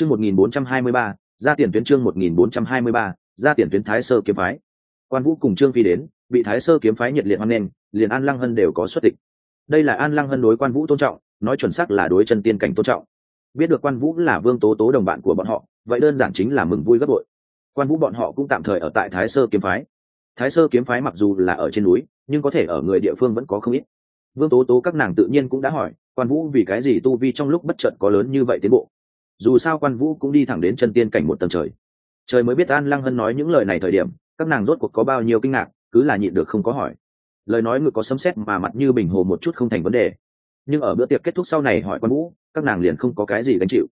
chương một nghìn bốn trăm hai mươi ba, ra tiền tuyến chương một nghìn bốn trăm hai mươi ba, ra tiền tuyến thái sơ kiếm phái. Quan vũ cùng trương phi đến, bị thái sơ kiếm phái nhiệt liệt hoan nghênh, liền an lăng hân đều có xuất tịch. Đây là an lăng hân đối quan vũ tôn trọng, nói chuẩn xác là đối chân tiên cảnh tôn trọng. Biết được quan vũ là vương tố tố đồng bạn của bọn họ, vậy đơn giản chính là mừng vui gấp bội. Quan vũ bọn họ cũng tạm thời ở tại thái sơ kiếm phái. Thái sơ kiếm phái mặc dù là ở trên núi, nhưng có thể ở người địa phương vẫn có không ít. Vương tố tố các nàng tự nhiên cũng đã hỏi, quan vũ vì cái gì tu vi trong lúc bất trận có lớn như vậy tiến bộ? Dù sao quan vũ cũng đi thẳng đến chân tiên cảnh một tầng trời. Trời mới biết an lăng hân nói những lời này thời điểm, các nàng rốt cuộc có bao nhiêu kinh ngạc, cứ là nhịn được không có hỏi. Lời nói ngự có sấm xét mà mặt như bình hồ một chút không thành vấn đề. Nhưng ở bữa tiệc kết thúc sau này hỏi quan vũ, các nàng liền không có cái gì gánh chịu.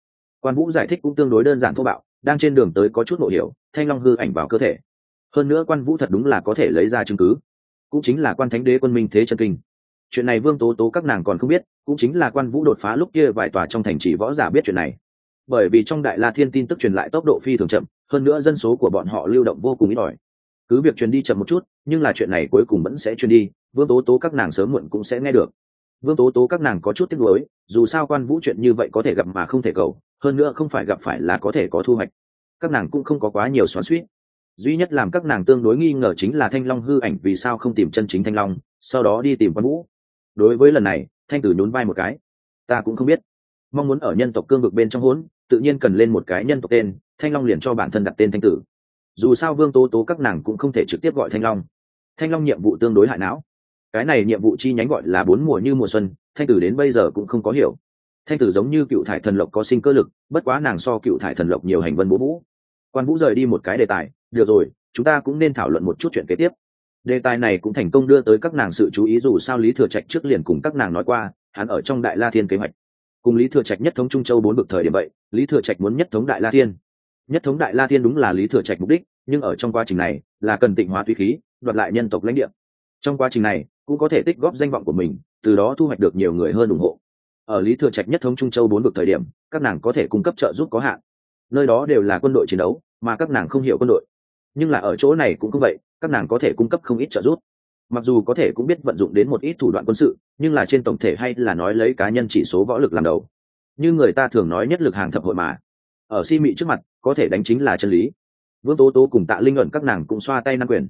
Quan vũ giải thích cũng tương đối đơn giản thô bạo, đang trên đường tới có chút nội hiểu, thanh long hư ảnh vào cơ thể. Hơn nữa quan vũ thật đúng là có thể lấy ra chứng cứ. Cũng chính là quan thánh đế quân minh thế chân kinh. Chuyện này vương tố tố các nàng còn không biết, cũng chính là quan vũ đột phá lúc kia vài tòa trong thành trì võ giả biết chuyện này bởi vì trong đại la thiên tin tức truyền lại tốc độ phi thường chậm, hơn nữa dân số của bọn họ lưu động vô cùng ít ỏi. Cứ việc truyền đi chậm một chút, nhưng là chuyện này cuối cùng vẫn sẽ truyền đi, vương tố tố các nàng sớm muộn cũng sẽ nghe được. Vương tố tố các nàng có chút tiếc nuối, dù sao quan vũ chuyện như vậy có thể gặp mà không thể cầu, hơn nữa không phải gặp phải là có thể có thu hoạch. Các nàng cũng không có quá nhiều xoắn suýt duy nhất làm các nàng tương đối nghi ngờ chính là thanh long hư ảnh vì sao không tìm chân chính thanh long, sau đó đi tìm quan vũ. Đối với lần này, thanh tử nhún vai một cái. Ta cũng không biết. Mong muốn ở nhân tộc cương vực bên trong hốn tự nhiên cần lên một cái nhân tộc tên, thanh long liền cho bản thân đặt tên thanh tử. Dù sao vương tố tố các nàng cũng không thể trực tiếp gọi thanh long. Thanh long nhiệm vụ tương đối hại não. Cái này nhiệm vụ chi nhánh gọi là bốn mùa như mùa xuân, thanh tử đến bây giờ cũng không có hiểu. Thanh tử giống như cựu thải thần lộc có sinh cơ lực, bất quá nàng so cựu thải thần lộc nhiều hành vân bố vũ. Quan vũ rời đi một cái đề tài, được rồi, chúng ta cũng nên thảo luận một chút chuyện kế tiếp. Đề tài này cũng thành công đưa tới các nàng sự chú ý dù sao lý thừa trạch trước liền cùng các nàng nói qua, hắn ở trong đại la thiên kế hoạch cùng lý thừa trạch nhất thống trung châu bốn bực thời điểm vậy, lý thừa trạch muốn nhất thống đại la thiên. Nhất thống đại la thiên đúng là lý thừa trạch mục đích, nhưng ở trong quá trình này, là cần tịnh hóa tùy khí, đoạt lại nhân tộc lãnh địa. Trong quá trình này, cũng có thể tích góp danh vọng của mình, từ đó thu hoạch được nhiều người hơn ủng hộ. Ở lý thừa trạch nhất thống trung châu bốn vực thời điểm, các nàng có thể cung cấp trợ giúp có hạn. Nơi đó đều là quân đội chiến đấu, mà các nàng không hiểu quân đội. Nhưng là ở chỗ này cũng không vậy, các nàng có thể cung cấp không ít trợ giúp mặc dù có thể cũng biết vận dụng đến một ít thủ đoạn quân sự, nhưng là trên tổng thể hay là nói lấy cá nhân chỉ số võ lực làm đầu. Như người ta thường nói nhất lực hàng thập hội mà. Ở si mị trước mặt, có thể đánh chính là chân lý. Vương tố tố cùng tạ linh ẩn các nàng cũng xoa tay năng quyền.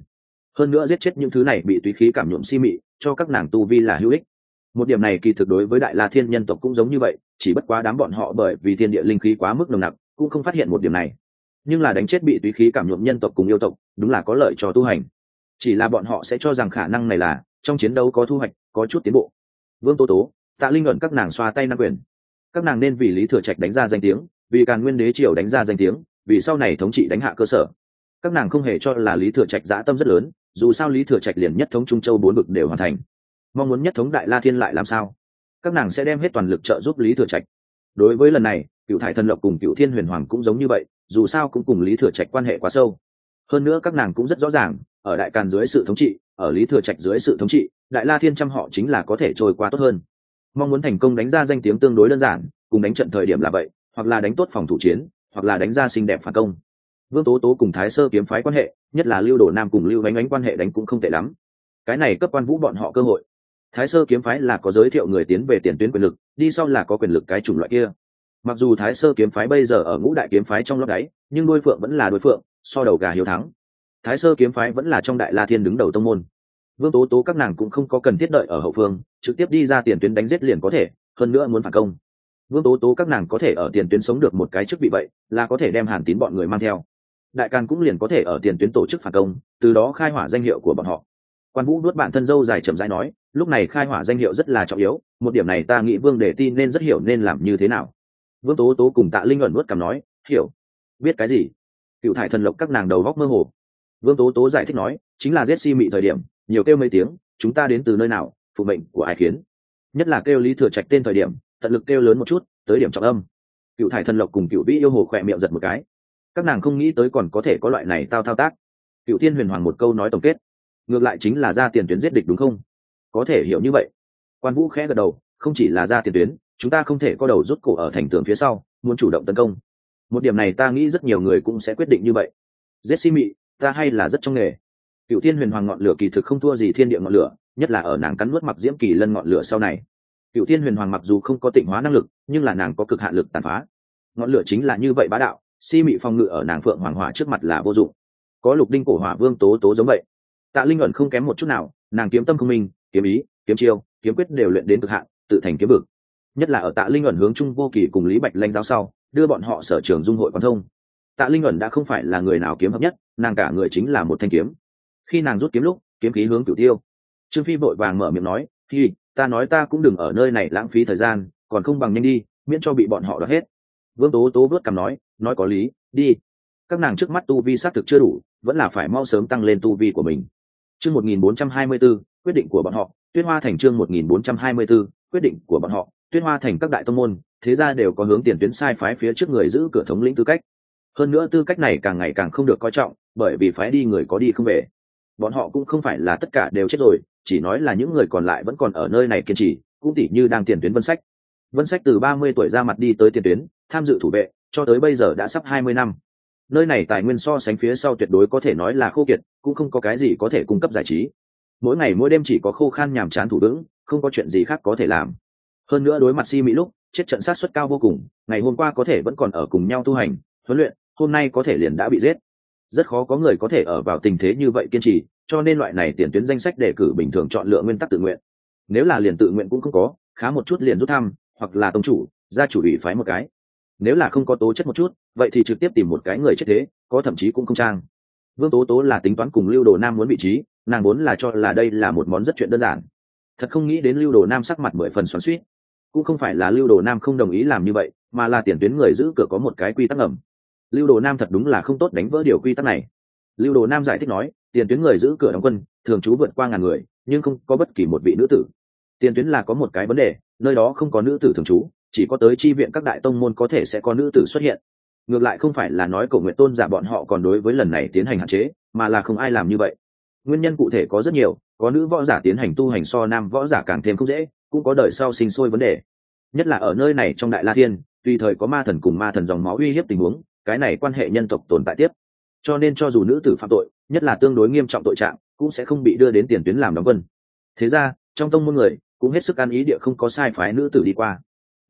Hơn nữa giết chết những thứ này bị tùy khí cảm nhuộm si mị, cho các nàng tu vi là hữu ích. Một điểm này kỳ thực đối với đại la thiên nhân tộc cũng giống như vậy, chỉ bất quá đám bọn họ bởi vì thiên địa linh khí quá mức nồng nặc, cũng không phát hiện một điểm này. Nhưng là đánh chết bị tùy khí cảm nhuộm nhân tộc cùng yêu tộc, đúng là có lợi cho tu hành chỉ là bọn họ sẽ cho rằng khả năng này là, trong chiến đấu có thu hoạch, có chút tiến bộ. Vương Tô tố, tạ linh luận các nàng xoa tay năng quyền. Các nàng nên vì lý thừa trạch đánh ra danh tiếng, vì càn nguyên đế triều đánh ra danh tiếng, vì sau này thống trị đánh hạ cơ sở. Các nàng không hề cho là lý thừa trạch dã tâm rất lớn, dù sao lý thừa trạch liền nhất thống trung châu bốn vực đều hoàn thành. Mong muốn nhất thống đại la thiên lại làm sao? Các nàng sẽ đem hết toàn lực trợ giúp lý thừa trạch. Đối với lần này, cựu thải thần lộc cùng cựu thiên huyền hoàng cũng giống như vậy, dù sao cũng cùng lý thừa trạch quan hệ quá sâu hơn nữa các nàng cũng rất rõ ràng, ở đại càn dưới sự thống trị, ở lý thừa trạch dưới sự thống trị, đại la thiên trăm họ chính là có thể trôi qua tốt hơn. Mong muốn thành công đánh ra danh tiếng tương đối đơn giản, cùng đánh trận thời điểm là vậy, hoặc là đánh tốt phòng thủ chiến, hoặc là đánh ra xinh đẹp phản công. Vương tố tố cùng thái sơ kiếm phái quan hệ, nhất là lưu đồ nam cùng lưu bánh ánh quan hệ đánh cũng không tệ lắm. Cái này cấp quan vũ bọn họ cơ hội. Thái sơ kiếm phái là có giới thiệu người tiến về tiền tuyến quyền lực, đi sau là có quyền lực cái chủng loại kia. Mặc dù thái sơ kiếm phái bây giờ ở ngũ đại kiếm phái trong lót đáy nhưng đôi phượng vẫn là đối phượng so đầu gà hiếu thắng. Thái sơ kiếm phái vẫn là trong đại la thiên đứng đầu tông môn. Vương tố tố các nàng cũng không có cần thiết đợi ở hậu phương, trực tiếp đi ra tiền tuyến đánh giết liền có thể, hơn nữa muốn phản công. Vương tố tố các nàng có thể ở tiền tuyến sống được một cái chức bị vậy, là có thể đem hàn tín bọn người mang theo. Đại càn cũng liền có thể ở tiền tuyến tổ chức phản công, từ đó khai hỏa danh hiệu của bọn họ. Quan vũ nuốt bản thân dâu dài chậm rãi nói, lúc này khai hỏa danh hiệu rất là trọng yếu, một điểm này ta nghĩ vương để tin nên rất hiểu nên làm như thế nào. Vương tố tố cùng tạ linh ẩn nuốt cảm nói, hiểu. Biết cái gì? Cựu thải thần lộc các nàng đầu góc mơ hồ. Vương tố tố giải thích nói, chính là giết si mị thời điểm, nhiều kêu mấy tiếng, chúng ta đến từ nơi nào, phụ mệnh của ai khiến nhất là kêu lý thừa trạch tên thời điểm, tận lực kêu lớn một chút, tới điểm trọng âm. Cựu thải thần lộc cùng cựu vĩ yêu hồ khỏe miệng giật một cái. Các nàng không nghĩ tới còn có thể có loại này tao thao tác. Cựu thiên huyền hoàng một câu nói tổng kết. Ngược lại chính là ra tiền tuyến giết địch đúng không? Có thể hiểu như vậy. Quan vũ khẽ gật đầu, không chỉ là ra tiền tuyến, chúng ta không thể có đầu rút cổ ở thành tường phía sau, muốn chủ động tấn công một điểm này ta nghĩ rất nhiều người cũng sẽ quyết định như vậy. Giết si mị, ta hay là rất trong nghề. Cựu thiên huyền hoàng ngọn lửa kỳ thực không thua gì thiên địa ngọn lửa, nhất là ở nàng cắn nuốt mặc diễm kỳ lân ngọn lửa sau này. Cựu thiên huyền hoàng mặc dù không có tịnh hóa năng lực, nhưng là nàng có cực hạn lực tàn phá. Ngọn lửa chính là như vậy bá đạo, si mị phòng ngự ở nàng phượng hoàng hỏa trước mặt là vô dụng. Có lục đinh cổ hỏa vương tố tố giống vậy. Tạ linh ẩn không kém một chút nào, nàng kiếm tâm không minh, kiếm ý, kiếm chiêu, kiếm quyết đều luyện đến cực hạn tự thành kiếm vực. Nhất là ở tạ linh ẩn hướng trung vô kỳ cùng lý bạch lanh giáo sau đưa bọn họ sở trường dung hội quan thông. Tạ linh ẩn đã không phải là người nào kiếm hợp nhất, nàng cả người chính là một thanh kiếm. Khi nàng rút kiếm lúc, kiếm khí hướng cửu tiêu. Trương phi vội vàng mở miệng nói thì ta nói ta cũng đừng ở nơi này lãng phí thời gian, còn không bằng nhanh đi, miễn cho bị bọn họ đ hết. Vương tố tố vớt cằm nói nói có lý, đi. Các nàng trước mắt tu vi xác thực chưa đủ, vẫn là phải mau sớm tăng lên tu vi của mình. Chương một nghìn bốn trăm hai mươi b ố quyết định của bọn họ Tuyên hoa thành chương một nghìn bốn trăm hai mươi b ố quyết định của bọn họ Tuyên hoa thành các đại tông môn thế ra đều có hướng tiền tuyến sai phái phía trước người giữ cửa thống lĩnh tư cách. Hơn nữa tư cách này càng ngày càng không được coi trọng, bởi vì phái đi người có đi không về. Bọn họ cũng không phải là tất cả đều chết rồi, chỉ nói là những người còn lại vẫn còn ở nơi này kiên trì, cũng tỉ như đang tiền tuyến vân sách. Vân sách từ ba mươi tuổi ra mặt đi tới tiền tuyến, tham dự thủ vệ, cho tới bây giờ đã sắp hai mươi năm. Nơi này tài nguyên so sánh phía sau tuyệt đối có thể nói là khô kiệt, cũng không có cái gì có thể cung cấp giải trí. Mỗi ngày mỗi đêm chỉ có khô khan nhàm chán thủ vững, không có chuyện gì khác có thể làm. Hơn nữa đối mặt si mỹ lúc chết trận sát suất cao vô cùng, ngày hôm qua có thể vẫn còn ở cùng nhau tu hành, huấn luyện, hôm nay có thể liền đã bị giết. Rất khó có người có thể ở vào tình thế như vậy kiên trì, cho nên loại này tiền tuyến danh sách đề cử bình thường chọn lựa nguyên tắc tự nguyện. Nếu là liền tự nguyện cũng không có, khá một chút liền rút thăm, hoặc là tông chủ ra chủ ủy phái một cái. Nếu là không có tố chất một chút, vậy thì trực tiếp tìm một cái người chết thế, có thậm chí cũng không trang. Vương tố tố là tính toán cùng lưu đồ nam muốn vị trí, nàng muốn là cho là đây là một món rất chuyện đơn giản. Thật không nghĩ đến lưu đồ nam sắc mặt mười phần xoắn suýt cũng không phải là lưu đồ nam không đồng ý làm như vậy, mà là tiền tuyến người giữ cửa có một cái quy tắc ngầm. Lưu đồ nam thật đúng là không tốt đánh vỡ điều quy tắc này. Lưu đồ nam giải thích nói, tiền tuyến người giữ cửa đóng quân, thường trú vượt qua ngàn người, nhưng không có bất kỳ một vị nữ tử. Tiền tuyến là có một cái vấn đề, nơi đó không có nữ tử thường trú, chỉ có tới chi viện các đại tông môn có thể sẽ có nữ tử xuất hiện. Ngược lại không phải là nói cầu nguyện tôn giả bọn họ còn đối với lần này tiến hành hạn chế, mà là không ai làm như vậy. Nguyên nhân cụ thể có rất nhiều, có nữ võ giả tiến hành tu hành so nam võ giả càng thêm không dễ cũng có đời sau sinh sôi vấn đề. Nhất là ở nơi này trong đại la thiên, tùy thời có ma thần cùng ma thần dòng máu uy hiếp tình huống, cái này quan hệ nhân tộc tồn tại tiếp. Cho nên cho dù nữ tử phạm tội, nhất là tương đối nghiêm trọng tội trạng, cũng sẽ không bị đưa đến tiền tuyến làm đóng quân. Thế ra, trong tông môn người, cũng hết sức ăn ý địa không có sai phái nữ tử đi qua.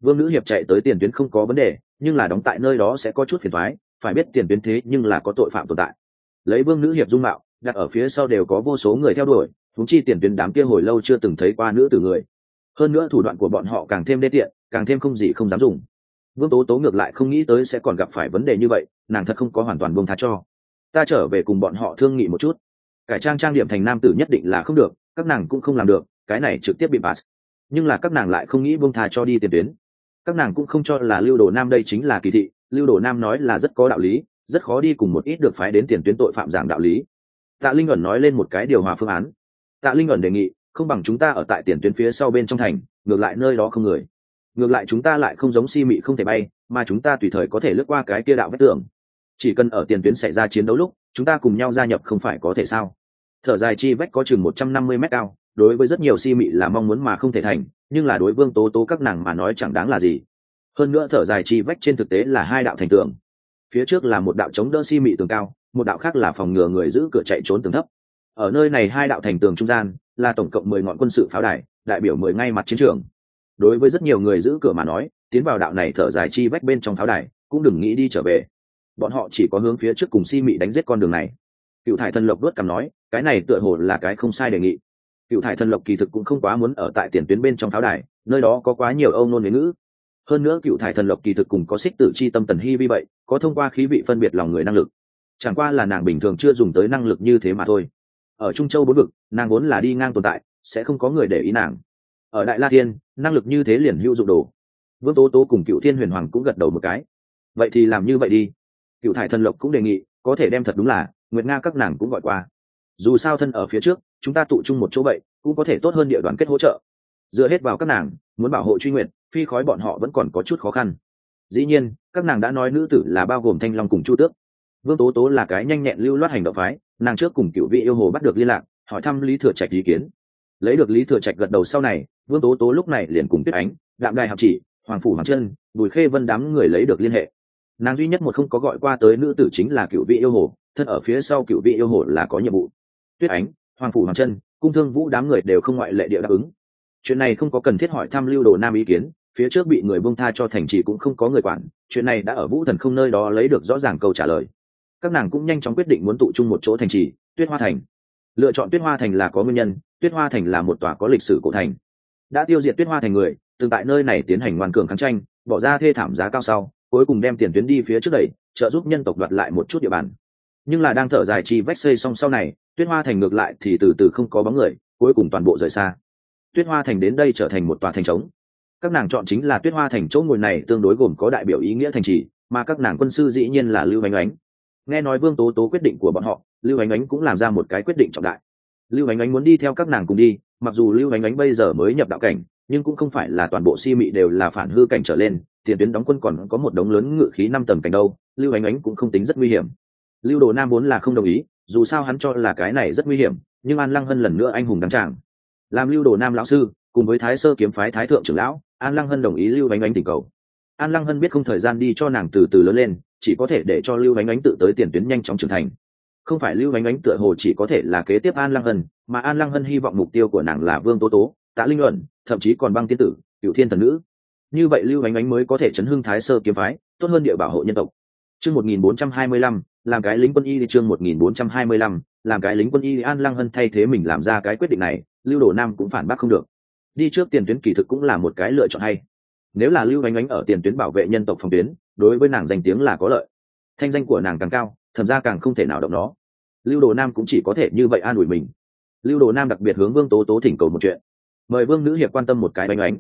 Vương nữ hiệp chạy tới tiền tuyến không có vấn đề, nhưng là đóng tại nơi đó sẽ có chút phiền thoái phải biết tiền tuyến thế nhưng là có tội phạm tồn tại. Lấy vương nữ hiệp dung mạo, đặt ở phía sau đều có vô số người theo đuổi thúng chi tiền tuyến đám kia hồi lâu chưa từng thấy qua nữ tử người hơn nữa thủ đoạn của bọn họ càng thêm đê tiện, càng thêm không gì không dám dùng. Vương tố tố ngược lại không nghĩ tới sẽ còn gặp phải vấn đề như vậy, nàng thật không có hoàn toàn buông tha cho. Ta trở về cùng bọn họ thương nghị một chút. Cải trang trang điểm thành nam tử nhất định là không được, các nàng cũng không làm được, cái này trực tiếp bị pass nhưng là các nàng lại không nghĩ buông tha cho đi tiền tuyến. Các nàng cũng không cho là lưu đồ nam đây chính là kỳ thị, lưu đồ nam nói là rất có đạo lý, rất khó đi cùng một ít được phái đến tiền tuyến tội phạm giảng đạo lý. Tạ linh ẩn nói lên một cái điều hòa phương án. Tạ linh ẩn đề nghị không bằng chúng ta ở tại tiền tuyến phía sau bên trong thành, ngược lại nơi đó không người. Ngược lại chúng ta lại không giống si mị không thể bay, mà chúng ta tùy thời có thể lướt qua cái kia đạo vết tường. Chỉ cần ở tiền tuyến xảy ra chiến đấu lúc, chúng ta cùng nhau gia nhập không phải có thể sao? Thở dài chi vách có chừng một trăm năm mươi m cao, đối với rất nhiều si mị là mong muốn mà không thể thành, nhưng là đối vương tố tố các nàng mà nói chẳng đáng là gì. Hơn nữa thở dài chi vách trên thực tế là hai đạo thành tường. Phía trước là một đạo chống đỡ si mị tường cao, một đạo khác là phòng ngừa người giữ cửa chạy trốn tường thấp ở nơi này hai đạo thành tường trung gian, là tổng cộng mười ngọn quân sự pháo đài, đại biểu mười ngay mặt chiến trường. Đối với rất nhiều người giữ cửa mà nói, tiến vào đạo này thở dài chi vách bên trong pháo đài, cũng đừng nghĩ đi trở về. Bọn họ chỉ có hướng phía trước cùng si mị đánh giết con đường này. Cựu thải thần lộc đuốt cằm nói, cái này tựa hồ là cái không sai đề nghị. Cựu thải thần lộc kỳ thực cũng không quá muốn ở tại tiền tuyến bên trong pháo đài, nơi đó có quá nhiều âu nôn ngữ ngữ. Hơn nữa cựu thải thần lộc kỳ thực cùng có xích tử chi tâm tần hy vi vậy, có thông qua khí vị phân biệt lòng người năng lực. Chẳng qua là nàng bình thường chưa dùng tới năng lực như thế mà thôi ở trung châu bốn vực, nàng vốn là đi ngang tồn tại, sẽ không có người để ý nàng. Ở đại la thiên, năng lực như thế liền hữu dụng đồ. Vương tố tố cùng cựu thiên huyền hoàng cũng gật đầu một cái. Vậy thì làm như vậy đi. Cựu thải thần lộc cũng đề nghị, có thể đem thật đúng là, nguyệt nga các nàng cũng gọi qua. Dù sao thân ở phía trước, chúng ta tụ chung một chỗ vậy, cũng có thể tốt hơn địa đoàn kết hỗ trợ. Dựa hết vào các nàng, muốn bảo hộ truy nguyện phi khói bọn họ vẫn còn có chút khó khăn. Dĩ nhiên, các nàng đã nói nữ tử là bao gồm thanh long cùng chu tước. Vương tố tố là cái nhanh nhẹn lưu loát hành động phái nàng trước cùng cựu vị yêu hồ bắt được liên lạc, hỏi thăm lý thừa trạch ý kiến. Lấy được lý thừa trạch gật đầu sau này, vương tố tố lúc này liền cùng tuyết ánh, đạm đài học chỉ, hoàng phủ hoàng chân bùi khê vân đám người lấy được liên hệ. Nàng duy nhất một không có gọi qua tới nữ tử chính là cựu vị yêu hồ, thân ở phía sau cựu vị yêu hồ là có nhiệm vụ. Tuyết ánh, hoàng phủ hoàng chân cung thương vũ đám người đều không ngoại lệ địa đáp ứng. Chuyện này không có cần thiết hỏi thăm lưu đồ nam ý kiến, phía trước bị người buông tha cho thành trì cũng không có người quản, chuyện này đã ở vũ thần không nơi đó lấy được rõ ràng câu trả lời các nàng cũng nhanh chóng quyết định muốn tụ chung một chỗ thành trì, tuyết hoa thành. Lựa chọn tuyết hoa thành là có nguyên nhân, tuyết hoa thành là một tòa có lịch sử cổ thành. Đã tiêu diệt tuyết hoa thành người, từng tại nơi này tiến hành ngoan cường kháng tranh, bỏ ra thê thảm giá cao sau, cuối cùng đem tiền tuyến đi phía trước đẩy, trợ giúp nhân tộc đoạt lại một chút địa bàn. Nhưng là đang thở dài chi vách xây xong sau này, tuyết hoa thành ngược lại thì từ từ không có bóng người, cuối cùng toàn bộ rời xa. Tuyết hoa thành đến đây trở thành một tòa thành trống. Các nàng chọn chính là tuyết hoa thành chỗ ngồi này tương đối gồm có đại biểu ý nghĩa thành trì, mà các nàng quân sư dĩ nhiên là lưu ánh ánh nghe nói vương tố tố quyết định của bọn họ, lưu ánh ánh cũng làm ra một cái quyết định trọng đại. Lưu ánh ánh muốn đi theo các nàng cùng đi, mặc dù lưu ánh ánh bây giờ mới nhập đạo cảnh, nhưng cũng không phải là toàn bộ si mị đều là phản hư cảnh trở lên, tiền tuyến đóng quân còn có một đống lớn ngự khí năm tầng cảnh đâu, lưu ánh ánh cũng không tính rất nguy hiểm. Lưu đồ nam vốn là không đồng ý, dù sao hắn cho là cái này rất nguy hiểm, nhưng an lăng hân lần nữa anh hùng đăng tràng. Làm lưu đồ nam lão sư, cùng với thái sơ kiếm phái thái thượng trưởng lão, an lăng hân đồng ý lưu ánh ánh tình cầu an lăng hân biết không thời gian đi cho nàng từ từ lớn lên, chỉ có thể để cho lưu ánh ánh tự tới tiền tuyến nhanh chóng trưởng thành. Không phải lưu ánh ánh tựa hồ chỉ có thể là kế tiếp an lăng hân, mà an lăng hân hy vọng mục tiêu của nàng là vương tố tố, tạ linh luận, thậm chí còn băng tiên tử cựu thiên thần nữ. Như vậy lưu ánh ánh mới có thể chấn hưng thái sơ kiếm phái, tốt hơn địa bảo hộ nhân tộc. Chương một nghìn bốn trăm hai mươi lăm, làm cái lính quân y chương một nghìn bốn trăm hai mươi lăm, làm cái lính quân y an lăng hân thay thế mình làm ra cái quyết định này, lưu đồ nam cũng phản bác không được. Đi trước tiền tuyến kỳ thực cũng là một cái lựa chọn hay nếu là lưu ánh ánh ở tiền tuyến bảo vệ nhân tộc phòng tuyến, đối với nàng danh tiếng là có lợi. Thanh danh của nàng càng cao thẩm ra càng không thể nào động nó. Lưu đồ nam cũng chỉ có thể như vậy an ủi mình. Lưu đồ nam đặc biệt hướng vương tố tố thỉnh cầu một chuyện. Mời vương nữ hiệp quan tâm một cái bánh Ánh.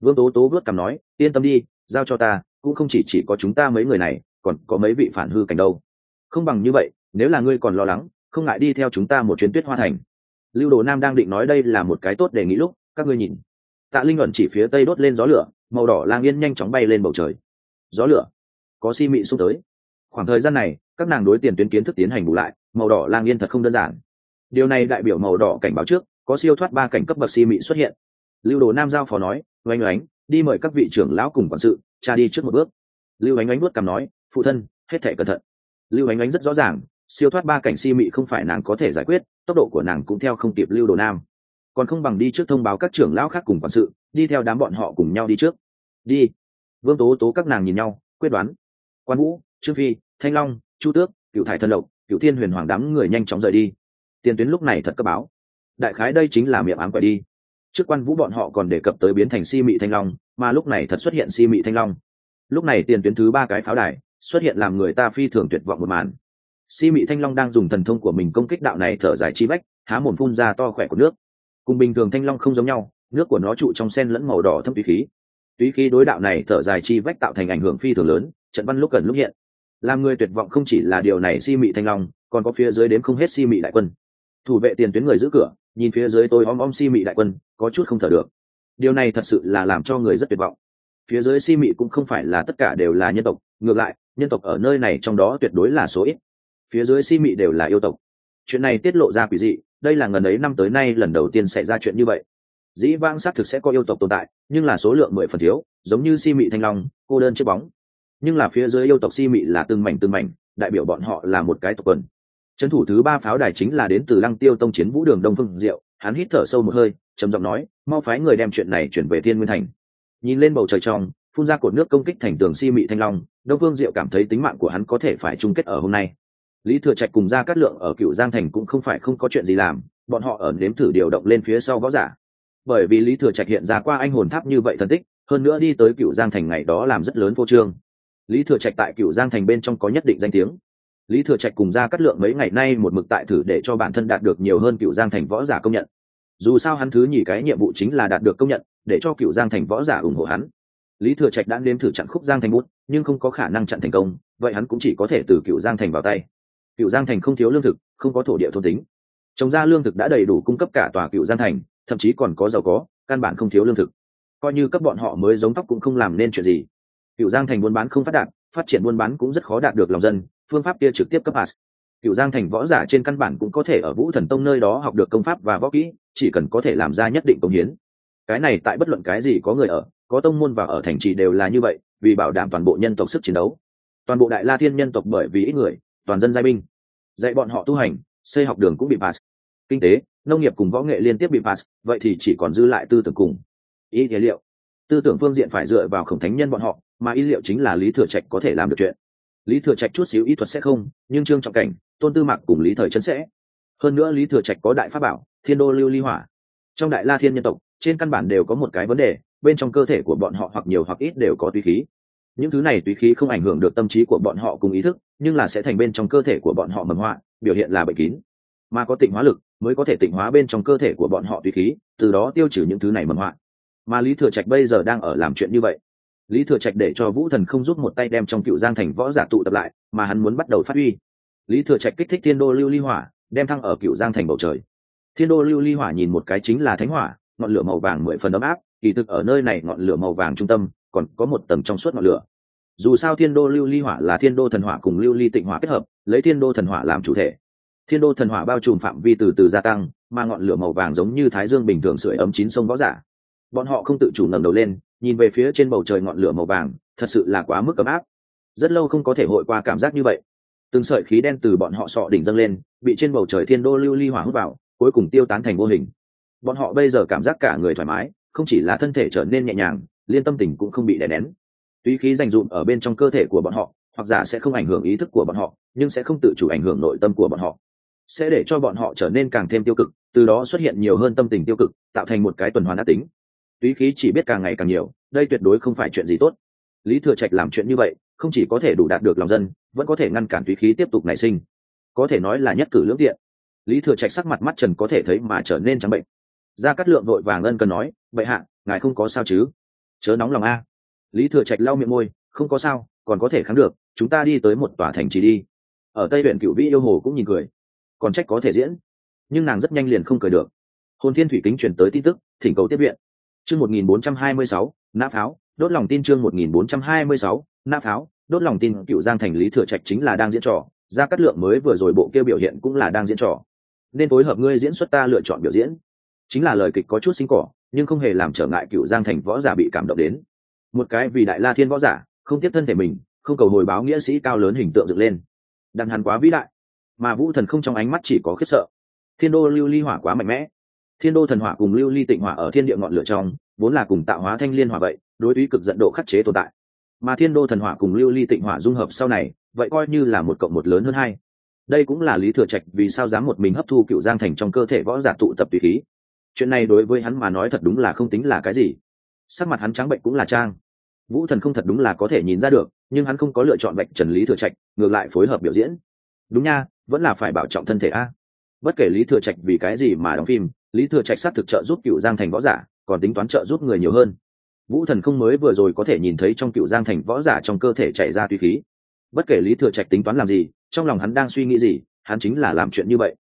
vương tố tố vớt cằm nói, yên tâm đi, giao cho ta, cũng không chỉ chỉ có chúng ta mấy người này, còn có mấy vị phản hư cảnh đâu. Không bằng như vậy, nếu là ngươi còn lo lắng, không ngại đi theo chúng ta một chuyến tuyết hoa thành. Lưu đồ nam đang định nói đây là một cái tốt để nghĩ lúc, các ngươi nhìn. Tạ linh ẩn chỉ phía tây đốt lên gió lửa màu đỏ lang yên nhanh chóng bay lên bầu trời. Gió lửa, có si mị xung tới. Khoảng thời gian này, các nàng đối tiền tuyến kiến thức tiến hành bù lại, màu đỏ lang yên thật không đơn giản. Điều này đại biểu màu đỏ cảnh báo trước, có siêu thoát ba cảnh cấp bậc si mị xuất hiện. Lưu đồ nam giao phó nói, oanh oánh, đi mời các vị trưởng lão cùng quản sự, cha đi trước một bước. Lưu ánh oánh bước cằm nói, phụ thân, hết thể cẩn thận. Lưu ánh oánh rất rõ ràng, siêu thoát ba cảnh si mị không phải nàng có thể giải quyết, tốc độ của nàng cũng theo không kịp lưu đồ nam còn không bằng đi trước thông báo các trưởng lão khác cùng quản sự, đi theo đám bọn họ cùng nhau đi trước. Đi. Vương tố tố các nàng nhìn nhau, quyết đoán. Quan vũ, trương phi, thanh long, chu tước cựu thải thân lộc cựu thiên huyền hoàng đám người nhanh chóng rời đi. Tiền tuyến lúc này thật cấp báo. Đại khái đây chính là miệng ám quậy đi. Trước quan vũ bọn họ còn đề cập tới biến thành si mị thanh long, mà lúc này thật xuất hiện si mị thanh long. Lúc này tiền tuyến thứ ba cái pháo đài xuất hiện làm người ta phi thường tuyệt vọng một màn. Si mị thanh long đang dùng thần thông của mình công kích đạo này thở dài chi bách, há mồm phun ra to khỏe của nước cùng bình thường thanh long không giống nhau, nước của nó trụ trong sen lẫn màu đỏ thâm túy khí. Túy khí đối đạo này thở dài chi vách tạo thành ảnh hưởng phi thường lớn, trận văn lúc cần lúc hiện. Làm người tuyệt vọng không chỉ là điều này si mị thanh long, còn có phía dưới đếm không hết si mị đại quân. Thủ vệ tiền tuyến người giữ cửa, nhìn phía dưới tôi om om si mị đại quân, có chút không thở được. Điều này thật sự là làm cho người rất tuyệt vọng. Phía dưới si mị cũng không phải là tất cả đều là nhân tộc, ngược lại, nhân tộc ở nơi này trong đó tuyệt đối là số ít. Phía dưới si mị đều là yêu tộc. Chuyện này tiết lộ ra quỷ dị đây là ngần ấy năm tới nay lần đầu tiên xảy ra chuyện như vậy. Dĩ vãng xác thực sẽ có yêu tộc tồn tại, nhưng là số lượng mười phần thiếu, giống như si mị thanh long, cô đơn chiếc bóng. Nhưng là phía dưới yêu tộc si mị là từng mảnh từng mảnh, đại biểu bọn họ là một cái tộc quần. Trấn thủ thứ ba pháo đài chính là đến từ lăng tiêu tông chiến vũ đường đông phương diệu, hắn hít thở sâu một hơi, trầm giọng nói, mau phái người đem chuyện này chuyển về thiên nguyên thành. Nhìn lên bầu trời trong, phun ra cột nước công kích thành tường si mị thanh long, đông phương diệu cảm thấy tính mạng của hắn có thể phải chung kết ở hôm nay lý thừa trạch cùng ra cát lượng ở cựu giang thành cũng không phải không có chuyện gì làm, bọn họ ở nếm thử điều động lên phía sau võ giả. Bởi vì lý thừa trạch hiện ra qua anh hồn tháp như vậy thần tích, hơn nữa đi tới cựu giang thành ngày đó làm rất lớn vô trương. Lý thừa trạch tại cựu giang thành bên trong có nhất định danh tiếng. Lý thừa trạch cùng ra cắt lượng mấy ngày nay một mực tại thử để cho bản thân đạt được nhiều hơn cựu giang thành võ giả công nhận. Dù sao hắn thứ nhì cái nhiệm vụ chính là đạt được công nhận, để cho cựu giang thành võ giả ủng hộ hắn. Lý thừa trạch đã nếm thử chặn khúc giang thành bút, nhưng không có khả năng chặn thành công, vậy hắn cũng chỉ có thể từ cựu giang thành vào tay cựu giang thành không thiếu lương thực, không có thổ địa thôn tính. Trồng ra lương thực đã đầy đủ cung cấp cả tòa cựu giang thành, thậm chí còn có giàu có, căn bản không thiếu lương thực. Coi như cấp bọn họ mới giống tóc cũng không làm nên chuyện gì. Cựu giang thành buôn bán không phát đạt, phát triển buôn bán cũng rất khó đạt được lòng dân, phương pháp kia trực tiếp cấp pass cựu giang thành võ giả trên căn bản cũng có thể ở vũ thần tông nơi đó học được công pháp và võ kỹ, chỉ cần có thể làm ra nhất định công hiến. Cái này tại bất luận cái gì có người ở, có tông môn và ở thành trì đều là như vậy, vì bảo đảm toàn bộ nhân tộc sức chiến đấu. Toàn bộ đại la thiên nhân tộc bởi vì ít người toàn dân giai binh. Dạy bọn họ tu hành xây học đường cũng bị pass. Kinh tế, nông nghiệp cùng võ nghệ liên tiếp bị pass, vậy thì chỉ còn dư lại tư tưởng cùng. Ý thế liệu, tư tưởng phương diện phải dựa vào khổng thánh nhân bọn họ, mà ý liệu chính là lý thừa trạch có thể làm được chuyện. Lý thừa trạch chút xíu ý thuật sẽ không, nhưng trương trọng cảnh, tôn tư mạc cùng lý thời chân sẽ. Hơn nữa lý thừa trạch có đại pháp bảo, thiên đô lưu ly hỏa. Trong đại la thiên nhân tộc, trên căn bản đều có một cái vấn đề, bên trong cơ thể của bọn họ hoặc nhiều hoặc ít đều có tùy khí những thứ này tùy khí không ảnh hưởng được tâm trí của bọn họ cùng ý thức, nhưng là sẽ thành bên trong cơ thể của bọn họ mầm họa, biểu hiện là bệnh kín. Mà có tịnh hóa lực, mới có thể tịnh hóa bên trong cơ thể của bọn họ tùy khí, từ đó tiêu trừ những thứ này mầm họa. Mà lý thừa trạch bây giờ đang ở làm chuyện như vậy. Lý thừa trạch để cho vũ thần không giúp một tay đem trong cựu giang thành võ giả tụ tập lại, mà hắn muốn bắt đầu phát huy. Lý thừa trạch kích thích thiên đô lưu ly hỏa, đem thăng ở cựu giang thành bầu trời. Thiên đô lưu ly hỏa nhìn một cái chính là thánh hỏa, ngọn lửa màu vàng mười phần ấm áp, kỳ thực ở nơi này ngọn lửa màu vàng trung tâm còn có một tầng trong suốt ngọn lửa. Dù sao thiên đô lưu ly hỏa là thiên đô thần hỏa cùng lưu ly tịnh hỏa kết hợp, lấy thiên đô thần hỏa làm chủ thể. Thiên đô thần hỏa bao trùm phạm vi từ từ gia tăng, mà ngọn lửa màu vàng giống như thái dương bình thường sưởi ấm chín sông võ giả. Bọn họ không tự chủ ngẩng đầu lên, nhìn về phía trên bầu trời ngọn lửa màu vàng, thật sự là quá mức ấm áp. Rất lâu không có thể hội qua cảm giác như vậy. Từng sợi khí đen từ bọn họ sọ đỉnh dâng lên, bị trên bầu trời thiên đô lưu ly hỏa hút vào, cuối cùng tiêu tán thành vô hình. Bọn họ bây giờ cảm giác cả người thoải mái, không chỉ là thân thể trở nên nhẹ nhàng liên tâm tình cũng không bị đè nén. Tuy khí dành dụm ở bên trong cơ thể của bọn họ, hoặc giả sẽ không ảnh hưởng ý thức của bọn họ, nhưng sẽ không tự chủ ảnh hưởng nội tâm của bọn họ. Sẽ để cho bọn họ trở nên càng thêm tiêu cực, từ đó xuất hiện nhiều hơn tâm tình tiêu cực, tạo thành một cái tuần hoàn ác tính. Túy khí chỉ biết càng ngày càng nhiều, đây tuyệt đối không phải chuyện gì tốt. Lý thừa trạch làm chuyện như vậy, không chỉ có thể đủ đạt được lòng dân, vẫn có thể ngăn cản túy khí tiếp tục nảy sinh. Có thể nói là nhất cử lưỡng tiện. Lý thừa trạch sắc mặt mắt trần có thể thấy mà trở nên trắng bệnh. Ra cắt lượng vội vàng ân cần nói vậy hạ, ngài không có sao chứ? Chớ nóng lòng a. Lý thừa trạch lau miệng môi, không có sao, còn có thể kháng được, chúng ta đi tới một tòa thành trì đi. Ở tây huyện cựu vĩ yêu hồ cũng nhìn cười. Còn trách có thể diễn. Nhưng nàng rất nhanh liền không cười được. Hồn thiên thủy kính chuyển tới tin tức, thỉnh cầu tiếp viện. Chương một nghìn bốn trăm hai mươi sáu, nã pháo, đốt lòng tin chương một nghìn bốn trăm hai mươi sáu, nã pháo, đốt lòng tin cựu giang thành lý thừa trạch chính là đang diễn trò ra cắt lượng mới vừa rồi bộ kêu biểu hiện cũng là đang diễn trò. Nên phối hợp ngươi diễn xuất ta lựa chọn biểu diễn chính là lời kịch có chút sinh cỏ, nhưng không hề làm trở ngại cựu giang thành võ giả bị cảm động đến. Một cái vì đại la thiên võ giả, không tiếp thân thể mình, không cầu hồi báo nghĩa sĩ cao lớn hình tượng dựng lên. Đằng hàn quá vĩ đại, mà vũ thần không trong ánh mắt chỉ có khiếp sợ. Thiên đô lưu ly hỏa quá mạnh mẽ. Thiên đô thần hỏa cùng lưu ly tịnh hỏa ở thiên địa ngọn lửa trong, vốn là cùng tạo hóa thanh liên hỏa vậy, đối ý cực dẫn độ khắc chế tồn tại. Mà thiên đô thần hỏa cùng lưu ly tịnh hỏa dung hợp sau này, vậy coi như là một cộng một lớn hơn hai. Đây cũng là lý thừa trạch vì sao dám một mình hấp thu cựu giang thành trong cơ thể võ giả tụ tập tùy khí chuyện này đối với hắn mà nói thật đúng là không tính là cái gì. Sắc mặt hắn trắng bệnh cũng là trang. Vũ thần không thật đúng là có thể nhìn ra được, nhưng hắn không có lựa chọn bệnh trần lý thừa trạch, ngược lại phối hợp biểu diễn. Đúng nha, vẫn là phải bảo trọng thân thể a. Bất kể lý thừa trạch vì cái gì mà đóng phim, lý thừa trạch xác thực trợ giúp cựu giang thành võ giả, còn tính toán trợ giúp người nhiều hơn. Vũ thần không mới vừa rồi có thể nhìn thấy trong cựu giang thành võ giả trong cơ thể chạy ra tùy khí. Bất kể lý thừa trạch tính toán làm gì, trong lòng hắn đang suy nghĩ gì, hắn chính là làm chuyện như vậy.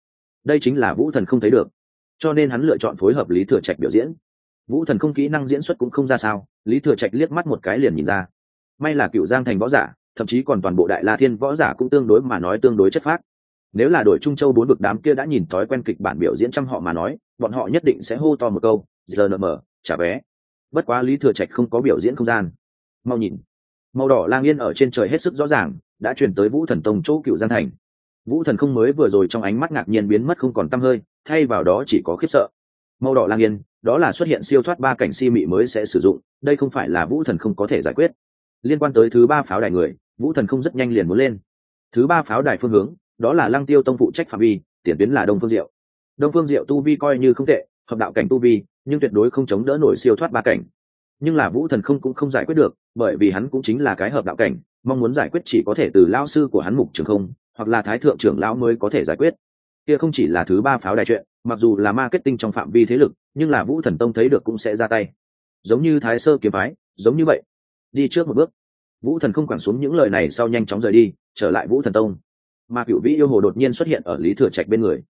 Đây chính là vũ thần không thấy được cho nên hắn lựa chọn phối hợp lý thừa trạch biểu diễn. Vũ thần không kỹ năng diễn xuất cũng không ra sao, lý thừa trạch liếc mắt một cái liền nhìn ra. May là cựu giang thành võ giả, thậm chí còn toàn bộ đại la thiên võ giả cũng tương đối mà nói tương đối chất phác. Nếu là đội trung châu bốn vực đám kia đã nhìn thói quen kịch bản biểu diễn trăm họ mà nói, bọn họ nhất định sẽ hô to một câu, giờ nợ mở, trả vé. Bất quá lý thừa trạch không có biểu diễn không gian. Mau nhìn. Màu đỏ lang yên ở trên trời hết sức rõ ràng, đã chuyển tới vũ thần tông chỗ cựu giang thành vũ thần không mới vừa rồi trong ánh mắt ngạc nhiên biến mất không còn t hơi, thay vào đó chỉ có khiếp sợ. Màu đỏ lang yên, đó là xuất hiện siêu thoát ba cảnh si mị mới sẽ sử dụng, đây không phải là vũ thần không có thể giải quyết. Liên quan tới thứ ba pháo đài người, vũ thần không rất nhanh liền muốn lên. Thứ ba pháo đài phương hướng, đó là lăng tiêu tông phụ trách phạm vi, tiền tuyến là đông phương diệu. Đông phương diệu tu vi coi như không tệ, hợp đạo cảnh tu vi, nhưng tuyệt đối không chống đỡ nổi siêu thoát ba cảnh. Nhưng là vũ thần không cũng không giải quyết được, bởi vì hắn cũng chính là cái hợp đạo cảnh, mong muốn giải quyết chỉ có thể từ lao sư của hắn mục trường không hoặc là thái thượng trưởng lão mới có thể giải quyết. Kia không chỉ là thứ ba pháo đài chuyện, mặc dù là marketing trong phạm vi thế lực, nhưng là vũ thần tông thấy được cũng sẽ ra tay. Giống như thái sơ kiếm phái, giống như vậy. Đi trước một bước. Vũ thần không quản xuống những lời này sau nhanh chóng rời đi, trở lại vũ thần tông. Mà cựu vĩ yêu hồ đột nhiên xuất hiện ở lý thừa trạch bên người.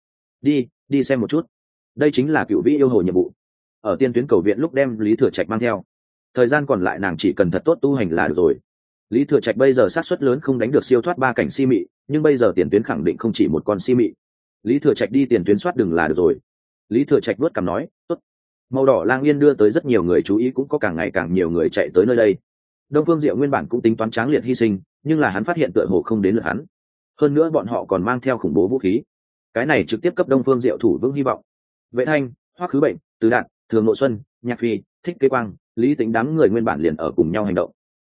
Đi đi xem một chút. Đây chính là cựu vĩ yêu hồ nhiệm vụ. Ở tiên tuyến cầu viện lúc đem lý thừa trạch mang theo. Thời gian còn lại nàng chỉ cần thật tốt tu hành là được rồi. Lý thừa trạch bây giờ sát xuất lớn không đánh được siêu thoát ba cảnh si mị nhưng bây giờ tiền tuyến khẳng định không chỉ một con si mị. Lý thừa trạch đi tiền tuyến soát đừng là được rồi. Lý thừa trạch vớt cằm nói, tốt. Màu đỏ lang yên đưa tới rất nhiều người chú ý cũng có càng ngày càng nhiều người chạy tới nơi đây. Đông phương diệu nguyên bản cũng tính toán tráng liệt hy sinh, nhưng là hắn phát hiện tựa hồ không đến lượt hắn. Hơn nữa bọn họ còn mang theo khủng bố vũ khí. Cái này trực tiếp cấp đông phương diệu thủ vững hy vọng. Vệ thanh, hoắc khứ bệnh, Từ đạn thường nội xuân, nhạc phi, thích kế quang, lý tính đám người nguyên bản liền ở cùng nhau hành động.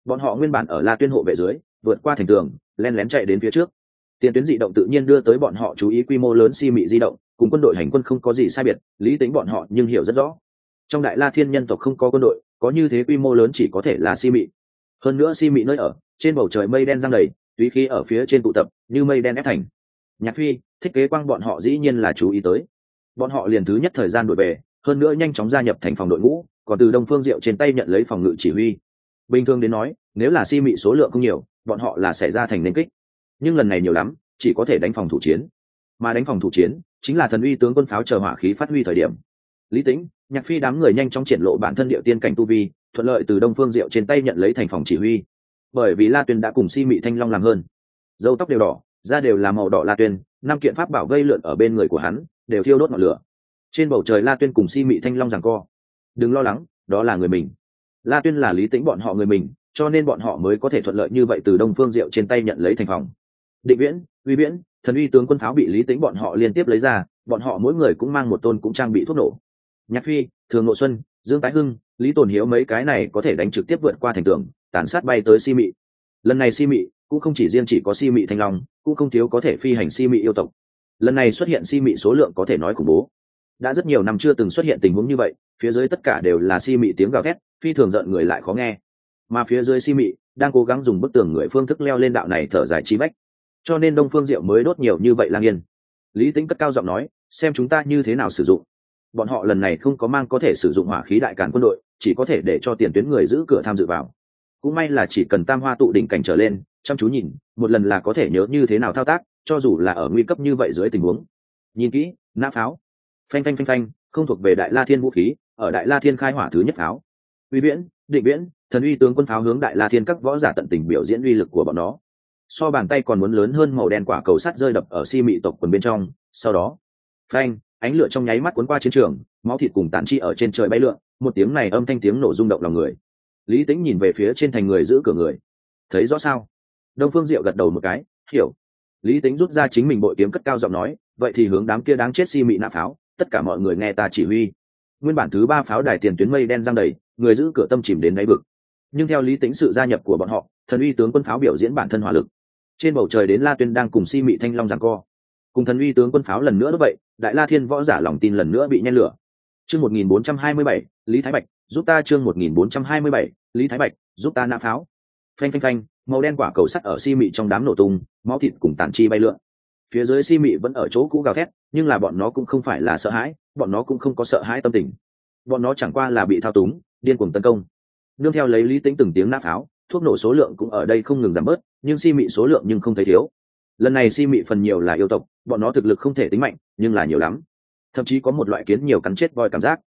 Bọn họ nguyên bản ở la tuyên hộ vệ dưới, vượt qua thành tường, len lén chạy đến phía trước tiền tuyến di động tự nhiên đưa tới bọn họ chú ý quy mô lớn si mị di động, cùng quân đội hành quân không có gì sai biệt, lý tính bọn họ nhưng hiểu rất rõ. Trong đại la thiên nhân tộc không có quân đội, có như thế quy mô lớn chỉ có thể là si mị. Hơn nữa si mị nơi ở, trên bầu trời mây đen giang đầy, túy khí ở phía trên tụ tập, như mây đen ép thành. Nhạc phi thiết kế quang bọn họ dĩ nhiên là chú ý tới. Bọn họ liền thứ nhất thời gian đổi về, hơn nữa nhanh chóng gia nhập thành phòng đội ngũ, còn từ đông phương diệu trên tay nhận lấy phòng ngự chỉ huy. Bình thường đến nói, nếu là si mị số lượng không nhiều, bọn họ là sẽ ra thành nên kích nhưng lần này nhiều lắm, chỉ có thể đánh phòng thủ chiến. Mà đánh phòng thủ chiến chính là thần uy tướng quân pháo chờ hỏa khí phát huy thời điểm. Lý tĩnh, nhạc phi đám người nhanh chóng triển lộ bản thân địa tiên cảnh tu vi, thuận lợi từ đông phương diệu trên tay nhận lấy thành phòng chỉ huy. Bởi vì la tuyên đã cùng si mị thanh long làm hơn. Dâu tóc đều đỏ, da đều là màu đỏ la tuyên, năm kiện pháp bảo gây lượn ở bên người của hắn, đều thiêu đốt ngọn lửa. Trên bầu trời la tuyên cùng si mị thanh long rằng co. Đừng lo lắng, đó là người mình. La tuyên là lý tĩnh bọn họ người mình, cho nên bọn họ mới có thể thuận lợi như vậy từ đông phương diệu trên tay nhận lấy thành phòng định viễn, uy viễn, thần uy tướng quân pháo bị lý tĩnh bọn họ liên tiếp lấy ra, bọn họ mỗi người cũng mang một tôn cũng trang bị thuốc nổ. Nhạc phi, thường nội xuân, dương tái hưng, lý tồn hiếu mấy cái này có thể đánh trực tiếp vượt qua thành tường, tàn sát bay tới si mị. Lần này si mị cũng không chỉ riêng chỉ có si mị thanh long, cũng không thiếu có thể phi hành si mị yêu tộc. Lần này xuất hiện si mị số lượng có thể nói khủng bố. Đã rất nhiều năm chưa từng xuất hiện tình huống như vậy, phía dưới tất cả đều là si mị tiếng gào thét, phi thường giận người lại khó nghe. Mà phía dưới si mị đang cố gắng dùng bức tường người phương thức leo lên đạo này thở dài chi bách cho nên đông phương diệu mới đốt nhiều như vậy lang yên. Lý tính cất cao giọng nói, xem chúng ta như thế nào sử dụng. Bọn họ lần này không có mang có thể sử dụng hỏa khí đại cản quân đội, chỉ có thể để cho tiền tuyến người giữ cửa tham dự vào. Cũng may là chỉ cần tam hoa tụ đỉnh cảnh trở lên, chăm chú nhìn, một lần là có thể nhớ như thế nào thao tác, cho dù là ở nguy cấp như vậy dưới tình huống. Nhìn kỹ, nã pháo. Phanh phanh phanh phanh, không thuộc về đại la thiên vũ khí, ở đại la thiên khai hỏa thứ nhất pháo. Uy viễn, định viễn, thần uy tướng quân pháo hướng đại la thiên các võ giả tận tình biểu diễn uy lực của bọn nó so bàn tay còn muốn lớn hơn màu đen quả cầu sắt rơi đập ở si mị tộc quần bên trong. Sau đó, phanh, ánh lửa trong nháy mắt cuốn qua chiến trường, máu thịt cùng tàn chi ở trên trời bay lượn, một tiếng này âm thanh tiếng nổ rung động lòng người. Lý tính nhìn về phía trên thành người giữ cửa người. Thấy rõ sao? Đông phương diệu gật đầu một cái, hiểu. Lý tính rút ra chính mình bội kiếm cất cao giọng nói, vậy thì hướng đám kia đáng chết si mị nạ pháo, tất cả mọi người nghe ta chỉ huy. Nguyên bản thứ ba pháo đài tiền tuyến mây đen giang đầy, người giữ cửa tâm chìm đến đáy vực. Nhưng theo lý tính sự gia nhập của bọn họ, thần uy tướng quân pháo biểu diễn bản thân hỏa lực trên bầu trời đến la tuyên đang cùng si mị thanh long giằng co. Cùng thần uy tướng quân pháo lần nữa đó vậy, đại la thiên võ giả lòng tin lần nữa bị nhen lửa. Chương một nghìn bốn trăm hai mươi bảy, lý thái bạch, giúp ta chương một nghìn bốn trăm hai mươi bảy, lý thái bạch, giúp ta nã pháo. Phanh phanh phanh, màu đen quả cầu sắt ở si mị trong đám nổ tung, máu thịt cùng tàn chi bay lượn. Phía dưới si mị vẫn ở chỗ cũ gào thét, nhưng là bọn nó cũng không phải là sợ hãi, bọn nó cũng không có sợ hãi tâm tình. Bọn nó chẳng qua là bị thao túng, điên cuồng tấn công. Nương theo lấy lý tính từng tiếng nã pháo thuốc nổ số lượng cũng ở đây không ngừng giảm bớt, nhưng si mị số lượng nhưng không thấy thiếu. Lần này si mị phần nhiều là yêu tộc, bọn nó thực lực không thể tính mạnh, nhưng là nhiều lắm. Thậm chí có một loại kiến nhiều cắn chết voi cảm giác.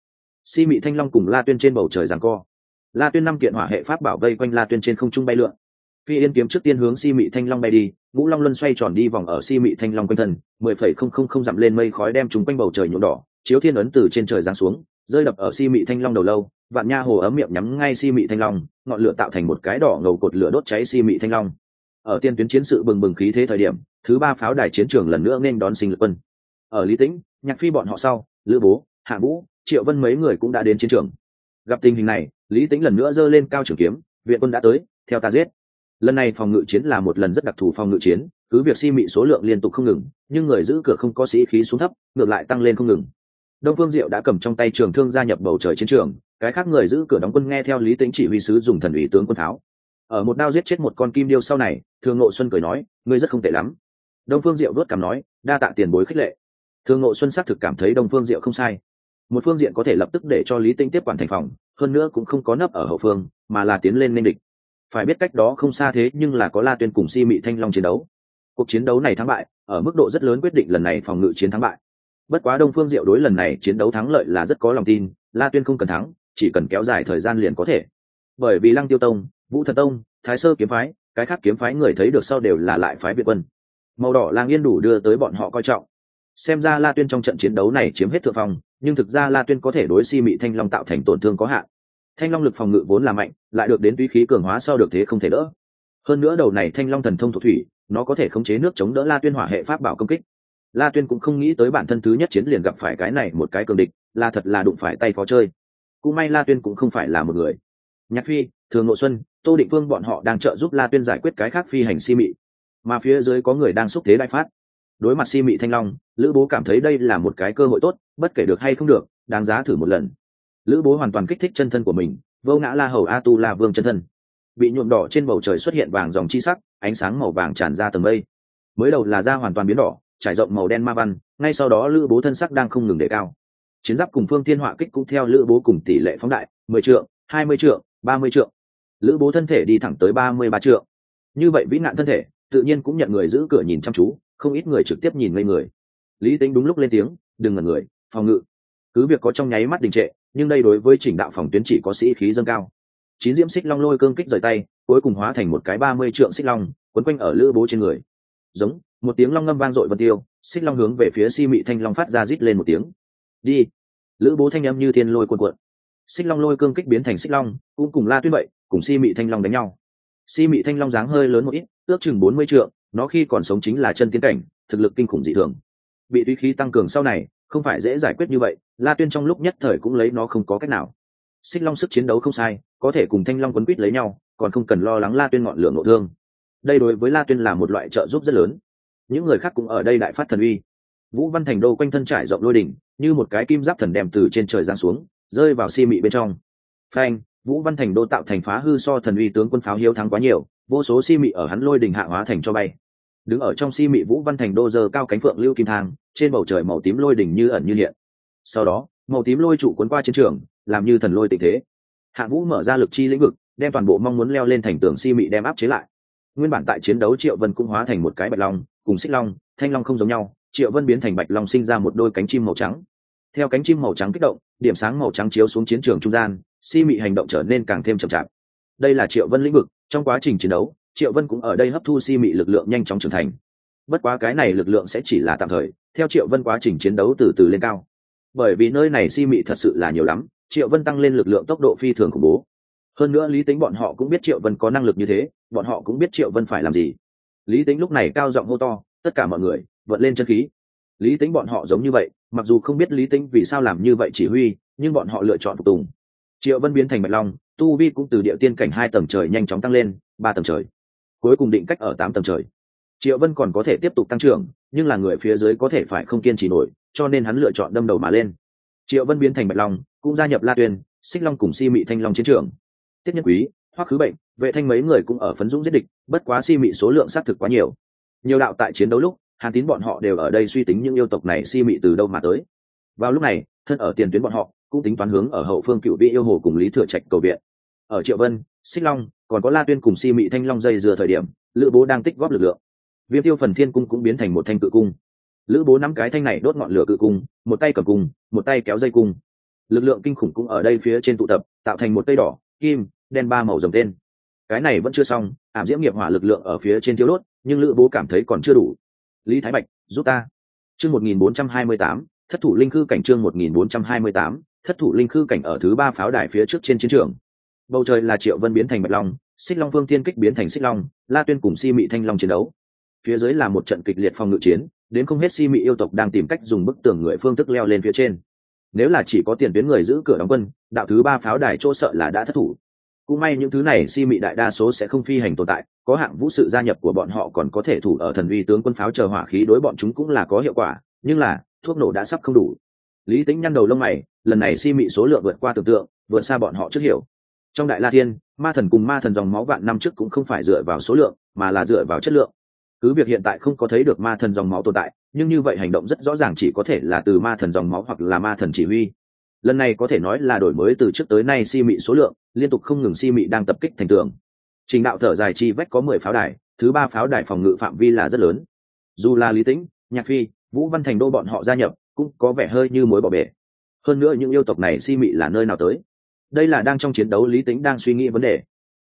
Si mị thanh long cùng la tuyên trên bầu trời ràng co. La tuyên năm kiện hỏa hệ pháp bảo vây quanh la tuyên trên không trung bay lượn. Phi yên kiếm trước tiên hướng si mị thanh long bay đi, ngũ long luân xoay tròn đi vòng ở si mị thanh long quanh thân, mười phẩy không không không dặm lên mây khói đem chúng quanh bầu trời nhuộm đỏ, chiếu thiên ấn từ trên trời giáng xuống rơi đập ở si mị thanh long đầu lâu, vạn nha hồ ấm miệng nhắm ngay si mị thanh long, ngọn lửa tạo thành một cái đỏ ngầu cột lửa đốt cháy si mị thanh long. Ở tiên tuyến chiến sự bừng bừng khí thế thời điểm, thứ ba pháo đài chiến trường lần nữa nên đón sinh lực quân. Ở lý tĩnh, nhạc phi bọn họ sau, lữ bố, hạ vũ, triệu vân mấy người cũng đã đến chiến trường. Gặp tình hình này, lý tĩnh lần nữa giơ lên cao trường kiếm, viện quân đã tới, theo ta giết. Lần này phòng ngự chiến là một lần rất đặc thù phòng ngự chiến, cứ việc si mị số lượng liên tục không ngừng, nhưng người giữ cửa không có sĩ khí xuống thấp, ngược lại tăng lên không ngừng đông phương diệu đã cầm trong tay trường thương gia nhập bầu trời chiến trường, cái khác người giữ cửa đóng quân nghe theo lý tính chỉ huy sứ dùng thần ủy tướng quân tháo. Ở một đao giết chết một con kim điêu sau này thường ngộ xuân cười nói, ngươi rất không tệ lắm. Đông phương diệu đốt cảm nói, đa tạ tiền bối khích lệ. Thường ngộ xuân xác thực cảm thấy đông phương diệu không sai. Một phương diện có thể lập tức để cho lý tinh tiếp quản thành phòng, hơn nữa cũng không có nấp ở hậu phương, mà là tiến lên nên địch. Phải biết cách đó không xa thế nhưng là có la tuyên cùng si mị thanh long chiến đấu. Cuộc chiến đấu này thắng bại, ở mức độ rất lớn quyết định lần này phòng ngự chiến thắng bại bất quá đông phương diệu đối lần này chiến đấu thắng lợi là rất có lòng tin, la tuyên không cần thắng, chỉ cần kéo dài thời gian liền có thể. Bởi vì lăng tiêu tông, vũ thần tông, thái sơ kiếm phái, cái khác kiếm phái người thấy được sau đều là lại phái việt quân. Màu đỏ lang yên đủ đưa tới bọn họ coi trọng. Xem ra la tuyên trong trận chiến đấu này chiếm hết thượng phong, nhưng thực ra la tuyên có thể đối si mị thanh long tạo thành tổn thương có hạn. Thanh long lực phòng ngự vốn là mạnh, lại được đến tuy khí cường hóa sau được thế không thể đỡ. Hơn nữa đầu này thanh long thần thông thuộc thủy, nó có thể khống chế nước chống đỡ la tuyên hỏa hệ pháp bảo công kích la tuyên cũng không nghĩ tới bản thân thứ nhất chiến liền gặp phải cái này một cái cường địch, là thật là đụng phải tay khó chơi. Cũng may la tuyên cũng không phải là một người. Nhạc phi, thường Ngộ xuân, tô định Vương bọn họ đang trợ giúp la tuyên giải quyết cái khác phi hành si mị. Mà phía dưới có người đang xúc thế đại phát. Đối mặt si mị thanh long, lữ bố cảm thấy đây là một cái cơ hội tốt, bất kể được hay không được, đáng giá thử một lần. Lữ bố hoàn toàn kích thích chân thân của mình, vô ngã la hầu a tu la vương chân thân. Bị nhuộm đỏ trên bầu trời xuất hiện vàng dòng chi sắc, ánh sáng màu vàng tràn ra tầng mây. Mới đầu là da hoàn toàn biến đỏ trải rộng màu đen ma văn, ngay sau đó lữ bố thân sắc đang không ngừng đề cao. Chiến giáp cùng phương thiên họa kích cũng theo lữ bố cùng tỷ lệ phóng đại, mười triệu hai mươi triệu ba mươi triệu lữ bố thân thể đi thẳng tới ba mươi ba triệu như vậy vĩ nạn thân thể, tự nhiên cũng nhận người giữ cửa nhìn chăm chú, không ít người trực tiếp nhìn ngây người. Lý tính đúng lúc lên tiếng, đừng ngần người, phòng ngự. Cứ việc có trong nháy mắt đình trệ, nhưng đây đối với chỉnh đạo phòng tuyến chỉ có sĩ khí dâng cao. Chín diễm xích long lôi cương kích rời tay, cuối cùng hóa thành một cái ba mươi trượng xích long, quấn quanh ở lữ bố trên người. Giống một tiếng long ngâm vang dội vân tiêu, xích long hướng về phía si mị thanh long phát ra rít lên một tiếng. Đi. Lữ bố thanh âm như thiên lôi cuộn cuộn. Xích long lôi cương kích biến thành xích long, cũng cùng la tuyên vậy, cùng si mị thanh long đánh nhau. Si mị thanh long dáng hơi lớn một ít, ước chừng bốn mươi trượng, nó khi còn sống chính là chân tiến cảnh, thực lực kinh khủng dị thường. Bị tuy khí tăng cường sau này, không phải dễ giải quyết như vậy, la tuyên trong lúc nhất thời cũng lấy nó không có cách nào. Xích long sức chiến đấu không sai, có thể cùng thanh long quấn quýt lấy nhau, còn không cần lo lắng la tuyên ngọn lửa ngộ thương. Đây đối với la tuyên là một loại trợ giúp rất lớn những người khác cũng ở đây đại phát thần uy. Vũ văn thành đô quanh thân trải rộng lôi đỉnh, như một cái kim giáp thần đem từ trên trời giáng xuống, rơi vào si mị bên trong. Phanh, vũ văn thành đô tạo thành phá hư so thần uy tướng quân pháo hiếu thắng quá nhiều, vô số si mị ở hắn lôi đỉnh hạ hóa thành cho bay. Đứng ở trong si mị vũ văn thành đô giờ cao cánh phượng lưu kim thang, trên bầu trời màu tím lôi đỉnh như ẩn như hiện. Sau đó, màu tím lôi trụ cuốn qua chiến trường, làm như thần lôi tình thế. Hạ vũ mở ra lực chi lĩnh vực, đem toàn bộ mong muốn leo lên thành tường si mị đem áp chế lại. Nguyên bản tại chiến đấu triệu vân cũng hóa thành một cái bạch long cùng xích long, thanh long không giống nhau, triệu vân biến thành bạch long sinh ra một đôi cánh chim màu trắng. Theo cánh chim màu trắng kích động, điểm sáng màu trắng chiếu xuống chiến trường trung gian, si mị hành động trở nên càng thêm chậm chạp. Đây là triệu vân lĩnh vực, trong quá trình chiến đấu, triệu vân cũng ở đây hấp thu si mị lực lượng nhanh chóng trưởng thành. Bất quá cái này lực lượng sẽ chỉ là tạm thời, theo triệu vân quá trình chiến đấu từ từ lên cao. Bởi vì nơi này si mị thật sự là nhiều lắm, triệu vân tăng lên lực lượng tốc độ phi thường khủng bố. Hơn nữa lý tính bọn họ cũng biết triệu vân có năng lực như thế, bọn họ cũng biết triệu vân phải làm gì lý tính lúc này cao giọng hô to, tất cả mọi người, vận lên chân khí. Lý tính bọn họ giống như vậy, mặc dù không biết lý tính vì sao làm như vậy chỉ huy, nhưng bọn họ lựa chọn phục tùng. Triệu vân biến thành bạch long, tu vi cũng từ địa tiên cảnh hai tầng trời nhanh chóng tăng lên, ba tầng trời. Cuối cùng định cách ở tám tầng trời. Triệu vân còn có thể tiếp tục tăng trưởng, nhưng là người phía dưới có thể phải không kiên trì nổi, cho nên hắn lựa chọn đâm đầu mà lên. Triệu vân biến thành bạch long, cũng gia nhập la tuyên, xích long cùng si mị thanh long chiến trường. Tiết nhân quý hoắc khứ bệnh, vệ thanh mấy người cũng ở phấn dũng giết địch, bất quá si mị số lượng xác thực quá nhiều. Nhiều đạo tại chiến đấu lúc, hàn tín bọn họ đều ở đây suy tính những yêu tộc này si mị từ đâu mà tới. Vào lúc này, thân ở tiền tuyến bọn họ, cũng tính toán hướng ở hậu phương cựu vị yêu hồ cùng lý thừa trạch cầu viện. Ở triệu vân, xích long, còn có la tuyên cùng si mị thanh long dây dừa thời điểm, lữ bố đang tích góp lực lượng. Viêm tiêu phần thiên cung cũng biến thành một thanh cự cung. Lữ bố nắm cái thanh này đốt ngọn lửa cự cung, một tay cầm cung, một tay kéo dây cung. Lực lượng kinh khủng cũng ở đây phía trên tụ tập, tạo thành một cây đỏ, kim đen ba màu dòng tên. Cái này vẫn chưa xong, ảm diễm nghiệp hỏa lực lượng ở phía trên thiếu đốt, nhưng lữ bố cảm thấy còn chưa đủ. Lý thái bạch, giúp ta. Chương một nghìn bốn trăm hai mươi tám, thất thủ linh khư cảnh trương một nghìn bốn trăm hai mươi tám, thất thủ linh khư cảnh ở thứ ba pháo đài phía trước trên chiến trường. Bầu trời là triệu vân biến thành bạch long, xích long phương thiên kích biến thành xích long, la tuyên cùng si mị thanh long chiến đấu. Phía dưới là một trận kịch liệt phòng ngự chiến, đến không hết si mị yêu tộc đang tìm cách dùng bức tường người phương thức leo lên phía trên. Nếu là chỉ có tiền tuyến người giữ cửa đóng quân, đạo thứ ba pháo đài chỗ sợ là đã thất thủ cũng may những thứ này si mị đại đa số sẽ không phi hành tồn tại, có hạng vũ sự gia nhập của bọn họ còn có thể thủ ở thần uy tướng quân pháo chờ hỏa khí đối bọn chúng cũng là có hiệu quả, nhưng là, thuốc nổ đã sắp không đủ. Lý tính nhăn đầu lông mày, lần này si mị số lượng vượt qua tưởng tượng, vượt xa bọn họ trước hiểu. Trong đại la thiên, ma thần cùng ma thần dòng máu vạn năm trước cũng không phải dựa vào số lượng, mà là dựa vào chất lượng. Cứ việc hiện tại không có thấy được ma thần dòng máu tồn tại, nhưng như vậy hành động rất rõ ràng chỉ có thể là từ ma thần dòng máu hoặc là ma thần chỉ huy lần này có thể nói là đổi mới từ trước tới nay si mị số lượng, liên tục không ngừng si mị đang tập kích thành tường. Trình đạo thở dài chi vách có mười pháo đài, thứ ba pháo đài phòng ngự phạm vi là rất lớn. Dù là lý tĩnh, nhạc phi, vũ văn thành đô bọn họ gia nhập, cũng có vẻ hơi như mối bỏ bể. Hơn nữa những yêu tộc này si mị là nơi nào tới? Đây là đang trong chiến đấu lý tính đang suy nghĩ vấn đề.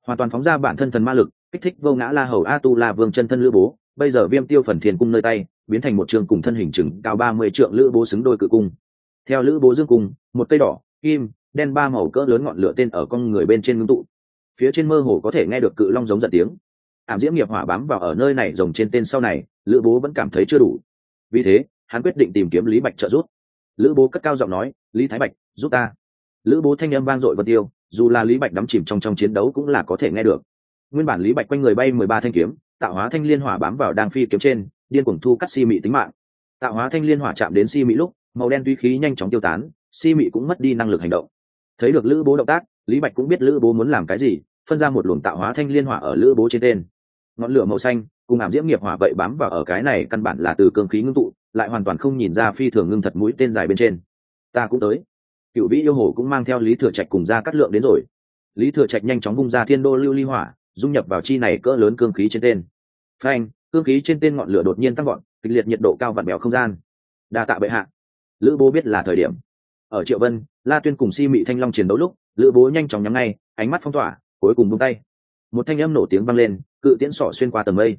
Hoàn toàn phóng ra bản thân thần ma lực, kích thích vô ngã la hầu a tu la vương chân thân lữ bố, bây giờ viêm tiêu phần thiền cung nơi tay, biến thành một trường cùng thân hình chừng cao ba mươi trượng lữ bố xứng đôi cự cung theo lữ bố dương cung một cây đỏ, kim, đen ba màu cỡ lớn ngọn lửa tên ở con người bên trên ngưng tụ. Phía trên mơ hồ có thể nghe được cự long giống giận tiếng. Ảm diễm nghiệp hỏa bám vào ở nơi này rồng trên tên sau này, lữ bố vẫn cảm thấy chưa đủ. Vì thế, hắn quyết định tìm kiếm lý bạch trợ giúp. Lữ bố cất cao giọng nói, lý thái bạch, giúp ta. Lữ bố thanh âm vang dội vật tiêu, dù là lý bạch đắm chìm trong trong chiến đấu cũng là có thể nghe được. Nguyên bản lý bạch quanh người bay mười ba thanh kiếm, tạo hóa thanh liên hỏa bám vào đang phi kiếm trên, điên cuồng thu cắt si mị tính mạng. Tạo hóa thanh liên hỏa chạm đến si mị lúc màu đen tuy khí nhanh chóng tiêu tán, si mị cũng mất đi năng lực hành động. Thấy được lữ bố động tác, lý bạch cũng biết lữ bố muốn làm cái gì, phân ra một luồng tạo hóa thanh liên hỏa ở lữ bố trên tên. Ngọn lửa màu xanh, cùng ảm diễm nghiệp hỏa vậy bám vào ở cái này căn bản là từ cương khí ngưng tụ, lại hoàn toàn không nhìn ra phi thường ngưng thật mũi tên dài bên trên. Ta cũng tới. Cựu vĩ yêu hồ cũng mang theo lý thừa trạch cùng ra cắt lượng đến rồi. Lý thừa trạch nhanh chóng bung ra thiên đô lưu ly hỏa, dung nhập vào chi này cỡ lớn cương khí trên tên. Phanh, cương khí trên tên ngọn lửa đột nhiên tăng gọn kịch liệt nhiệt độ cao vặn béo không gian. Đa tạ bệ hạ lữ bố biết là thời điểm. Ở triệu vân, la tuyên cùng si mị thanh long chiến đấu lúc, lữ bố nhanh chóng nhắm ngay, ánh mắt phong tỏa, cuối cùng bung tay. Một thanh âm nổ tiếng vang lên, cự tiễn sỏ xuyên qua tầng mây.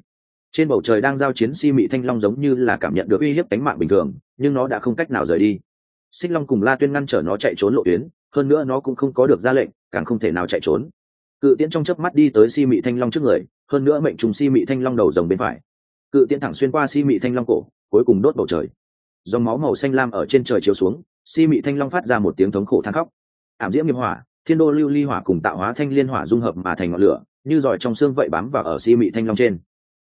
Trên bầu trời đang giao chiến si mị thanh long giống như là cảm nhận được uy hiếp đánh mạng bình thường, nhưng nó đã không cách nào rời đi. Xích long cùng la tuyên ngăn trở nó chạy trốn lộ tuyến, hơn nữa nó cũng không có được ra lệnh, càng không thể nào chạy trốn. Cự tiễn trong chớp mắt đi tới si mị thanh long trước người, hơn nữa mệnh trùng si mị thanh long đầu rồng bên phải. Cự tiễn thẳng xuyên qua si mị thanh long cổ, cuối cùng đốt bầu trời dòng máu màu xanh lam ở trên trời chiếu xuống, si mị thanh long phát ra một tiếng thống khổ than khóc. Ảm diễm nghiệp hỏa, thiên đô lưu ly hỏa cùng tạo hóa thanh liên hỏa dung hợp mà thành ngọn lửa, như giỏi trong xương vậy bám vào ở si mị thanh long trên.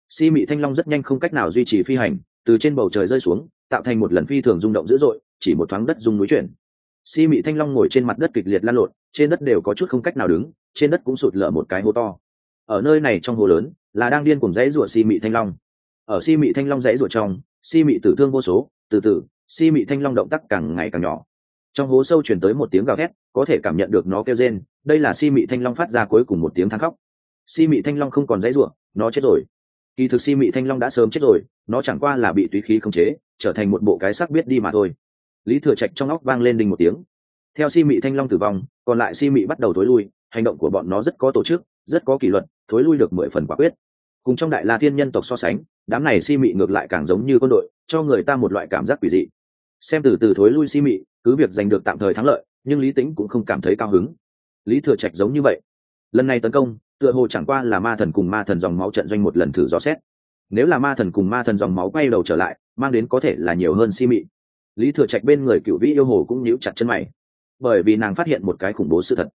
Si mị thanh long rất nhanh không cách nào duy trì phi hành, từ trên bầu trời rơi xuống, tạo thành một lần phi thường rung động dữ dội, chỉ một thoáng đất rung núi chuyển. Si mị thanh long ngồi trên mặt đất kịch liệt lan lộn, trên đất đều có chút không cách nào đứng, trên đất cũng sụt lở một cái hố to. Ở nơi này trong hồ lớn, là đang điên cùng dãy rủa si mị thanh long. Ở si mị thanh long dãy rủa trong si mị tử thương vô số, từ từ, si mị thanh long động tác càng ngày càng nhỏ. Trong hố sâu chuyển tới một tiếng gào thét, có thể cảm nhận được nó kêu rên, đây là si mị thanh long phát ra cuối cùng một tiếng thang khóc. Si mị thanh long không còn dãy ruộng nó chết rồi. Kỳ thực si mị thanh long đã sớm chết rồi, nó chẳng qua là bị túy khí khống chế, trở thành một bộ cái sắc biết đi mà thôi. Lý thừa trạch trong óc vang lên đình một tiếng. Theo si mị thanh long tử vong, còn lại si mị bắt đầu thối lui, hành động của bọn nó rất có tổ chức, rất có kỷ luật, thối lui được mười phần quả quyết cùng trong đại la thiên nhân tộc so sánh, đám này si mị ngược lại càng giống như quân đội, cho người ta một loại cảm giác quỷ dị. Xem từ từ thối lui si mị, cứ việc giành được tạm thời thắng lợi, nhưng lý tính cũng không cảm thấy cao hứng. Lý thừa trạch giống như vậy. Lần này tấn công, tựa hồ chẳng qua là ma thần cùng ma thần dòng máu trận doanh một lần thử dò xét. Nếu là ma thần cùng ma thần dòng máu quay đầu trở lại, mang đến có thể là nhiều hơn si mị. Lý thừa trạch bên người cựu vĩ yêu hồ cũng nhíu chặt chân mày. Bởi vì nàng phát hiện một cái khủng bố sự thật.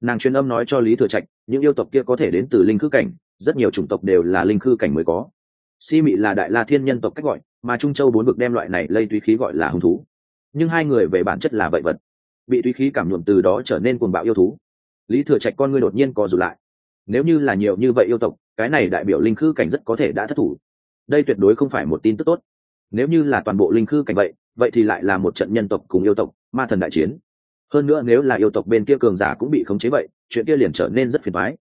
Nàng truyền âm nói cho lý thừa trạch, những yêu tộc kia có thể đến từ linh khước cảnh rất nhiều chủng tộc đều là linh khư cảnh mới có. Si mị là đại la thiên nhân tộc cách gọi, mà trung châu bốn vực đem loại này lây túy khí gọi là hung thú. Nhưng hai người về bản chất là vậy vật. Bị túy khí cảm nhuộm từ đó trở nên cuồng bạo yêu thú. Lý thừa trạch con ngươi đột nhiên co rụt lại. Nếu như là nhiều như vậy yêu tộc, cái này đại biểu linh khư cảnh rất có thể đã thất thủ. Đây tuyệt đối không phải một tin tức tốt. Nếu như là toàn bộ linh khư cảnh vậy vậy thì lại là một trận nhân tộc cùng yêu tộc, ma thần đại chiến. Hơn nữa nếu là yêu tộc bên kia cường giả cũng bị khống chế vậy, chuyện kia liền trở nên rất phiền thoái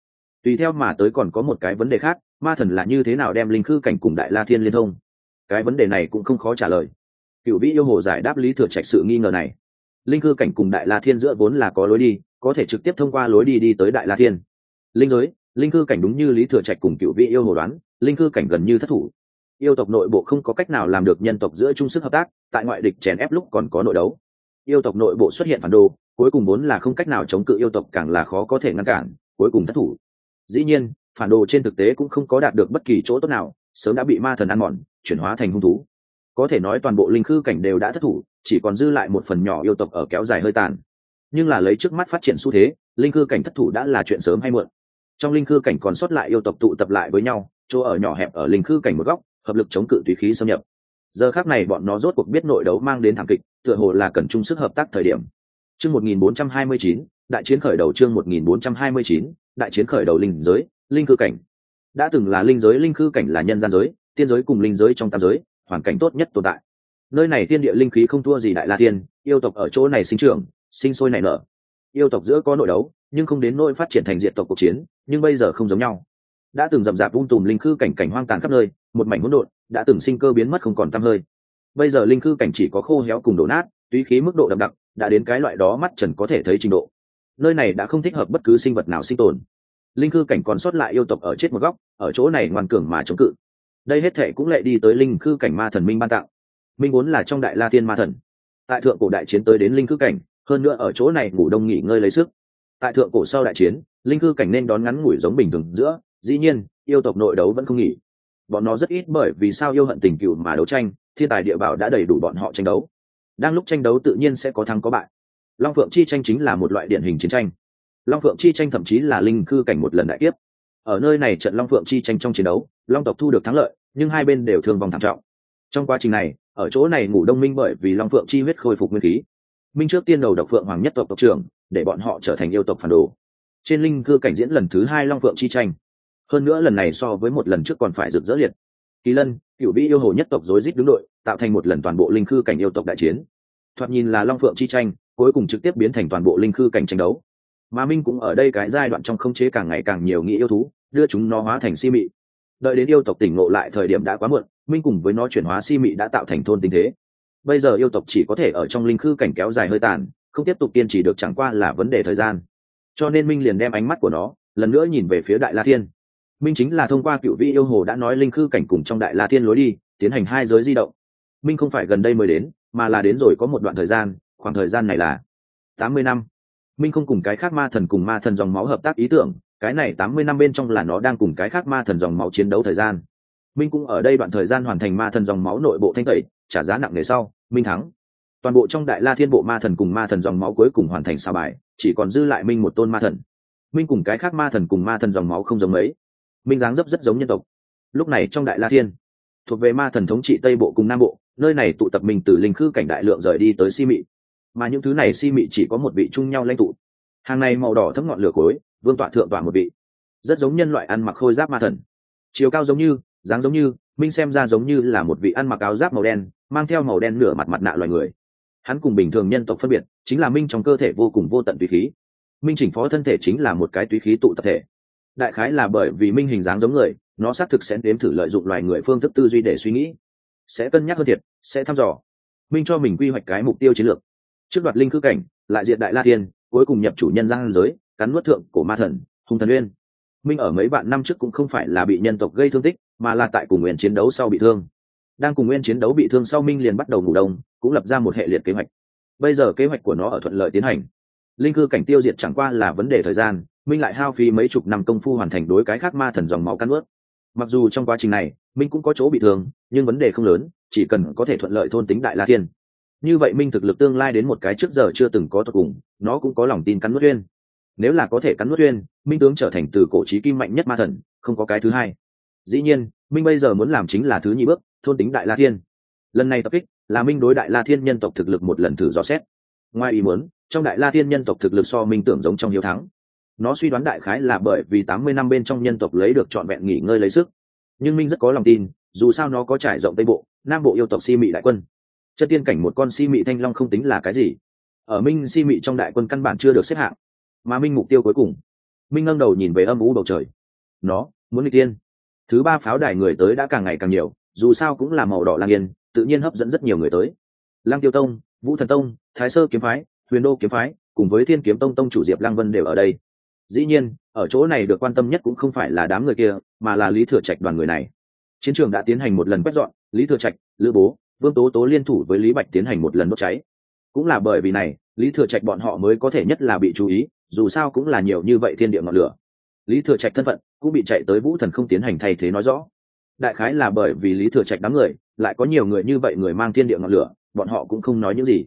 tùy theo mà tới còn có một cái vấn đề khác, ma thần là như thế nào đem linh khư cảnh cùng đại la thiên liên thông? Cái vấn đề này cũng không khó trả lời. Cựu vĩ yêu hồ giải đáp lý thừa trạch sự nghi ngờ này. Linh khư cảnh cùng đại la thiên giữa vốn là có lối đi, có thể trực tiếp thông qua lối đi đi tới đại la thiên. Linh giới, linh khư cảnh đúng như lý thừa trạch cùng cựu vị yêu hồ đoán, linh khư cảnh gần như thất thủ. Yêu tộc nội bộ không có cách nào làm được nhân tộc giữa chung sức hợp tác, tại ngoại địch chèn ép lúc còn có nội đấu. Yêu tộc nội bộ xuất hiện phản đồ, cuối cùng vốn là không cách nào chống cự yêu tộc càng là khó có thể ngăn cản, cuối cùng thất thủ dĩ nhiên phản đồ trên thực tế cũng không có đạt được bất kỳ chỗ tốt nào sớm đã bị ma thần ăn mòn chuyển hóa thành hung thú. Có thể nói toàn bộ linh khư cảnh đều đã thất thủ chỉ còn dư lại một phần nhỏ yêu tộc ở kéo dài hơi tàn. Nhưng là lấy trước mắt phát triển xu thế linh khư cảnh thất thủ đã là chuyện sớm hay muộn. Trong linh khư cảnh còn sót lại yêu tộc tụ tập lại với nhau chỗ ở nhỏ hẹp ở linh khư cảnh một góc hợp lực chống cự tùy khí xâm nhập. Giờ khác này bọn nó rốt cuộc biết nội đấu mang đến thảm kịch tựa hồ là cần chung sức hợp tác thời điểm. Chương 1429, đại chiến khởi đầu chương 1429, đại chiến khởi đầu linh giới, linh cư cảnh. Đã từng là linh giới, linh cư cảnh là nhân gian giới, tiên giới cùng linh giới trong tam giới, hoàn cảnh tốt nhất tồn tại. Nơi này tiên địa linh khí không thua gì đại la tiên, yêu tộc ở chỗ này sinh trưởng, sinh sôi nảy nở. Yêu tộc giữa có nội đấu, nhưng không đến nỗi phát triển thành diện tộc cuộc chiến, nhưng bây giờ không giống nhau. Đã từng rậm rạp vung tùm linh khư cảnh cảnh hoang tàn khắp nơi, một mảnh hỗn độn, đã từng sinh cơ biến mất không còn tăm hơi. Bây giờ linh khư cảnh chỉ có khô héo cùng đổ nát, túy khí mức độ đậm đặc, đã đến cái loại đó mắt trần có thể thấy trình độ nơi này đã không thích hợp bất cứ sinh vật nào sinh tồn. Linh cư cảnh còn sót lại yêu tộc ở chết một góc, ở chỗ này ngoan cường mà chống cự. Đây hết thệ cũng lệ đi tới linh cư cảnh ma thần minh ban tặng. Minh vốn là trong đại la tiên ma thần. Tại thượng cổ đại chiến tới đến linh cư cảnh, hơn nữa ở chỗ này ngủ đông nghỉ ngơi lấy sức. Tại thượng cổ sau đại chiến, linh cư cảnh nên đón ngắn ngủi giống bình thường giữa, dĩ nhiên, yêu tộc nội đấu vẫn không nghỉ. Bọn nó rất ít bởi vì sao yêu hận tình cựu mà đấu tranh, thiên tài địa bảo đã đầy đủ bọn họ tranh đấu. Đang lúc tranh đấu tự nhiên sẽ có thắng có bại long phượng chi tranh chính là một loại điển hình chiến tranh. Long phượng chi tranh thậm chí là linh khư cảnh một lần đại tiếp ở nơi này trận long phượng chi tranh trong chiến đấu, long tộc thu được thắng lợi, nhưng hai bên đều thương vong thảm trọng. Trong quá trình này, ở chỗ này ngủ đông minh bởi vì long phượng chi huyết khôi phục nguyên khí. Minh trước tiên đầu độc phượng hoàng nhất tộc tộc trưởng, để bọn họ trở thành yêu tộc phản đồ. Trên linh cư cảnh diễn lần thứ hai long phượng chi tranh. Hơn nữa lần này so với một lần trước còn phải rực rỡ liệt. Kỳ lân, cựu vĩ yêu hồ nhất tộc rối rít đứng đội, tạo thành một lần toàn bộ linh cư cảnh yêu tộc đại chiến. Thoạt nhìn là long phượng chi tranh cuối cùng trực tiếp biến thành toàn bộ linh khư cảnh tranh đấu. Mà minh cũng ở đây cái giai đoạn trong không chế càng ngày càng nhiều nghĩ yêu thú, đưa chúng nó hóa thành si mị. Đợi đến yêu tộc tỉnh ngộ lại thời điểm đã quá muộn, minh cùng với nó chuyển hóa si mị đã tạo thành thôn tình thế. Bây giờ yêu tộc chỉ có thể ở trong linh khư cảnh kéo dài hơi tàn, không tiếp tục kiên trì được chẳng qua là vấn đề thời gian. Cho nên minh liền đem ánh mắt của nó lần nữa nhìn về phía đại la thiên. Minh chính là thông qua cựu vị yêu hồ đã nói linh khư cảnh cùng trong đại la thiên lối đi, tiến hành hai giới di động. Minh không phải gần đây mới đến, mà là đến rồi có một đoạn thời gian khoảng thời gian này là tám mươi năm. Minh không cùng cái khác ma thần cùng ma thần dòng máu hợp tác ý tưởng, cái này tám mươi năm bên trong là nó đang cùng cái khác ma thần dòng máu chiến đấu thời gian. Minh cũng ở đây đoạn thời gian hoàn thành ma thần dòng máu nội bộ thanh tẩy, trả giá nặng nề sau, minh thắng. Toàn bộ trong đại la thiên bộ ma thần cùng ma thần dòng máu cuối cùng hoàn thành sao bài, chỉ còn dư lại minh một tôn ma thần. Minh cùng cái khác ma thần cùng ma thần dòng máu không giống ấy minh dáng dấp rất giống nhân tộc. Lúc này trong đại la thiên, thuộc về ma thần thống trị tây bộ cùng nam bộ, nơi này tụ tập mình từ linh khư cảnh đại lượng rời đi tới si mị mà những thứ này si mị chỉ có một vị chung nhau lãnh tụ. Hàng này màu đỏ thấm ngọn lửa cối vương tọa thượng tọa một vị. Rất giống nhân loại ăn mặc khôi giáp ma thần. Chiều cao giống như, dáng giống như, minh xem ra giống như là một vị ăn mặc áo giáp màu đen, mang theo màu đen nửa mặt mặt nạ loài người. Hắn cùng bình thường nhân tộc phân biệt, chính là minh trong cơ thể vô cùng vô tận tùy khí. Minh chỉnh phó thân thể chính là một cái tùy khí tụ tập thể. Đại khái là bởi vì minh hình dáng giống người, nó xác thực sẽ đếm thử lợi dụng loài người phương thức tư duy để suy nghĩ. Sẽ cân nhắc hơn thiệt, sẽ thăm dò. Minh cho mình quy hoạch cái mục tiêu chiến lược trước đoạt linh khư cảnh, lại diện đại la thiên, cuối cùng nhập chủ nhân gian giới, cắn nuốt thượng của ma thần hùng thần uyên. Minh ở mấy vạn năm trước cũng không phải là bị nhân tộc gây thương tích, mà là tại cùng nguyên chiến đấu sau bị thương. Đang cùng nguyên chiến đấu bị thương sau minh liền bắt đầu ngủ đông, cũng lập ra một hệ liệt kế hoạch. Bây giờ kế hoạch của nó ở thuận lợi tiến hành. Linh cư cảnh tiêu diệt chẳng qua là vấn đề thời gian, minh lại hao phí mấy chục năm công phu hoàn thành đối cái khác ma thần dòng máu cắn ướt mặc dù trong quá trình này, minh cũng có chỗ bị thương, nhưng vấn đề không lớn, chỉ cần có thể thuận lợi thôn tính đại la thiên như vậy minh thực lực tương lai đến một cái trước giờ chưa từng có tột cùng, nó cũng có lòng tin cắn nuốt uyên. Nếu là có thể cắn nuốt uyên, minh tướng trở thành từ cổ trí kim mạnh nhất ma thần, không có cái thứ hai. Dĩ nhiên, minh bây giờ muốn làm chính là thứ nhị bước, thôn tính đại la thiên. Lần này tập kích là minh đối đại la thiên nhân tộc thực lực một lần thử dò xét. Ngoài ý muốn, trong đại la thiên nhân tộc thực lực so minh tưởng giống trong hiếu thắng. Nó suy đoán đại khái là bởi vì tám mươi năm bên trong nhân tộc lấy được trọn vẹn nghỉ ngơi lấy sức. Nhưng minh rất có lòng tin, dù sao nó có trải rộng tây bộ, nam bộ yêu tộc si mị đại quân chân tiên cảnh một con si mị thanh long không tính là cái gì. Ở minh si mị trong đại quân căn bản chưa được xếp hạng, mà minh mục tiêu cuối cùng. Minh ngẩng đầu nhìn về âm u bầu trời. Nó, muốn đi tiên. Thứ ba pháo đài người tới đã càng ngày càng nhiều, dù sao cũng là màu đỏ lang yên, tự nhiên hấp dẫn rất nhiều người tới. Lang tiêu tông, vũ thần tông, thái sơ kiếm phái, huyền đô kiếm phái, cùng với thiên kiếm tông tông chủ diệp lang vân đều ở đây. Dĩ nhiên, ở chỗ này được quan tâm nhất cũng không phải là đám người kia, mà là lý thừa trạch đoàn người này. Chiến trường đã tiến hành một lần quét dọn, lý thừa trạch, lữ bố vương tố tố liên thủ với lý bạch tiến hành một lần đốt cháy. Cũng là bởi vì này, lý thừa trạch bọn họ mới có thể nhất là bị chú ý, dù sao cũng là nhiều như vậy thiên địa ngọn lửa. Lý thừa trạch thân phận cũng bị chạy tới vũ thần không tiến hành thay thế nói rõ. Đại khái là bởi vì lý thừa trạch đám người, lại có nhiều người như vậy người mang thiên địa ngọn lửa, bọn họ cũng không nói những gì.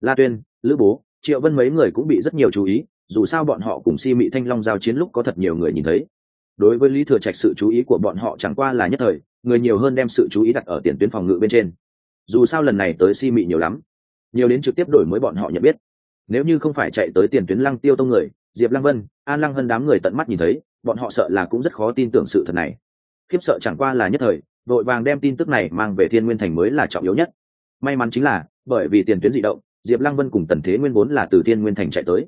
La tuyên, lữ bố, triệu vân mấy người cũng bị rất nhiều chú ý, dù sao bọn họ cùng si mị thanh long giao chiến lúc có thật nhiều người nhìn thấy. Đối với lý thừa trạch sự chú ý của bọn họ chẳng qua là nhất thời, người nhiều hơn đem sự chú ý đặt ở tiền tuyến phòng ngự bên trên dù sao lần này tới si mị nhiều lắm. Nhiều đến trực tiếp đổi mới bọn họ nhận biết. Nếu như không phải chạy tới tiền tuyến lăng tiêu tông người, diệp lăng vân, an lăng hân đám người tận mắt nhìn thấy, bọn họ sợ là cũng rất khó tin tưởng sự thật này. Khiếp sợ chẳng qua là nhất thời, vội vàng đem tin tức này mang về thiên nguyên thành mới là trọng yếu nhất. May mắn chính là, bởi vì tiền tuyến dị động, diệp lăng vân cùng tần thế nguyên vốn là từ thiên nguyên thành chạy tới.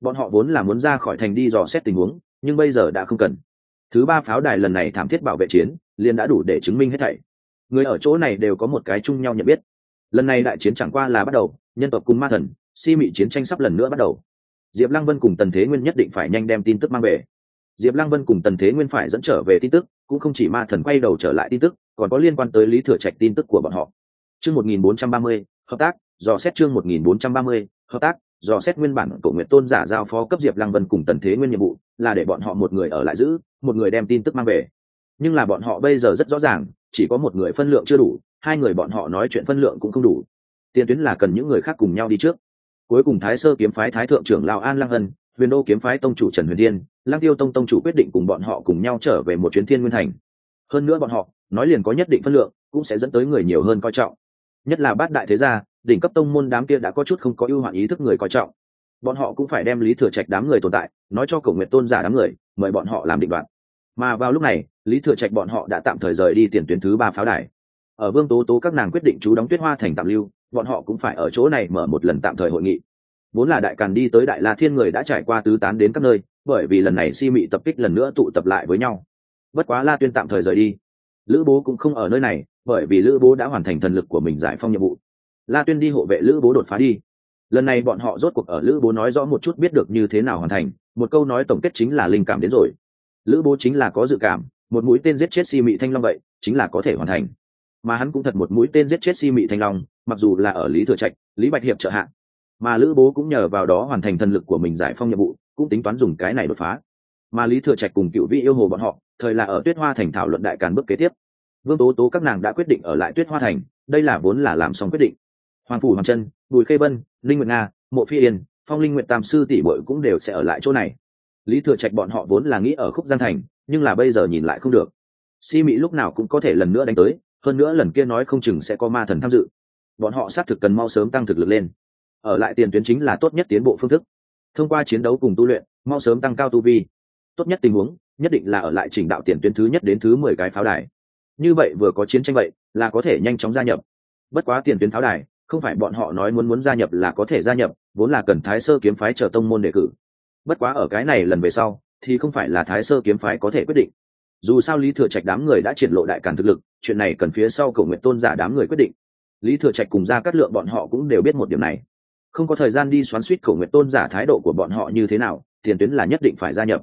Bọn họ vốn là muốn ra khỏi thành đi dò xét tình huống, nhưng bây giờ đã không cần. Thứ ba pháo đài lần này thảm thiết bảo vệ chiến, liền đã đủ để chứng minh hết thảy người ở chỗ này đều có một cái chung nhau nhận biết. Lần này đại chiến chẳng qua là bắt đầu, nhân tộc cùng ma thần, si mị chiến tranh sắp lần nữa bắt đầu. Diệp lăng vân cùng tần thế nguyên nhất định phải nhanh đem tin tức mang về. Diệp lăng vân cùng tần thế nguyên phải dẫn trở về tin tức, cũng không chỉ ma thần quay đầu trở lại tin tức, còn có liên quan tới lý thừa trạch tin tức của bọn họ. Chương một nghìn bốn trăm ba mươi, hợp tác, dò xét chương một nghìn bốn trăm ba mươi, hợp tác, dò xét nguyên bản cổ nguyện tôn giả giao phó cấp diệp lăng vân cùng tần thế nguyên nhiệm vụ, là để bọn họ một người ở lại giữ, một người đem tin tức mang về. Nhưng là bọn họ bây giờ rất rõ ràng chỉ có một người phân lượng chưa đủ, hai người bọn họ nói chuyện phân lượng cũng không đủ. Tiền tuyến là cần những người khác cùng nhau đi trước. Cuối cùng thái sơ kiếm phái thái thượng trưởng lào an lăng hân, huyền đô kiếm phái tông chủ trần huyền thiên, lăng tiêu tông tông chủ quyết định cùng bọn họ cùng nhau trở về một chuyến thiên nguyên thành. Hơn nữa bọn họ, nói liền có nhất định phân lượng, cũng sẽ dẫn tới người nhiều hơn coi trọng. Nhất là bát đại thế gia, đỉnh cấp tông môn đám kia đã có chút không có ưu hoạn ý thức người coi trọng. Bọn họ cũng phải đem lý thừa trạch đám người tồn tại, nói cho cổ nguyện tôn giả đám người, mời bọn họ làm định đoạn mà vào lúc này lý thừa trạch bọn họ đã tạm thời rời đi tiền tuyến thứ ba pháo đài. Ở vương tố tố các nàng quyết định chú đóng tuyết hoa thành tạm lưu, bọn họ cũng phải ở chỗ này mở một lần tạm thời hội nghị. Vốn là đại càn đi tới đại la thiên người đã trải qua tứ tán đến các nơi, bởi vì lần này si mị tập kích lần nữa tụ tập lại với nhau. Bất quá la tuyên tạm thời rời đi. Lữ bố cũng không ở nơi này, bởi vì lữ bố đã hoàn thành thần lực của mình giải phong nhiệm vụ. La tuyên đi hộ vệ lữ bố đột phá đi. Lần này bọn họ rốt cuộc ở lữ bố nói rõ một chút biết được như thế nào hoàn thành, một câu nói tổng kết chính là linh cảm đến rồi. Lữ bố chính là có dự cảm một mũi tên giết chết si mị thanh long vậy, chính là có thể hoàn thành. Mà hắn cũng thật một mũi tên giết chết si mị thanh long, mặc dù là ở lý thừa trạch, lý bạch hiệp trợ hạn mà lữ bố cũng nhờ vào đó hoàn thành thần lực của mình giải phong nhiệm vụ, cũng tính toán dùng cái này đột phá. Mà lý thừa trạch cùng cựu vị yêu hồ bọn họ, thời là ở tuyết hoa thành thảo luận đại càn bước kế tiếp. Vương tố tố các nàng đã quyết định ở lại tuyết hoa thành, đây là vốn là làm xong quyết định. Hoàng phủ hoàng chân bùi khê bân linh nguyệt nga, mộ phi yên, phong linh nguyệt tam sư tỷ bội cũng đều sẽ ở lại chỗ này. Lý thừa trạch bọn họ vốn là nghĩ ở khúc giang thành nhưng là bây giờ nhìn lại không được. Si mỹ lúc nào cũng có thể lần nữa đánh tới, hơn nữa lần kia nói không chừng sẽ có ma thần tham dự. Bọn họ xác thực cần mau sớm tăng thực lực lên. Ở lại tiền tuyến chính là tốt nhất tiến bộ phương thức. Thông qua chiến đấu cùng tu luyện, mau sớm tăng cao tu vi. Tốt nhất tình huống, nhất định là ở lại chỉnh đạo tiền tuyến thứ nhất đến thứ mười cái pháo đài. Như vậy vừa có chiến tranh vậy, là có thể nhanh chóng gia nhập. Bất quá tiền tuyến pháo đài, không phải bọn họ nói muốn muốn gia nhập là có thể gia nhập, vốn là cần thái sơ kiếm phái chờ tông môn đề cử. Bất quá ở cái này lần về sau thì không phải là thái sơ kiếm phái có thể quyết định. Dù sao lý thừa trạch đám người đã triển lộ đại càn thực lực, chuyện này cần phía sau cầu nguyện tôn giả đám người quyết định. Lý thừa trạch cùng ra cắt lượng bọn họ cũng đều biết một điểm này. Không có thời gian đi xoắn suýt cầu nguyện tôn giả thái độ của bọn họ như thế nào, tiền tuyến là nhất định phải gia nhập.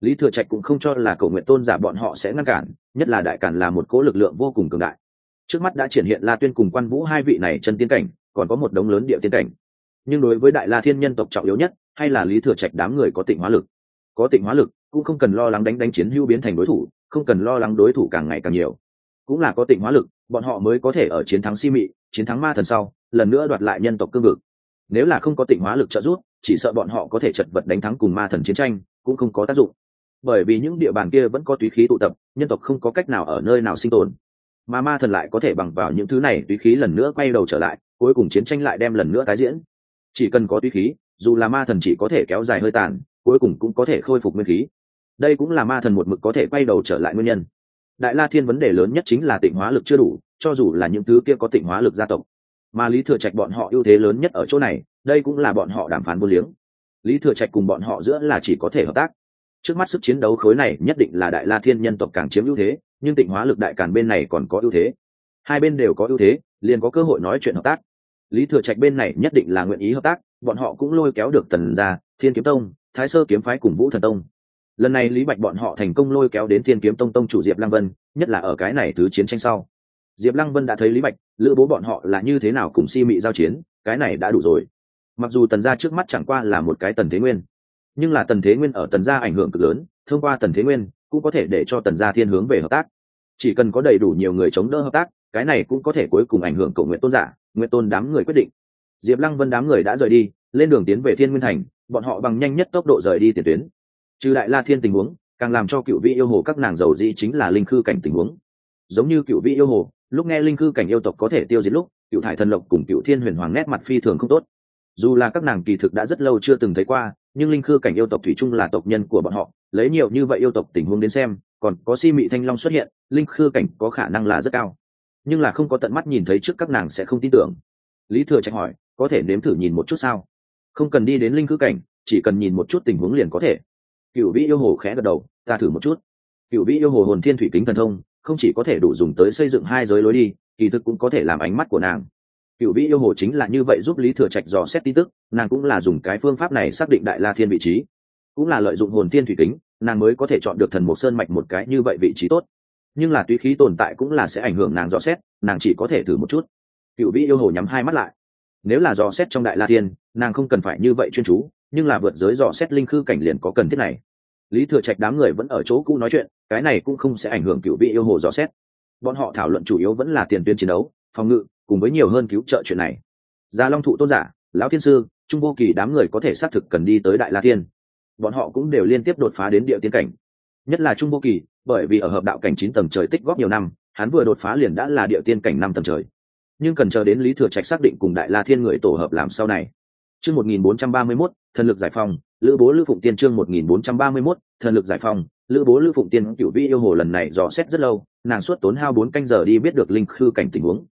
Lý thừa trạch cũng không cho là cầu nguyện tôn giả bọn họ sẽ ngăn cản, nhất là đại Càn là một cố lực lượng vô cùng cường đại. Trước mắt đã triển hiện la tuyên cùng quan vũ hai vị này chân tiên cảnh, còn có một đống lớn địa tiên cảnh. Nhưng đối với đại la thiên nhân tộc trọng yếu nhất, hay là lý thừa trạch đám người có tịnh hóa lực? Có tịnh hóa lực, cũng không cần lo lắng đánh đánh chiến hữu biến thành đối thủ, không cần lo lắng đối thủ càng ngày càng nhiều. Cũng là có tịnh hóa lực, bọn họ mới có thể ở chiến thắng si mị, chiến thắng ma thần sau, lần nữa đoạt lại nhân tộc cương vực. Nếu là không có tịnh hóa lực trợ giúp, chỉ sợ bọn họ có thể chật vật đánh thắng cùng ma thần chiến tranh, cũng không có tác dụng. Bởi vì những địa bàn kia vẫn có túy khí tụ tập, nhân tộc không có cách nào ở nơi nào sinh tồn. Mà ma thần lại có thể bằng vào những thứ này túy khí lần nữa quay đầu trở lại, cuối cùng chiến tranh lại đem lần nữa tái diễn. Chỉ cần có túy khí, dù là ma thần chỉ có thể kéo dài hơi tàn cuối cùng cũng có thể khôi phục nguyên khí. Đây cũng là ma thần một mực có thể quay đầu trở lại nguyên nhân. Đại la thiên vấn đề lớn nhất chính là tịnh hóa lực chưa đủ, cho dù là những thứ kia có tịnh hóa lực gia tộc. Mà lý thừa trạch bọn họ ưu thế lớn nhất ở chỗ này, đây cũng là bọn họ đàm phán vô liếng. Lý thừa trạch cùng bọn họ giữa là chỉ có thể hợp tác. Trước mắt sức chiến đấu khối này nhất định là đại la thiên nhân tộc càng chiếm ưu thế, nhưng tịnh hóa lực đại càn bên này còn có ưu thế. Hai bên đều có ưu thế, liền có cơ hội nói chuyện hợp tác. Lý thừa trạch bên này nhất định là nguyện ý hợp tác, bọn họ cũng lôi kéo được tần gia, thiên kiếm tông thái sơ kiếm phái cùng vũ thần tông. Lần này lý bạch bọn họ thành công lôi kéo đến thiên kiếm tông tông chủ diệp lăng vân, nhất là ở cái này thứ chiến tranh sau. Diệp lăng vân đã thấy lý bạch, lữ bố bọn họ là như thế nào cùng si mị giao chiến, cái này đã đủ rồi. Mặc dù tần gia trước mắt chẳng qua là một cái tần thế nguyên, nhưng là tần thế nguyên ở tần gia ảnh hưởng cực lớn, thông qua tần thế nguyên cũng có thể để cho tần gia thiên hướng về hợp tác. Chỉ cần có đầy đủ nhiều người chống đỡ hợp tác, cái này cũng có thể cuối cùng ảnh hưởng cậu nguyện tôn giả nguyện tôn đám người quyết định. Diệp lăng vân đám người đã rời đi, lên đường tiến về thiên nguyên thành bọn họ bằng nhanh nhất tốc độ rời đi tiền tuyến. Trừ đại la thiên tình huống, càng làm cho cựu vị yêu hồ các nàng giàu dĩ chính là linh khư cảnh tình huống. Giống như cựu vị yêu hồ, lúc nghe linh khư cảnh yêu tộc có thể tiêu diệt lúc, cựu thải thần lộc cùng cựu thiên huyền hoàng nét mặt phi thường không tốt. Dù là các nàng kỳ thực đã rất lâu chưa từng thấy qua, nhưng linh khư cảnh yêu tộc thủy chung là tộc nhân của bọn họ, lấy nhiều như vậy yêu tộc tình huống đến xem, còn có si mị thanh long xuất hiện, linh khư cảnh có khả năng là rất cao. Nhưng là không có tận mắt nhìn thấy trước các nàng sẽ không tin tưởng. Lý thừa trạch hỏi, có thể nếm thử nhìn một chút sao? Không cần đi đến linh khư cảnh, chỉ cần nhìn một chút tình huống liền có thể. Cựu vĩ yêu hồ khẽ gật đầu, ta thử một chút. Cựu vĩ yêu hồ hồn thiên thủy kính thần thông, không chỉ có thể đủ dùng tới xây dựng hai giới lối đi, kỳ thực cũng có thể làm ánh mắt của nàng. Cựu vĩ yêu hồ chính là như vậy giúp lý thừa trạch dò xét tin tức, nàng cũng là dùng cái phương pháp này xác định đại la thiên vị trí. Cũng là lợi dụng hồn thiên thủy kính, nàng mới có thể chọn được thần mộc sơn mạch một cái như vậy vị trí tốt. Nhưng là túy khí tồn tại cũng là sẽ ảnh hưởng nàng dò xét, nàng chỉ có thể thử một chút. Cựu vĩ yêu hồ nhắm hai mắt lại nếu là dò xét trong đại la thiên, nàng không cần phải như vậy chuyên chú, nhưng là vượt giới dò xét linh khư cảnh liền có cần thiết này. Lý thừa trạch đám người vẫn ở chỗ cũ nói chuyện, cái này cũng không sẽ ảnh hưởng cựu vị yêu hồ dò xét. Bọn họ thảo luận chủ yếu vẫn là tiền tuyến chiến đấu, phòng ngự, cùng với nhiều hơn cứu trợ chuyện này. Gia long thụ tôn giả, lão thiên sư, trung vô kỳ đám người có thể xác thực cần đi tới đại la thiên. Bọn họ cũng đều liên tiếp đột phá đến địa tiên cảnh. Nhất là trung vô kỳ, bởi vì ở hợp đạo cảnh chín tầng trời tích góp nhiều năm, hắn vừa đột phá liền đã là địa tiên cảnh năm tầng trời nhưng cần chờ đến lý thừa trạch xác định cùng đại la thiên người tổ hợp làm sau này. Chương một nghìn bốn trăm ba mươi mốt, thần lực giải phòng lữ bố lữ phụng tiên chương một nghìn bốn trăm ba mươi mốt, thần lực giải phòng lữ bố lữ phụng tiên cựu vi yêu hồ lần này dò xét rất lâu, nàng suốt tốn hao bốn canh giờ đi biết được linh khư cảnh tình huống.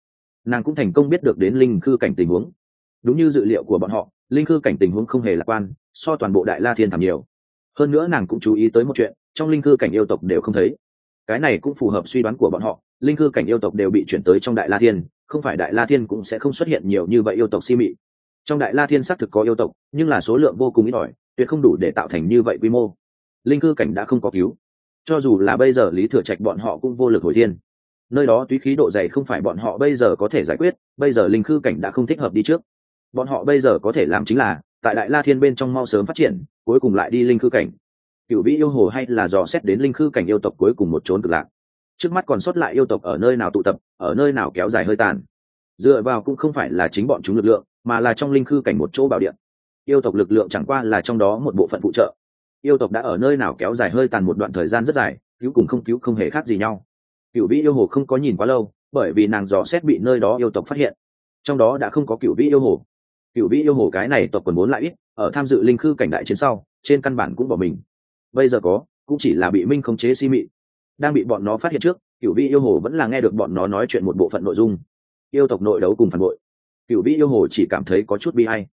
Nàng cũng thành công biết được đến linh khư cảnh tình huống. Đúng như dự liệu của bọn họ, linh khư cảnh tình huống không hề lạc quan, so toàn bộ đại la thiên thảm nhiều. Hơn nữa nàng cũng chú ý tới một chuyện, trong linh khư cảnh yêu tộc đều không thấy. Cái này cũng phù hợp suy đoán của bọn họ linh cư cảnh yêu tộc đều bị chuyển tới trong đại la thiên, không phải đại la thiên cũng sẽ không xuất hiện nhiều như vậy yêu tộc si mị. Trong đại la thiên xác thực có yêu tộc, nhưng là số lượng vô cùng ít ỏi, tuyệt không đủ để tạo thành như vậy quy mô. Linh cư cảnh đã không có cứu. Cho dù là bây giờ lý thừa trạch bọn họ cũng vô lực hồi thiên. Nơi đó túy khí độ dày không phải bọn họ bây giờ có thể giải quyết, bây giờ linh cư cảnh đã không thích hợp đi trước. Bọn họ bây giờ có thể làm chính là, tại đại la thiên bên trong mau sớm phát triển, cuối cùng lại đi linh cư cảnh. Cựu vĩ yêu hồ hay là dò xét đến linh cư cảnh yêu tộc cuối cùng một trốn cực lạc trước mắt còn sót lại yêu tộc ở nơi nào tụ tập, ở nơi nào kéo dài hơi tàn. Dựa vào cũng không phải là chính bọn chúng lực lượng, mà là trong linh khư cảnh một chỗ bảo điện yêu tộc lực lượng chẳng qua là trong đó một bộ phận phụ trợ. Yêu tộc đã ở nơi nào kéo dài hơi tàn một đoạn thời gian rất dài, cứu cùng không cứu không hề khác gì nhau. Cựu vĩ yêu hồ không có nhìn quá lâu, bởi vì nàng dò xét bị nơi đó yêu tộc phát hiện. Trong đó đã không có cựu vĩ yêu hồ. Cựu vĩ yêu hồ cái này tộc quần bốn lại ít, ở tham dự linh khư cảnh đại chiến sau, trên căn bản cũng bỏ mình. Bây giờ có, cũng chỉ là bị minh khống chế si mị đang bị bọn nó phát hiện trước cựu vị yêu hồ vẫn là nghe được bọn nó nói chuyện một bộ phận nội dung. Yêu tộc nội đấu cùng phản bội. Cựu vị yêu hồ chỉ cảm thấy có chút bi hay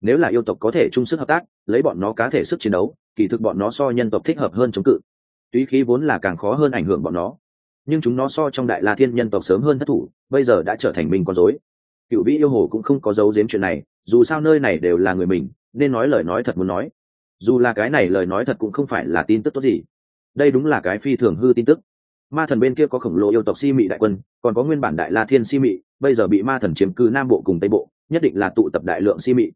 nếu là yêu tộc có thể chung sức hợp tác, lấy bọn nó cá thể sức chiến đấu, kỳ thực bọn nó so nhân tộc thích hợp hơn chống cự. Tuy khí vốn là càng khó hơn ảnh hưởng bọn nó. Nhưng chúng nó so trong đại la thiên nhân tộc sớm hơn thất thủ, bây giờ đã trở thành mình con dối cựu vĩ yêu hồ cũng không có dấu giếm chuyện này, dù sao nơi này đều là người mình, nên nói lời nói thật muốn nói. Dù là cái này lời nói thật cũng không phải là tin tức tốt gì đây đúng là cái phi thường hư tin tức. Ma thần bên kia có khổng lồ yêu tộc si mị đại quân, còn có nguyên bản đại la thiên si mị, bây giờ bị ma thần chiếm cư nam bộ cùng tây bộ, nhất định là tụ tập đại lượng si mị.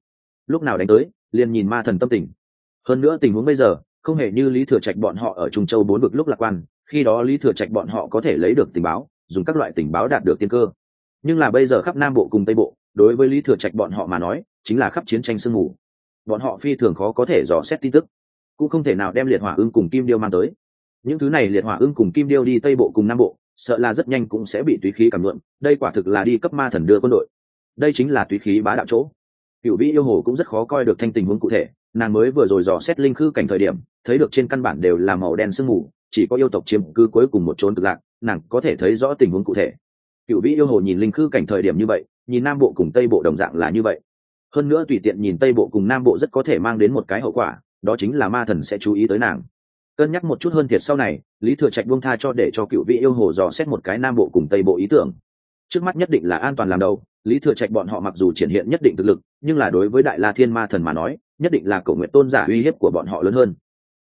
Lúc nào đánh tới, liền nhìn ma thần tâm tình. Hơn nữa tình huống bây giờ, không hề như lý thừa trạch bọn họ ở trung châu bốn vực lúc lạc quan, khi đó lý thừa trạch bọn họ có thể lấy được tình báo, dùng các loại tình báo đạt được tiên cơ. Nhưng là bây giờ khắp nam bộ cùng tây bộ, đối với lý thừa trạch bọn họ mà nói, chính là khắp chiến tranh sương mù. Bọn họ phi thường khó có thể dò xét tin tức. Cũng không thể nào đem liệt hỏa ưng cùng kim điêu mang tới những thứ này liệt hỏa ưng cùng kim điêu đi tây bộ cùng nam bộ, sợ là rất nhanh cũng sẽ bị túy khí cảm luận đây quả thực là đi cấp ma thần đưa quân đội. Đây chính là túy khí bá đạo chỗ. Cựu vĩ yêu hồ cũng rất khó coi được thanh tình huống cụ thể, nàng mới vừa rồi dò xét linh khư cảnh thời điểm, thấy được trên căn bản đều là màu đen sương mù, chỉ có yêu tộc chiếm cư cuối cùng một trốn cực lạc, nàng có thể thấy rõ tình huống cụ thể. Cựu vĩ yêu hồ nhìn linh khư cảnh thời điểm như vậy, nhìn nam bộ cùng tây bộ đồng dạng là như vậy. Hơn nữa tùy tiện nhìn tây bộ cùng nam bộ rất có thể mang đến một cái hậu quả, đó chính là ma thần sẽ chú ý tới nàng cân nhắc một chút hơn thiệt sau này, lý thừa trạch buông tha cho để cho cựu vị yêu hồ dò xét một cái nam bộ cùng tây bộ ý tưởng. Trước mắt nhất định là an toàn làm đầu, lý thừa trạch bọn họ mặc dù triển hiện nhất định thực lực, nhưng là đối với đại la thiên ma thần mà nói, nhất định là cầu nguyện tôn giả uy hiếp của bọn họ lớn hơn.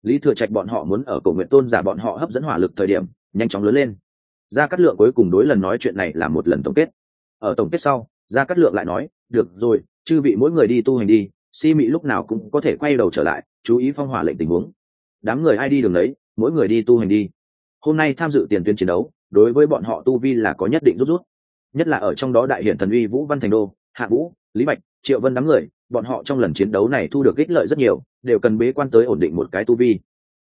Lý thừa trạch bọn họ muốn ở cầu nguyện tôn giả bọn họ hấp dẫn hỏa lực thời điểm, nhanh chóng lớn lên. Gia cát lượng cuối cùng đối lần nói chuyện này là một lần tổng kết. Ở tổng kết sau, gia cát lượng lại nói, được rồi, chư vị mỗi người đi tu hành đi, si mị lúc nào cũng có thể quay đầu trở lại, chú ý phong hỏa lệnh tình huống đám người ai đi đường đấy mỗi người đi tu hành đi. Hôm nay tham dự tiền tuyến chiến đấu, đối với bọn họ tu vi là có nhất định rút rút. Nhất là ở trong đó đại hiển thần uy vũ văn thành đô, hạ vũ, lý bạch, triệu vân đám người, bọn họ trong lần chiến đấu này thu được ích lợi rất nhiều, đều cần bế quan tới ổn định một cái tu vi.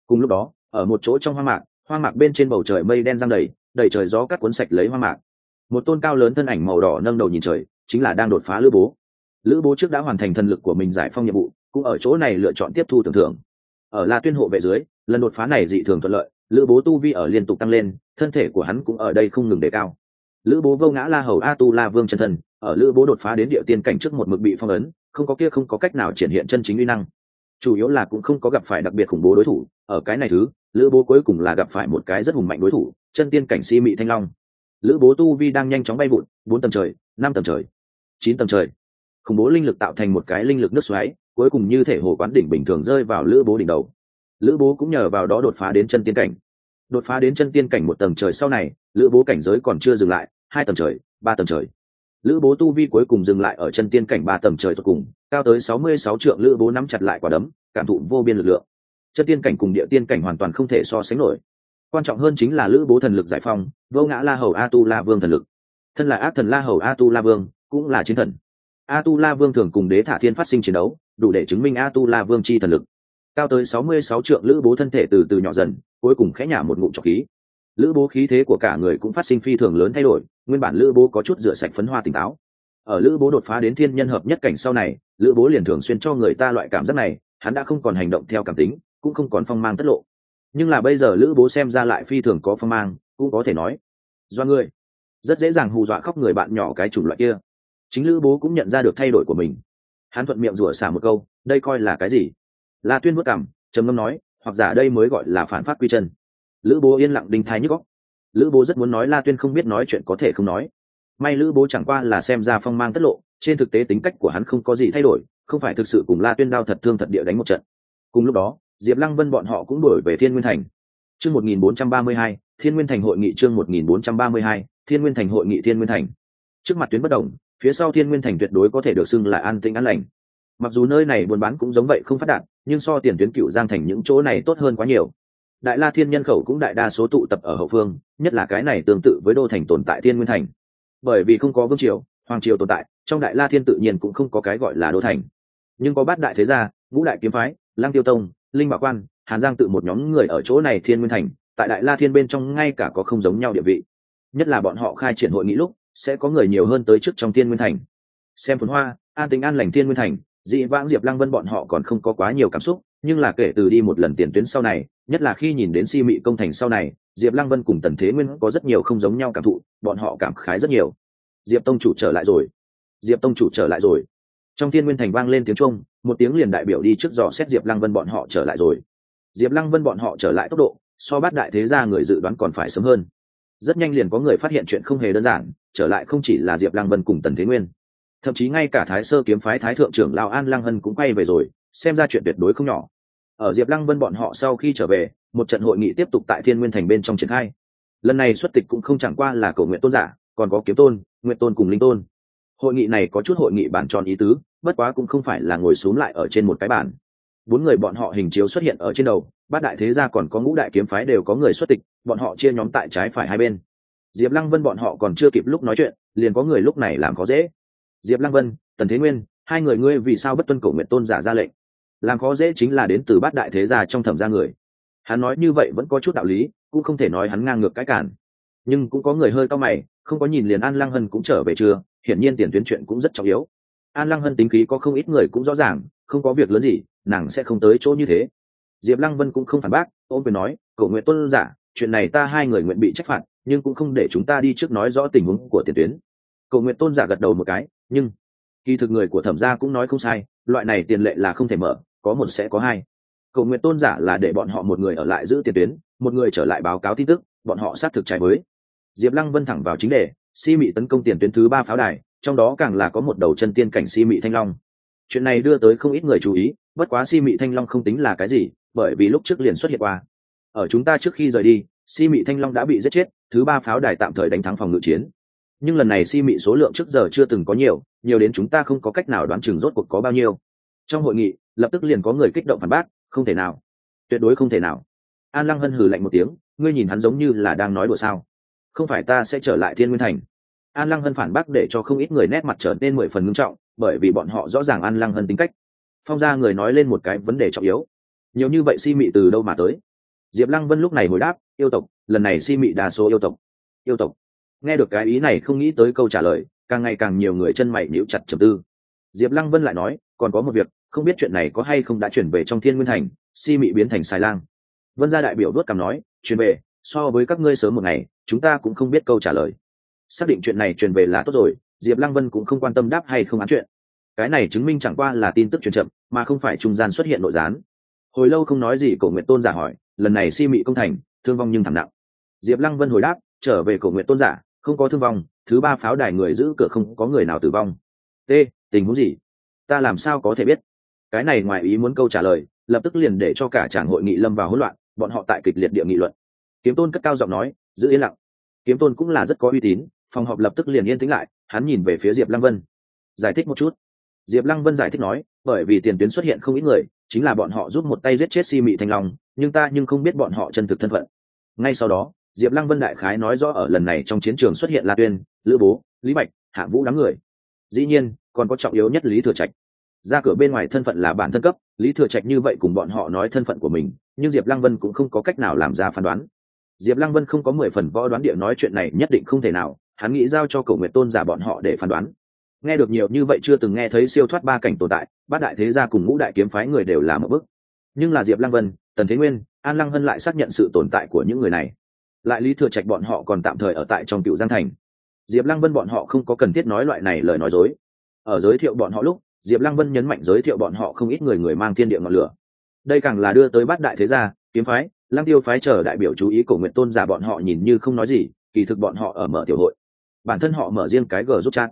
Cùng lúc đó, ở một chỗ trong hoang mạc hoang mạc bên trên bầu trời mây đen giăng đầy đầy trời gió cắt cuốn sạch lấy hoang mạc. Một tôn cao lớn thân ảnh màu đỏ nâng đầu nhìn trời, chính là đang đột phá lữ bố. Lữ bố trước đã hoàn thành thần lực của mình giải phong nhiệm vụ, cũng ở chỗ này lựa chọn tiếp thu tưởng thưởng ở la tuyên hộ vệ dưới, lần đột phá này dị thường thuận lợi, lữ bố tu vi ở liên tục tăng lên, thân thể của hắn cũng ở đây không ngừng đề cao. Lữ bố vô ngã la hầu a tu la vương chân thần ở lữ bố đột phá đến địa tiên cảnh trước một mực bị phong ấn, không có kia không có cách nào triển hiện chân chính uy năng. Chủ yếu là cũng không có gặp phải đặc biệt khủng bố đối thủ, ở cái này thứ, lữ bố cuối cùng là gặp phải một cái rất hùng mạnh đối thủ, chân tiên cảnh si mị thanh long. Lữ bố tu vi đang nhanh chóng bay vụn bốn tầng trời, năm tầng trời, chín tầng trời. Khủng bố linh lực tạo thành một cái linh lực nước xoáy cuối cùng như thể hồ quán đỉnh bình thường rơi vào lữ bố đỉnh đầu. Lữ bố cũng nhờ vào đó đột phá đến chân tiên cảnh. Đột phá đến chân tiên cảnh một tầng trời sau này, lữ bố cảnh giới còn chưa dừng lại, hai tầng trời, ba tầng trời. Lữ bố tu vi cuối cùng dừng lại ở chân tiên cảnh ba tầng trời tột cùng, cao tới sáu mươi sáu trượng lữ bố nắm chặt lại quả đấm, cảm thụ vô biên lực lượng. Chân tiên cảnh cùng địa tiên cảnh hoàn toàn không thể so sánh nổi. Quan trọng hơn chính là lữ bố thần lực giải phong vô ngã la hầu a tu la vương thần lực. Thân là ác thần la hầu a tu la vương, cũng là chiến thần. A tu la vương thường cùng đế thả thiên phát sinh chiến đấu đủ để chứng minh a tu la vương c h i thần lực. Cao tới sáu mươi sáu trượng lữ bố thân thể từ từ nhỏ dần, cuối cùng khẽ nhả một ngụm trọc khí. Lữ bố khí thế của cả người cũng phát sinh phi thường lớn thay đổi, nguyên bản lữ bố có chút rửa sạch phấn hoa tỉnh táo. Ở lữ bố đột phá đến thiên nhân hợp nhất cảnh sau này, lữ bố liền thường xuyên cho người ta loại cảm giác này, hắn đã không còn hành động theo cảm tính, cũng không còn phong mang tất lộ. Nhưng là bây giờ lữ bố xem ra lại phi thường có phong mang, cũng có thể nói, do người, rất dễ dàng hù dọa khóc người bạn nhỏ cái chủng loại kia. Chính lữ bố cũng nhận ra được thay đổi của mình hắn thuận miệng rủa xả một câu, đây coi là cái gì? La tuyên vất cảm trầm ngâm nói, hoặc giả đây mới gọi là phản phát quy chân. Lữ bố yên lặng đinh thái nhức góc lữ bố rất muốn nói la tuyên không biết nói chuyện có thể không nói. May lữ bố chẳng qua là xem ra phong mang tất lộ, trên thực tế tính cách của hắn không có gì thay đổi, không phải thực sự cùng la tuyên đao thật thương thật địa đánh một trận. Cùng lúc đó, diệp lăng vân bọn họ cũng đổi về thiên nguyên thành. Chương một nghìn bốn trăm ba mươi hai, thiên nguyên thành hội nghị chương một nghìn bốn trăm ba mươi hai, thiên nguyên thành hội nghị thiên nguyên thành. Trước mặt tuyến bất đồng phía sau thiên nguyên thành tuyệt đối có thể được xưng là an tĩnh an lành. Mặc dù nơi này buôn bán cũng giống vậy không phát đạt, nhưng so tiền tuyến cựu giang thành những chỗ này tốt hơn quá nhiều. Đại la thiên nhân khẩu cũng đại đa số tụ tập ở hậu phương, nhất là cái này tương tự với đô thành tồn tại thiên nguyên thành. Bởi vì không có vương triều, hoàng triều tồn tại, trong đại la thiên tự nhiên cũng không có cái gọi là đô thành. Nhưng có bát đại thế gia, ngũ đại kiếm phái lang tiêu tông, linh bảo quan, hàn giang tự một nhóm người ở chỗ này thiên nguyên thành, tại đại la thiên bên trong ngay cả có không giống nhau địa vị. Nhất là bọn họ khai triển hội nghị lúc sẽ có người nhiều hơn tới trước trong thiên nguyên thành. Xem phồn hoa, an tính an lành thiên nguyên thành, dị vãng diệp lăng vân bọn họ còn không có quá nhiều cảm xúc, nhưng là kể từ đi một lần tiền tuyến sau này, nhất là khi nhìn đến si mị công thành sau này, diệp lăng vân cùng tần thế nguyên có rất nhiều không giống nhau cảm thụ, bọn họ cảm khái rất nhiều. Diệp tông chủ trở lại rồi. Diệp tông chủ trở lại rồi. Trong thiên nguyên thành vang lên tiếng trung một tiếng liền đại biểu đi trước dò xét diệp lăng vân bọn họ trở lại rồi. Diệp lăng vân bọn họ trở lại tốc độ, so bát đại thế gia người dự đoán còn phải sớm hơn rất nhanh liền có người phát hiện chuyện không hề đơn giản, trở lại không chỉ là diệp lăng vân cùng tần thế nguyên. Thậm chí ngay cả thái sơ kiếm phái thái thượng trưởng lào an lăng hân cũng quay về rồi, xem ra chuyện tuyệt đối không nhỏ. Ở diệp lăng vân bọn họ sau khi trở về, một trận hội nghị tiếp tục tại thiên nguyên thành bên trong triển khai. Lần này xuất tịch cũng không chẳng qua là cầu nguyện tôn giả, còn có kiếm tôn, nguyện tôn cùng linh tôn. Hội nghị này có chút hội nghị bản tròn ý tứ, bất quá cũng không phải là ngồi xuống lại ở trên một cái bản bốn người bọn họ hình chiếu xuất hiện ở trên đầu bát đại thế gia còn có ngũ đại kiếm phái đều có người xuất tịch, bọn họ chia nhóm tại trái phải hai bên. Diệp lăng vân bọn họ còn chưa kịp lúc nói chuyện, liền có người lúc này làm khó dễ. Diệp lăng vân, tần thế nguyên, hai người ngươi vì sao bất tuân cổ nguyện tôn giả ra lệnh? Làm khó dễ chính là đến từ bát đại thế gia trong thẩm gia người. Hắn nói như vậy vẫn có chút đạo lý, cũng không thể nói hắn ngang ngược cái cản. Nhưng cũng có người hơi cao mày, không có nhìn liền an lăng hân cũng trở về chưa, hiển nhiên tiền tuyến chuyện cũng rất trọng yếu. An lăng hân tính khí có không ít người cũng rõ ràng, không có việc lớn gì, nàng sẽ không tới chỗ như thế diệp lăng vân cũng không phản bác ôm quyền nói Cậu nguyện tuân giả, chuyện này ta hai người nguyện bị trách phạt, nhưng cũng không để chúng ta đi trước nói rõ tình huống của tiền tuyến. Cầu nguyện tôn giả gật đầu một cái, nhưng, kỳ thực người của thẩm gia cũng nói không sai, loại này tiền lệ là không thể mở, có một sẽ có hai. Cầu nguyện tôn giả là để bọn họ một người ở lại giữ tiền tuyến, một người trở lại báo cáo tin tức, bọn họ xác thực trái với. Diệp lăng vân thẳng vào chính đề, si mị tấn công tiền tuyến thứ ba pháo đài, trong đó càng là có một đầu chân tiên cảnh si mị thanh long. Chuyện này đưa tới không ít người chú ý, bất quá si mị thanh long không tính là cái gì bởi vì lúc trước liền xuất hiện qua. Ở chúng ta trước khi rời đi, si mị thanh long đã bị giết chết, thứ ba pháo đài tạm thời đánh thắng phòng ngự chiến. Nhưng lần này si mị số lượng trước giờ chưa từng có nhiều nhiều đến chúng ta không có cách nào đoán chừng rốt cuộc có bao nhiêu. Trong hội nghị, lập tức liền có người kích động phản bác, không thể nào, tuyệt đối không thể nào. An lăng hân hừ lạnh một tiếng, ngươi nhìn hắn giống như là đang nói đùa sao? Không phải ta sẽ trở lại thiên nguyên thành. An lăng hân phản bác để cho không ít người nét mặt trở nên mười phần ngưng trọng, bởi vì bọn họ rõ ràng an lăng hân tính cách. Phong ra người nói lên một cái vấn đề trọng yếu nhiều như vậy si mị từ đâu mà tới? Diệp lăng vân lúc này hồi đáp, yêu tộc, lần này si mị đa số yêu tộc. Yêu tộc? Nghe được cái ý này không nghĩ tới câu trả lời, càng ngày càng nhiều người chân mày níu chặt trầm tư. Diệp lăng vân lại nói, còn có một việc, không biết chuyện này có hay không đã chuyển về trong thiên nguyên thành, si mị biến thành xài lang. Vân gia đại biểu đốt cằm nói, chuyển về, so với các ngươi sớm một ngày, chúng ta cũng không biết câu trả lời. Xác định chuyện này truyền về là tốt rồi, diệp lăng vân cũng không quan tâm đáp hay không án chuyện. Cái này chứng minh chẳng qua là tin tức truyền chậm, mà không phải trung gian xuất hiện nội gián hồi lâu không nói gì, cổ nguyện tôn giả hỏi, lần này si mị công thành, thương vong nhưng thảm nặng. Diệp lăng vân hồi đáp, trở về cổ nguyện tôn giả, không có thương vong, thứ ba pháo đài người giữ cửa không có người nào tử vong. T tình huống gì? Ta làm sao có thể biết? Cái này ngoài ý muốn câu trả lời, lập tức liền để cho cả tràng hội nghị lâm vào hỗn loạn, bọn họ tại kịch liệt địa nghị luận. Kiếm tôn cất cao giọng nói, giữ yên lặng. Kiếm tôn cũng là rất có uy tín, phòng họp lập tức liền yên tĩnh lại, hắn nhìn về phía diệp lăng vân. Giải thích một chút. Diệp lăng vân giải thích nói, bởi vì tiền tuyến xuất hiện không ít người chính là bọn họ giúp một tay giết chết si mị thanh long, nhưng ta nhưng không biết bọn họ chân thực thân phận. Ngay sau đó, diệp lăng vân đại khái nói rõ ở lần này trong chiến trường xuất hiện la tuyên, lữ bố, lý bạch, hạ vũ đám người. Dĩ nhiên, còn có trọng yếu nhất lý thừa trạch. Ra cửa bên ngoài thân phận là bản thân cấp, lý thừa trạch như vậy cùng bọn họ nói thân phận của mình, nhưng diệp lăng vân cũng không có cách nào làm ra phán đoán. Diệp lăng vân không có mười phần võ đoán địa nói chuyện này nhất định không thể nào, hắn nghĩ giao cho cầu nguyện tôn giả bọn họ để phán đoán nghe được nhiều như vậy chưa từng nghe thấy siêu thoát ba cảnh tồn tại, bát đại thế gia cùng ngũ đại kiếm phái người đều là một bước. Nhưng là diệp lăng vân, tần thế nguyên, an lăng hân lại xác nhận sự tồn tại của những người này. Lại lý thừa trạch bọn họ còn tạm thời ở tại trong cựu giang thành. Diệp lăng vân bọn họ không có cần thiết nói loại này lời nói dối. Ở giới thiệu bọn họ lúc, diệp lăng vân nhấn mạnh giới thiệu bọn họ không ít người người mang thiên địa ngọn lửa. Đây càng là đưa tới bát đại thế gia, kiếm phái, lăng tiêu phái chờ đại biểu chú ý cổ nguyện tôn giả bọn họ nhìn như không nói gì, kỳ thực bọn họ ở mở tiểu hội. Bản thân họ mở riêng cái g giúp chat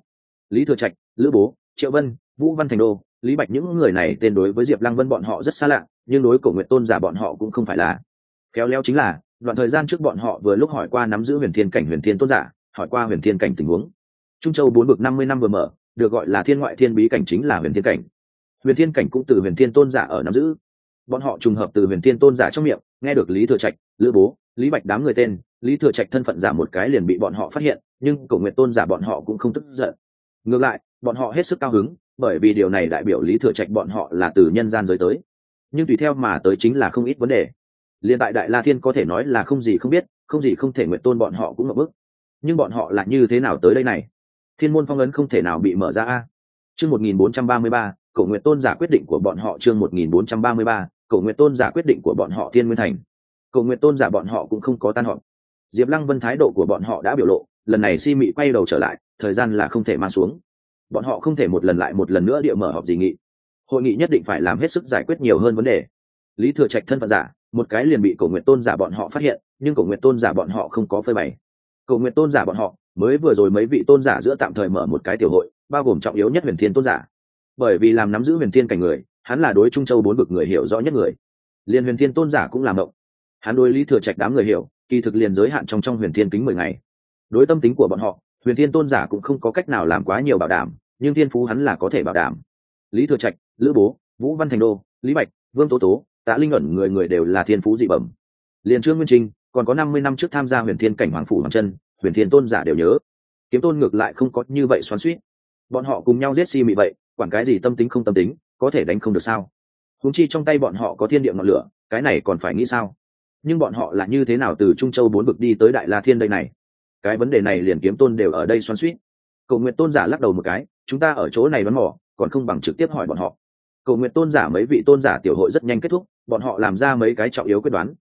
lý thừa trạch, lữ bố, triệu vân, vũ văn thành đô. Lý bạch những người này tên đối với diệp lăng vân bọn họ rất xa lạ, nhưng đối cổ nguyện tôn giả bọn họ cũng không phải là. Khéo léo chính là, đoạn thời gian trước bọn họ vừa lúc hỏi qua nắm giữ huyền thiên cảnh, huyền thiên tôn giả, hỏi qua huyền thiên cảnh tình huống. Trung châu bốn bực năm mươi năm vừa mở, được gọi là thiên ngoại thiên bí cảnh chính là huyền thiên cảnh. Huyền thiên cảnh cũng từ huyền thiên tôn giả ở nắm giữ. Bọn họ trùng hợp từ huyền thiên tôn giả trong miệng, nghe được lý thừa trạch, lữ bố, lý bạch đám người tên, lý thừa trạch thân phận giả một cái liền bị bọn họ phát hiện, nhưng cổ nguyện tôn giả bọn họ cũng không tức giận ngược lại, bọn họ hết sức cao hứng, bởi vì điều này đại biểu lý thừa trạch bọn họ là từ nhân gian giới tới. Nhưng tùy theo mà tới chính là không ít vấn đề. Liên tại đại la thiên có thể nói là không gì không biết, không gì không thể nguyện tôn bọn họ cũng ngập bức. Nhưng bọn họ là như thế nào tới đây này? Thiên môn phong ấn không thể nào bị mở ra a. Chương một nghìn bốn trăm ba mươi ba cổ nguyện tôn giả quyết định của bọn họ chương một nghìn bốn trăm ba mươi ba cổ nguyện tôn giả quyết định của bọn họ thiên nguyên thành. Cổ nguyện tôn giả bọn họ cũng không có tan họp. Diệp lăng vân thái độ của bọn họ đã biểu lộ, lần này si mị quay đầu trở lại thời gian là không thể mang xuống. Bọn họ không thể một lần lại một lần nữa địa mở họp gì nghị. Hội nghị nhất định phải làm hết sức giải quyết nhiều hơn vấn đề. Lý thừa trạch thân phận giả, một cái liền bị cổ nguyện tôn giả bọn họ phát hiện, nhưng cổ nguyện tôn giả bọn họ không có phơi bày. Cổ nguyện tôn giả bọn họ mới vừa rồi mấy vị tôn giả giữa tạm thời mở một cái tiểu hội, bao gồm trọng yếu nhất huyền thiên tôn giả. Bởi vì làm nắm giữ huyền thiên cảnh người, hắn là đối trung châu bốn bực người hiểu rõ nhất người. Liền huyền thiên tôn giả cũng làm động. Hắn đối lý thừa trạch đám người hiểu, kỳ thực liền giới hạn trong trong huyền thiên kính mười ngày. Đối tâm tính của bọn họ huyền thiên tôn giả cũng không có cách nào làm quá nhiều bảo đảm, nhưng thiên phú hắn là có thể bảo đảm. Lý thừa trạch, lữ bố, vũ văn thành đô, lý bạch, vương tố tố, tạ linh ẩn người người đều là thiên phú dị bẩm. Liền trương nguyên trinh, còn có năm mươi năm trước tham gia huyền thiên cảnh hoàng phủ hoàng chân, huyền thiên tôn giả đều nhớ. Kiếm tôn ngược lại không có như vậy xoắn suýt bọn họ cùng nhau giết si mị vậy, quản cái gì tâm tính không tâm tính, có thể đánh không được sao? Húng chi trong tay bọn họ có thiên địa ngọn lửa, cái này còn phải nghĩ sao? Nhưng bọn họ là như thế nào từ trung châu bốn vực đi tới đại la thiên đây này? Cái vấn đề này liền kiếm tôn đều ở đây xoắn suýt. Cầu nguyện tôn giả lắc đầu một cái, chúng ta ở chỗ này vẫn mò còn không bằng trực tiếp hỏi bọn họ. Cầu nguyện tôn giả mấy vị tôn giả tiểu hội rất nhanh kết thúc, bọn họ làm ra mấy cái trọng yếu quyết đoán.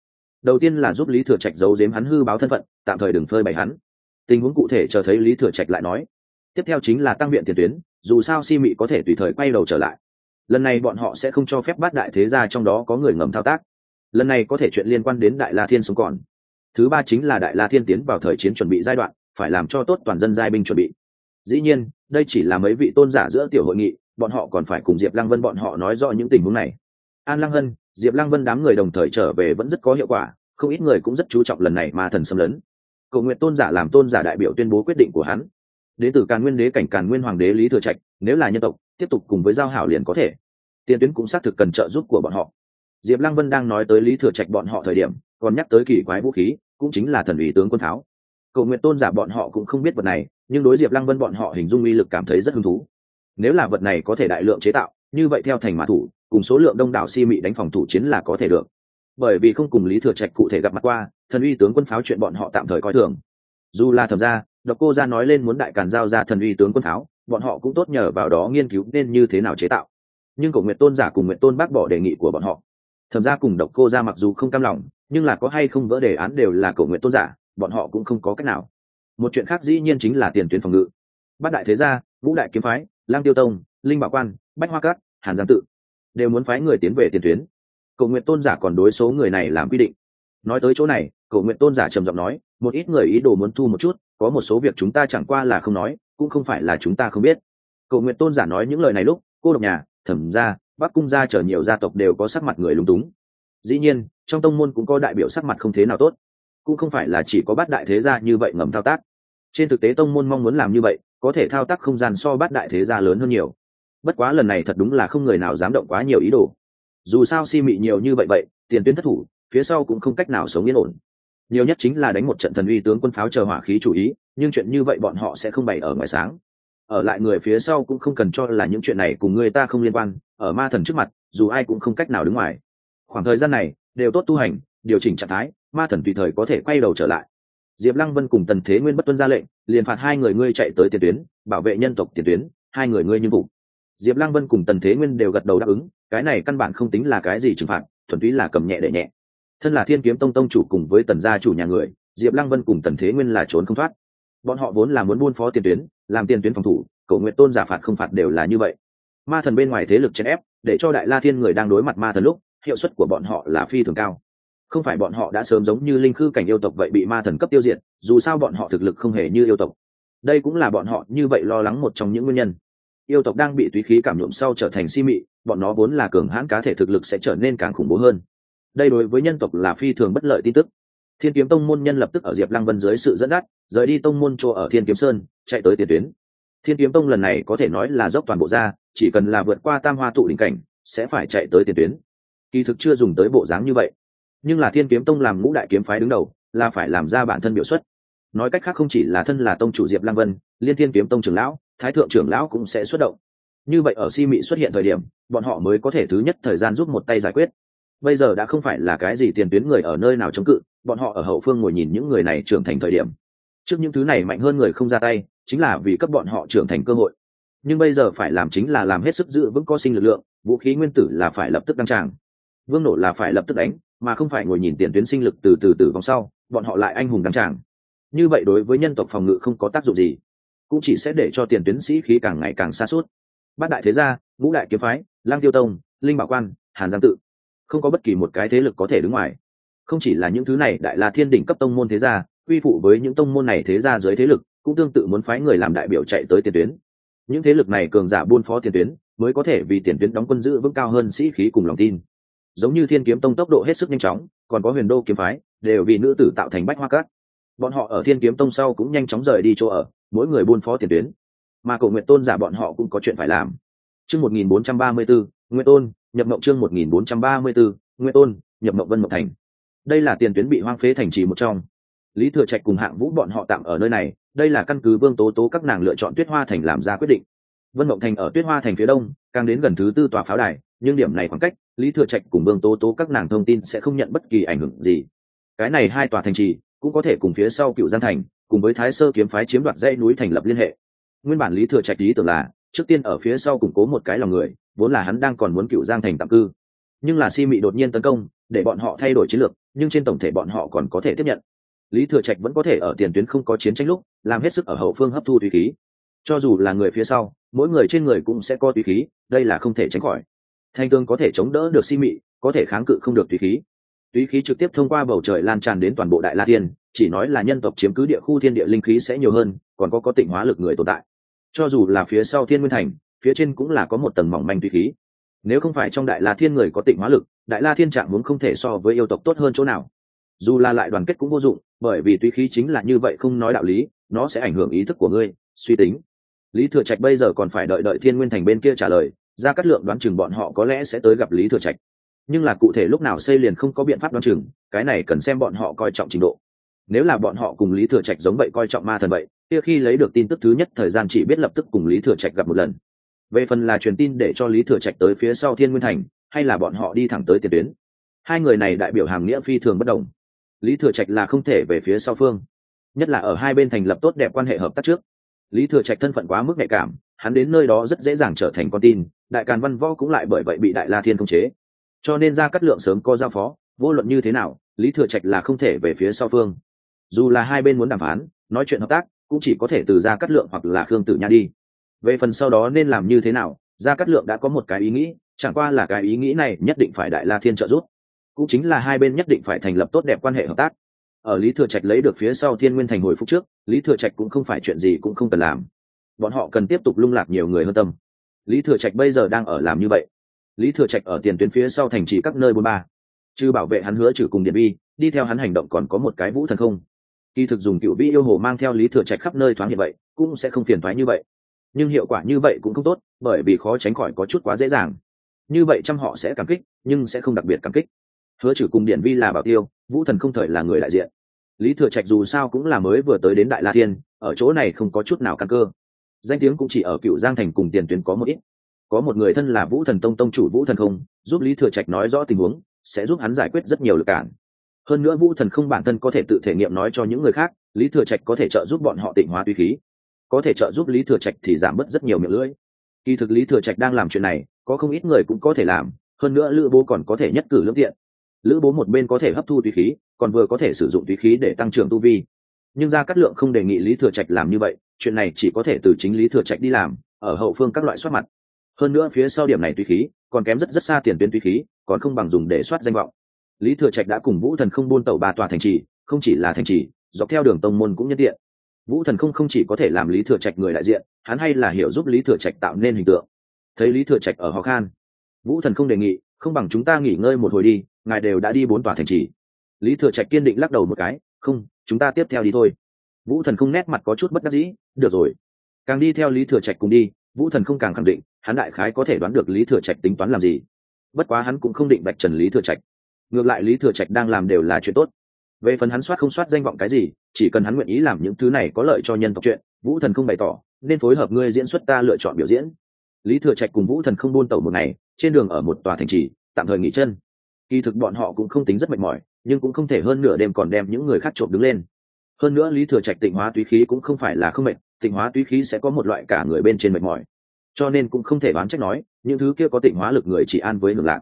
Đầu tiên là giúp lý thừa trạch giấu giếm hắn hư báo thân phận, tạm thời đừng phơi bày hắn. Tình huống cụ thể chờ thấy lý thừa trạch lại nói. Tiếp theo chính là tăng viện tiền tuyến, dù sao si mị có thể tùy thời quay đầu trở lại. Lần này bọn họ sẽ không cho phép bắt đại thế gia trong đó có người ngầm thao tác. Lần này có thể chuyện liên quan đến đại la thiên sống còn thứ ba chính là đại la thiên tiến vào thời chiến chuẩn bị giai đoạn, phải làm cho tốt toàn dân giai binh chuẩn bị. Dĩ nhiên, đây chỉ là mấy vị tôn giả giữa tiểu hội nghị, bọn họ còn phải cùng diệp lăng vân bọn họ nói rõ những tình huống này. An lăng vân diệp lăng vân đám người đồng thời trở về vẫn rất có hiệu quả, không ít người cũng rất chú trọng lần này mà thần xâm lấn. Cầu nguyện tôn giả làm tôn giả đại biểu tuyên bố quyết định của hắn. Đến từ càn nguyên đế cảnh càn nguyên hoàng đế lý thừa trạch, nếu là nhân tộc, tiếp tục cùng với giao hảo liền có thể. Tiền tuyến cũng xác thực cần trợ giúp của bọn họ. Diệp lăng vân đang nói tới lý thừa trạch bọn họ thời điểm, còn nhắc tới kỳ quái vũ khí cũng chính là thần ủy tướng quân tháo. Cầu nguyện tôn giả bọn họ cũng không biết vật này, nhưng đối diệp lăng vân bọn họ hình dung uy lực cảm thấy rất hứng thú. Nếu là vật này có thể đại lượng chế tạo, như vậy theo thành mã thủ, cùng số lượng đông đảo si mị đánh phòng thủ chiến là có thể được. Bởi vì không cùng lý thừa trạch cụ thể gặp mặt qua, thần uy tướng quân pháo chuyện bọn họ tạm thời coi thường. Dù là thầm ra độc cô ra nói lên muốn đại càn giao ra thần uy tướng quân pháo, bọn họ cũng tốt nhờ vào đó nghiên cứu nên như thế nào chế tạo. Nhưng cổ nguyện tôn giả cùng nguyện tôn bác bỏ đề nghị của bọn họ. Thầm ra cùng độc cô ra mặc dù không cam lòng nhưng là có hay không vỡ đề án đều là cổ nguyện tôn giả, bọn họ cũng không có cách nào. Một chuyện khác dĩ nhiên chính là tiền tuyến phòng ngự. Bát đại thế gia, ngũ đại kiếm phái, lang tiêu tông, linh bảo quan, bách hoa cát hàn giang tự đều muốn phái người tiến về tiền tuyến. Cầu nguyện tôn giả còn đối số người này làm quy định. Nói tới chỗ này cầu nguyện tôn giả trầm giọng nói, một ít người ý đồ muốn thu một chút, có một số việc chúng ta chẳng qua là không nói, cũng không phải là chúng ta không biết. Cầu nguyện tôn giả nói những lời này lúc, cô độc nhà, thẩm gia, bắc cung gia chở nhiều gia tộc đều có sắc mặt người lúng túng. Dĩ nhiên trong tông môn cũng có đại biểu sắc mặt không thế nào tốt, cũng không phải là chỉ có bát đại thế gia như vậy ngầm thao tác. Trên thực tế tông môn mong muốn làm như vậy, có thể thao tác không gian so bát đại thế gia lớn hơn nhiều. Bất quá lần này thật đúng là không người nào dám động quá nhiều ý đồ. Dù sao si mị nhiều như vậy vậy, tiền tuyến thất thủ, phía sau cũng không cách nào sống yên ổn. Nhiều nhất chính là đánh một trận thần uy tướng quân pháo chờ hỏa khí chủ ý, nhưng chuyện như vậy bọn họ sẽ không bày ở ngoài sáng. Ở lại người phía sau cũng không cần cho là những chuyện này cùng người ta không liên quan, ở ma thần trước mặt, dù ai cũng không cách nào đứng ngoài. Khoảng thời gian này đều tốt tu hành, điều chỉnh trạng thái, ma thần tùy thời có thể quay đầu trở lại. Diệp lăng vân cùng tần thế nguyên bất tuân ra lệnh, liền phạt hai người ngươi chạy tới tiền tuyến, bảo vệ nhân tộc tiền tuyến, hai người ngươi như vụ. Diệp lăng vân cùng tần thế nguyên đều gật đầu đáp ứng, cái này căn bản không tính là cái gì trừng phạt, thuần túy là cầm nhẹ để nhẹ. Thân là thiên kiếm tông tông chủ cùng với tần gia chủ nhà người, diệp lăng vân cùng tần thế nguyên là trốn không thoát. Bọn họ vốn là muốn buôn phó tiền tuyến, làm tiền tuyến phòng thủ, cầu nguyện tôn giả phạt không phạt đều là như vậy. Ma thần bên ngoài thế lực chèn ép, để cho đại la thiên người đang đối mặt ma thần lúc hiệu suất của bọn họ là phi thường cao. Không phải bọn họ đã sớm giống như linh khư cảnh yêu tộc vậy bị ma thần cấp tiêu diệt, dù sao bọn họ thực lực không hề như yêu tộc. Đây cũng là bọn họ như vậy lo lắng một trong những nguyên nhân. Yêu tộc đang bị túy khí cảm nhuộm sau trở thành si mị, bọn nó vốn là cường hãn cá thể thực lực sẽ trở nên càng khủng bố hơn. Đây đối với nhân tộc là phi thường bất lợi tin tức. Thiên kiếm tông môn nhân lập tức ở diệp lăng vân dưới sự dẫn dắt, rời đi tông môn chỗ ở thiên kiếm sơn, chạy tới tiền tuyến. Thiên kiếm tông lần này có thể nói là dốc toàn bộ ra, chỉ cần là vượt qua tam hoa tụ đỉnh cảnh, sẽ phải chạy tới tiền tuyến kỳ thực chưa dùng tới bộ dáng như vậy. Nhưng là thiên kiếm tông làm ngũ đại kiếm phái đứng đầu, là phải làm ra bản thân biểu xuất. Nói cách khác không chỉ là thân là tông chủ diệp Lang vân, liên thiên kiếm tông trưởng lão, thái thượng trưởng lão cũng sẽ xuất động. Như vậy ở si mị xuất hiện thời điểm, bọn họ mới có thể thứ nhất thời gian giúp một tay giải quyết. Bây giờ đã không phải là cái gì tiền tuyến người ở nơi nào chống cự, bọn họ ở hậu phương ngồi nhìn những người này trưởng thành thời điểm. Trước những thứ này mạnh hơn người không ra tay, chính là vì cấp bọn họ trưởng thành cơ hội. Nhưng bây giờ phải làm chính là làm hết sức giữ vững có sinh lực lượng, vũ khí nguyên tử là phải lập tức đăng tràng vương nổ là phải lập tức đánh, mà không phải ngồi nhìn tiền tuyến sinh lực từ từ từ vòng sau, bọn họ lại anh hùng đăng tràng. Như vậy đối với nhân tộc phòng ngự không có tác dụng gì, cũng chỉ sẽ để cho tiền tuyến sĩ khí càng ngày càng xa suốt bát đại thế gia, ngũ đại kiếm phái lang tiêu tông, linh bảo quan, hàn giang tự, không có bất kỳ một cái thế lực có thể đứng ngoài. Không chỉ là những thứ này, đại là thiên đỉnh cấp tông môn thế gia, quy phụ với những tông môn này thế gia dưới thế lực, cũng tương tự muốn phái người làm đại biểu chạy tới tiền tuyến. Những thế lực này cường giả buôn phó tiền tuyến, mới có thể vì tiền tuyến đóng quân giữ vững cao hơn sĩ khí cùng lòng tin giống như thiên kiếm tông tốc độ hết sức nhanh chóng, còn có huyền đô kiếm phái, đều vì nữ tử tạo thành bách hoa cát bọn họ ở thiên kiếm tông sau cũng nhanh chóng rời đi chỗ ở, mỗi người buôn phó tiền tuyến. Mà Cổ nguyện tôn giả bọn họ cũng có chuyện phải làm. Chương một nghìn bốn trăm ba mươi bốn nguyện tôn, nhập mộng chương một nghìn bốn trăm ba mươi bốn nguyện tôn, nhập mộng vân mộng thành. Đây là tiền tuyến bị hoang phế thành trì một trong. Lý thừa trạch cùng hạng vũ bọn họ tạm ở nơi này, đây là căn cứ vương tố tố các nàng lựa chọn tuyết hoa thành làm ra quyết định vân mộng thành ở tuyết hoa thành phía đông, càng đến gần thứ tư tòa pháo đài, nhưng điểm này khoảng cách, lý thừa trạch cùng vương tố tố các nàng thông tin sẽ không nhận bất kỳ ảnh hưởng gì. Cái này hai tòa thành trì, cũng có thể cùng phía sau cựu giang thành, cùng với thái sơ kiếm phái chiếm đoạt dãy núi thành lập liên hệ. Nguyên bản lý thừa trạch ý tưởng là, trước tiên ở phía sau củng cố một cái lòng người, vốn là hắn đang còn muốn cựu giang thành tạm cư. Nhưng là si mị đột nhiên tấn công, để bọn họ thay đổi chiến lược, nhưng trên tổng thể bọn họ còn có thể tiếp nhận. Lý thừa trạch vẫn có thể ở tiền tuyến không có chiến tranh lúc, làm hết sức ở hậu phương hấp thu tùy khí cho dù là người phía sau, mỗi người trên người cũng sẽ có tùy khí, đây là không thể tránh khỏi. Thanh tương có thể chống đỡ được si mị, có thể kháng cự không được tùy khí. Tùy khí trực tiếp thông qua bầu trời lan tràn đến toàn bộ đại la tiên chỉ nói là nhân tộc chiếm cứ địa khu thiên địa linh khí sẽ nhiều hơn, còn có có tịnh hóa lực người tồn tại. Cho dù là phía sau thiên nguyên thành, phía trên cũng là có một tầng mỏng manh tùy khí. Nếu không phải trong đại la thiên người có tịnh hóa lực, đại la thiên trạng muốn không thể so với yêu tộc tốt hơn chỗ nào. Dù là lại đoàn kết cũng vô dụng, bởi vì tùy khí chính là như vậy không nói đạo lý, nó sẽ ảnh hưởng ý thức của ngươi, suy tính lý thừa trạch bây giờ còn phải đợi đợi thiên nguyên thành bên kia trả lời ra cắt lượng đoán chừng bọn họ có lẽ sẽ tới gặp lý thừa trạch. Nhưng là cụ thể lúc nào xây liền không có biện pháp đoán chừng, cái này cần xem bọn họ coi trọng trình độ. Nếu là bọn họ cùng lý thừa trạch giống vậy coi trọng ma thần vậy, kia khi lấy được tin tức thứ nhất thời gian chỉ biết lập tức cùng lý thừa trạch gặp một lần. Về phần là truyền tin để cho lý thừa trạch tới phía sau thiên nguyên thành, hay là bọn họ đi thẳng tới tiền tuyến. Hai người này đại biểu hàm nghĩa phi thường bất đồng. Lý thừa trạch là không thể về phía sau phương. Nhất là ở hai bên thành lập tốt đẹp quan hệ hợp tác trước lý thừa trạch thân phận quá mức nhạy cảm, hắn đến nơi đó rất dễ dàng trở thành con tin, đại càn văn võ cũng lại bởi vậy bị đại la thiên khống chế. Cho nên ra cắt lượng sớm có giao phó, vô luận như thế nào, lý thừa trạch là không thể về phía sau phương. Dù là hai bên muốn đàm phán, nói chuyện hợp tác, cũng chỉ có thể từ ra cắt lượng hoặc là khương tử nha đi. Về phần sau đó nên làm như thế nào, gia cát lượng đã có một cái ý nghĩ, chẳng qua là cái ý nghĩ này nhất định phải đại la thiên trợ giúp. Cũng chính là hai bên nhất định phải thành lập tốt đẹp quan hệ hợp tác ở lý thừa trạch lấy được phía sau thiên nguyên thành hồi phúc trước, lý thừa trạch cũng không phải chuyện gì cũng không cần làm. Bọn họ cần tiếp tục lung lạc nhiều người hơn tâm. Lý thừa trạch bây giờ đang ở làm như vậy. Lý thừa trạch ở tiền tuyến phía sau thành trì các nơi bốn ba. Chứ bảo vệ hắn hứa trừ cùng điện vi đi theo hắn hành động còn có một cái vũ thần không. Kỳ thực dùng cựu vĩ yêu hồ mang theo lý thừa trạch khắp nơi thoáng hiện vậy, cũng sẽ không phiền thoái như vậy. Nhưng hiệu quả như vậy cũng không tốt, bởi vì khó tránh khỏi có chút quá dễ dàng. Như vậy trăm họ sẽ cảm kích, nhưng sẽ không đặc biệt cảm kích. Hứa trừ cùng điện vi là bảo tiêu, vũ thần không thời là người đại diện lý thừa trạch dù sao cũng là mới vừa tới đến đại la thiên, ở chỗ này không có chút nào căn cơ. Danh tiếng cũng chỉ ở cựu giang thành cùng tiền tuyến có một ít. Có một người thân là vũ thần tông tông chủ vũ thần không, giúp lý thừa trạch nói rõ tình huống, sẽ giúp hắn giải quyết rất nhiều lực cản. Hơn nữa vũ thần không bản thân có thể tự thể nghiệm nói cho những người khác, lý thừa trạch có thể trợ giúp bọn họ tịnh hóa tùy khí. Có thể trợ giúp lý thừa trạch thì giảm bớt rất nhiều miệng lưỡi. Kỳ thực lý thừa trạch đang làm chuyện này, có không ít người cũng có thể làm, hơn nữa lữ bố còn có thể nhất cử lương tiện lữ bố một bên có thể hấp thu tùy khí, còn vừa có thể sử dụng tùy khí để tăng trưởng tu vi. Nhưng ra cát lượng không đề nghị lý thừa trạch làm như vậy, chuyện này chỉ có thể từ chính lý thừa trạch đi làm, ở hậu phương các loại soát mặt. Hơn nữa phía sau điểm này tùy khí, còn kém rất rất xa tiền tuyến tùy khí, còn không bằng dùng để soát danh vọng. Lý thừa trạch đã cùng vũ thần không buôn tàu ba tòa thành trì, không chỉ là thành trì, dọc theo đường tông môn cũng nhân tiện. Vũ thần không không chỉ có thể làm lý thừa trạch người đại diện, hắn hay là hiểu giúp lý thừa trạch tạo nên hình tượng. Thấy lý thừa trạch ở khó khan, vũ thần không đề nghị không bằng chúng ta nghỉ ngơi một hồi đi, ngài đều đã đi bốn tòa thành trì. Lý thừa trạch kiên định lắc đầu một cái, không, chúng ta tiếp theo đi thôi. Vũ thần không nét mặt có chút bất đắc dĩ, được rồi. Càng đi theo lý thừa trạch cùng đi, vũ thần không càng khẳng định, hắn đại khái có thể đoán được lý thừa trạch tính toán làm gì. Bất quá hắn cũng không định bạch trần lý thừa trạch. Ngược lại lý thừa trạch đang làm đều là chuyện tốt. Về phần hắn soát không soát danh vọng cái gì, chỉ cần hắn nguyện ý làm những thứ này có lợi cho nhân tộc chuyện, vũ thần không bày tỏ, nên phối hợp ngươi diễn xuất ta lựa chọn biểu diễn. Lý thừa trạch cùng vũ thần không buôn tẩu một ngày trên đường ở một tòa thành trì, tạm thời nghỉ chân. Kỳ thực bọn họ cũng không tính rất mệt mỏi, nhưng cũng không thể hơn nửa đêm còn đem những người khác trộm đứng lên. Hơn nữa lý thừa trạch tịnh hóa túy khí cũng không phải là không mệt, tịnh hóa túy khí sẽ có một loại cả người bên trên mệt mỏi. Cho nên cũng không thể đoán trách nói, những thứ kia có tịnh hóa lực người chỉ an với hưởng lạc.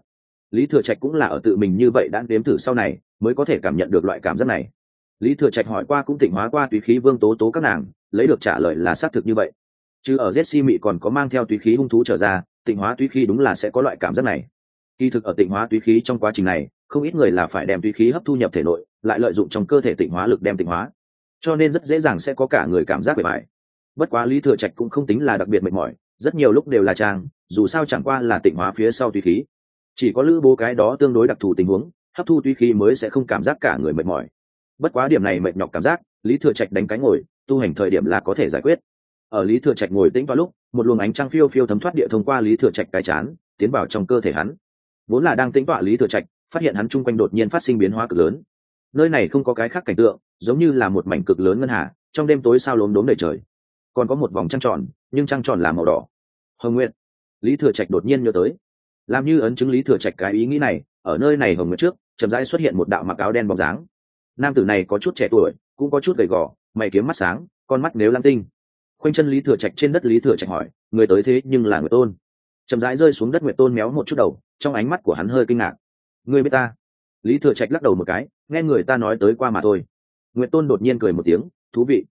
Lý thừa trạch cũng là ở tự mình như vậy đã đếm thử sau này, mới có thể cảm nhận được loại cảm giác này. Lý thừa trạch hỏi qua cũng tịnh hóa qua túy khí vương tố tố các nàng, lấy được trả lời là xác thực như vậy. Chứ ở jesse mị còn có mang theo túy khí hung thú trở ra tịnh hóa túy khí đúng là sẽ có loại cảm giác này. Kỳ thực ở tịnh hóa túy khí trong quá trình này, không ít người là phải đem túy khí hấp thu nhập thể nội, lại lợi dụng trong cơ thể tịnh hóa lực đem tịnh hóa. Cho nên rất dễ dàng sẽ có cả người cảm giác bề bài bất quá lý thừa trạch cũng không tính là đặc biệt mệt mỏi, rất nhiều lúc đều là trang, dù sao chẳng qua là tịnh hóa phía sau túy khí. Chỉ có lữ bố cái đó tương đối đặc thù tình huống, hấp thu túy khí mới sẽ không cảm giác cả người mệt mỏi. Bất quá điểm này mệt nhọc cảm giác, lý thừa trạch đánh cánh ngồi, tu hành thời điểm là có thể giải quyết ở lý thừa trạch ngồi tĩnh vào lúc, một luồng ánh trăng phiêu phiêu thấm thoát địa thông qua lý thừa trạch cái chán, tiến vào trong cơ thể hắn. Vốn là đang tĩnh tọa lý thừa trạch, phát hiện hắn chung quanh đột nhiên phát sinh biến hóa cực lớn. Nơi này không có cái khác cảnh tượng, giống như là một mảnh cực lớn ngân hà, trong đêm tối sao lốm đốm đầy trời. Còn có một vòng trăng tròn, nhưng trăng tròn là màu đỏ. Hồng nguyện lý thừa trạch đột nhiên nhớ tới. Làm như ấn chứng lý thừa trạch cái ý nghĩ này, ở nơi này hồng nguyện trước, chậm rãi xuất hiện một đạo mặc áo đen bóng dáng. Nam tử này có chút trẻ tuổi, cũng có chút gầy gò, mày kiếm mắt sáng, con mắt nếu lam tinh quanh chân lý thừa trạch, trên đất lý thừa trạch hỏi, người tới thế nhưng là người tôn? Chậm rãi rơi xuống đất nguyệt tôn méo một chút đầu, trong ánh mắt của hắn hơi kinh ngạc. Người biết ta? Lý thừa trạch lắc đầu một cái, nghe người ta nói tới qua mà thôi. Nguyệt tôn đột nhiên cười một tiếng, thú vị.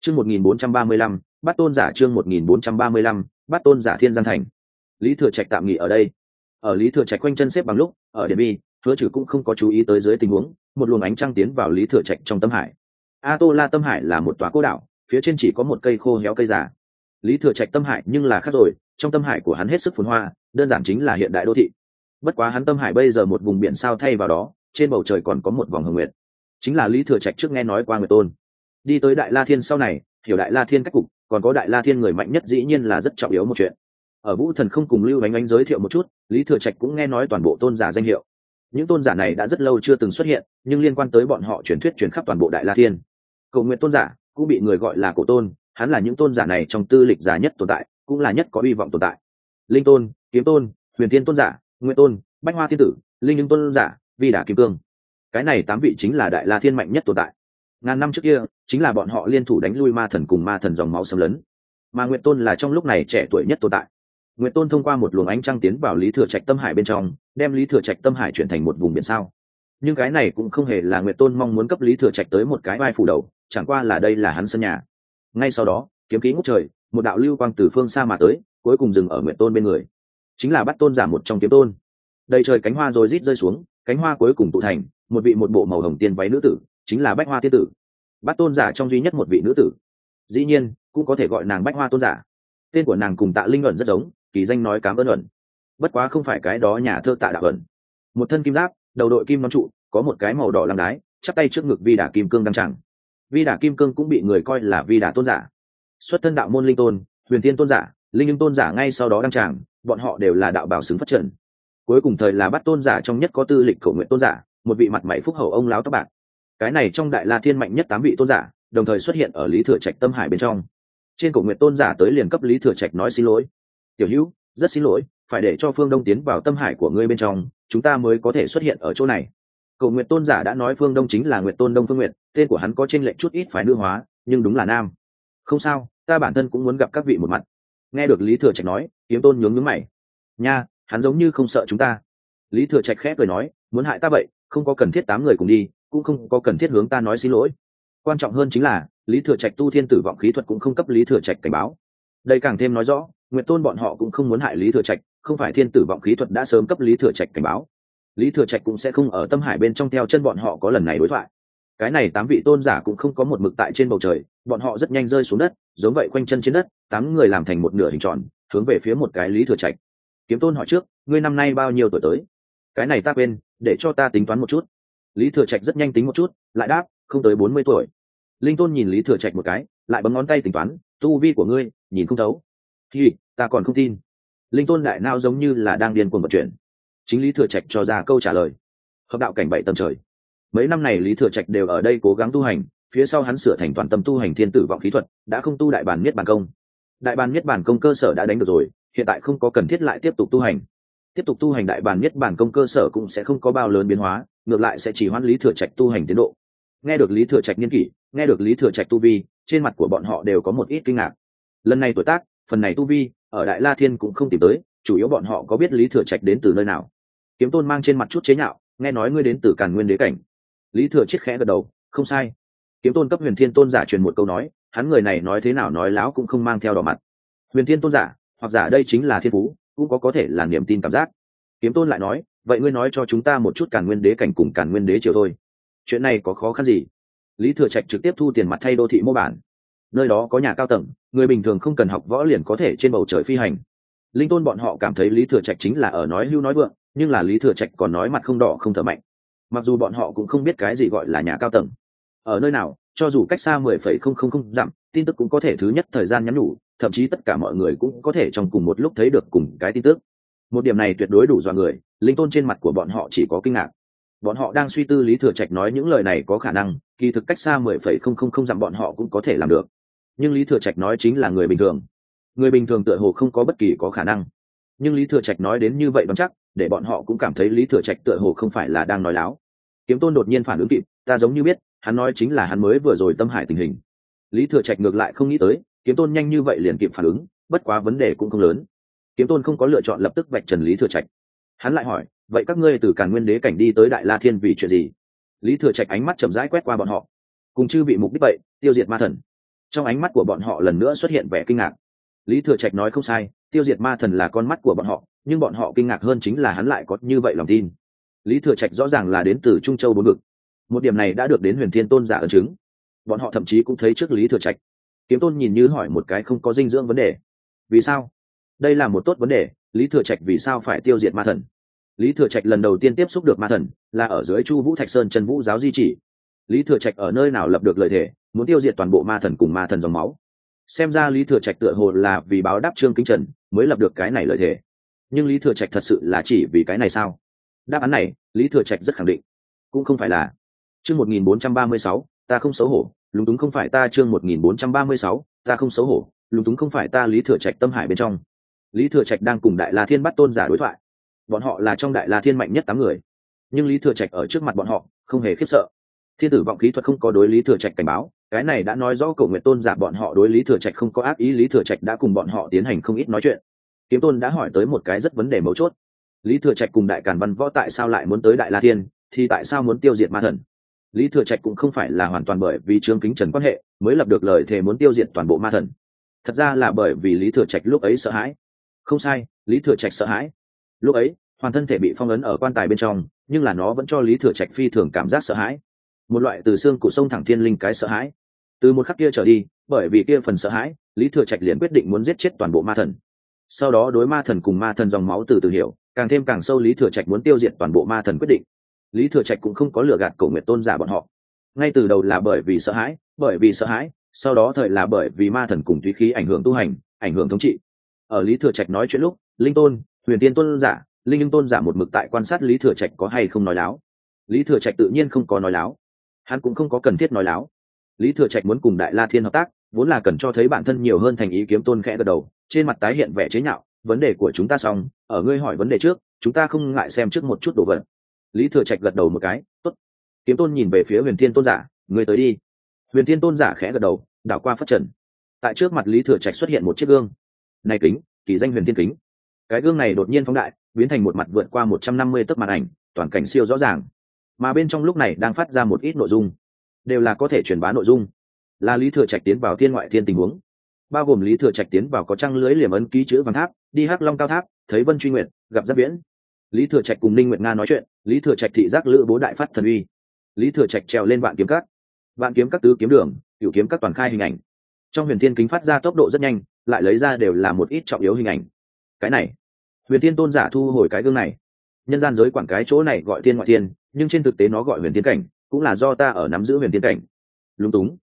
Chương một nghìn bốn trăm ba mươi lăm bắt tôn giả chương một nghìn bốn trăm ba mươi lăm bắt tôn giả thiên gian thành. Lý thừa trạch tạm nghỉ ở đây. Ở lý thừa trạch quanh chân xếp bằng lúc, ở điện bi, hứa trừ cũng không có chú ý tới dưới tình huống, một luồng ánh trăng tiến vào lý thừa trạch trong tâm hải. A tô la tâm hải là một tòa cô đảo phía trên chỉ có một cây khô héo cây già. Lý thừa trạch tâm hải nhưng là khác rồi, trong tâm hải của hắn hết sức phồn hoa, đơn giản chính là hiện đại đô thị. Bất quá hắn tâm hải bây giờ một vùng biển sao thay vào đó, trên bầu trời còn có một vòng hồng nguyệt. Chính là lý thừa trạch trước nghe nói qua người tôn. Đi tới đại la thiên sau này, hiểu đại la thiên cách cục, còn có đại la thiên người mạnh nhất dĩ nhiên là rất trọng yếu một chuyện. Ở vũ thần không cùng lưu ánh ánh giới thiệu một chút, lý thừa trạch cũng nghe nói toàn bộ tôn giả danh hiệu. Những tôn giả này đã rất lâu chưa từng xuất hiện, nhưng liên quan tới bọn họ truyền thuyết truyền khắp toàn bộ đại la thiên. Cầu nguyện tôn giả cũng bị người gọi là cổ tôn, hắn là những tôn giả này trong tư lịch giả nhất tồn tại, cũng là nhất có hy vọng tồn tại. Linh tôn, kiếm tôn, huyền thiên tôn giả, nguyện tôn, bách hoa thiên tử, linh ứng tôn giả, vi đả kim cương. Cái này tám vị chính là đại la thiên mạnh nhất tồn tại. Ngàn năm trước kia, chính là bọn họ liên thủ đánh lui ma thần cùng ma thần dòng máu xâm lấn. Mà nguyện tôn là trong lúc này trẻ tuổi nhất tồn tại. Nguyện tôn thông qua một luồng ánh trăng tiến vào lý thừa trạch tâm hải bên trong, đem lý thừa trạch tâm hải chuyển thành một vùng biển sao nhưng cái này cũng không hề là Nguyệt tôn mong muốn cấp lý thừa trạch tới một cái vai phủ đầu, chẳng qua là đây là hắn sân nhà. Ngay sau đó, kiếm ký ngút trời, một đạo lưu quang từ phương xa mà tới, cuối cùng dừng ở Nguyệt tôn bên người. Chính là bắt tôn giả một trong kiếm tôn. Đầy trời cánh hoa rồi rít rơi xuống, cánh hoa cuối cùng tụ thành, một vị một bộ màu hồng tiên váy nữ tử, chính là bách hoa tiên tử. Bắt tôn giả trong duy nhất một vị nữ tử. Dĩ nhiên, cũng có thể gọi nàng bách hoa tôn giả. Tên của nàng cùng tạ linh ẩn rất giống, kỳ danh nói cám ơn ẩn. Bất quá không phải cái đó nhà thơ tạ đạo ẩn. Một thân kim giáp đầu đội kim nón trụ, có một cái màu đỏ làm đái, chắp tay trước ngực vi đả kim cương đăng tràng. Vi đả kim cương cũng bị người coi là vi đả tôn giả. Xuất thân đạo môn linh tôn, huyền tiên tôn giả, linh nhưng tôn giả ngay sau đó đăng tràng, bọn họ đều là đạo bảo xứng phát triển cuối cùng thời là bắt tôn giả trong nhất có tư lịch cầu nguyện tôn giả, một vị mặt mày phúc hậu ông láo tóc bạc. Cái này trong đại la thiên mạnh nhất tám vị tôn giả, đồng thời xuất hiện ở lý thừa trạch tâm hải bên trong. Trên cổ nguyện tôn giả tới liền cấp lý thừa trạch nói xin lỗi. Tiểu hữu, rất xin lỗi, phải để cho phương đông tiến vào tâm hải của ngươi bên trong chúng ta mới có thể xuất hiện ở chỗ này. Cầu nguyện tôn giả đã nói phương đông chính là nguyện tôn đông phương nguyện tên của hắn có t r ê n lệch chút ít phải nữ hóa, nhưng đúng là nam. Không sao, ta bản thân cũng muốn gặp các vị một mặt. Nghe được lý thừa trạch nói, kiếm tôn nhướng nhướng mày. Nha, hắn giống như không sợ chúng ta. Lý thừa trạch khẽ cười nói, muốn hại ta vậy, không có cần thiết tám người cùng đi, cũng không có cần thiết hướng ta nói xin lỗi. Quan trọng hơn chính là, lý thừa trạch tu thiên tử vọng khí thuật cũng không cấp lý thừa trạch cảnh báo. Đây càng thêm nói rõ nguyện tôn bọn họ cũng không muốn hại lý thừa trạch không phải thiên tử vọng khí thuật đã sớm cấp lý thừa trạch cảnh báo. Lý thừa trạch cũng sẽ không ở tâm hải bên trong theo chân bọn họ có lần này đối thoại. Cái này tám vị tôn giả cũng không có một mực tại trên bầu trời, bọn họ rất nhanh rơi xuống đất, giống vậy quanh chân trên đất, tám người làm thành một nửa hình tròn, hướng về phía một cái lý thừa trạch. Kiếm tôn hỏi trước, ngươi năm nay bao nhiêu tuổi tới? Cái này ta quên, để cho ta tính toán một chút. Lý thừa trạch rất nhanh tính một chút, lại đáp, không tới bốn mươi tuổi. Linh tôn nhìn lý thừa trạch một cái, lại bấm ngón tay tính toán, tu vi của ngươi, nhìn không thấu. Thì ta còn không tin linh tôn đại nao giống như là đang điên cuồng vận chuyển. Chính lý thừa trạch cho ra câu trả lời. Hợp đạo cảnh bảy tầng trời. Mấy năm này lý thừa trạch đều ở đây cố gắng tu hành, phía sau hắn sửa thành toàn tâm tu hành thiên tử vọng khí thuật, đã không tu đại bản miết bản công. Đại bản miết bản công cơ sở đã đánh được rồi, hiện tại không có cần thiết lại tiếp tục tu hành. Tiếp tục tu hành đại bản miết bản công cơ sở cũng sẽ không có bao lớn biến hóa, ngược lại sẽ chỉ hoãn lý thừa trạch tu hành tiến độ. Nghe được lý thừa trạch niên kỷ, nghe được lý thừa trạch tu vi, trên mặt của bọn họ đều có một ít kinh ngạc. Lần này tuổi tác, phần này tu vi ở đại la thiên cũng không tìm tới, chủ yếu bọn họ có biết lý thừa trạch đến từ nơi nào. Kiếm tôn mang trên mặt chút chế nhạo, nghe nói ngươi đến từ càn nguyên đế cảnh. Lý thừa chết khẽ gật đầu, không sai. Kiếm tôn cấp huyền thiên tôn giả truyền một câu nói, hắn người này nói thế nào nói láo cũng không mang theo đỏ mặt. Huyền thiên tôn giả, hoặc giả đây chính là thiên phú, cũng có có thể là niềm tin cảm giác. Kiếm tôn lại nói, vậy ngươi nói cho chúng ta một chút càn nguyên đế cảnh cùng càn nguyên đế triều thôi. Chuyện này có khó khăn gì? Lý thừa trạch trực tiếp thu tiền mặt thay đô thị mô bản nơi đó có nhà cao tầng, người bình thường không cần học võ liền có thể trên bầu trời phi hành. Linh tôn bọn họ cảm thấy lý thừa trạch chính là ở nói hưu nói vượng, nhưng là lý thừa trạch còn nói mặt không đỏ không thở mạnh. Mặc dù bọn họ cũng không biết cái gì gọi là nhà cao tầng. Ở nơi nào, cho dù cách xa mười phẩy không không không dặm, tin tức cũng có thể thứ nhất thời gian nhắn nhủ, thậm chí tất cả mọi người cũng có thể trong cùng một lúc thấy được cùng cái tin tức. Một điểm này tuyệt đối đủ dọa người, linh tôn trên mặt của bọn họ chỉ có kinh ngạc. Bọn họ đang suy tư lý thừa trạch nói những lời này có khả năng, kỳ thực cách xa mười phẩy không không không dặm bọn họ cũng có thể làm được nhưng lý thừa trạch nói chính là người bình thường. Người bình thường tựa hồ không có bất kỳ có khả năng. Nhưng lý thừa trạch nói đến như vậy đoán chắc, để bọn họ cũng cảm thấy lý thừa trạch tựa hồ không phải là đang nói láo. Kiếm tôn đột nhiên phản ứng kịp, ta giống như biết, hắn nói chính là hắn mới vừa rồi tâm hải tình hình. Lý thừa trạch ngược lại không nghĩ tới, kiếm tôn nhanh như vậy liền kịp phản ứng, bất quá vấn đề cũng không lớn. Kiếm tôn không có lựa chọn lập tức vạch trần lý thừa trạch. Hắn lại hỏi, vậy các ngươi từ càn nguyên đế cảnh đi tới đại la thiên vì chuyện gì? Lý thừa trạch ánh mắt chậm rãi quét qua bọn họ. Cùng chư bị mục đích vậy, tiêu diệt ma thần trong ánh mắt của bọn họ lần nữa xuất hiện vẻ kinh ngạc. Lý thừa trạch nói không sai, tiêu diệt ma thần là con mắt của bọn họ, nhưng bọn họ kinh ngạc hơn chính là hắn lại có như vậy lòng tin. Lý thừa trạch rõ ràng là đến từ trung châu bốn vực. Một điểm này đã được đến huyền thiên tôn giả ấn chứng. Bọn họ thậm chí cũng thấy trước lý thừa trạch. Kiếm tôn nhìn như hỏi một cái không có dinh dưỡng vấn đề. Vì sao? Đây là một tốt vấn đề, lý thừa trạch vì sao phải tiêu diệt ma thần? Lý thừa trạch lần đầu tiên tiếp xúc được ma thần là ở dưới chu vũ thạch sơn trần vũ giáo di chỉ. Lý thừa trạch ở nơi nào lập được lợi thế muốn tiêu diệt toàn bộ ma thần cùng ma thần dòng máu. Xem ra lý thừa trạch tựa hồ là vì báo đáp trương kính trần mới lập được cái này lợi thế nhưng lý thừa trạch thật sự là chỉ vì cái này sao? Đáp án này, lý thừa trạch rất khẳng định. Cũng không phải là. Chương một nghìn bốn trăm ba mươi sáu, ta không xấu hổ, lúng túng không phải ta, chương một nghìn bốn trăm ba mươi sáu, ta không xấu hổ, lúng túng không phải ta, lý thừa trạch tâm hải bên trong. Lý thừa trạch đang cùng đại la thiên bắt tôn giả đối thoại. Bọn họ là trong đại la thiên mạnh nhất tám người. Nhưng lý thừa trạch ở trước mặt bọn họ, không hề khiếp sợ. Thiên tử vọng khí thuật không có đối lý thừa trạch cảnh báo cái này đã nói rõ cầu nguyện tôn giả bọn họ đối lý thừa trạch không có ác ý, lý thừa trạch đã cùng bọn họ tiến hành không ít nói chuyện. Kiếm tôn đã hỏi tới một cái rất vấn đề mấu chốt. Lý thừa trạch cùng đại càn văn võ tại sao lại muốn tới đại la tiên thì tại sao muốn tiêu diệt ma thần? Lý thừa trạch cũng không phải là hoàn toàn bởi vì trương kính trần quan hệ mới lập được lời thề muốn tiêu diệt toàn bộ ma thần. Thật ra là bởi vì lý thừa trạch lúc ấy sợ hãi. Không sai, lý thừa trạch sợ hãi. Lúc ấy hoàn thân thể bị phong ấn ở quan tài bên trong, nhưng là nó vẫn cho lý thừa trạch phi thường cảm giác sợ hãi. Một loại từ xương cụ sông thẳng thiên linh cái sợ hãi từ một khắc kia trở đi, bởi vì kia phần sợ hãi, lý thừa trạch liền quyết định muốn giết chết toàn bộ ma thần. Sau đó đối ma thần cùng ma thần dòng máu từ từ hiểu, càng thêm càng sâu lý thừa trạch muốn tiêu diệt toàn bộ ma thần quyết định. Lý thừa trạch cũng không có lừa gạt cổ nguyện tôn giả bọn họ. Ngay từ đầu là bởi vì sợ hãi, bởi vì sợ hãi, sau đó thời là bởi vì ma thần cùng túy khí ảnh hưởng tu hành, ảnh hưởng thống trị. Ở lý thừa trạch nói chuyện lúc, linh tôn, huyền tiên tôn giả, linh nhưng tôn giả một mực tại quan sát lý thừa trạch có hay không nói láo. Lý thừa trạch tự nhiên không có nói láo. Hắn cũng không có cần thiết nói láo lý thừa trạch muốn cùng đại la thiên hợp tác, vốn là cần cho thấy bản thân nhiều hơn thành ý kiếm tôn khẽ gật đầu, trên mặt tái hiện vẻ chế nhạo, vấn đề của chúng ta xong, ở ngươi hỏi vấn đề trước, chúng ta không ngại xem trước một chút đồ vật. Lý thừa trạch gật đầu một cái, tốt. Kiếm tôn nhìn về phía huyền thiên tôn giả, ngươi tới đi. Huyền thiên tôn giả khẽ gật đầu, đảo qua phát trần. Tại trước mặt lý thừa trạch xuất hiện một chiếc gương. Này kính, kỳ danh huyền thiên kính. Cái gương này đột nhiên phóng đại, biến thành một mặt vượt qua một trăm năm mươi tấc màn ảnh, toàn cảnh siêu rõ ràng. Mà bên trong lúc này đang phát ra một ít nội dung đều là có thể truyền bá nội dung. Là lý thừa trạch tiến vào thiên ngoại thiên tình huống. Bao gồm lý thừa trạch tiến vào có trăng lưới liềm ấn ký chữ vàng tháp, đi hắc long cao tháp, thấy vân truy nguyện gặp giáp viễn. Lý thừa trạch cùng ninh nguyệt nga nói chuyện, lý thừa trạch thị giác lữ bố đại phát thần uy. Lý thừa trạch trèo lên vạn kiếm các. Vạn kiếm các tứ kiếm đường cựu kiếm các toàn khai hình ảnh. Trong huyền thiên kính phát ra tốc độ rất nhanh, lại lấy ra đều là một ít trọng yếu hình ảnh. Cái này, huyền thiên tôn giả thu hồi cái gương này. Nhân gian giới quản cái chỗ này gọi thiên ngoại thiên, nhưng trên thực tế nó gọi huyền thiên cảnh cũng là do ta ở nắm giữ huyền tiên cảnh. Lúng túng.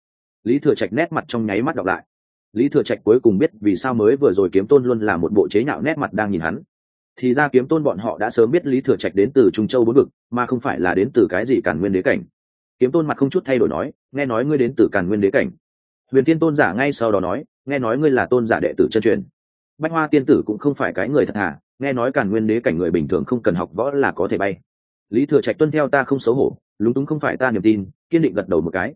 Lý thừa trạch nét mặt trong nháy mắt đọc lại. Lý thừa trạch cuối cùng biết vì sao mới vừa rồi kiếm tôn luôn là một bộ chế nhạo nét mặt đang nhìn hắn. Thì ra kiếm tôn bọn họ đã sớm biết lý thừa trạch đến từ trung châu bốn vực, mà không phải là đến từ cái gì cản nguyên đế cảnh. Kiếm tôn mặt không chút thay đổi nói, nghe nói ngươi đến từ càn nguyên đế cảnh. Huyền tiên tôn giả ngay sau đó nói, nghe nói ngươi là tôn giả đệ tử chân truyền. Bách hoa tiên tử cũng không phải cái người thật thà nghe nói càn nguyên đế cảnh người bình thường không cần học võ là có thể bay lý thừa trạch tuân theo ta không xấu hổ, lúng túng không phải ta niềm tin, kiên định gật đầu một cái.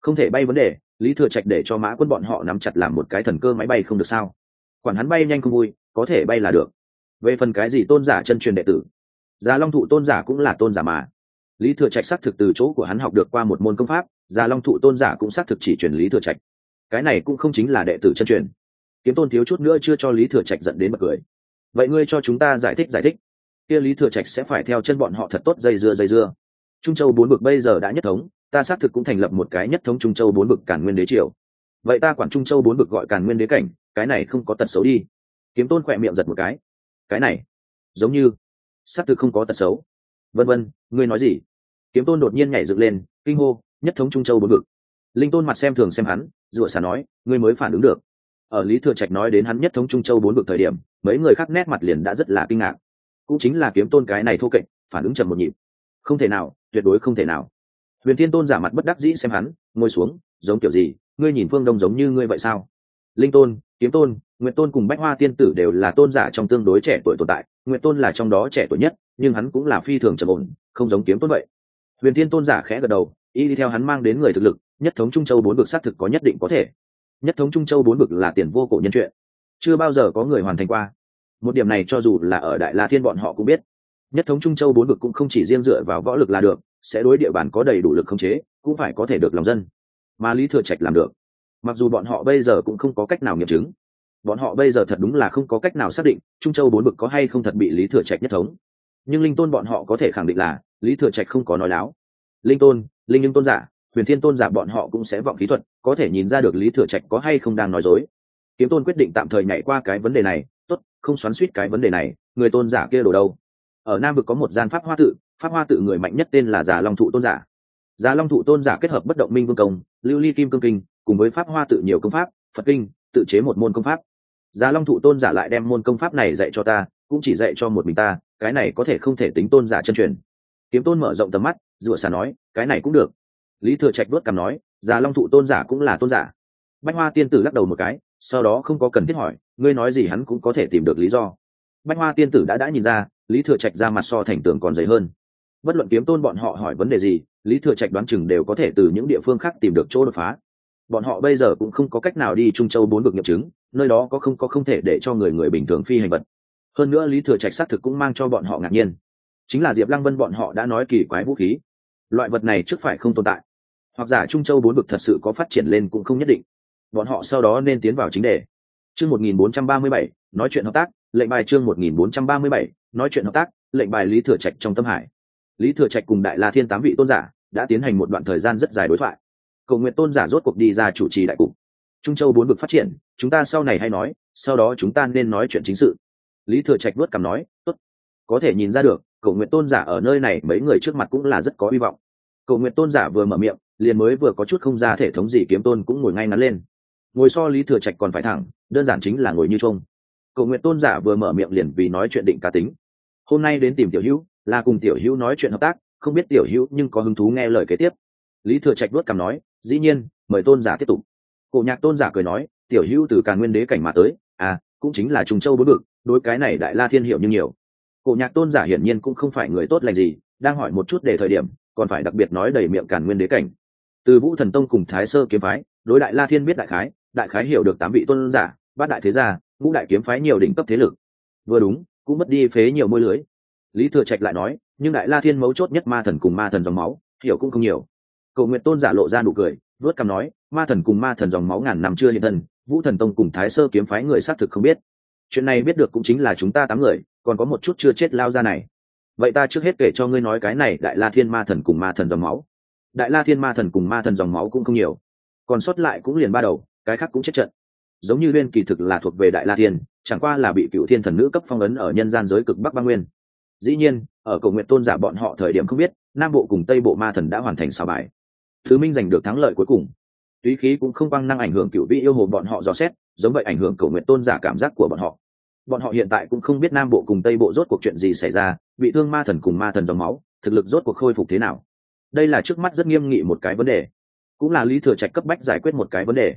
Không thể bay vấn đề, lý thừa trạch để cho mã quân bọn họ nắm chặt làm một cái thần cơ máy bay không được sao? Quản hắn bay nhanh không vui, có thể bay là được. Về phần cái gì tôn giả chân truyền đệ tử? Già long thụ tôn giả cũng là tôn giả mà. Lý thừa trạch xác thực từ chỗ của hắn học được qua một môn công pháp già long thụ tôn giả cũng xác thực chỉ truyền lý thừa trạch. Cái này cũng không chính là đệ tử chân truyền. Kiếm tôn thiếu chút nữa chưa cho lý thừa trạch dẫn đến bật cười. Vậy ngươi cho chúng ta giải thích giải thích kia lý thừa trạch sẽ phải theo chân bọn họ thật tốt dây dưa dây dưa. Trung châu bốn bực bây giờ đã nhất thống, ta xác thực cũng thành lập một cái nhất thống trung châu bốn bực cản nguyên đế triều. Vậy ta quản trung châu bốn bực gọi cản nguyên đế cảnh, cái này không có tật xấu đi. Kiếm tôn khỏe miệng giật một cái. Cái này, giống như, xác thực không có tật xấu. Vân vân, ngươi nói gì? Kiếm tôn đột nhiên nhảy dựng lên, kinh hô, nhất thống trung châu bốn vực linh tôn mặt xem thường xem hắn dựa xà nói, ngươi mới phản ứng được. Ở lý thừa trạch nói đến hắn nhất thống trung châu bốn vực thời điểm, mấy người khác nét mặt liền đã rất là kinh ngạc cũng chính là kiếm tôn cái này thô kệch, phản ứng chậm một nhịp. Không thể nào, tuyệt đối không thể nào. Huyền thiên tôn giả mặt bất đắc dĩ xem hắn, ngồi xuống, giống kiểu gì, ngươi nhìn phương đông giống như ngươi vậy sao? Linh tôn, kiếm tôn nguyện tôn cùng bách hoa tiên tử đều là tôn giả trong tương đối trẻ tuổi tồn tại nguyện tôn là trong đó trẻ tuổi nhất, nhưng hắn cũng là phi thường trầm ổn, không giống kiếm tôn vậy. Huyền thiên tôn giả khẽ gật đầu, y đi theo hắn mang đến người thực lực, nhất thống trung châu bốn vực xác thực có nhất định có thể. Nhất thống trung châu bốn vực là tiền vô cổ nhân chuyện. Chưa bao giờ có người hoàn thành qua một điểm này cho dù là ở đại la thiên bọn họ cũng biết. Nhất thống trung châu bốn vực cũng không chỉ riêng dựa vào võ lực là được, sẽ đối địa bàn có đầy đủ lực khống chế, cũng phải có thể được lòng dân. Mà lý thừa trạch làm được. Mặc dù bọn họ bây giờ cũng không có cách nào nghiệm chứng. Bọn họ bây giờ thật đúng là không có cách nào xác định trung châu bốn vực có hay không thật bị lý thừa trạch nhất thống. Nhưng linh tôn bọn họ có thể khẳng định là lý thừa trạch không có nói láo. Linh tôn, linh nhưng tôn giả, huyền thiên tôn giả bọn họ cũng sẽ vọng khí thuật, có thể nhìn ra được lý thừa trạch có hay không đang nói dối. Kiếm tôn quyết định tạm thời nhảy qua cái vấn đề này không xoắn suýt cái vấn đề này, người tôn giả kia đổ đâu? Ở nam vực có một gian pháp hoa tự, pháp hoa tự người mạnh nhất tên là già long thụ tôn giả. Già long thụ tôn giả kết hợp bất động minh vương công, lưu ly kim cương kinh, cùng với pháp hoa tự nhiều công pháp, phật kinh, tự chế một môn công pháp. Già long thụ tôn giả lại đem môn công pháp này dạy cho ta, cũng chỉ dạy cho một mình ta, cái này có thể không thể tính tôn giả chân truyền. Kiếm tôn mở rộng tầm mắt, rủa xà nói, cái này cũng được. Lý thừa trạch đốt cằm nói già long thụ tôn giả cũng là tôn giả. Bách hoa tiên tử lắc đầu một cái sau đó không có cần thiết hỏi, ngươi nói gì hắn cũng có thể tìm được lý do. Bách hoa tiên tử đã đã nhìn ra, lý thừa trạch ra mặt so thành tường còn dày hơn. Bất luận kiếm tôn bọn họ hỏi vấn đề gì, lý thừa trạch đoán chừng đều có thể từ những địa phương khác tìm được chỗ đột phá. Bọn họ bây giờ cũng không có cách nào đi trung châu bốn vực nghiệm chứng, nơi đó có không có không thể để cho người người bình thường phi hành vật. Hơn nữa lý thừa trạch xác thực cũng mang cho bọn họ ngạc nhiên. Chính là diệp lăng vân bọn họ đã nói kỳ quái vũ khí. Loại vật này trước phải không tồn tại. Hoặc giả trung châu bốn vực thật sự có phát triển lên cũng không nhất định bọn họ sau đó nên tiến vào chính đề. Chương một nghìn bốn trăm ba mươi bảy, nói chuyện hợp tác, lệnh bài chương một nghìn bốn trăm ba mươi bảy, nói chuyện hợp tác, lệnh bài lý thừa trạch trong tâm hải. Lý thừa trạch cùng đại la thiên tám vị tôn giả đã tiến hành một đoạn thời gian rất dài đối thoại. Cầu nguyện tôn giả rốt cuộc đi ra chủ trì đại cục. Trung châu bốn vực phát triển, chúng ta sau này hay nói, sau đó chúng ta nên nói chuyện chính sự. Lý thừa trạch vớt cằm nói, tốt. Có thể nhìn ra được, cầu nguyện tôn giả ở nơi này mấy người trước mặt cũng là rất có hy vọng. Cầu nguyện tôn giả vừa mở miệng, liền mới vừa có chút không ra thể thống gì kiếm tôn cũng ngồi ngay ngắn lên ngồi so lý thừa trạch còn phải thẳng, đơn giản chính là ngồi như trông. Cậu nguyện tôn giả vừa mở miệng liền vì nói chuyện định cá tính. Hôm nay đến tìm tiểu hữu, là cùng tiểu hữu nói chuyện hợp tác, không biết tiểu hữu nhưng có hứng thú nghe lời kế tiếp. Lý thừa trạch đuốt cằm nói, dĩ nhiên, mời tôn giả tiếp tục. Cổ nhạc tôn giả cười nói, tiểu hữu từ càn nguyên đế cảnh mà tới à cũng chính là trùng châu bốn bực đối cái này đại la thiên hiểu như nhiều. Cổ nhạc tôn giả hiển nhiên cũng không phải người tốt lành gì, đang hỏi một chút để thời điểm, còn phải đặc biệt nói đầy miệng càn nguyên đế cảnh. Từ vũ thần tông cùng thái sơ kiếm phái, đối đại la thiên biết đại khái đại khái hiểu được tám vị tôn giả, bát đại thế gia, ngũ đại kiếm phái nhiều đỉnh cấp thế lực. Vừa đúng, cũng mất đi phế nhiều môi lưới. Lý thừa trạch lại nói, nhưng đại la thiên mấu chốt nhất ma thần cùng ma thần dòng máu, hiểu cũng không nhiều. Cầu nguyện tôn giả lộ ra nụ cười, vớt cằm nói, ma thần cùng ma thần dòng máu ngàn năm chưa hiện thân, vũ thần tông cùng thái sơ kiếm phái người xác thực không biết. Chuyện này biết được cũng chính là chúng ta tám người, còn có một chút chưa chết lao ra này. Vậy ta trước hết kể cho ngươi nói cái này đại la thiên ma thần cùng ma thần dòng máu. Đại la thiên ma thần cùng ma thần dòng máu cũng không nhiều. Còn sót lại cũng liền ba đầu cái khác cũng chết trận. Giống như liên kỳ thực là thuộc về đại la thiên, chẳng qua là bị cựu thiên thần nữ cấp phong ấn ở nhân gian giới cực bắc băng nguyên. Dĩ nhiên, ở cầu nguyện tôn giả bọn họ thời điểm không biết, nam bộ cùng tây bộ ma thần đã hoàn thành xào bài. Thứ minh giành được thắng lợi cuối cùng. Túy khí cũng không băng năng ảnh hưởng cựu vị yêu hồ bọn họ dò xét, giống vậy ảnh hưởng cầu nguyện tôn giả cảm giác của bọn họ. Bọn họ hiện tại cũng không biết nam bộ cùng tây bộ rốt cuộc chuyện gì xảy ra, bị thương ma thần cùng ma thần dòng máu, thực lực rốt cuộc khôi phục thế nào. Đây là trước mắt rất nghiêm nghị một cái vấn đề. Cũng là lý thừa trạch cấp bách giải quyết một cái vấn đề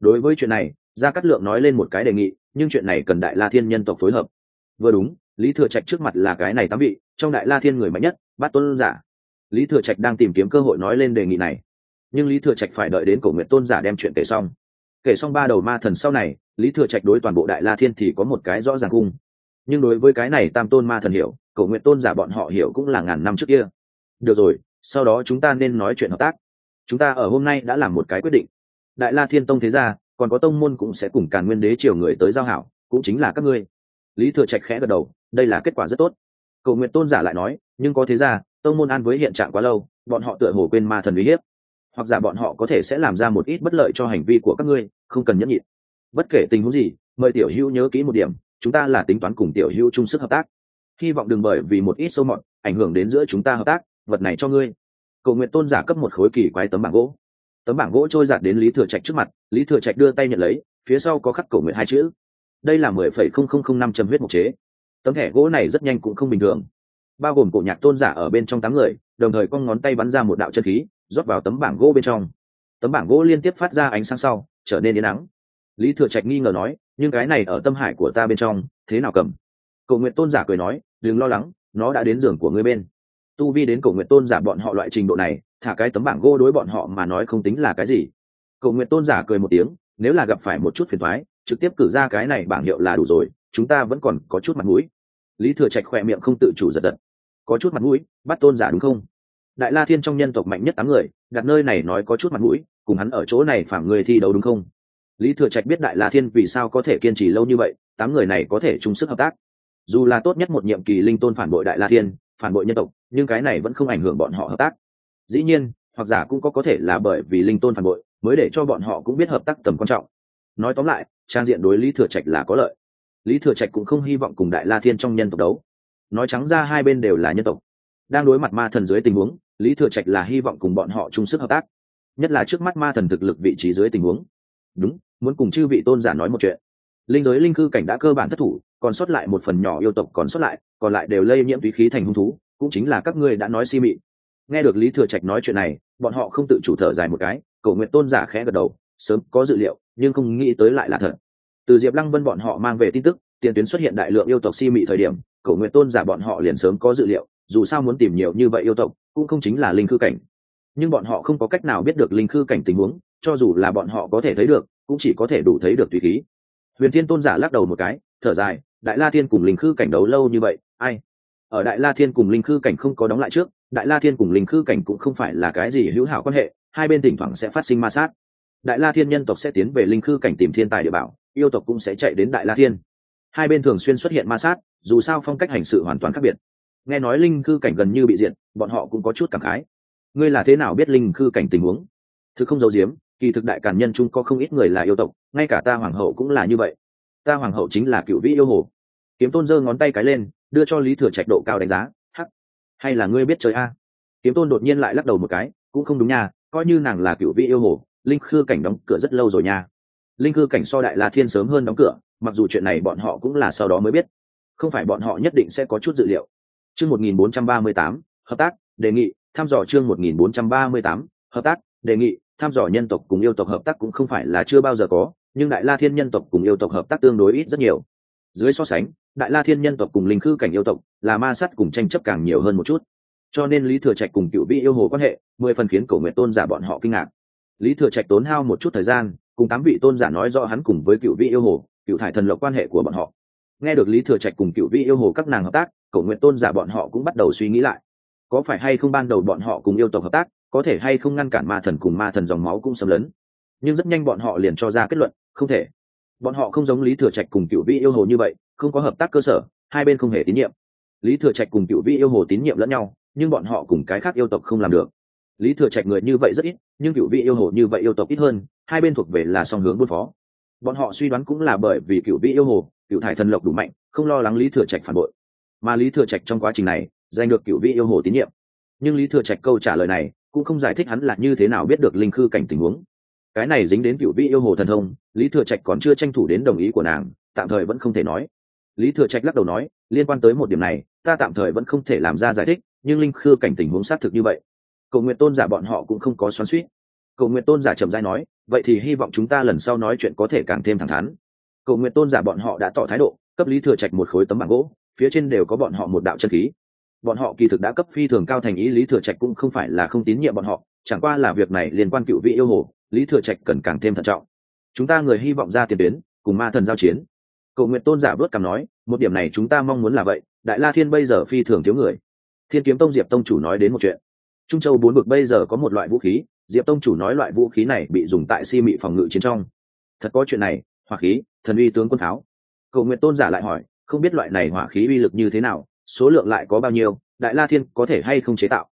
đối với chuyện này, gia cát lượng nói lên một cái đề nghị, nhưng chuyện này cần đại la thiên nhân tộc phối hợp. Vừa đúng, lý thừa trạch trước mặt là cái này tám vị, trong đại la thiên người mạnh nhất, bát tôn giả. Lý thừa trạch đang tìm kiếm cơ hội nói lên đề nghị này. Nhưng lý thừa trạch phải đợi đến cổ nguyện tôn giả đem chuyện kể xong. Kể xong ba đầu ma thần sau này, lý thừa trạch đối toàn bộ đại la thiên thì có một cái rõ ràng cung. Nhưng đối với cái này tam tôn ma thần hiểu, cổ nguyện tôn giả bọn họ hiểu cũng là ngàn năm trước kia. Được rồi, sau đó chúng ta nên nói chuyện hợp tác. Chúng ta ở hôm nay đã làm một cái quyết định đại la thiên tông thế gia, còn có tông môn cũng sẽ cùng càn nguyên đế triều người tới giao hảo, cũng chính là các ngươi. Lý thừa trạch khẽ gật đầu, đây là kết quả rất tốt. Cầu nguyện tôn giả lại nói, nhưng có thế gia, tông môn an với hiện trạng quá lâu, bọn họ tựa hồ quên ma thần uy hiếp. Hoặc giả bọn họ có thể sẽ làm ra một ít bất lợi cho hành vi của các ngươi, không cần nhẫn nhịn. Bất kể tình huống gì, mời tiểu hữu nhớ kỹ một điểm, chúng ta là tính toán cùng tiểu hữu chung sức hợp tác. Hy vọng đừng bởi vì một ít sâu mọt, ảnh hưởng đến giữa chúng ta hợp tác, vật này cho ngươi. Cầu nguyện tôn giả cấp một khối kỳ quái tấm bảng gỗ tấm bảng gỗ trôi giạt đến lý thừa trạch trước mặt, lý thừa trạch đưa tay nhận lấy, phía sau có khắc cầu nguyện hai chữ. Đây là mười phẩy không không không năm châm huyết mộc chế. Tấm thẻ gỗ này rất nhanh cũng không bình thường. Bao gồm cổ nhạc tôn giả ở bên trong tám người, đồng thời con ngón tay bắn ra một đạo chân khí, rót vào tấm bảng gỗ bên trong. Tấm bảng gỗ liên tiếp phát ra ánh sáng sau, trở nên yên nắng lý thừa trạch nghi ngờ nói, nhưng cái này ở tâm hải của ta bên trong, thế nào cầm? Cầu nguyện tôn giả cười nói, đừng lo lắng, nó đã đến giường của ngươi bên. Tu vi đến cầu nguyện tôn giả bọn họ loại trình độ này thả cái tấm bảng gỗ đối bọn họ mà nói không tính là cái gì. Cầu nguyện tôn giả cười một tiếng, nếu là gặp phải một chút phiền thoái trực tiếp cử ra cái này bảng hiệu là đủ rồi, chúng ta vẫn còn có chút mặt mũi. Lý thừa trạch khỏe miệng không tự chủ giật giật. Có chút mặt mũi, bắt tôn giả đúng không? Đại la thiên trong nhân tộc mạnh nhất tám người, đặt nơi này nói có chút mặt mũi, cùng hắn ở chỗ này phản người thi đấu đúng không? Lý thừa trạch biết đại la thiên vì sao có thể kiên trì lâu như vậy, tám người này có thể chung sức hợp tác. Dù là tốt nhất một nhiệm kỳ linh tôn phản bội đại la thiên, phản bội nhân tộc, nhưng cái này vẫn không ảnh hưởng bọn họ hợp tác dĩ nhiên, hoặc giả cũng có có thể là bởi vì linh tôn phản bội, mới để cho bọn họ cũng biết hợp tác tầm quan trọng. Nói tóm lại, trang diện đối lý thừa trạch là có lợi. Lý thừa trạch cũng không hy vọng cùng đại la thiên trong nhân tộc đấu. Nói trắng ra hai bên đều là nhân tộc. Đang đối mặt ma thần dưới tình huống, lý thừa trạch là hy vọng cùng bọn họ chung sức hợp tác. Nhất là trước mắt ma thần thực lực vị trí dưới tình huống. Đúng, muốn cùng chư vị tôn giả nói một chuyện. Linh giới linh cư cảnh đã cơ bản thất thủ, còn sót lại một phần nhỏ yêu tộc còn sót lại, còn lại đều lây nhiễm túy khí thành hung thú, cũng chính là các ngươi đã nói si mị nghe được lý thừa trạch nói chuyện này, bọn họ không tự chủ thở dài một cái cầu nguyện tôn giả khẽ gật đầu, sớm có dự liệu, nhưng không nghĩ tới lại là thật. Từ diệp lăng vân bọn họ mang về tin tức, tiền tuyến xuất hiện đại lượng yêu tộc si mị thời điểm cầu nguyện tôn giả bọn họ liền sớm có dự liệu, dù sao muốn tìm nhiều như vậy yêu tộc, cũng không chính là linh khư cảnh. Nhưng bọn họ không có cách nào biết được linh khư cảnh tình huống, cho dù là bọn họ có thể thấy được, cũng chỉ có thể đủ thấy được tùy khí. Huyền thiên tôn giả lắc đầu một cái, thở dài, đại la thiên cùng linh khư cảnh đấu lâu như vậy, ai? Ở đại la thiên cùng linh khư cảnh không có đóng lại trước đại la thiên cùng linh khư cảnh cũng không phải là cái gì hữu hảo quan hệ, hai bên thỉnh thoảng sẽ phát sinh ma sát. Đại la thiên nhân tộc sẽ tiến về linh khư cảnh tìm thiên tài địa bảo, yêu tộc cũng sẽ chạy đến đại la thiên. Hai bên thường xuyên xuất hiện ma sát, dù sao phong cách hành sự hoàn toàn khác biệt. Nghe nói linh khư cảnh gần như bị diện bọn họ cũng có chút cảm khái. Ngươi là thế nào biết linh khư cảnh tình huống? Thứ không giấu giếm, kỳ thực đại càn nhân chung có không ít người là yêu tộc, ngay cả ta hoàng hậu cũng là như vậy. Ta hoàng hậu chính là cựu vĩ yêu hồ. Kiếm tôn giơ ngón tay cái lên, đưa cho lý thừa trạch độ cao đánh giá hay là ngươi biết chơi a? Kiếm tôn đột nhiên lại lắc đầu một cái, cũng không đúng nha, coi như nàng là cựu vị yêu hồ, linh khư cảnh đóng cửa rất lâu rồi nha. Linh khư cảnh so đại la thiên sớm hơn đóng cửa, mặc dù chuyện này bọn họ cũng là sau đó mới biết. Không phải bọn họ nhất định sẽ có chút dự liệu. Chương một nghìn bốn trăm ba mươi tám, hợp tác, đề nghị tham dò chương một nghìn bốn trăm ba mươi tám, hợp tác, đề nghị tham dò nhân tộc cùng yêu tộc hợp tác cũng không phải là chưa bao giờ có, nhưng đại la thiên nhân tộc cùng yêu tộc hợp tác tương đối ít rất nhiều dưới so sánh, đại la thiên nhân tộc cùng linh khư cảnh yêu tộc là ma sát cùng tranh chấp càng nhiều hơn một chút. Cho nên lý thừa trạch cùng cựu vị yêu hồ quan hệ mười phần khiến cổ nguyện tôn giả bọn họ kinh ngạc. Lý thừa trạch tốn hao một chút thời gian, cùng tám vị tôn giả nói rõ hắn cùng với cựu vị yêu hồ, cựu thải thần lộc quan hệ của bọn họ. Nghe được lý thừa trạch cùng cựu vị yêu hồ các nàng hợp tác, cổ nguyện tôn giả bọn họ cũng bắt đầu suy nghĩ lại. Có phải hay không ban đầu bọn họ cùng yêu tộc hợp tác, có thể hay không ngăn cản ma thần cùng ma thần dòng máu cũng xâm lấn. Nhưng rất nhanh bọn họ liền cho ra kết luận, không thể bọn họ không giống lý thừa trạch cùng cựu vị yêu hồ như vậy, không có hợp tác cơ sở, hai bên không hề tín nhiệm. Lý thừa trạch cùng cựu vị yêu hồ tín nhiệm lẫn nhau, nhưng bọn họ cùng cái khác yêu tộc không làm được. Lý thừa trạch người như vậy rất ít, nhưng cựu vị yêu hồ như vậy yêu tộc ít hơn, hai bên thuộc về là song hướng buôn phó. Bọn họ suy đoán cũng là bởi vì cựu vị yêu hồ, cựu thải thần lộc đủ mạnh, không lo lắng lý thừa trạch phản bội. Mà lý thừa trạch trong quá trình này, giành được cựu vị yêu hồ tín nhiệm. Nhưng lý thừa trạch câu trả lời này, cũng không giải thích hắn là như thế nào biết được linh khư cảnh tình huống cái này dính đến cựu vị yêu hồ thần thông, lý thừa trạch còn chưa tranh thủ đến đồng ý của nàng, tạm thời vẫn không thể nói. Lý thừa trạch lắc đầu nói, liên quan tới một điểm này, ta tạm thời vẫn không thể làm ra giải thích, nhưng linh khư cảnh tình huống xác thực như vậy. Cầu nguyện tôn giả bọn họ cũng không có xoắn suýt cầu nguyện tôn giả trầm dai nói, vậy thì hy vọng chúng ta lần sau nói chuyện có thể càng thêm thẳng thắn. Cầu nguyện tôn giả bọn họ đã tỏ thái độ, cấp lý thừa trạch một khối tấm bảng gỗ, phía trên đều có bọn họ một đạo chân khí. Bọn họ kỳ thực đã cấp phi thường cao thành ý lý thừa trạch cũng không phải là không tín nhiệm bọn họ, chẳng qua là việc này liên quan cựu vị yêu hồ lý thừa trạch cần càng thêm thận trọng. Chúng ta người hy vọng ra tiền tuyến, cùng ma thần giao chiến. Cậu nguyện tôn giả vớt cảm nói, một điểm này chúng ta mong muốn là vậy, đại la thiên bây giờ phi thường thiếu người. Thiên kiếm tông diệp tông chủ nói đến một chuyện. Trung châu bốn bực bây giờ có một loại vũ khí, diệp tông chủ nói loại vũ khí này bị dùng tại si mị phòng ngự chiến trong. Thật có chuyện này, hỏa khí, thần uy tướng quân tháo. Cậu nguyện tôn giả lại hỏi, không biết loại này hỏa khí uy lực như thế nào, số lượng lại có bao nhiêu, đại la thiên có thể hay không chế tạo?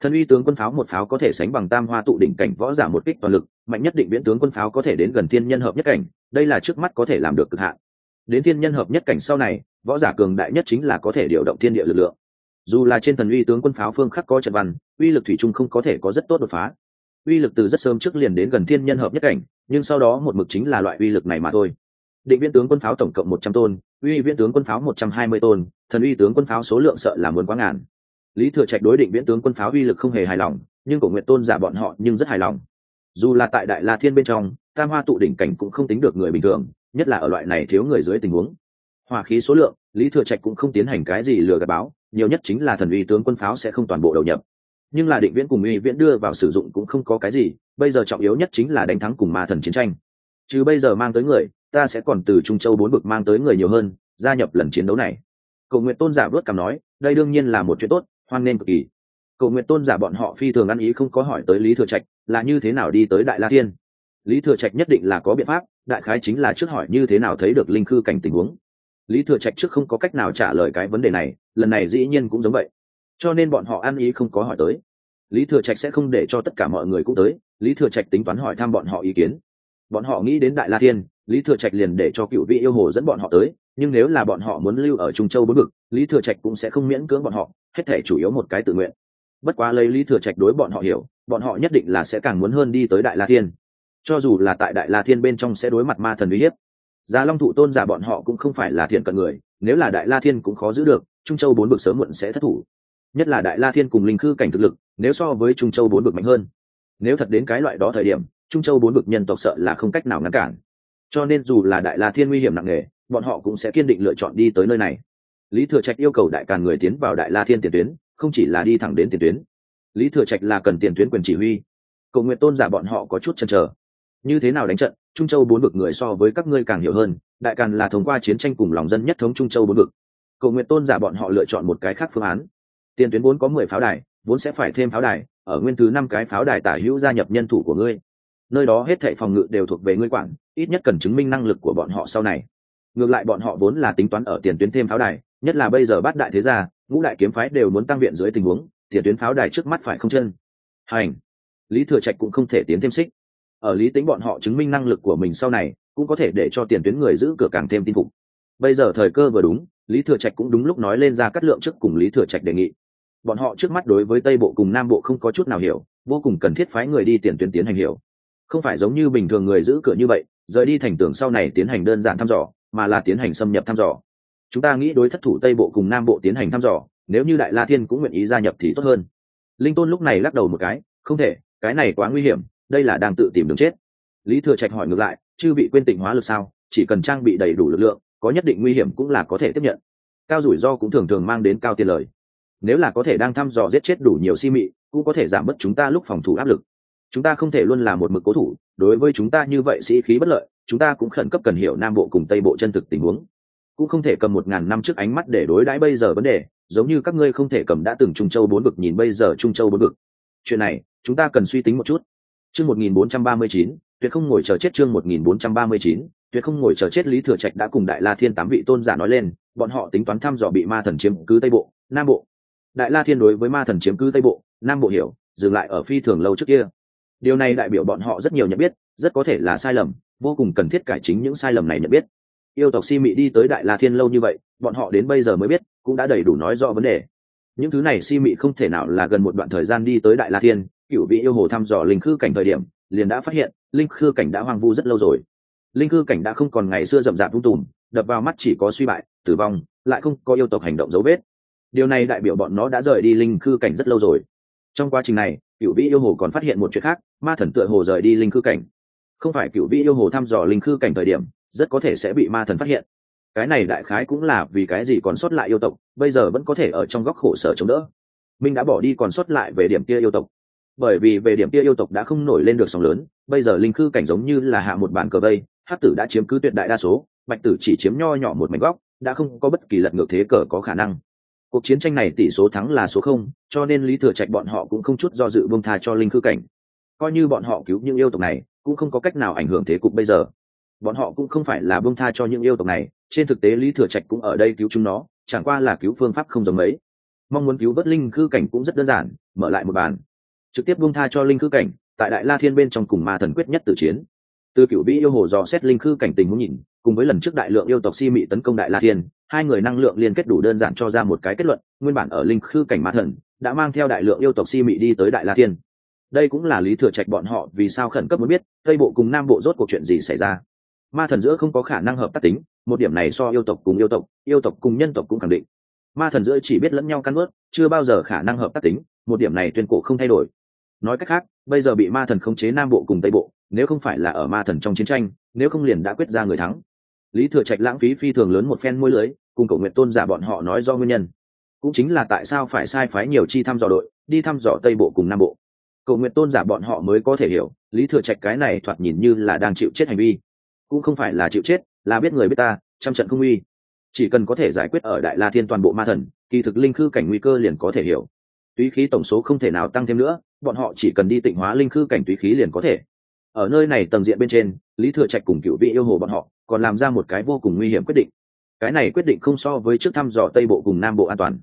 Thần uy tướng quân pháo một pháo có thể sánh bằng tam hoa tụ đỉnh cảnh võ giả một kích toàn lực, mạnh nhất định viễn tướng quân pháo có thể đến gần thiên nhân hợp nhất cảnh, đây là trước mắt có thể làm được cực hạn. Đến thiên nhân hợp nhất cảnh sau này, võ giả cường đại nhất chính là có thể điều động thiên địa lực lượng. Dù là trên thần uy tướng quân pháo phương khắc có trận văn, uy lực thủy chung không có thể có rất tốt đột phá. Uy lực từ rất sớm trước liền đến gần thiên nhân hợp nhất cảnh, nhưng sau đó một mực chính là loại uy lực này mà thôi. Định viễn tướng quân pháo tổng cộng một trăm tôn, uy viễn tướng quân pháo một trăm hai mươi tôn, thần uy tướng quân pháo số lượng sợ là muốn quá ngàn lý thừa trạch đối định viễn tướng quân pháo uy lực không hề hài lòng, nhưng cổ nguyện tôn giả bọn họ nhưng rất hài lòng. Dù là tại đại la thiên bên trong, tam hoa tụ đỉnh cảnh cũng không tính được người bình thường, nhất là ở loại này thiếu người dưới tình huống. Hỏa khí số lượng, lý thừa trạch cũng không tiến hành cái gì lừa gạt báo, nhiều nhất chính là thần uy tướng quân pháo sẽ không toàn bộ đầu nhập. Nhưng là định viễn cùng uy viễn đưa vào sử dụng cũng không có cái gì, bây giờ trọng yếu nhất chính là đánh thắng cùng ma thần chiến tranh. Chứ bây giờ mang tới người, ta sẽ còn từ trung châu bốn bực mang tới người nhiều hơn, gia nhập lần chiến đấu này. Cầu nguyện tôn giả vớt cảm nói, đây đương nhiên là một chuyện tốt hoan nên cực kỳ. Cầu nguyện tôn giả bọn họ phi thường ăn ý không có hỏi tới lý thừa trạch, là như thế nào đi tới đại la thiên? Lý thừa trạch nhất định là có biện pháp, đại khái chính là trước hỏi như thế nào thấy được linh khư cảnh tình huống. Lý thừa trạch trước không có cách nào trả lời cái vấn đề này, lần này dĩ nhiên cũng giống vậy. Cho nên bọn họ ăn ý không có hỏi tới. Lý thừa trạch sẽ không để cho tất cả mọi người cũng tới, lý thừa trạch tính toán hỏi thăm bọn họ ý kiến bọn họ nghĩ đến đại la thiên, lý thừa trạch liền để cho cựu vị yêu hồ dẫn bọn họ tới, nhưng nếu là bọn họ muốn lưu ở trung châu bốn vực, lý thừa trạch cũng sẽ không miễn cưỡng bọn họ, hết thể chủ yếu một cái tự nguyện. Bất quá lấy lý thừa trạch đối bọn họ hiểu, bọn họ nhất định là sẽ càng muốn hơn đi tới đại la thiên. Cho dù là tại đại la thiên bên trong sẽ đối mặt ma thần uy hiếp giá long thụ tôn giả bọn họ cũng không phải là thiện cận người, nếu là đại la thiên cũng khó giữ được, trung châu bốn bực sớm muộn sẽ thất thủ. Nhất là đại la thiên cùng linh khư cảnh thực lực, nếu so với trung châu bốn bực mạnh hơn, nếu thật đến cái loại đó thời điểm trung châu bốn bực nhân tộc sợ là không cách nào ngăn cản. Cho nên dù là đại la thiên nguy hiểm nặng nề, bọn họ cũng sẽ kiên định lựa chọn đi tới nơi này. Lý thừa trạch yêu cầu đại càn người tiến vào đại la thiên tiền tuyến, không chỉ là đi thẳng đến tiền tuyến. Lý thừa trạch là cần tiền tuyến quyền chỉ huy. Cầu nguyện tôn giả bọn họ có chút chần chờ. Như thế nào đánh trận, trung châu bốn bực người so với các ngươi càng hiểu hơn, đại càn là thông qua chiến tranh cùng lòng dân nhất thống trung châu bốn bực cầu nguyện tôn giả bọn họ lựa chọn một cái khác phương án. Tiền tuyến vốn có mười pháo đài, vốn sẽ phải thêm pháo đài, ở nguyên thứ năm cái pháo đài tả hữu gia nhập nhân thủ của ngươi nơi đó hết thệ phòng ngự đều thuộc về ngươi quản, ít nhất cần chứng minh năng lực của bọn họ sau này. Ngược lại bọn họ vốn là tính toán ở tiền tuyến thêm pháo đài, nhất là bây giờ bát đại thế gia, ngũ đại kiếm phái đều muốn tăng viện dưới tình huống, tiền tuyến pháo đài trước mắt phải không chân. Hành. Lý thừa trạch cũng không thể tiến thêm xích. Ở lý tính bọn họ chứng minh năng lực của mình sau này, cũng có thể để cho tiền tuyến người giữ cửa càng thêm tin phục. Bây giờ thời cơ vừa đúng, lý thừa trạch cũng đúng lúc nói lên ra cắt lượng trước cùng lý thừa trạch đề nghị. Bọn họ trước mắt đối với tây bộ cùng nam bộ không có chút nào hiểu, vô cùng cần thiết phái người đi tiền tuyến tiến hành hiểu không phải giống như bình thường người giữ cửa như vậy, rời đi thành tường sau này tiến hành đơn giản thăm dò, mà là tiến hành xâm nhập thăm dò. Chúng ta nghĩ đối thất thủ tây bộ cùng nam bộ tiến hành thăm dò, nếu như đại la thiên cũng nguyện ý gia nhập thì tốt hơn. Linh tôn lúc này lắc đầu một cái, không thể, cái này quá nguy hiểm, đây là đang tự tìm đường chết. Lý thừa trạch hỏi ngược lại, chư bị quên tỉnh hóa lực sao? Chỉ cần trang bị đầy đủ lực lượng, có nhất định nguy hiểm cũng là có thể tiếp nhận. Cao rủi ro cũng thường thường mang đến cao tiền lời. Nếu là có thể đang thăm dò giết chết đủ nhiều si mị, cũng có thể giảm bớt chúng ta lúc phòng thủ áp lực chúng ta không thể luôn là một mực cố thủ, đối với chúng ta như vậy sĩ khí bất lợi, chúng ta cũng khẩn cấp cần hiểu nam bộ cùng tây bộ chân thực tình huống. Cũng không thể cầm một ngàn năm trước ánh mắt để đối đãi bây giờ vấn đề, giống như các ngươi không thể cầm đã từng trung châu bốn vực nhìn bây giờ trung châu bốn vực. Chuyện này, chúng ta cần suy tính một chút. Chương một nghìn bốn trăm ba mươi chín, tuyệt không ngồi chờ chết chương một nghìn bốn trăm ba mươi chín, tuyệt không ngồi chờ chết lý thừa trạch đã cùng đại la thiên tám vị tôn giả nói lên, bọn họ tính toán thăm dò bị ma thần chiếm cứ tây bộ, nam bộ. Đại la thiên đối với ma thần chiếm cứ tây bộ, nam bộ hiểu, dừng lại ở phi thường lâu trước kia điều này đại biểu bọn họ rất nhiều nhận biết, rất có thể là sai lầm, vô cùng cần thiết cải chính những sai lầm này nhận biết. Yêu tộc si mị đi tới đại la thiên lâu như vậy, bọn họ đến bây giờ mới biết, cũng đã đầy đủ nói rõ vấn đề. Những thứ này si mị không thể nào là gần một đoạn thời gian đi tới đại la thiên, cựu vị yêu hồ thăm dò linh khư cảnh thời điểm, liền đã phát hiện, linh khư cảnh đã hoang vu rất lâu rồi. Linh khư cảnh đã không còn ngày xưa rậm rạp vung tùm, đập vào mắt chỉ có suy bại, tử vong, lại không có yêu tộc hành động dấu vết. Điều này đại biểu bọn nó đã rời đi linh khư cảnh rất lâu rồi. Trong quá trình này cựu vĩ yêu hồ còn phát hiện một chuyện khác, ma thần tựa hồ rời đi linh khư cảnh. Không phải cựu vĩ yêu hồ thăm dò linh khư cảnh thời điểm, rất có thể sẽ bị ma thần phát hiện. Cái này đại khái cũng là vì cái gì còn sót lại yêu tộc, bây giờ vẫn có thể ở trong góc khổ sở chống đỡ. Minh đã bỏ đi còn sót lại về điểm kia yêu tộc. Bởi vì về điểm kia yêu tộc đã không nổi lên được sóng lớn, bây giờ linh khư cảnh giống như là hạ một bản cờ vây hát tử đã chiếm cứ tuyệt đại đa số, bạch tử chỉ chiếm nho nhỏ một mảnh góc, đã không có bất kỳ lật ngược thế cờ có khả năng cuộc chiến tranh này tỷ số thắng là số không, cho nên lý thừa trạch bọn họ cũng không chút do dự bông tha cho linh khư cảnh. Coi như bọn họ cứu những yêu tộc này, cũng không có cách nào ảnh hưởng thế cục bây giờ. Bọn họ cũng không phải là bông tha cho những yêu tộc này, trên thực tế lý thừa trạch cũng ở đây cứu chúng nó, chẳng qua là cứu phương pháp không giống mấy. Mong muốn cứu vớt linh khư cảnh cũng rất đơn giản, mở lại một bàn. Trực tiếp bông tha cho linh khư cảnh, tại đại la thiên bên trong cùng ma thần quyết nhất tử chiến. Từ cựu vĩ yêu hồ dò xét linh khư cảnh tình muốn nhìn cùng với lần trước đại lượng yêu tộc si mị tấn công đại la thiên, hai người năng lượng liên kết đủ đơn giản cho ra một cái kết luận, nguyên bản ở linh khư cảnh ma thần, đã mang theo đại lượng yêu tộc si mị đi tới đại la thiên. Đây cũng là lý thừa trạch bọn họ vì sao khẩn cấp muốn biết, tây bộ cùng nam bộ rốt cuộc chuyện gì xảy ra. Ma thần giữa không có khả năng hợp tác tính, một điểm này so yêu tộc cùng yêu tộc yêu tộc cùng nhân tộc cũng khẳng định. Ma thần giữa chỉ biết lẫn nhau căn ướt chưa bao giờ khả năng hợp tác tính, một điểm này tuyên cổ không thay đổi. Nói cách khác, bây giờ bị ma thần khống chế nam bộ cùng tây bộ, nếu không phải là ở ma thần trong chiến tranh, nếu không liền đã quyết ra người thắng lý thừa trạch lãng phí phi thường lớn một phen môi lưới, cùng cầu nguyện tôn giả bọn họ nói do nguyên nhân. Cũng chính là tại sao phải sai phái nhiều chi thăm dò đội, đi thăm dò tây bộ cùng nam bộ. Cầu nguyện tôn giả bọn họ mới có thể hiểu, lý thừa trạch cái này thoạt nhìn như là đang chịu chết hành vi. Cũng không phải là chịu chết, là biết người biết ta, trăm trận không uy. Chỉ cần có thể giải quyết ở đại la thiên toàn bộ ma thần, kỳ thực linh khư cảnh nguy cơ liền có thể hiểu. Túy khí tổng số không thể nào tăng thêm nữa, bọn họ chỉ cần đi tịnh hóa linh khư cảnh túy khí liền có thể ở nơi này tầng diện bên trên, lý thừa trạch cùng cựu vị yêu hồ bọn họ còn làm ra một cái vô cùng nguy hiểm quyết định. Cái này quyết định không so với trước thăm dò tây bộ cùng nam bộ an toàn.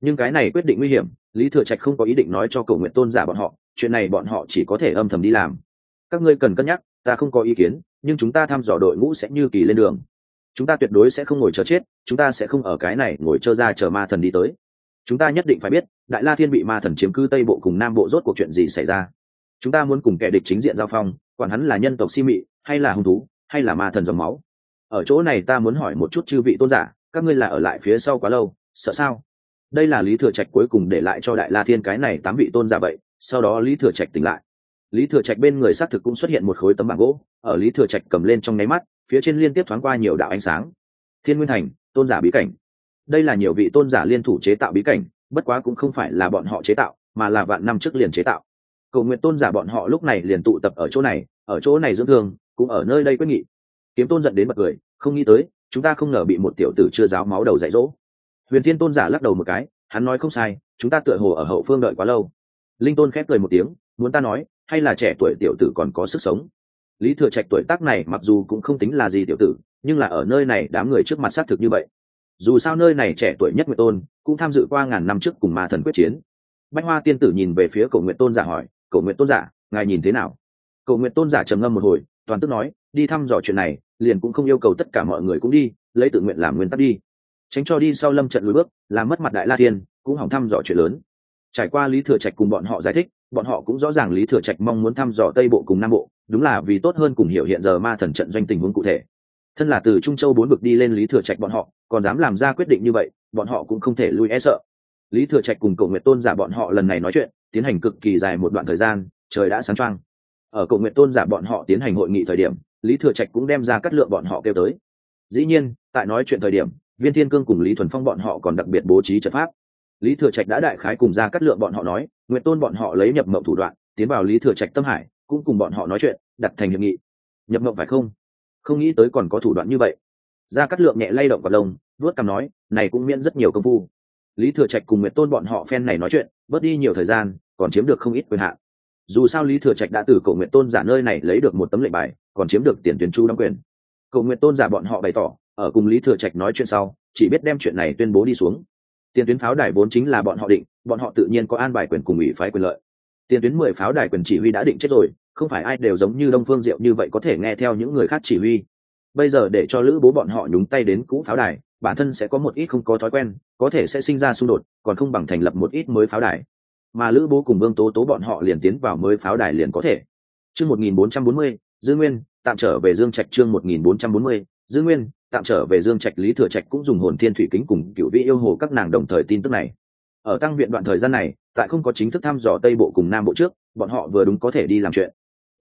Nhưng cái này quyết định nguy hiểm, lý thừa trạch không có ý định nói cho cầu nguyện tôn giả bọn họ, chuyện này bọn họ chỉ có thể âm thầm đi làm. Các ngươi cần cân nhắc, ta không có ý kiến, nhưng chúng ta thăm dò đội ngũ sẽ như kỳ lên đường. Chúng ta tuyệt đối sẽ không ngồi chờ chết, chúng ta sẽ không ở cái này ngồi chờ ra chờ ma thần đi tới. Chúng ta nhất định phải biết, đại la thiên bị ma thần chiếm cư tây bộ cùng nam bộ rốt cuộc chuyện gì xảy ra chúng ta muốn cùng kẻ địch chính diện giao phong, quản hắn là nhân tộc si mị, hay là hung thú, hay là ma thần dòng máu. Ở chỗ này ta muốn hỏi một chút chư vị tôn giả, các ngươi là ở lại phía sau quá lâu, sợ sao? Đây là lý thừa trạch cuối cùng để lại cho đại la thiên cái này tám vị tôn giả vậy, sau đó lý thừa trạch tỉnh lại. Lý thừa trạch bên người xác thực cũng xuất hiện một khối tấm bảng gỗ, ở lý thừa trạch cầm lên trong nháy mắt, phía trên liên tiếp thoáng qua nhiều đạo ánh sáng. Thiên nguyên thành, tôn giả bí cảnh. Đây là nhiều vị tôn giả liên thủ chế tạo bí cảnh, bất quá cũng không phải là bọn họ chế tạo, mà là vạn năm trước liền chế tạo cầu nguyện tôn giả bọn họ lúc này liền tụ tập ở chỗ này, ở chỗ này dưỡng thương, cũng ở nơi đây quyết nghị. Kiếm tôn giận đến bật cười, không nghĩ tới, chúng ta không ngờ bị một tiểu tử chưa giáo máu đầu dạy dỗ. Huyền thiên tôn giả lắc đầu một cái, hắn nói không sai, chúng ta tựa hồ ở hậu phương đợi quá lâu. Linh tôn khép cười một tiếng, muốn ta nói, hay là trẻ tuổi tiểu tử còn có sức sống? Lý thừa trạch tuổi tác này mặc dù cũng không tính là gì tiểu tử, nhưng là ở nơi này đám người trước mặt xác thực như vậy. Dù sao nơi này trẻ tuổi nhất Nguyệt tôn, cũng tham dự qua ngàn năm trước cùng ma thần quyết chiến. Bách hoa tiên tử nhìn về phía cổ nguyện tôn giả hỏi cổ nguyện tôn giả, ngài nhìn thế nào? Cổ nguyện tôn giả trầm ngâm một hồi, toàn tức nói, đi thăm dò chuyện này, liền cũng không yêu cầu tất cả mọi người cũng đi, lấy tự nguyện làm nguyên tắc đi. Tránh cho đi sau lâm trận lùi bước làm mất mặt đại la thiên, cũng hỏng thăm dò chuyện lớn. Trải qua lý thừa trạch cùng bọn họ giải thích, bọn họ cũng rõ ràng lý thừa trạch mong muốn thăm dò tây bộ cùng nam bộ, đúng là vì tốt hơn cùng hiểu hiện giờ ma thần trận doanh tình huống cụ thể. Thân là từ trung châu bốn vực đi lên lý thừa trạch bọn họ, còn dám làm ra quyết định như vậy, bọn họ cũng không thể lui e sợ lý thừa trạch cùng cậu nguyện tôn giả bọn họ lần này nói chuyện, tiến hành cực kỳ dài một đoạn thời gian, trời đã sáng trăng ở cậu nguyện tôn giả bọn họ tiến hành hội nghị thời điểm, lý thừa trạch cũng đem ra cắt lượng bọn họ kêu tới. Dĩ nhiên, tại nói chuyện thời điểm, viên thiên cương cùng lý thuần phong bọn họ còn đặc biệt bố trí trận pháp. Lý thừa trạch đã đại khái cùng ra cắt lượng bọn họ nói nguyện tôn bọn họ lấy nhập mộng thủ đoạn, tiến vào lý thừa trạch tâm hải, cũng cùng bọn họ nói chuyện, đặt thành hiệp nghị. Nhập mộng phải không? Không nghĩ tới còn có thủ đoạn như vậy. Ra cắt lượng nhẹ lay động vào lông vuốt cằm nói, này cũng miễn rất nhiều công phu lý thừa trạch cùng nguyệt tôn bọn họ phen này nói chuyện, bớt đi nhiều thời gian, còn chiếm được không ít quyền hạn. Dù sao lý thừa trạch đã từ cầu nguyện tôn giả nơi này lấy được một tấm lệnh bài, còn chiếm được tiền tuyến chu đóng quyền. Cầu nguyện tôn giả bọn họ bày tỏ, ở cùng lý thừa trạch nói chuyện sau, chỉ biết đem chuyện này tuyên bố đi xuống. Tiền tuyến pháo đài vốn chính là bọn họ định, bọn họ tự nhiên có an bài quyền cùng ủy phái quyền lợi. Tiền tuyến mười pháo đài quyền chỉ huy đã định chết rồi, không phải ai đều giống như đông phương diệu như vậy có thể nghe theo những người khác chỉ huy. Bây giờ để cho lữ bố bọn họ nhúng tay đến cũ pháo đài bản thân sẽ có một ít không có thói quen, có thể sẽ sinh ra xung đột, còn không bằng thành lập một ít mới pháo đài. Mà lữ bố cùng vương tố tố bọn họ liền tiến vào mới pháo đài liền có thể. Chương một nghìn bốn trăm bốn mươi, dư nguyên, tạm trở về dương trạch chương một nghìn bốn trăm bốn mươi, dư nguyên, tạm trở về dương trạch, lý thừa trạch cũng dùng hồn thiên thủy kính cùng cựu vị yêu hồ các nàng đồng thời tin tức này. Ở tăng viện đoạn thời gian này, tại không có chính thức thăm dò tây bộ cùng nam bộ trước, bọn họ vừa đúng có thể đi làm chuyện.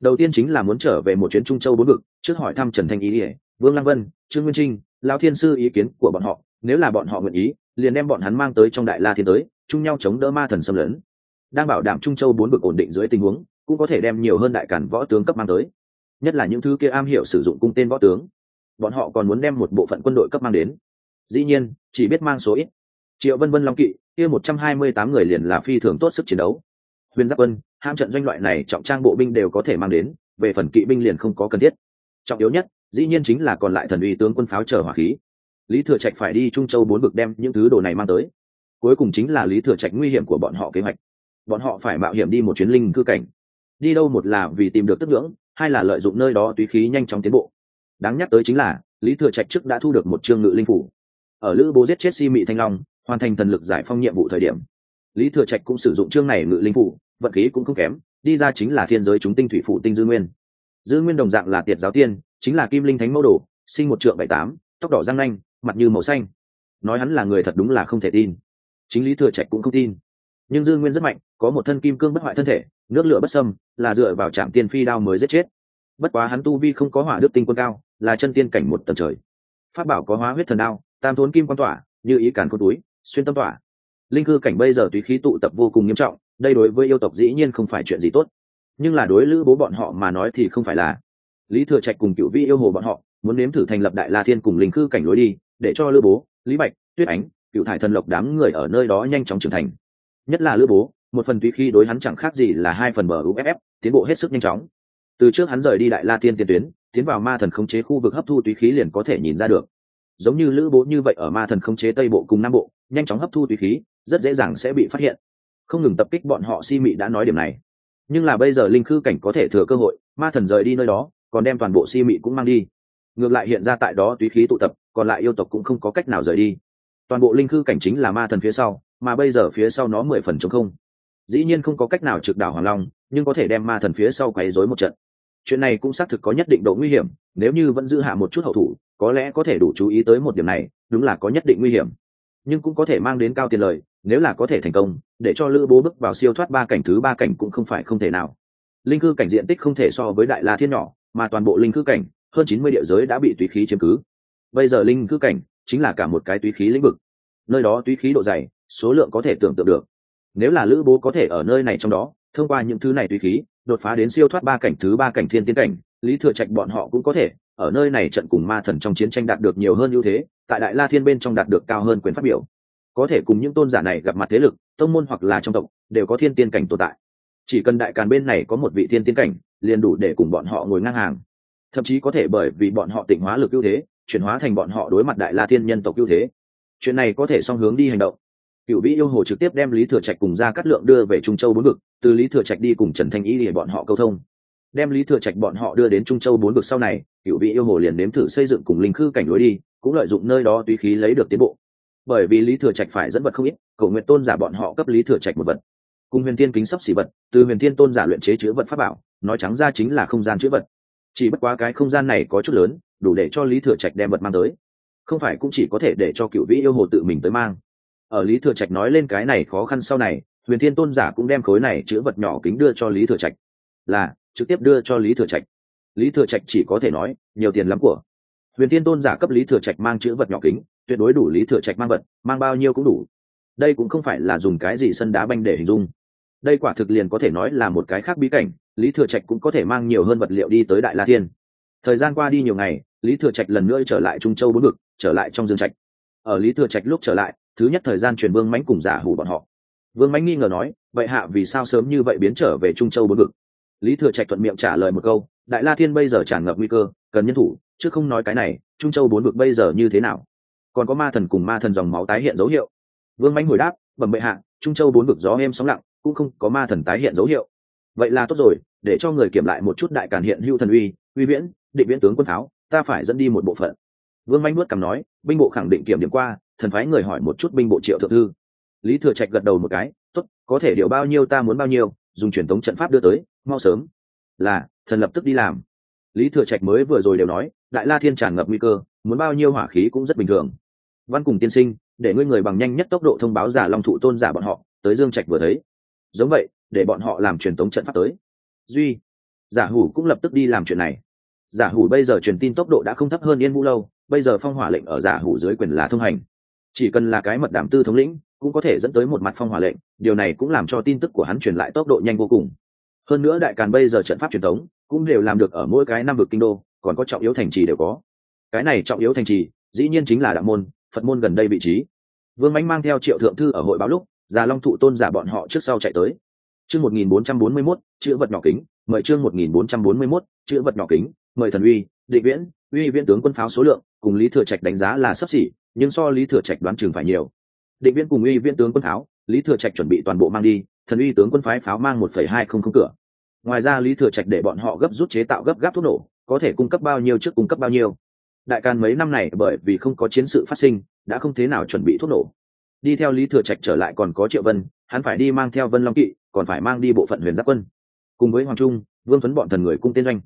Đầu tiên chính là muốn trở về một chuyến trung châu bốn vực, trước hỏi thăm trần thanh ý ỉa vương lăng vân, trương nguyên trinh lao thiên sư ý kiến của bọn họ, nếu là bọn họ nguyện ý, liền đem bọn hắn mang tới trong đại la thiên tới, chung nhau chống đỡ ma thần xâm lấn. Đang bảo đảm trung châu bốn vực ổn định dưới tình huống, cũng có thể đem nhiều hơn đại cản võ tướng cấp mang tới. Nhất là những thứ kia am hiểu sử dụng cung tên võ tướng. Bọn họ còn muốn đem một bộ phận quân đội cấp mang đến. Dĩ nhiên, chỉ biết mang số ít. Triệu vân vân long kỵ, kia một trăm hai mươi tám người liền là phi thường tốt sức chiến đấu. Huyền giáp quân, ham trận doanh loại này, trọng trang bộ binh đều có thể mang đến, về phần kỵ binh liền không có cần thiết. Trọng yếu nhất dĩ nhiên chính là còn lại thần uy tướng quân pháo chờ hỏa khí. Lý thừa trạch phải đi trung châu bốn vực đem những thứ đồ này mang tới. Cuối cùng chính là lý thừa trạch nguy hiểm của bọn họ kế hoạch. Bọn họ phải mạo hiểm đi một chuyến linh cư cảnh. Đi đâu một là vì tìm được tức ngưỡng, hai là lợi dụng nơi đó túy khí nhanh chóng tiến bộ. Đáng nhắc tới chính là, lý thừa trạch trước đã thu được một chương ngự linh phủ. Ở lữ bố giết chết si mị thanh long, hoàn thành thần lực giải phong nhiệm vụ thời điểm, lý thừa trạch cũng sử dụng chương này ngự linh phủ, vận khí cũng không kém, đi ra chính là thiên giới chúng tinh thủy phụ tinh dư nguyên. Dư nguyên đồng dạng là tiệt giáo tiên chính là kim linh thánh mẫu đồ, sinh một trượng bảy tám, tóc đỏ răng nanh, mặt như màu xanh. Nói hắn là người thật đúng là không thể tin. Chính lý thừa trạch cũng không tin. Nhưng dương nguyên rất mạnh, có một thân kim cương bất hoại thân thể, nước lửa bất sâm là dựa vào trạm tiên phi đao mới giết chết. Bất quá hắn tu vi không có hỏa đức tinh quân cao, là chân tiên cảnh một tầng trời. Phát bảo có hóa huyết thần đao, tam thốn kim quan tỏa, như ý cản con túi, xuyên tâm tỏa. Linh cư cảnh bây giờ tùy khí tụ tập vô cùng nghiêm trọng, đây đối với yêu tộc dĩ nhiên không phải chuyện gì tốt. Nhưng là đối lữ bố bọn họ mà nói thì không phải là lý thừa trạch cùng cựu vi yêu hồ bọn họ, muốn nếm thử thành lập đại la thiên cùng linh cư cảnh lối đi, để cho lữ bố, lý bạch, tuyết ánh cựu thải thần lộc đám người ở nơi đó nhanh chóng trưởng thành. Nhất là lữ bố, một phần tùy khi đối hắn chẳng khác gì là hai phần bờ uff tiến bộ hết sức nhanh chóng. Từ trước hắn rời đi đại la thiên tiền tuyến, tiến vào ma thần khống chế khu vực hấp thu tùy khí liền có thể nhìn ra được. Giống như lữ bố như vậy ở ma thần khống chế tây bộ cùng nam bộ, nhanh chóng hấp thu tùy khí, rất dễ dàng sẽ bị phát hiện. Không ngừng tập kích bọn họ si mị đã nói điểm này. Nhưng là bây giờ linh khư cảnh có thể thừa cơ hội, ma thần rời đi nơi đó còn đem toàn bộ si mị cũng mang đi. Ngược lại hiện ra tại đó túy khí tụ tập, còn lại yêu tộc cũng không có cách nào rời đi. Toàn bộ linh khư cảnh chính là ma thần phía sau, mà bây giờ phía sau nó mười phần chống không. Dĩ nhiên không có cách nào trực đảo hoàng long, nhưng có thể đem ma thần phía sau quấy rối một trận. Chuyện này cũng xác thực có nhất định độ nguy hiểm, nếu như vẫn giữ hạ một chút hậu thủ, có lẽ có thể đủ chú ý tới một điểm này, đúng là có nhất định nguy hiểm. Nhưng cũng có thể mang đến cao tiền lời, nếu là có thể thành công, để cho lữ bố bước vào siêu thoát ba cảnh thứ ba cảnh cũng không phải không thể nào. Linh cư cảnh diện tích không thể so với đại la thiên nhỏ mà toàn bộ linh cư cảnh, hơn chín mươi địa giới đã bị tùy khí chiếm cứ. Bây giờ linh cư cảnh chính là cả một cái tùy khí lĩnh vực. Nơi đó tùy khí độ dày, số lượng có thể tưởng tượng được. Nếu là lữ bố có thể ở nơi này trong đó, thông qua những thứ này tùy khí, đột phá đến siêu thoát ba cảnh, thứ ba cảnh, thiên tiến cảnh, lý thừa trạch bọn họ cũng có thể ở nơi này trận cùng ma thần trong chiến tranh đạt được nhiều hơn ưu thế, tại đại la thiên bên trong đạt được cao hơn quyền phát biểu. Có thể cùng những tôn giả này gặp mặt thế lực, tông môn hoặc là trong tộc, đều có thiên tiên cảnh tồn tại chỉ cần đại càn bên này có một vị thiên tiên cảnh, liền đủ để cùng bọn họ ngồi ngang hàng. Thậm chí có thể bởi vì bọn họ tịnh hóa lực ưu thế, chuyển hóa thành bọn họ đối mặt đại la thiên nhân tộc ưu thế. Chuyện này có thể song hướng đi hành động. Cựu vĩ yêu hồ trực tiếp đem lý thừa trạch cùng ra cắt lượng đưa về trung châu bốn vực, từ lý thừa trạch đi cùng trần thanh ý để bọn họ câu thông. Đem lý thừa trạch bọn họ đưa đến trung châu bốn vực sau này, cựu vị yêu hồ liền nếm thử xây dựng cùng linh khư cảnh lối đi, cũng lợi dụng nơi đó tùy khí lấy được tiến bộ. Bởi vì lý thừa trạch phải dẫn vật không ít, cầu nguyện tôn giả bọn họ cấp lý thừa trạch một vật cùng huyền thiên kính sắp xỉ vật, từ huyền thiên tôn giả luyện chế chữ vật pháp bảo, nói trắng ra chính là không gian chữ vật. Chỉ bất quá cái không gian này có chút lớn, đủ để cho lý thừa trạch đem vật mang tới. Không phải cũng chỉ có thể để cho cựu vĩ yêu hồ tự mình tới mang. Ở lý thừa trạch nói lên cái này khó khăn sau này, huyền thiên tôn giả cũng đem khối này chữ vật nhỏ kính đưa cho lý thừa trạch. Là, trực tiếp đưa cho lý thừa trạch. Lý thừa trạch chỉ có thể nói, nhiều tiền lắm của. Huyền thiên tôn giả cấp lý thừa trạch mang chữ vật nhỏ kính, tuyệt đối đủ lý thừa trạch mang vật, mang bao nhiêu cũng đủ. Đây cũng không phải là dùng cái gì sân đá banh để hình dung đây quả thực liền có thể nói là một cái khác bí cảnh, lý thừa trạch cũng có thể mang nhiều hơn vật liệu đi tới đại la thiên. Thời gian qua đi nhiều ngày, lý thừa trạch lần nữa trở lại trung châu bốn vực, trở lại trong dương trạch. Ở lý thừa trạch lúc trở lại, thứ nhất thời gian truyền vương mánh cùng giả hủ bọn họ. Vương mánh nghi ngờ nói, vậy hạ vì sao sớm như vậy biến trở về trung châu bốn vực? Lý thừa trạch thuận miệng trả lời một câu, đại la thiên bây giờ tràn ngập nguy cơ, cần nhân thủ, chứ không nói cái này, trung châu bốn vực bây giờ như thế nào? Còn có ma thần cùng ma thần dòng máu tái hiện dấu hiệu. Vương mánh hồi đáp, bẩm bệ hạ, trung châu bốn vực gió êm sóng lặng cũng không có ma thần tái hiện dấu hiệu. Vậy là tốt rồi, để cho người kiểm lại một chút đại càn hiện hữu thần uy uy viễn, định viễn tướng quân tháo ta phải dẫn đi một bộ phận. Vương manh nuốt cằm nói, binh bộ khẳng định kiểm điểm qua, thần phái người hỏi một chút binh bộ triệu thượng thư. Lý thừa trạch gật đầu một cái, tốt, có thể điều bao nhiêu ta muốn bao nhiêu, dùng truyền thống trận pháp đưa tới, mau sớm. Là, thần lập tức đi làm. Lý thừa trạch mới vừa rồi đều nói, đại la thiên tràn ngập nguy cơ, muốn bao nhiêu hỏa khí cũng rất bình thường. Văn cùng tiên sinh, để ngươi người bằng nhanh nhất tốc độ thông báo giả long thụ tôn giả bọn họ, tới dương trạch vừa thấy giống vậy, để bọn họ làm truyền tống trận pháp tới. Duy, giả hủ cũng lập tức đi làm chuyện này. Giả hủ bây giờ truyền tin tốc độ đã không thấp hơn yên vũ lâu, bây giờ phong hỏa lệnh ở giả hủ dưới quyền là thông hành. Chỉ cần là cái mật đảm tư thống lĩnh, cũng có thể dẫn tới một mặt phong hỏa lệnh, điều này cũng làm cho tin tức của hắn truyền lại tốc độ nhanh vô cùng. Hơn nữa đại càn bây giờ trận pháp truyền thống cũng đều làm được ở mỗi cái năm vực kinh đô, còn có trọng yếu thành trì đều có. Cái này trọng yếu thành trì, dĩ nhiên chính là đạo môn, phật môn gần đây vị trí. Vương mánh mang theo triệu thượng thư ở hội báo lúc già long thụ tôn giả bọn họ trước sau chạy tới. Chương một nghìn bốn trăm bốn mươi mốt, chữ vật nhỏ kính, mời chương một nghìn bốn trăm bốn mươi mốt, chữ vật nhỏ kính, mời thần uy, định viễn, uy viễn tướng quân pháo số lượng, cùng lý thừa trạch đánh giá là sấp xỉ, nhưng so lý thừa trạch đoán chừng phải nhiều. Định viễn cùng uy viễn tướng quân pháo, lý thừa trạch chuẩn bị toàn bộ mang đi, thần uy tướng quân phái pháo mang một phẩy hai không không cửa. Ngoài ra lý thừa trạch để bọn họ gấp rút chế tạo gấp gáp thuốc nổ, có thể cung cấp bao nhiêu trước cung cấp bao nhiêu. Đại càn mấy năm này bởi vì không có chiến sự phát sinh, đã không thế nào chuẩn bị thuốc nổ đi theo lý thừa trạch trở lại còn có triệu vân, hắn phải đi mang theo vân long kỵ, còn phải mang đi bộ phận huyền giáp quân. Cùng với hoàng trung, vương tuấn bọn thần người cung tên doanh.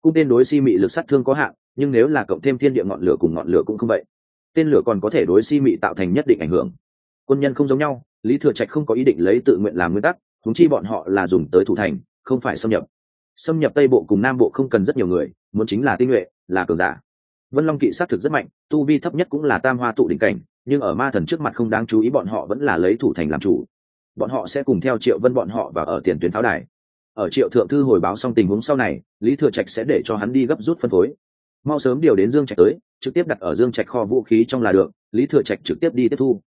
Cung tên đối si mị lực sát thương có hạn, nhưng nếu là cộng thêm thiên địa ngọn lửa cùng ngọn lửa cũng không vậy. Tên lửa còn có thể đối si mị tạo thành nhất định ảnh hưởng. Quân nhân không giống nhau, lý thừa trạch không có ý định lấy tự nguyện làm nguyên tắc thúng chi bọn họ là dùng tới thủ thành, không phải xâm nhập. Xâm nhập tây bộ cùng nam bộ không cần rất nhiều người, muốn chính là tinh nhuệ, là cường giả. Vân long kỵ xác thực rất mạnh, tu vi thấp nhất cũng là tam hoa tụ đỉnh cảnh nhưng ở ma thần trước mặt không đáng chú ý bọn họ vẫn là lấy thủ thành làm chủ. Bọn họ sẽ cùng theo triệu vân bọn họ và ở tiền tuyến pháo đài. Ở triệu thượng thư hồi báo xong tình huống sau này, lý thừa trạch sẽ để cho hắn đi gấp rút phân phối. Mau sớm điều đến dương trạch tới, trực tiếp đặt ở dương trạch kho vũ khí trong là được, lý thừa trạch trực tiếp đi tiếp thu.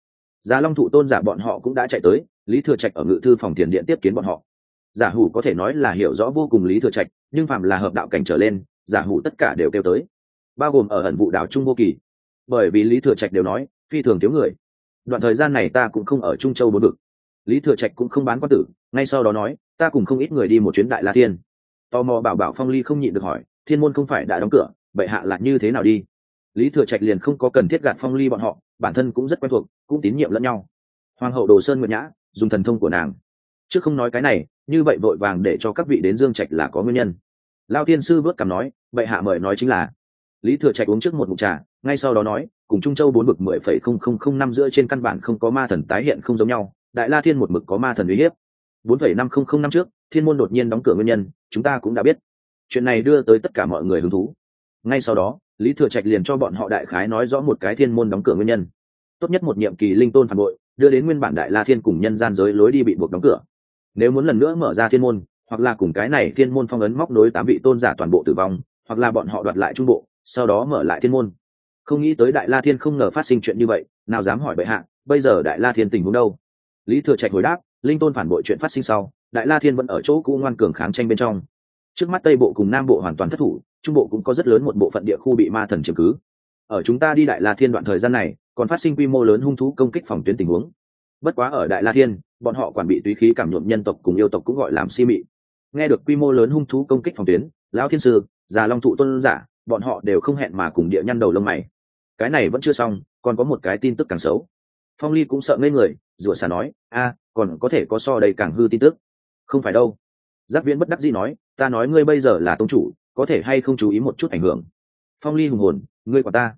Giá long thụ tôn giả bọn họ cũng đã chạy tới, lý thừa trạch ở ngự thư phòng tiền điện tiếp kiến bọn họ. Giả hủ có thể nói là hiểu rõ vô cùng lý thừa trạch, nhưng phạm là hợp đạo cảnh trở lên, giả hủ tất cả đều kêu tới. Bao gồm ở ẩn vụ đảo trung vô kỳ. Bởi vì lý thừa trạch đều nói phi thường thiếu người. Đoạn thời gian này ta cũng không ở trung châu bốn vực. Lý thừa trạch cũng không bán quan tử, ngay sau đó nói, ta cùng không ít người đi một chuyến đại la thiên. Tò mò bảo bảo phong ly không nhịn được hỏi, thiên môn không phải đã đóng cửa bệ hạ là như thế nào đi? Lý thừa trạch liền không có cần thiết gạt phong ly bọn họ, bản thân cũng rất quen thuộc, cũng tín nhiệm lẫn nhau. Hoàng hậu đồ sơn nguyệt nhã, dùng thần thông của nàng. Chứ không nói cái này, như vậy vội vàng để cho các vị đến dương trạch là có nguyên nhân. Lao tiên sư vớt cảm nói bệ hạ mời nói chính là. Lý thừa trạch uống trước một mụn trà, ngay sau đó nói cùng trung châu bốn bực mười phẩy không không không năm giữa trên căn bản không có ma thần tái hiện không giống nhau, đại la thiên một mực có ma thần uy hiếp. Bốn phẩy năm không không năm trước, thiên môn đột nhiên đóng cửa nguyên nhân, chúng ta cũng đã biết. Chuyện này đưa tới tất cả mọi người hứng thú. Ngay sau đó, lý thừa trạch liền cho bọn họ đại khái nói rõ một cái thiên môn đóng cửa nguyên nhân. Tốt nhất một nhiệm kỳ linh tôn phản bội, đưa đến nguyên bản đại la thiên cùng nhân gian giới lối đi bị buộc đóng cửa. Nếu muốn lần nữa mở ra thiên môn, hoặc là cùng cái này thiên môn phong ấn móc nối tám vị tôn giả toàn bộ tử vong, hoặc là bọn họ đoạt lại trung bộ, sau đó mở lại thiên môn không nghĩ tới đại la thiên không ngờ phát sinh chuyện như vậy, nào dám hỏi bệ hạ, bây giờ đại la thiên tình huống đâu? Lý thừa trạch hồi đáp, linh tôn phản bội chuyện phát sinh sau, đại la thiên vẫn ở chỗ cũ ngoan cường kháng tranh bên trong. Trước mắt tây bộ cùng nam bộ hoàn toàn thất thủ, trung bộ cũng có rất lớn một bộ phận địa khu bị ma thần chiếm cứ. Ở chúng ta đi đại la thiên đoạn thời gian này, còn phát sinh quy mô lớn hung thú công kích phòng tuyến tình huống. Bất quá ở đại la thiên, bọn họ quản bị túy khí cảm nhuộm nhân tộc cùng yêu tộc cũng gọi làm si mị. Nghe được quy mô lớn hung thú công kích phòng tuyến, lão thiên sư, già long thụ tôn giả, bọn họ đều không hẹn mà cùng địa nhăn đầu lông mày cái này vẫn chưa xong, còn có một cái tin tức càng xấu. Phong ly cũng sợ ngây người, rủa xà nói, a, còn có thể có so đây càng hư tin tức. Không phải đâu. Giác viễn bất đắc dĩ nói, ta nói ngươi bây giờ là tông chủ, có thể hay không chú ý một chút ảnh hưởng? Phong ly hùng hồn, ngươi quả ta.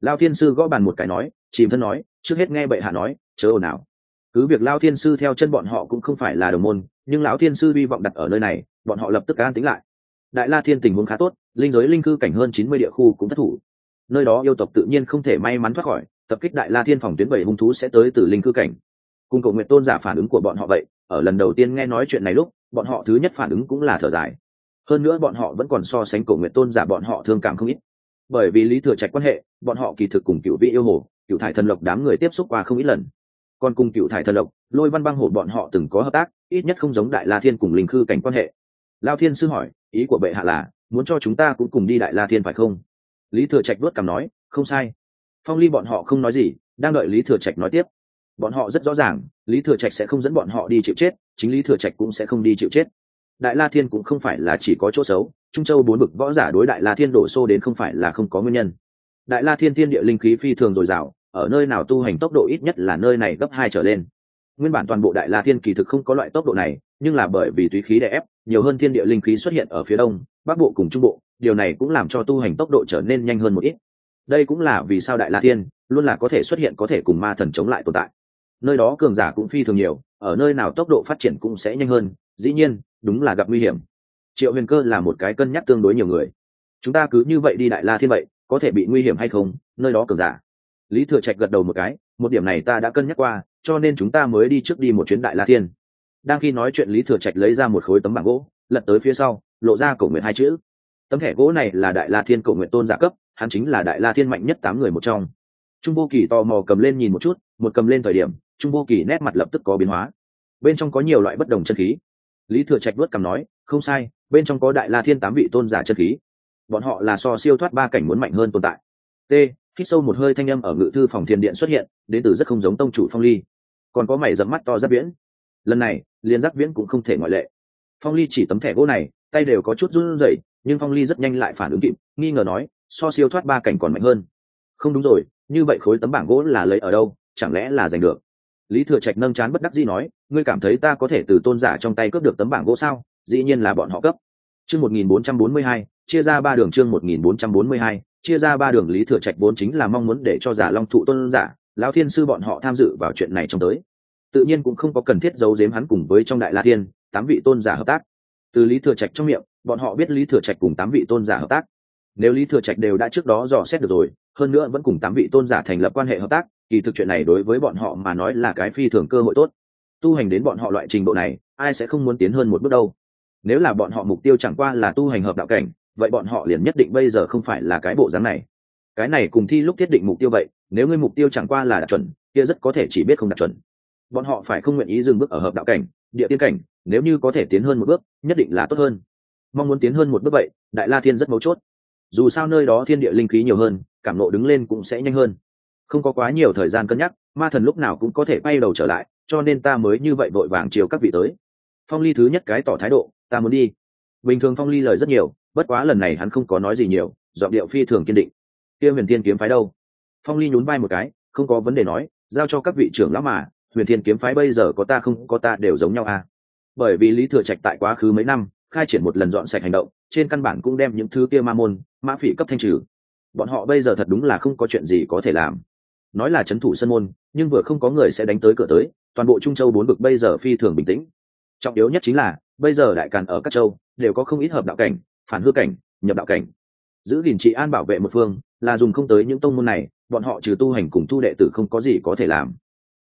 Lao thiên sư gõ bàn một cái nói, chìm thân nói, trước hết nghe bệ hạ nói, chớ ồn ào. Cứ việc lao thiên sư theo chân bọn họ cũng không phải là đồng môn, nhưng lão thiên sư hy vọng đặt ở nơi này, bọn họ lập tức an tính lại. Đại la thiên tình huống khá tốt, linh giới linh cư cảnh hơn chín mươi địa khu cũng thất thủ nơi đó yêu tộc tự nhiên không thể may mắn thoát khỏi, tập kích đại la thiên phòng tuyến bảy hung thú sẽ tới từ linh cư cảnh. Cùng cầu nguyện tôn giả phản ứng của bọn họ vậy, ở lần đầu tiên nghe nói chuyện này lúc, bọn họ thứ nhất phản ứng cũng là thở dài. Hơn nữa bọn họ vẫn còn so sánh cầu nguyện tôn giả bọn họ thương cảm không ít. Bởi vì lý thừa trạch quan hệ, bọn họ kỳ thực cùng cựu vị yêu hồ cựu thải thần lộc đám người tiếp xúc qua không ít lần. Còn cùng cựu thải thần lộc, lôi văn băng hổ bọn họ từng có hợp tác, ít nhất không giống đại la thiên cùng linh khư cảnh quan hệ. Lao thiên sư hỏi, ý của bệ hạ là, muốn cho chúng ta cũng cùng đi đại la thiên phải không? Lý thừa trạch đuốt cằm nói, không sai. Phong ly bọn họ không nói gì, đang đợi lý thừa trạch nói tiếp. Bọn họ rất rõ ràng, lý thừa trạch sẽ không dẫn bọn họ đi chịu chết, chính lý thừa trạch cũng sẽ không đi chịu chết. Đại la thiên cũng không phải là chỉ có chỗ xấu, trung châu bốn bực võ giả đối đại la thiên đổ xô đến không phải là không có nguyên nhân. Đại la thiên thiên địa linh khí phi thường dồi dào, ở nơi nào tu hành tốc độ ít nhất là nơi này gấp hai trở lên. Nguyên bản toàn bộ đại la thiên kỳ thực không có loại tốc độ này, nhưng là bởi vì túy khí đè ép, nhiều hơn thiên địa linh khí xuất hiện ở phía đông, bắc bộ cùng trung bộ điều này cũng làm cho tu hành tốc độ trở nên nhanh hơn một ít. Đây cũng là vì sao đại la thiên luôn là có thể xuất hiện có thể cùng ma thần chống lại tồn tại. Nơi đó cường giả cũng phi thường nhiều, ở nơi nào tốc độ phát triển cũng sẽ nhanh hơn, dĩ nhiên, đúng là gặp nguy hiểm. Triệu huyền cơ là một cái cân nhắc tương đối nhiều người. Chúng ta cứ như vậy đi đại la thiên vậy, có thể bị nguy hiểm hay không, nơi đó cường giả. Lý thừa trạch gật đầu một cái, một điểm này ta đã cân nhắc qua, cho nên chúng ta mới đi trước đi một chuyến đại la thiên. Đang khi nói chuyện, lý thừa trạch lấy ra một khối tấm bảng gỗ, lật tới phía sau, lộ ra cổ nguyện hai chữ tấm thẻ gỗ này là đại la thiên cổ nguyện tôn giả cấp, hắn chính là đại la thiên mạnh nhất tám người một trong. Trung vô kỳ tò mò cầm lên nhìn một chút, một cầm lên thời điểm, trung vô kỳ nét mặt lập tức có biến hóa. Bên trong có nhiều loại bất đồng chân khí. Lý thừa trạch vớt cầm nói, không sai, bên trong có đại la thiên tám vị tôn giả chân khí. Bọn họ là so siêu thoát ba cảnh muốn mạnh hơn tồn tại. T, hít sâu một hơi thanh âm ở ngự thư phòng thiền điện xuất hiện, đến từ rất không giống tông chủ phong ly. Còn có mày dẫm mắt to giáp viễn. Lần này liên giáp viễn cũng không thể ngoại lệ. Phong ly chỉ tấm thẻ gỗ này, tay đều có chút run rẩy nhưng phong ly rất nhanh lại phản ứng kịp, nghi ngờ nói, so siêu thoát ba cảnh còn mạnh hơn. Không đúng rồi, như vậy khối tấm bảng gỗ là lấy ở đâu, chẳng lẽ là giành được? Lý thừa trạch nâng chán bất đắc dĩ nói, ngươi cảm thấy ta có thể từ tôn giả trong tay cướp được tấm bảng gỗ sao? Dĩ nhiên là bọn họ cấp. Chương một nghìn bốn trăm bốn mươi hai, chia ra ba đường chương một nghìn bốn trăm bốn mươi hai, chia ra ba đường lý thừa trạch vốn chính là mong muốn để cho giả long thụ tôn giả, lão thiên sư bọn họ tham dự vào chuyện này trong tới. Tự nhiên cũng không có cần thiết giấu giếm hắn cùng với trong đại la thiên, tám vị tôn giả hợp tác. Từ lý thừa trạch trong miệng bọn họ biết lý thừa trạch cùng tám vị tôn giả hợp tác. Nếu lý thừa trạch đều đã trước đó dò xét được rồi, hơn nữa vẫn cùng tám vị tôn giả thành lập quan hệ hợp tác, kỳ thực chuyện này đối với bọn họ mà nói là cái phi thường cơ hội tốt. Tu hành đến bọn họ loại trình độ này, ai sẽ không muốn tiến hơn một bước đâu. Nếu là bọn họ mục tiêu chẳng qua là tu hành hợp đạo cảnh, vậy bọn họ liền nhất định bây giờ không phải là cái bộ dáng này. Cái này cùng thi lúc thiết định mục tiêu vậy, nếu ngươi mục tiêu chẳng qua là đạt chuẩn, kia rất có thể chỉ biết không đạt chuẩn. Bọn họ phải không nguyện ý dừng bước ở hợp đạo cảnh, địa tiên cảnh, nếu như có thể tiến hơn một bước, nhất định là tốt hơn mong muốn tiến hơn một bước vậy, đại la thiên rất mấu chốt. Dù sao nơi đó thiên địa linh khí nhiều hơn, cảm nộ đứng lên cũng sẽ nhanh hơn. Không có quá nhiều thời gian cân nhắc, ma thần lúc nào cũng có thể bay đầu trở lại, cho nên ta mới như vậy vội vàng chiều các vị tới. Phong ly thứ nhất cái tỏ thái độ, ta muốn đi. Bình thường phong ly lời rất nhiều, bất quá lần này hắn không có nói gì nhiều, giọng điệu phi thường kiên định. Kia huyền thiên kiếm phái đâu? Phong ly nhún vai một cái, không có vấn đề nói, giao cho các vị trưởng lão mà, huyền thiên kiếm phái bây giờ có ta không có ta đều giống nhau à. Bởi vì lý thừa trạch tại quá khứ mấy năm khai triển một lần dọn sạch hành động, trên căn bản cũng đem những thứ kia ma môn, mã phỉ cấp thanh trừ. Bọn họ bây giờ thật đúng là không có chuyện gì có thể làm. Nói là c h ấ n thủ sân môn, nhưng vừa không có người sẽ đánh tới cửa tới, toàn bộ trung châu bốn bực bây giờ phi thường bình tĩnh. Trọng yếu nhất chính là, bây giờ đại càn ở các châu, đều có không ít hợp đạo cảnh, phản hư cảnh, nhập đạo cảnh. Giữ gìn trị an bảo vệ một phương, là dùng không tới những tông môn này, bọn họ trừ tu hành cùng thu đệ tử không có gì có thể làm.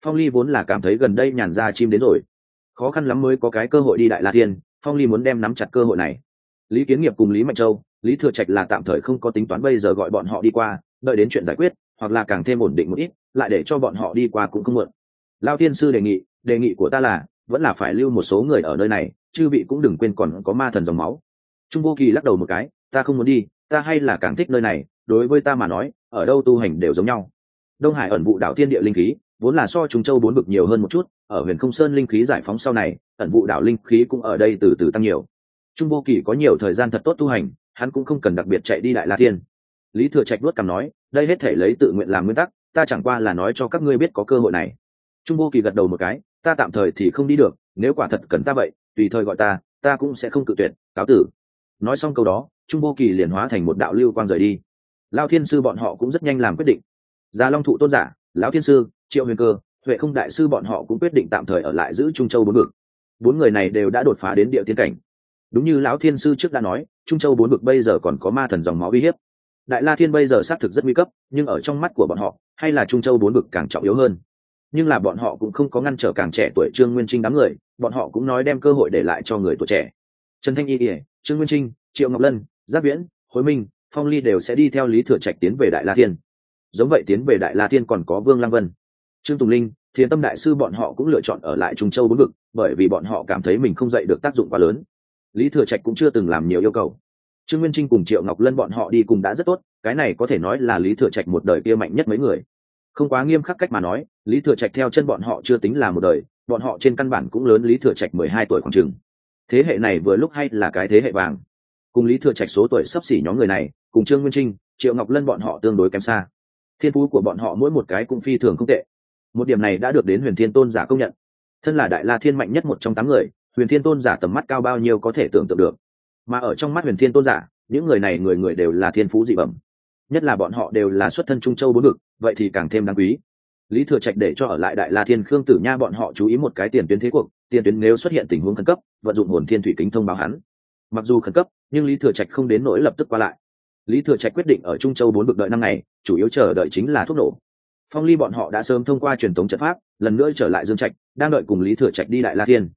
Phong ly vốn là cảm thấy gần đây nhàn ra chim đến rồi. Khó khăn lắm mới có cái cơ hội đi đại la thiên phong ly muốn đem nắm chặt cơ hội này. Lý kiến nghiệp cùng lý mạnh châu, lý thừa trạch là tạm thời không có tính toán bây giờ gọi bọn họ đi qua, đợi đến chuyện giải quyết, hoặc là càng thêm ổn định một ít, lại để cho bọn họ đi qua cũng không muộn. Lao tiên sư đề nghị đề nghị của ta là, vẫn là phải lưu một số người ở nơi này, chư vị cũng đừng quên còn có ma thần dòng máu. Trung vô kỳ lắc đầu một cái, ta không muốn đi, ta hay là càng thích nơi này, đối với ta mà nói, ở đâu tu hành đều giống nhau. Đông hải ẩn vụ đảo thiên địa linh khí, vốn là so trung châu bốn bực nhiều hơn một chút, ở huyền không sơn linh khí giải phóng sau này ẩn vụ đảo linh khí cũng ở đây từ từ tăng nhiều. Trung vô kỳ có nhiều thời gian thật tốt tu hành, hắn cũng không cần đặc biệt chạy đi đại la thiên. Lý thừa trạch luốt cằm nói, đây hết thể lấy tự nguyện làm nguyên tắc, ta chẳng qua là nói cho các ngươi biết có cơ hội này. Trung vô kỳ gật đầu một cái, ta tạm thời thì không đi được, nếu quả thật cần ta vậy, tùy thời gọi ta ta cũng sẽ không cự tuyệt, cáo tử. Nói xong câu đó, trung vô kỳ liền hóa thành một đạo lưu quang rời đi. Lao thiên sư bọn họ cũng rất nhanh làm quyết định. Gia long thụ tôn giả, lão thiên sư, triệu huyền cơ, huệ không đại sư bọn họ cũng quyết định tạm thời ở lại giữ trung châu bốn vực bốn người này đều đã đột phá đến địa tiên cảnh. Đúng như lão thiên sư trước đã nói, trung châu bốn vực bây giờ còn có ma thần dòng máu uy hiếp. Đại la thiên bây giờ xác thực rất nguy cấp, nhưng ở trong mắt của bọn họ, hay là trung châu bốn vực càng trọng yếu hơn. Nhưng là bọn họ cũng không có ngăn trở càng trẻ tuổi trương nguyên trinh đám người, bọn họ cũng nói đem cơ hội để lại cho người tuổi trẻ. Trần thanh y ỉa trương nguyên trinh, triệu ngọc lân, giáp viễn, hối minh, phong ly đều sẽ đi theo lý thừa trạch tiến về đại la thiên. Giống vậy tiến về đại la thiên còn có vương lăng vân. Trương tùng linh thiền tâm đại sư bọn họ cũng lựa chọn ở lại trung châu bốn vực, bởi vì bọn họ cảm thấy mình không dạy được tác dụng quá lớn. Lý thừa trạch cũng chưa từng làm nhiều yêu cầu. Trương nguyên trinh cùng triệu ngọc lân bọn họ đi cùng đã rất tốt, cái này có thể nói là lý thừa trạch một đời kia mạnh nhất mấy người. Không quá nghiêm khắc cách mà nói, lý thừa trạch theo chân bọn họ chưa tính là một đời, bọn họ trên căn bản cũng lớn lý thừa trạch mười hai tuổi khoảng chừng. Thế hệ này vừa lúc hay là cái thế hệ vàng. Cùng lý thừa trạch số tuổi sắp xỉ nhóm người này, cùng trương nguyên trinh, triệu ngọc lân bọn họ tương đối kém xa. Thiên phú của bọn họ mỗi một cái cũng phi thường không tệ một điểm này đã được đến huyền thiên tôn giả công nhận. Thân là đại la thiên mạnh nhất một trong tám người, huyền thiên tôn giả tầm mắt cao bao nhiêu có thể tưởng tượng được. Mà ở trong mắt huyền thiên tôn giả, những người này người người đều là thiên phú dị bẩm. Nhất là bọn họ đều là xuất thân trung châu bốn vực, vậy thì càng thêm đáng quý. Lý thừa trạch để cho ở lại đại la thiên khương tử nha bọn họ chú ý một cái tiền tuyến thế cuộc, tiền tuyến nếu xuất hiện tình huống khẩn cấp, vận dụng hồn thiên thủy kính thông báo hắn. Mặc dù khẩn cấp, nhưng lý thừa trạch không đến nỗi lập tức qua lại. Lý thừa trạch quyết định ở trung châu bốn vực đợi năm ngày, chủ yếu chờ đợi chính là thuốc nổ phong ly bọn họ đã sớm thông qua truyền thống trận pháp, lần nữa trở lại dương trạch, đang đợi cùng lý thừa trạch đi đại la thiên.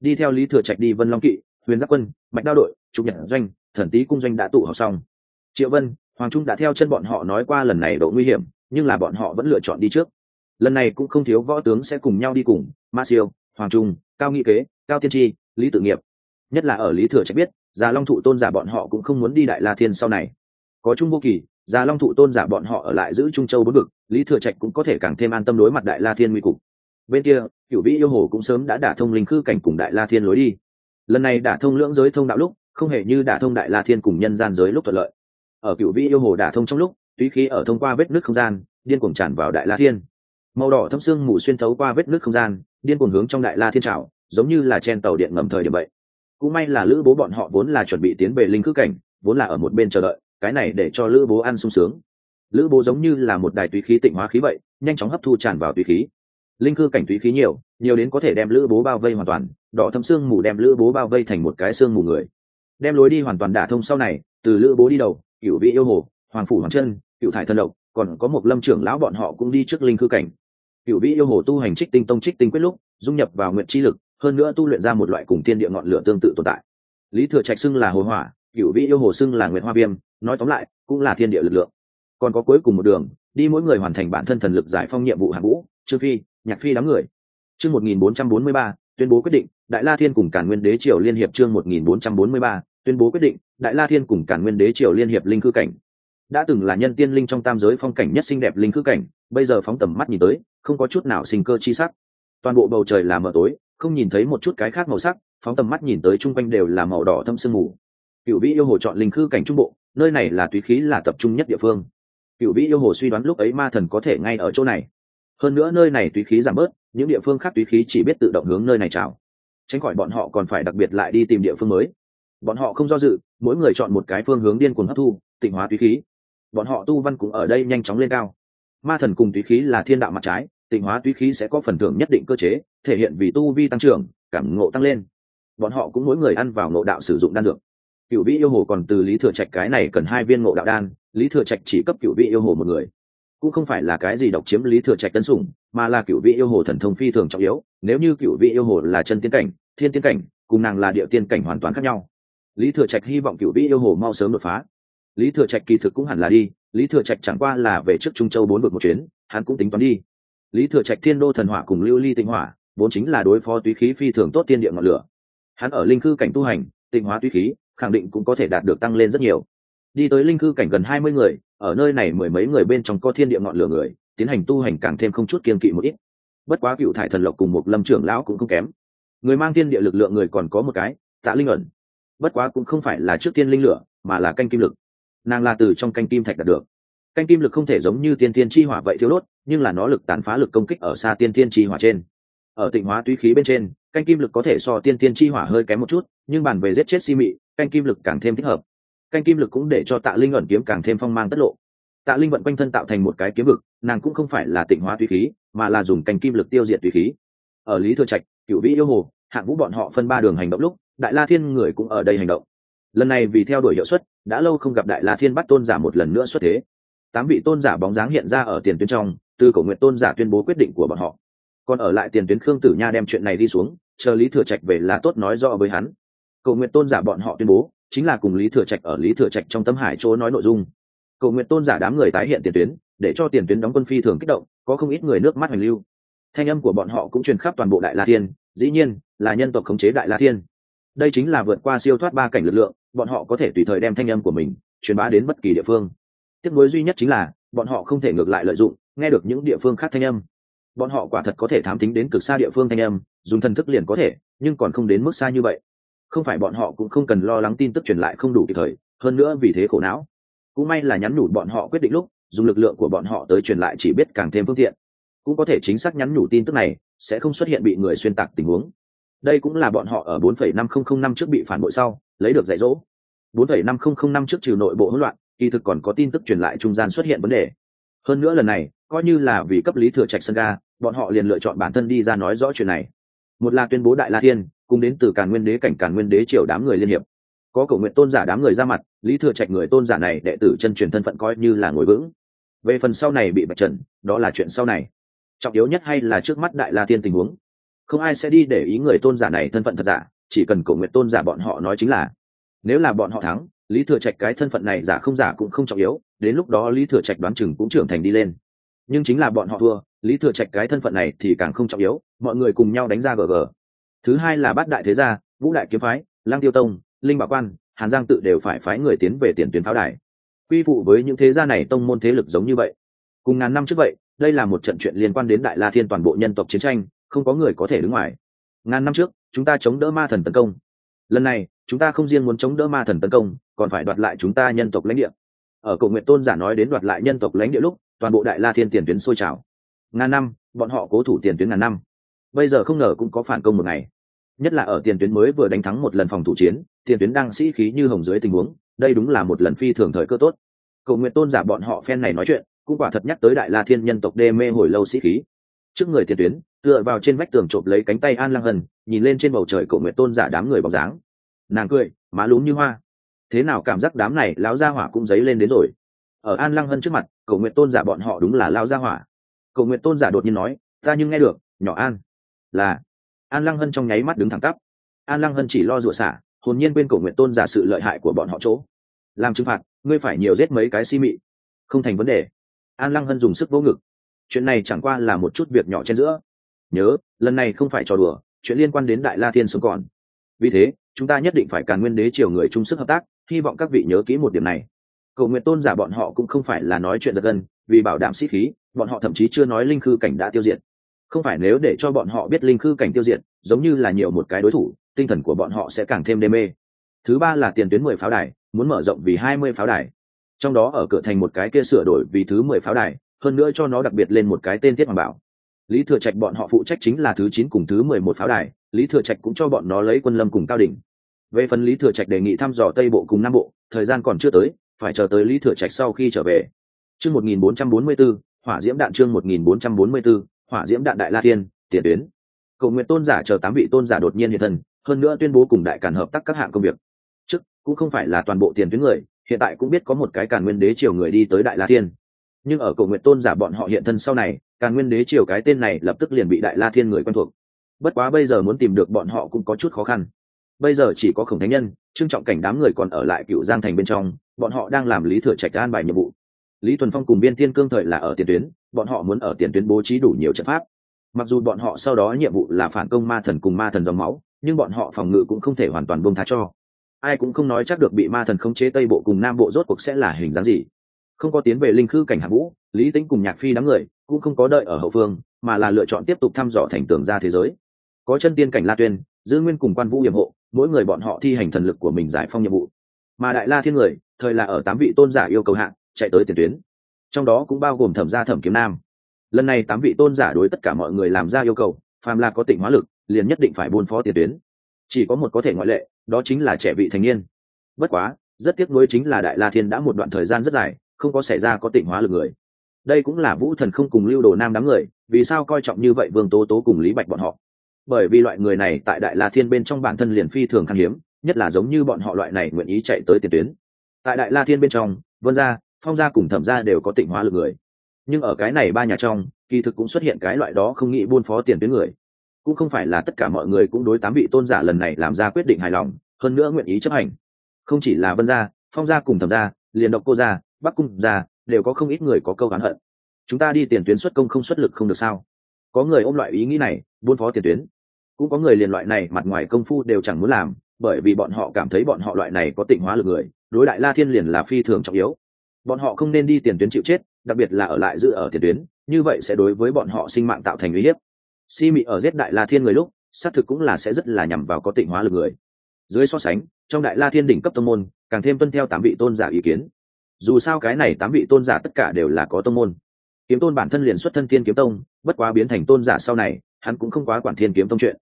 Đi theo lý thừa trạch đi vân long kỵ, huyền giáp quân mạch đao đội, trục nhật doanh, thần tý cung doanh đã tụ họp xong. Triệu vân, hoàng trung đã theo chân bọn họ nói qua lần này độ nguy hiểm, nhưng là bọn họ vẫn lựa chọn đi trước. Lần này cũng không thiếu võ tướng sẽ cùng nhau đi cùng, ma siêu, hoàng trung, cao nghị kế, cao tiên tri, lý tự nghiệp. Nhất là ở lý thừa trạch biết, già long thụ tôn giả bọn họ cũng không muốn đi đại la thiên sau này. Có trung vô kỳ già long thụ tôn giả bọn họ ở lại giữ trung châu bốn vực, lý thừa trạch cũng có thể càng thêm an tâm đối mặt đại la thiên nguy cục. Bên kia cựu vĩ yêu hồ cũng sớm đã đả thông linh khư cảnh cùng đại la thiên lối đi. Lần này đả thông lưỡng giới thông đạo lúc, không hề như đả thông đại la thiên cùng nhân gian giới lúc thuận lợi. Ở cựu vĩ yêu hồ đả thông trong lúc, túy khí ở thông qua vết nước không gian, điên cuồng tràn vào đại la thiên. Màu đỏ thâm xương mù xuyên thấu qua vết nước không gian, điên cuồng hướng trong đại la thiên trào, giống như là chen tàu điện ngầm thời điểm vậy. Cũng may là lữ bố bọn họ vốn là chuẩn bị tiến về linh khư cảnh, vốn là ở một bên chờ đợi cái này để cho lữ bố ăn sung sướng. Lữ bố giống như là một đài tùy khí tịnh hóa khí vậy, nhanh chóng hấp thu tràn vào tùy khí. Linh cư cảnh tùy khí nhiều nhiều đến có thể đem lữ bố bao vây hoàn toàn, đỏ thâm xương mù đem lữ bố bao vây thành một cái xương mù người. Đem lối đi hoàn toàn đả thông sau này, từ lữ bố đi đầu cựu vị yêu hồ, hoàng phủ hoàng chân cựu thải thân độc còn có một lâm trưởng lão bọn họ cũng đi trước linh cư cảnh. Cựu vị yêu hồ tu hành trích tinh tông trích tinh quyết lúc, dung nhập vào nguyện chi lực, hơn nữa tu luyện ra một loại cùng thiên địa ngọn lửa tương tự tồn tại. Lý thừa trạch xưng là hồ hỏa cựu vị yêu hồ xưng là nguyệt hoa viêm, nói tóm lại, cũng là thiên địa lực lượng. Còn có cuối cùng một đường, đi mỗi người hoàn thành bản thân thần lực giải phong nhiệm vụ hạng vũ, trương phi, nhạc phi đám người. Chương một nghìn bốn trăm bốn mươi ba, tuyên bố quyết định, đại la thiên cùng cản nguyên đế triều liên hiệp chương một nghìn bốn trăm bốn mươi ba, tuyên bố quyết định, đại la thiên cùng cản nguyên đế triều liên hiệp linh cư cảnh. Đã từng là nhân tiên linh trong tam giới phong cảnh nhất xinh đẹp linh cư cảnh, bây giờ phóng tầm mắt nhìn tới, không có chút nào sinh cơ chi sắc. Toàn bộ bầu trời là mờ tối, không nhìn thấy một chút cái khác màu sắc, phóng tầm mắt nhìn tới chung quanh đều là màu đỏ thâm sương mù cựu vĩ yêu hồ chọn linh Khư cảnh trung bộ, nơi này là túy khí là tập trung nhất địa phương. Cựu vĩ yêu hồ suy đoán lúc ấy ma thần có thể ngay ở chỗ này. Hơn nữa nơi này túy khí giảm bớt, những địa phương khác túy khí chỉ biết tự động hướng nơi này trào tránh khỏi bọn họ còn phải đặc biệt lại đi tìm địa phương mới. Bọn họ không do dự, mỗi người chọn một cái phương hướng điên cuồng hấp thu, tịnh hóa túy khí. Bọn họ tu văn cũng ở đây nhanh chóng lên cao. Ma thần cùng túy khí là thiên đạo mặt trái, tịnh hóa túy khí sẽ có phần thưởng nhất định cơ chế, thể hiện vì tu vi tăng trưởng, cảm ngộ tăng lên. Bọn họ cũng mỗi người ăn vào ngộ đạo sử dụng đan dược cựu vị yêu hồ còn từ lý thừa trạch cái này cần hai viên ngộ đạo đan, lý thừa trạch chỉ cấp cựu vị yêu hồ một người. Cũng không phải là cái gì độc chiếm lý thừa trạch tân sủng, mà là cựu vị yêu hồ thần thông phi thường trọng yếu, nếu như cựu vị yêu hồ là chân tiên cảnh, thiên tiên cảnh, cùng nàng là địa tiên cảnh hoàn toàn khác nhau. Lý thừa trạch hy vọng cựu vị yêu hồ mau sớm đột phá. Lý thừa trạch kỳ thực cũng hẳn là đi, lý thừa trạch chẳng qua là về trước trung châu bốn vượt một chuyến, hắn cũng tính toán đi. Lý thừa trạch thiên đô thần hỏa cùng lưu ly tinh hỏa, vốn chính là đối phó túy khí phi thường tốt tiên địa ngọn lửa. Hắn ở linh cư cảnh tu hành tinh hóa túy khí khẳng định cũng có thể đạt được tăng lên rất nhiều. Đi tới linh cư cảnh gần hai mươi người, ở nơi này mười mấy người bên trong có thiên địa ngọn lửa người, tiến hành tu hành càng thêm không chút kiên kỵ một ít. Bất quá cựu thải thần lộc cùng một lâm trưởng lão cũng không kém. Người mang thiên địa lực lượng người còn có một cái, tạ linh ẩn. Bất quá cũng không phải là trước tiên linh lửa, mà là canh kim lực. Nàng là từ trong canh kim thạch đạt được. Canh kim lực không thể giống như tiên tiên chi hỏa vậy thiếu đốt, nhưng là nó lực tàn phá lực công kích ở xa tiên tiên chi hỏa trên. Ở tịnh hóa túy khí bên trên, canh kim lực có thể so tiên tiên chi hỏa hơi kém một chút, nhưng bàn về giết chết si mị canh kim lực càng thêm thích hợp. Canh kim lực cũng để cho tạ linh ẩn kiếm càng thêm phong mang tất lộ. Tạ linh vận quanh thân tạo thành một cái kiếm vực, nàng cũng không phải là tịnh hóa tùy khí, mà là dùng canh kim lực tiêu diệt tùy khí. Ở lý thừa trạch cựu vĩ yêu hồ hạng vũ bọn họ phân ba đường hành động lúc, đại la thiên người cũng ở đây hành động. Lần này vì theo đuổi hiệu suất, đã lâu không gặp đại la thiên bắt tôn giả một lần nữa xuất thế. Tám vị tôn giả bóng dáng hiện ra ở tiền tuyến trong, từ cổ nguyện tôn giả tuyên bố quyết định của bọn họ. Còn ở lại tiền tuyến khương tử nha đem chuyện này đi xuống, chờ lý thừa trạch về là tốt nói rõ với hắn cầu nguyện tôn giả bọn họ tuyên bố, chính là cùng lý thừa trạch ở lý thừa trạch trong tâm hải chỗ nói nội dung. Cầu nguyện tôn giả đám người tái hiện tiền tuyến, để cho tiền tuyến đóng quân phi thường kích động, có không ít người nước mắt hoành lưu. Thanh âm của bọn họ cũng truyền khắp toàn bộ đại la thiên, dĩ nhiên là nhân tộc khống chế đại la thiên. Đây chính là vượt qua siêu thoát ba cảnh lực lượng, bọn họ có thể tùy thời đem thanh âm của mình truyền bá đến bất kỳ địa phương. Tiếc nuối duy nhất chính là, bọn họ không thể ngược lại lợi dụng, nghe được những địa phương khác thanh âm. Bọn họ quả thật có thể thám tính đến cực xa địa phương thanh âm, dùng thần thức liền có thể, nhưng còn không đến mức xa như vậy không phải bọn họ cũng không cần lo lắng tin tức truyền lại không đủ kịp thời, hơn nữa vì thế khổ não. Cũng may là nhắn nhủ bọn họ quyết định lúc, dùng lực lượng của bọn họ tới truyền lại chỉ biết càng thêm phương tiện. Cũng có thể chính xác nhắn nhủ tin tức này, sẽ không xuất hiện bị người xuyên tạc tình huống. Đây cũng là bọn họ ở 4.5005 năm trước bị phản bội sau, lấy được dạy dỗ. 4.5005 năm trước trừ nội bộ hỗn loạn, kỳ thực còn có tin tức truyền lại trung gian xuất hiện vấn đề. Hơn nữa lần này, coi như là vì cấp lý thừa trạch sân ga, bọn họ liền lựa chọn bản thân đi ra nói rõ chuyện này. Một là tuyên bố đại la thiên cùng đến từ càn nguyên đế cảnh càn nguyên đế triều đám người liên hiệp. Có cầu nguyện tôn giả đám người ra mặt, lý thừa trạch người tôn giả này đệ tử chân truyền thân phận coi như là ngồi vững. Về phần sau này bị bạch trần, đó là chuyện sau này. Trọng yếu nhất hay là trước mắt đại la tiên tình huống. Không ai sẽ đi để ý người tôn giả này thân phận thật giả, chỉ cần cầu nguyện tôn giả bọn họ nói chính là. Nếu là bọn họ thắng, lý thừa trạch cái thân phận này giả không giả cũng không trọng yếu, đến lúc đó lý thừa trạch đoán chừng cũng trưởng thành đi lên. Nhưng chính là bọn họ thua, lý thừa trạch cái thân phận này thì càng không trọng yếu, mọi người cùng nhau đánh ra gg thứ hai là bát đại thế gia, vũ đại kiếm phái lang tiêu tông, linh bảo quan, hàn giang tự đều phải phái người tiến về tiền tuyến pháo đài. Quy phụ với những thế gia này tông môn thế lực giống như vậy. Cùng ngàn năm trước vậy, đây là một trận chuyện liên quan đến đại la thiên toàn bộ nhân tộc chiến tranh, không có người có thể đứng ngoài. Ngàn năm trước, chúng ta chống đỡ ma thần tấn công. Lần này, chúng ta không riêng muốn chống đỡ ma thần tấn công, còn phải đoạt lại chúng ta nhân tộc lãnh địa. Ở cầu nguyện tôn giả nói đến đoạt lại nhân tộc lãnh địa lúc, toàn bộ đại la thiên tiền tuyến sôi trào. Ngàn năm, bọn họ cố thủ tiền tuyến ngàn năm. Bây giờ không ngờ cũng có phản công một ngày nhất là ở tiền tuyến mới vừa đánh thắng một lần phòng thủ chiến, tiền tuyến đang sĩ khí như hồng dưới tình huống, đây đúng là một lần phi thường thời cơ tốt. Cầu nguyện tôn giả bọn họ phen này nói chuyện, cũng quả thật nhắc tới đại la thiên nhân tộc đê mê hồi lâu sĩ khí. Trước người tiền tuyến, tựa vào trên vách tường trộm lấy cánh tay an lăng hân, nhìn lên trên bầu trời cầu nguyện tôn giả đám người bóng dáng. Nàng cười, má lún như hoa. Thế nào cảm giác đám này lão gia hỏa cũng dấy lên đến rồi? Ở an lăng hân trước mặt cầu nguyện tôn giả bọn họ đúng là lao gia hỏa. Cầu nguyện tôn giả đột nhiên nói, ta nhưng nghe được, nhỏ an, là an lăng hân trong nháy mắt đứng thẳng tắp. An lăng hân chỉ lo rủa xả, hồn nhiên quên cổ nguyện tôn giả sự lợi hại của bọn họ chỗ. Làm trừng phạt, ngươi phải nhiều giết mấy cái si mị. Không thành vấn đề. An lăng hân dùng sức vỗ ngực. Chuyện này chẳng qua là một chút việc nhỏ trên giữa. Nhớ, lần này không phải trò đùa, chuyện liên quan đến đại la thiên sống còn. Vì thế, chúng ta nhất định phải càn nguyên đế triều người chung sức hợp tác, hy vọng các vị nhớ kỹ một điểm này. Cầu nguyện tôn giả bọn họ cũng không phải là nói chuyện giật gân, vì bảo đảm sĩ khí, bọn họ thậm chí chưa nói linh khư cảnh đã tiêu diệt không phải nếu để cho bọn họ biết linh khư cảnh tiêu diệt, giống như là nhiều một cái đối thủ, tinh thần của bọn họ sẽ càng thêm đê mê. Thứ ba là tiền tuyến mười pháo đài, muốn mở rộng vì hai mươi pháo đài. Trong đó ở cửa thành một cái kia sửa đổi vì thứ mười pháo đài, hơn nữa cho nó đặc biệt lên một cái tên thiết hoàng bảo. Lý thừa trạch bọn họ phụ trách chính là thứ chín cùng thứ mười một pháo đài, lý thừa trạch cũng cho bọn nó lấy quân lâm cùng cao đỉnh. Về phần lý thừa trạch đề nghị thăm dò tây bộ cùng nam bộ, thời gian còn chưa tới, phải chờ tới lý thừa trạch sau khi trở về. Chương một nghìn bốn trăm bốn mươi b ố hỏa diễm đạn chương một nghìn bốn trăm bốn mươi b ố hỏa diễm đạn đại la thiên, tiền tuyến. Cầu nguyện tôn giả chờ tám vị tôn giả đột nhiên hiện thân, hơn nữa tuyên bố cùng đại càn hợp tác các hạng công việc. Trước, cũng không phải là toàn bộ tiền tuyến người, hiện tại cũng biết có một cái càn nguyên đế triều người đi tới đại la thiên. Nhưng ở cầu nguyện tôn giả bọn họ hiện thân sau này, càn nguyên đế triều cái tên này lập tức liền bị đại la thiên người quen thuộc. Bất quá bây giờ muốn tìm được bọn họ cũng có chút khó khăn. Bây giờ chỉ có khổng thánh nhân, Trương trọng cảnh đám người còn ở lại cựu giang thành bên trong, bọn họ đang làm lý thừa trạch an bài nhiệm vụ. Lý thuần phong cùng biên tiên cương thời là ở tiền tuyến bọn họ muốn ở tiền tuyến bố trí đủ nhiều trận pháp. Mặc dù bọn họ sau đó nhiệm vụ là phản công ma thần cùng ma thần dòng máu, nhưng bọn họ phòng ngự cũng không thể hoàn toàn buông tha cho. Ai cũng không nói chắc được bị ma thần khống chế tây bộ cùng nam bộ rốt cuộc sẽ là hình dáng gì. Không có tiến về linh khư cảnh hạ vũ, lý tính cùng nhạc phi đám người cũng không có đợi ở hậu phương, mà là lựa chọn tiếp tục thăm dò thành tường ra thế giới. Có chân tiên cảnh la tuyên, giữ nguyên cùng quan vũ hiểm hộ, mỗi người bọn họ thi hành thần lực của mình giải phong nhiệm vụ. Mà đại la thiên người, thời là ở tám vị tôn giả yêu cầu hạng chạy tới tiền tuyến trong đó cũng bao gồm thẩm gia thẩm kiếm nam. Lần này tám vị tôn giả đối tất cả mọi người làm ra yêu cầu, phàm là có tỉnh hóa lực, liền nhất định phải buôn phó tiền tuyến. Chỉ có một có thể ngoại lệ, đó chính là trẻ vị thành niên. Bất quá, rất tiếc nuối chính là đại la thiên đã một đoạn thời gian rất dài, không có xảy ra có tỉnh hóa lực người. Đây cũng là vũ thần không cùng lưu đồ nam đám người, vì sao coi trọng như vậy vương tố tố cùng lý bạch bọn họ? Bởi vì loại người này tại đại la thiên bên trong bản thân liền phi thường khan hiếm, nhất là giống như bọn họ loại này nguyện ý chạy tới tiền tuyến. Tại đại la thiên bên trong, vân gia phong gia cùng thẩm gia đều có tịnh hóa lực người. Nhưng ở cái này ba nhà trong, kỳ thực cũng xuất hiện cái loại đó không nghĩ buôn phó tiền tuyến người. Cũng không phải là tất cả mọi người cũng đối tám vị tôn giả lần này làm ra quyết định hài lòng, hơn nữa nguyện ý chấp hành. Không chỉ là vân gia, phong gia cùng thẩm gia, liền độc cô gia, bắc cung gia, đều có không ít người có câu oán hận. Chúng ta đi tiền tuyến xuất công không xuất lực không được sao? Có người ôm loại ý nghĩ này, buôn phó tiền tuyến. Cũng có người liền loại này mặt ngoài công phu đều chẳng muốn làm, bởi vì bọn họ cảm thấy bọn họ loại này có tịnh hóa lực người, đối đại la thiên liền là phi thường trọng yếu bọn họ không nên đi tiền tuyến chịu chết, đặc biệt là ở lại giữ ở tiền tuyến, như vậy sẽ đối với bọn họ sinh mạng tạo thành uy hiếp. Si mị ở giết đại la thiên người lúc, xác thực cũng là sẽ rất là nhằm vào có tịnh hóa lực người. Dưới so sánh, trong đại la thiên đỉnh cấp tông môn, càng thêm tuân theo tám vị tôn giả ý kiến. Dù sao cái này tám vị tôn giả tất cả đều là có tông môn. Kiếm tôn bản thân liền xuất thân thiên kiếm tông, bất quá biến thành tôn giả sau này, hắn cũng không quá quản thiên kiếm tông chuyện.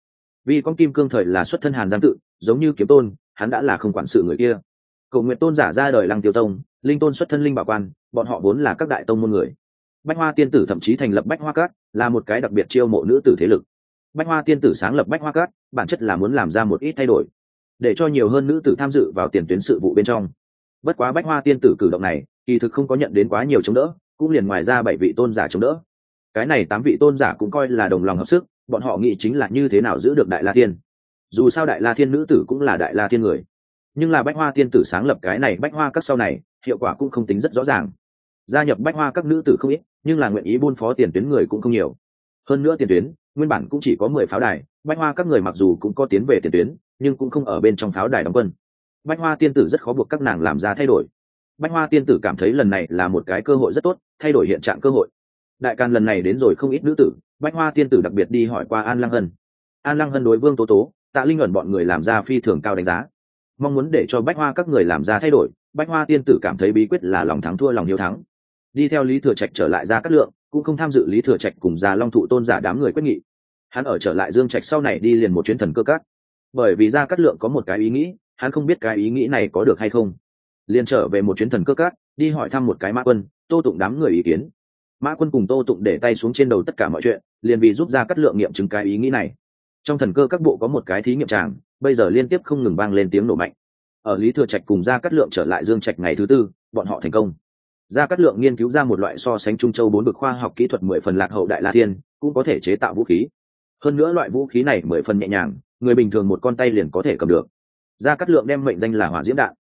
Vì con kim cương thời là xuất thân hàn giang tự, giống như kiếm tôn, hắn đã là không quản sự người kia cầu nguyện tôn giả ra đời lăng tiêu tông, linh tôn xuất thân linh bảo quan, bọn họ vốn là các đại tông môn người. Bách hoa tiên tử thậm chí thành lập bách hoa cát, là một cái đặc biệt chiêu mộ nữ tử thế lực. Bách hoa tiên tử sáng lập bách hoa cát, bản chất là muốn làm ra một ít thay đổi, để cho nhiều hơn nữ tử tham dự vào tiền tuyến sự vụ bên trong. Bất quá bách hoa tiên tử cử động này, kỳ thực không có nhận đến quá nhiều chống đỡ, cũng liền ngoài ra bảy vị tôn giả chống đỡ. Cái này tám vị tôn giả cũng coi là đồng lòng hợp sức, bọn họ nghĩ chính là như thế nào giữ được đại la thiên. Dù sao đại la thiên nữ tử cũng là đại la thiên người nhưng là bách hoa tiên tử sáng lập cái này bách hoa các sau này, hiệu quả cũng không tính rất rõ ràng. Gia nhập bách hoa các nữ tử không ít, nhưng là nguyện ý buôn phó tiền tuyến người cũng không nhiều. Hơn nữa tiền tuyến, nguyên bản cũng chỉ có mười pháo đài, bách hoa các người mặc dù cũng có tiến về tiền tuyến, nhưng cũng không ở bên trong pháo đài đóng quân. Bách hoa tiên tử rất khó buộc các nàng làm ra thay đổi. Bách hoa tiên tử cảm thấy lần này là một cái cơ hội rất tốt, thay đổi hiện trạng cơ hội. Đại càn lần này đến rồi không ít nữ tử, bách hoa tiên tử đặc biệt đi hỏi qua an lăng hân. An lăng hân đối vương tố tố, tạ linh ẩn bọn người làm ra phi thường cao đánh giá mong muốn để cho bách hoa các người làm ra thay đổi. Bách hoa tiên tử cảm thấy bí quyết là lòng thắng thua, lòng hiếu thắng. Đi theo lý thừa trạch trở lại ra cát lượng, cũng không tham dự lý thừa trạch cùng già long thụ tôn giả đám người quyết nghị. Hắn ở trở lại dương trạch sau này đi liền một chuyến thần cơ cát bởi vì ra cát lượng có một cái ý nghĩ, hắn không biết cái ý nghĩ này có được hay không. Liền trở về một chuyến thần cơ cát đi hỏi thăm một cái mã quân, tô tụng đám người ý kiến. Mã quân cùng tô tụng để tay xuống trên đầu tất cả mọi chuyện, liền vì giúp ra cát lượng nghiệm chứng cái ý nghĩ này. Trong thần cơ các bộ có một cái thí nghiệm tràng bây giờ liên tiếp không ngừng vang lên tiếng nổ mạnh. Ở lý thừa trạch cùng gia cát lượng trở lại dương trạch ngày thứ tư, bọn họ thành công. Gia cát lượng nghiên cứu ra một loại so sánh trung châu bốn bậc khoa học kỹ thuật mười phần lạc hậu đại la thiên, cũng có thể chế tạo vũ khí. Hơn nữa loại vũ khí này mười phần nhẹ nhàng, người bình thường một con tay liền có thể cầm được. Gia cát lượng đem mệnh danh là hỏa diễm đạn.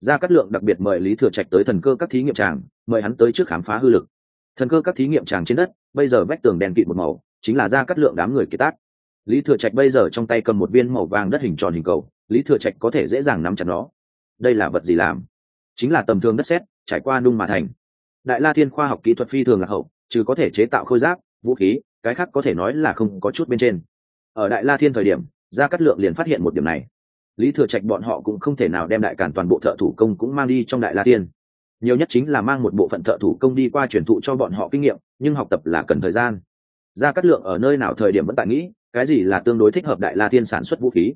Gia cát lượng đặc biệt mời lý thừa trạch tới thần cơ các thí nghiệm tràng, mời hắn tới trước khám phá hư lực. Thần cơ các thí nghiệm tràng trên đất, bây giờ vách tường đèn kịt một màu, chính là gia cát lượng đám người kiệt tác lý thừa trạch bây giờ trong tay cầm một viên màu vàng đất hình tròn hình cầu, lý thừa trạch có thể dễ dàng nắm chặt nó. Đây là vật gì làm? Chính là tầm thường đất sét, trải qua nung mà thành. Đại la thiên khoa học kỹ thuật phi thường là hậu chứ có thể chế tạo khôi giáp, vũ khí, cái khác có thể nói là không có chút bên trên. Ở đại la thiên thời điểm, gia cát lượng liền phát hiện một điểm này. Lý thừa trạch bọn họ cũng không thể nào đem đại cản toàn bộ thợ thủ công cũng mang đi trong đại la thiên. Nhiều nhất chính là mang một bộ phận thợ thủ công đi qua truyền thụ cho bọn họ kinh nghiệm, nhưng học tập là cần thời gian. Gia cát lượng ở nơi nào thời điểm vẫn tại nghĩ cái gì là tương đối thích hợp đại la thiên sản xuất vũ khí?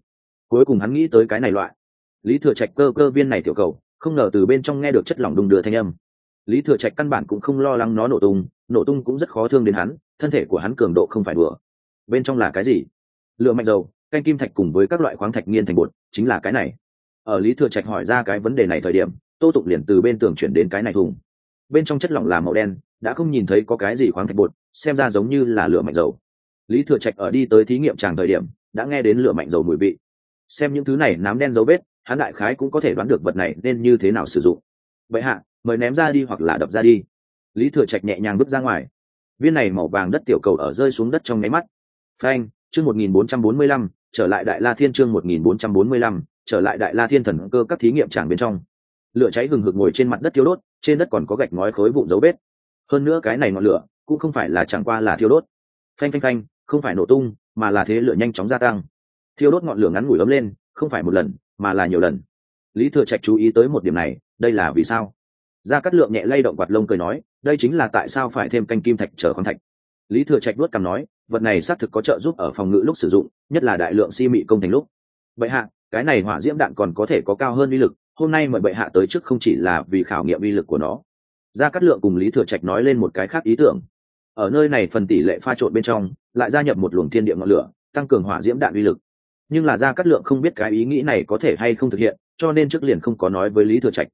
Cuối cùng hắn nghĩ tới cái này loại. Lý thừa trạch cơ cơ viên này tiểu cầu, không ngờ từ bên trong nghe được chất lỏng đùng đưa thanh âm. Lý thừa trạch căn bản cũng không lo lắng nó nổ tung nổ tung cũng rất khó thương đến hắn, thân thể của hắn cường độ không phải đùa. Bên trong là cái gì? Lựa mạnh dầu, canh kim thạch cùng với các loại khoáng thạch nghiên thành bột, chính là cái này. Ở lý thừa trạch hỏi ra cái vấn đề này thời điểm, tô tụng liền từ bên tường chuyển đến cái này thùng. Bên trong chất lỏng là màu đen, đã không nhìn thấy có cái gì khoáng thạch bột, xem ra giống như là lửa mạnh dầu lý thừa trạch ở đi tới thí nghiệm tràng thời điểm, đã nghe đến lửa mạnh dầu mùi vị. Xem những thứ này nám đen dấu vết, hắn đại khái cũng có thể đoán được vật này nên như thế nào sử dụng. Vậy hạ, mời ném ra đi hoặc là đập ra đi. Lý thừa trạch nhẹ nhàng bước ra ngoài. Viên này màu vàng đất tiểu cầu ở rơi xuống đất trong nháy mắt. Phanh, chương một nghìn bốn trăm bốn mươi lăm, trở lại đại la thiên chương một nghìn bốn trăm bốn mươi lăm, trở lại đại la thiên thần cơ các thí nghiệm tràng bên trong. Lửa cháy hừng hực ngồi trên mặt đất thiêu đốt, trên đất còn có gạch ngói khối vụn dấu vết. Hơn nữa cái này ngọn lửa cũng không phải là chẳng qua là thiêu đốt. Phanh phanh phanh không phải nổ tung, mà là thế lửa nhanh chóng gia tăng. Thiêu đốt ngọn lửa ngắn ngủi ấm lên, không phải một lần, mà là nhiều lần. Lý thừa trạch chú ý tới một điểm này, đây là vì sao? Gia cát lượng nhẹ lay động quạt lông cười nói, đây chính là tại sao phải thêm canh kim thạch trở khoáng thạch. Lý thừa trạch đuốt cằm nói, vật này xác thực có trợ giúp ở phòng ngự lúc sử dụng, nhất là đại lượng si mị công thành lúc. Bệ hạ, cái này hỏa diễm đạn còn có thể có cao hơn uy lực, hôm nay mời bệ hạ tới trước không chỉ là vì khảo nghiệm uy lực của nó. Gia cát lượng cùng lý thừa trạch nói lên một cái khác ý tưởng ở nơi này phần tỷ lệ pha trộn bên trong, lại gia nhập một luồng thiên địa ngọn lửa, tăng cường hỏa diễm đạn uy lực. Nhưng là ra cát lượng không biết cái ý nghĩ này có thể hay không thực hiện, cho nên trước liền không có nói với lý thừa trạch.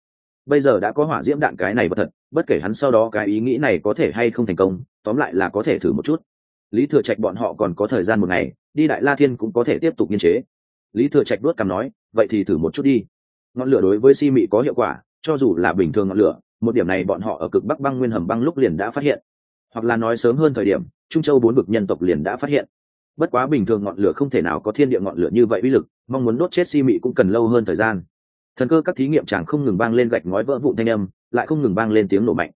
Bây giờ đã có hỏa diễm đạn cái này bất thật, bất kể hắn sau đó cái ý nghĩ này có thể hay không thành công, tóm lại là có thể thử một chút. Lý thừa trạch bọn họ còn có thời gian một ngày, đi đại la thiên cũng có thể tiếp tục nghiên chế. Lý thừa trạch đốt cằm nói, vậy thì thử một chút đi. Ngọn lửa đối với si mị có hiệu quả, cho dù là bình thường ngọn lửa, một điểm này bọn họ ở cực bắc băng nguyên hầm băng lúc liền đã phát hiện hoặc là nói sớm hơn thời điểm, trung châu bốn vực nhân tộc liền đã phát hiện. Bất quá bình thường ngọn lửa không thể nào có thiên địa ngọn lửa như vậy uy lực, mong muốn đốt chết si mị cũng cần lâu hơn thời gian. Thần cơ các thí nghiệm chàng không ngừng vang lên gạch ngói vỡ vụn thanh âm, lại không ngừng vang lên tiếng nổ mạnh.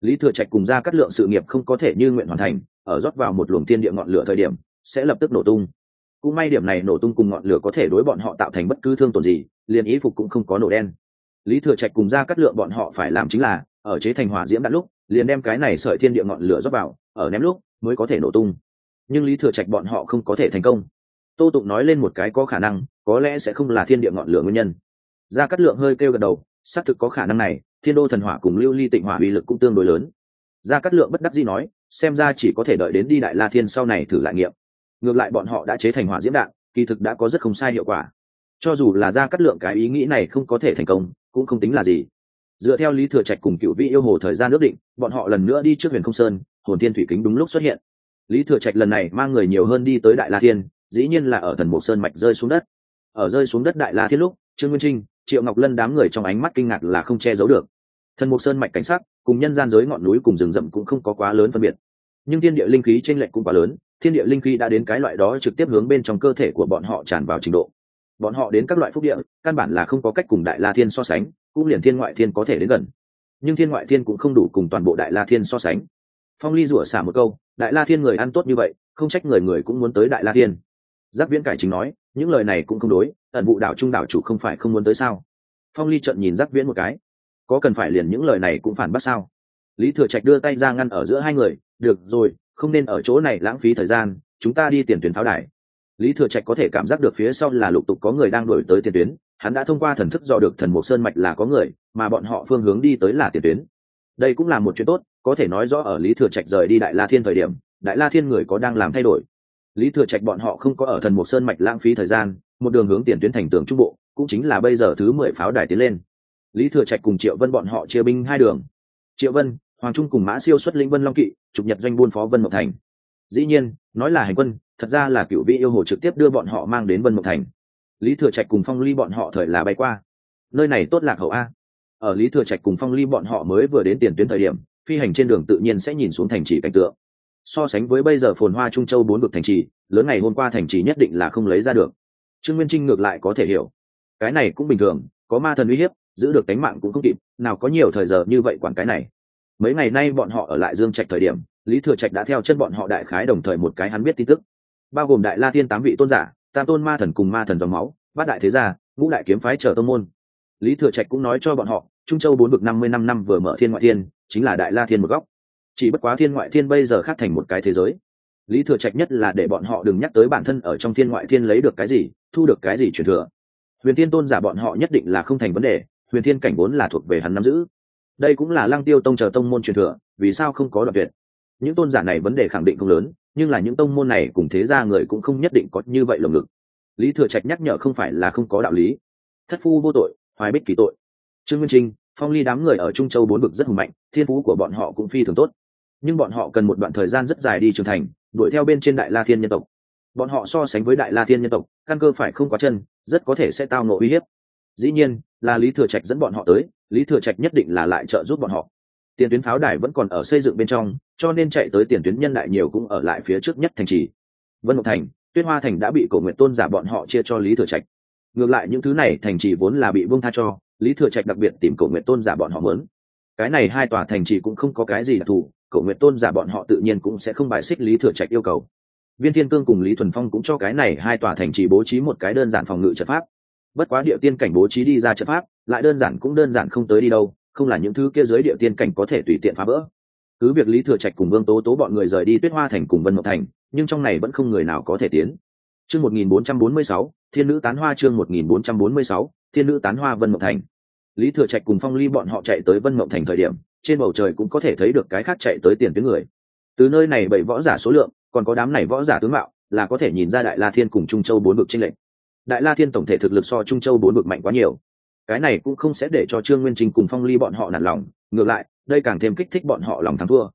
Lý thừa trạch cùng ra cắt lượng sự nghiệp không có thể như nguyện hoàn thành, ở rót vào một luồng thiên địa ngọn lửa thời điểm, sẽ lập tức nổ tung. Cũng may điểm này nổ tung cùng ngọn lửa có thể đối bọn họ tạo thành bất cứ thương tổn gì, liền ý phục cũng không có nổ đen. Lý thừa trạch cùng ra cắt lượng bọn họ phải làm chính là, ở chế thành hỏa diễm đã lúc liền đem cái này sợi thiên địa ngọn lửa rót vào, ở ném lúc mới có thể nổ tung. Nhưng lý thừa trạch bọn họ không có thể thành công. Tô tụng nói lên một cái có khả năng, có lẽ sẽ không là thiên địa ngọn lửa nguyên nhân. Gia cát lượng hơi kêu gật đầu, xác thực có khả năng này, thiên đô thần hỏa cùng lưu ly tịnh hỏa uy lực cũng tương đối lớn. Gia cát lượng bất đắc dĩ nói, xem ra chỉ có thể đợi đến đi đại la thiên sau này thử lại nghiệm. Ngược lại bọn họ đã chế thành hỏa diễm đạn, kỳ thực đã có rất không sai hiệu quả. Cho dù là gia cát lượng cái ý nghĩ này không có thể thành công, cũng không tính là gì dựa theo lý thừa trạch cùng cựu vị yêu hồ thời gian ước định, bọn họ lần nữa đi trước huyền không sơn, hồn thiên thủy kính đúng lúc xuất hiện. Lý thừa trạch lần này mang người nhiều hơn đi tới đại la thiên, dĩ nhiên là ở thần mộc sơn mạch rơi xuống đất. Ở rơi xuống đất đại la thiên lúc, trương nguyên trinh, triệu ngọc lân đám người trong ánh mắt kinh ngạc là không che giấu được. Thần mộc sơn mạch cảnh sắc, cùng nhân gian giới ngọn núi cùng rừng rậm cũng không có quá lớn phân biệt. Nhưng thiên địa linh khí trên lệch cũng quá lớn, thiên địa linh khí đã đến cái loại đó trực tiếp hướng bên trong cơ thể của bọn họ tràn vào trình độ. Bọn họ đến các loại phúc địa, căn bản là không có cách cùng đại la thiên so sánh cũng liền thiên ngoại thiên có thể đến gần. Nhưng thiên ngoại thiên cũng không đủ cùng toàn bộ đại la thiên so sánh. Phong ly rủa xả một câu, đại la thiên người ăn tốt như vậy, không trách người người cũng muốn tới đại la thiên. Giáp viễn cải chính nói, những lời này cũng không đối, ẩn vụ đảo trung đảo chủ không phải không muốn tới sao? Phong ly trận nhìn giáp viễn một cái. Có cần phải liền những lời này cũng phản bác sao? Lý thừa trạch đưa tay ra ngăn ở giữa hai người, được rồi, không nên ở chỗ này lãng phí thời gian, chúng ta đi tiền tuyến pháo đài lý thừa trạch có thể cảm giác được phía sau là lục tục có người đang đổi tới tiền tuyến, hắn đã thông qua thần thức dò được thần mục sơn mạch là có người, mà bọn họ phương hướng đi tới là tiền tuyến. Đây cũng là một chuyện tốt, có thể nói rõ ở lý thừa trạch rời đi đại la thiên thời điểm, đại la thiên người có đang làm thay đổi. Lý thừa trạch bọn họ không có ở thần mục sơn mạch lãng phí thời gian, một đường hướng tiền tuyến thành tường trung bộ, cũng chính là bây giờ thứ mười pháo đài tiến lên. Lý thừa trạch cùng triệu vân bọn họ chia binh hai đường. Triệu vân, hoàng trung cùng mã siêu xuất linh vân long kỵ, trục nhật doanh buôn phó vân mộc thành. Dĩ nhiên, nói là hành quân thật ra là cựu vị yêu hồ trực tiếp đưa bọn họ mang đến vân mộc thành. Lý thừa trạch cùng phong ly bọn họ thời là bay qua. Nơi này tốt lạc hậu a. Ở lý thừa trạch cùng phong ly bọn họ mới vừa đến tiền tuyến thời điểm, phi hành trên đường tự nhiên sẽ nhìn xuống thành trì cảnh tượng. So sánh với bây giờ phồn hoa trung châu bốn vực thành trì, lớn ngày hôm qua thành trì nhất định là không lấy ra được. Trương nguyên trinh ngược lại có thể hiểu. Cái này cũng bình thường, có ma thần uy hiếp, giữ được tính mạng cũng không kịp, nào có nhiều thời giờ như vậy quản cái này. Mấy ngày nay bọn họ ở lại dương trạch thời điểm, lý thừa trạch đã theo chân bọn họ đại khái đồng thời một cái hắn biết tin tức bao gồm đại la tiên tám vị tôn giả, tam tôn ma thần cùng ma thần dòng máu, bát đại thế gia, ngũ đại kiếm phái trở tông môn. Lý thừa trạch cũng nói cho bọn họ, trung châu bốn vực năm mươi năm năm vừa mở thiên ngoại thiên, chính là đại la thiên một góc. Chỉ bất quá thiên ngoại thiên bây giờ khác thành một cái thế giới. Lý thừa trạch nhất là để bọn họ đừng nhắc tới bản thân ở trong thiên ngoại thiên lấy được cái gì, thu được cái gì truyền thừa. Huyền thiên tôn giả bọn họ nhất định là không thành vấn đề, huyền thiên cảnh vốn là thuộc về hắn nắm giữ. Đây cũng là lăng tiêu tông chờ tông môn truyền thừa, vì sao không có đoạn tuyệt? Những tôn giả này vấn đề khẳng định không lớn nhưng là những tông môn này cùng thế gia người cũng không nhất định có như vậy lồng ngực. Lý thừa trạch nhắc nhở không phải là không có đạo lý. Thất phu vô tội, hoài bích kỳ tội. Trương nguyên trinh, phong ly đám người ở trung châu bốn vực rất hùng mạnh, thiên phú của bọn họ cũng phi thường tốt. Nhưng bọn họ cần một đoạn thời gian rất dài đi trưởng thành, đuổi theo bên trên đại la thiên nhân tộc. Bọn họ so sánh với đại la thiên nhân tộc, căn cơ phải không quá chân, rất có thể sẽ tao nộ uy hiếp. Dĩ nhiên, là lý thừa trạch dẫn bọn họ tới, lý thừa trạch nhất định là lại trợ giúp bọn họ. Tiền tuyến pháo đài vẫn còn ở xây dựng bên trong cho nên chạy tới tiền tuyến nhân đại nhiều cũng ở lại phía trước nhất thành trì. Vân mộc thành, tuyết hoa thành đã bị cổ nguyện tôn giả bọn họ chia cho lý thừa trạch. Ngược lại những thứ này thành trì vốn là bị vương tha cho, lý thừa trạch đặc biệt tìm cổ nguyện tôn giả bọn họ mớn cái này hai tòa thành trì cũng không có cái gì đặc thù, cổ nguyện tôn giả bọn họ tự nhiên cũng sẽ không bài xích lý thừa trạch yêu cầu. Viên thiên cương cùng lý thuần phong cũng cho cái này hai tòa thành trì bố trí một cái đơn giản phòng ngự trận pháp. Bất quá địa tiên cảnh bố trí đi ra trận pháp, lại đơn giản cũng đơn giản không tới đi đâu, không là những thứ kia dưới địa tiên cảnh có thể tùy tiện phá vỡ cứ việc lý thừa trạch cùng vương tố tố bọn người rời đi tuyết hoa thành cùng vân mộc thành, nhưng trong này vẫn không người nào có thể tiến. Chương một nghìn bốn trăm bốn mươi sáu, thiên nữ tán hoa chương một nghìn bốn trăm bốn mươi sáu, thiên nữ tán hoa vân mộc thành. Lý thừa trạch cùng phong ly bọn họ chạy tới vân mộng thành thời điểm, trên bầu trời cũng có thể thấy được cái khác chạy tới tiền tuyến người. Từ nơi này bảy võ giả số lượng, còn có đám này võ giả tướng mạo, là có thể nhìn ra đại la thiên cùng trung châu bốn vực tranh lệch. Đại la thiên tổng thể thực lực so trung châu bốn vực mạnh quá nhiều. Cái này cũng không sẽ để cho trương nguyên trinh cùng phong ly bọn họ nản lòng ngược lại, đây càng thêm kích thích bọn họ lòng thắng thua.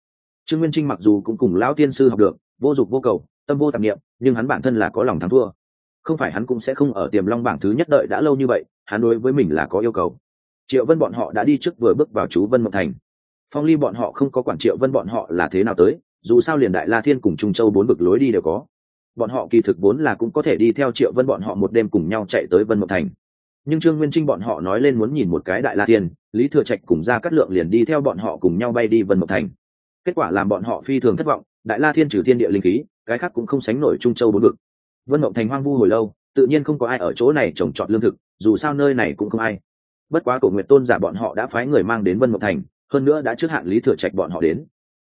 Trương nguyên trinh mặc dù cũng cùng lão tiên sư học được, vô dụng vô cầu, tâm vô tạp nghiệm nhưng hắn bản thân là có lòng thắng thua. Không phải hắn cũng sẽ không ở tiềm long bảng thứ nhất đợi đã lâu như vậy, hắn đối với mình là có yêu cầu. Triệu vân bọn họ đã đi trước vừa bước vào chú vân mộng thành. Phong ly bọn họ không có quản triệu vân bọn họ là thế nào tới, dù sao liền đại la thiên cùng trung châu bốn bực lối đi đều có. Bọn họ kỳ thực vốn là cũng có thể đi theo triệu vân bọn họ một đêm cùng nhau chạy tới vân mộng thành. Nhưng trương nguyên trinh bọn họ nói lên muốn nhìn một cái đại la thiên lý thừa trạch cùng ra cắt lượng liền đi theo bọn họ cùng nhau bay đi vân mộng thành. Kết quả làm bọn họ phi thường thất vọng, đại la thiên trừ thiên địa linh khí, cái khác cũng không sánh nổi trung châu bốn vực. Vân mộng thành hoang vu hồi lâu, tự nhiên không có ai ở chỗ này trồng trọt lương thực, dù sao nơi này cũng không ai. Bất quá cổ nguyện tôn giả bọn họ đã phái người mang đến vân mộng thành, hơn nữa đã trước hạn lý thừa trạch bọn họ đến.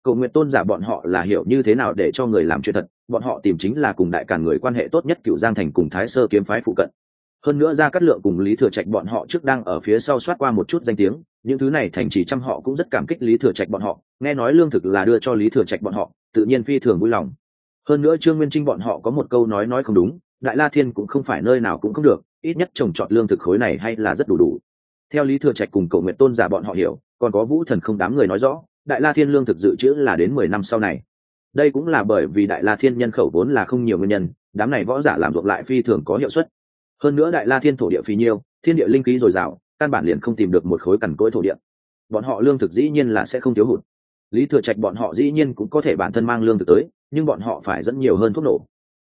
Cổ nguyện tôn giả bọn họ là hiểu như thế nào để cho người làm chuyện thật, bọn họ tìm chính là cùng đại càn người quan hệ tốt nhất cựu giang thành cùng thái sơ kiếm phái phụ cận hơn nữa ra cắt lượng cùng lý thừa trạch bọn họ trước đang ở phía sau soát qua một chút danh tiếng, những thứ này thành chỉ trăm họ cũng rất cảm kích lý thừa trạch bọn họ, nghe nói lương thực là đưa cho lý thừa trạch bọn họ, tự nhiên phi thường vui lòng. Hơn nữa trương nguyên trinh bọn họ có một câu nói nói không đúng, đại la thiên cũng không phải nơi nào cũng không được, ít nhất trồng trọt lương thực khối này hay là rất đủ đủ. Theo lý thừa trạch cùng cầu nguyện tôn giả bọn họ hiểu, còn có vũ thần không đám người nói rõ, đại la thiên lương thực dự trữ là đến mười năm sau này. Đây cũng là bởi vì đại la thiên nhân khẩu vốn là không nhiều nguyên nhân, đám này võ giả làm ruộng lại phi thường có hiệu suất hơn nữa đại la thiên thổ địa phí nhiêu, thiên địa linh khí dồi dào, căn bản liền không tìm được một khối cằn cỗi thổ địa. Bọn họ lương thực dĩ nhiên là sẽ không thiếu hụt. Lý thừa trạch bọn họ dĩ nhiên cũng có thể bản thân mang lương thực tới, nhưng bọn họ phải dẫn nhiều hơn thuốc nổ.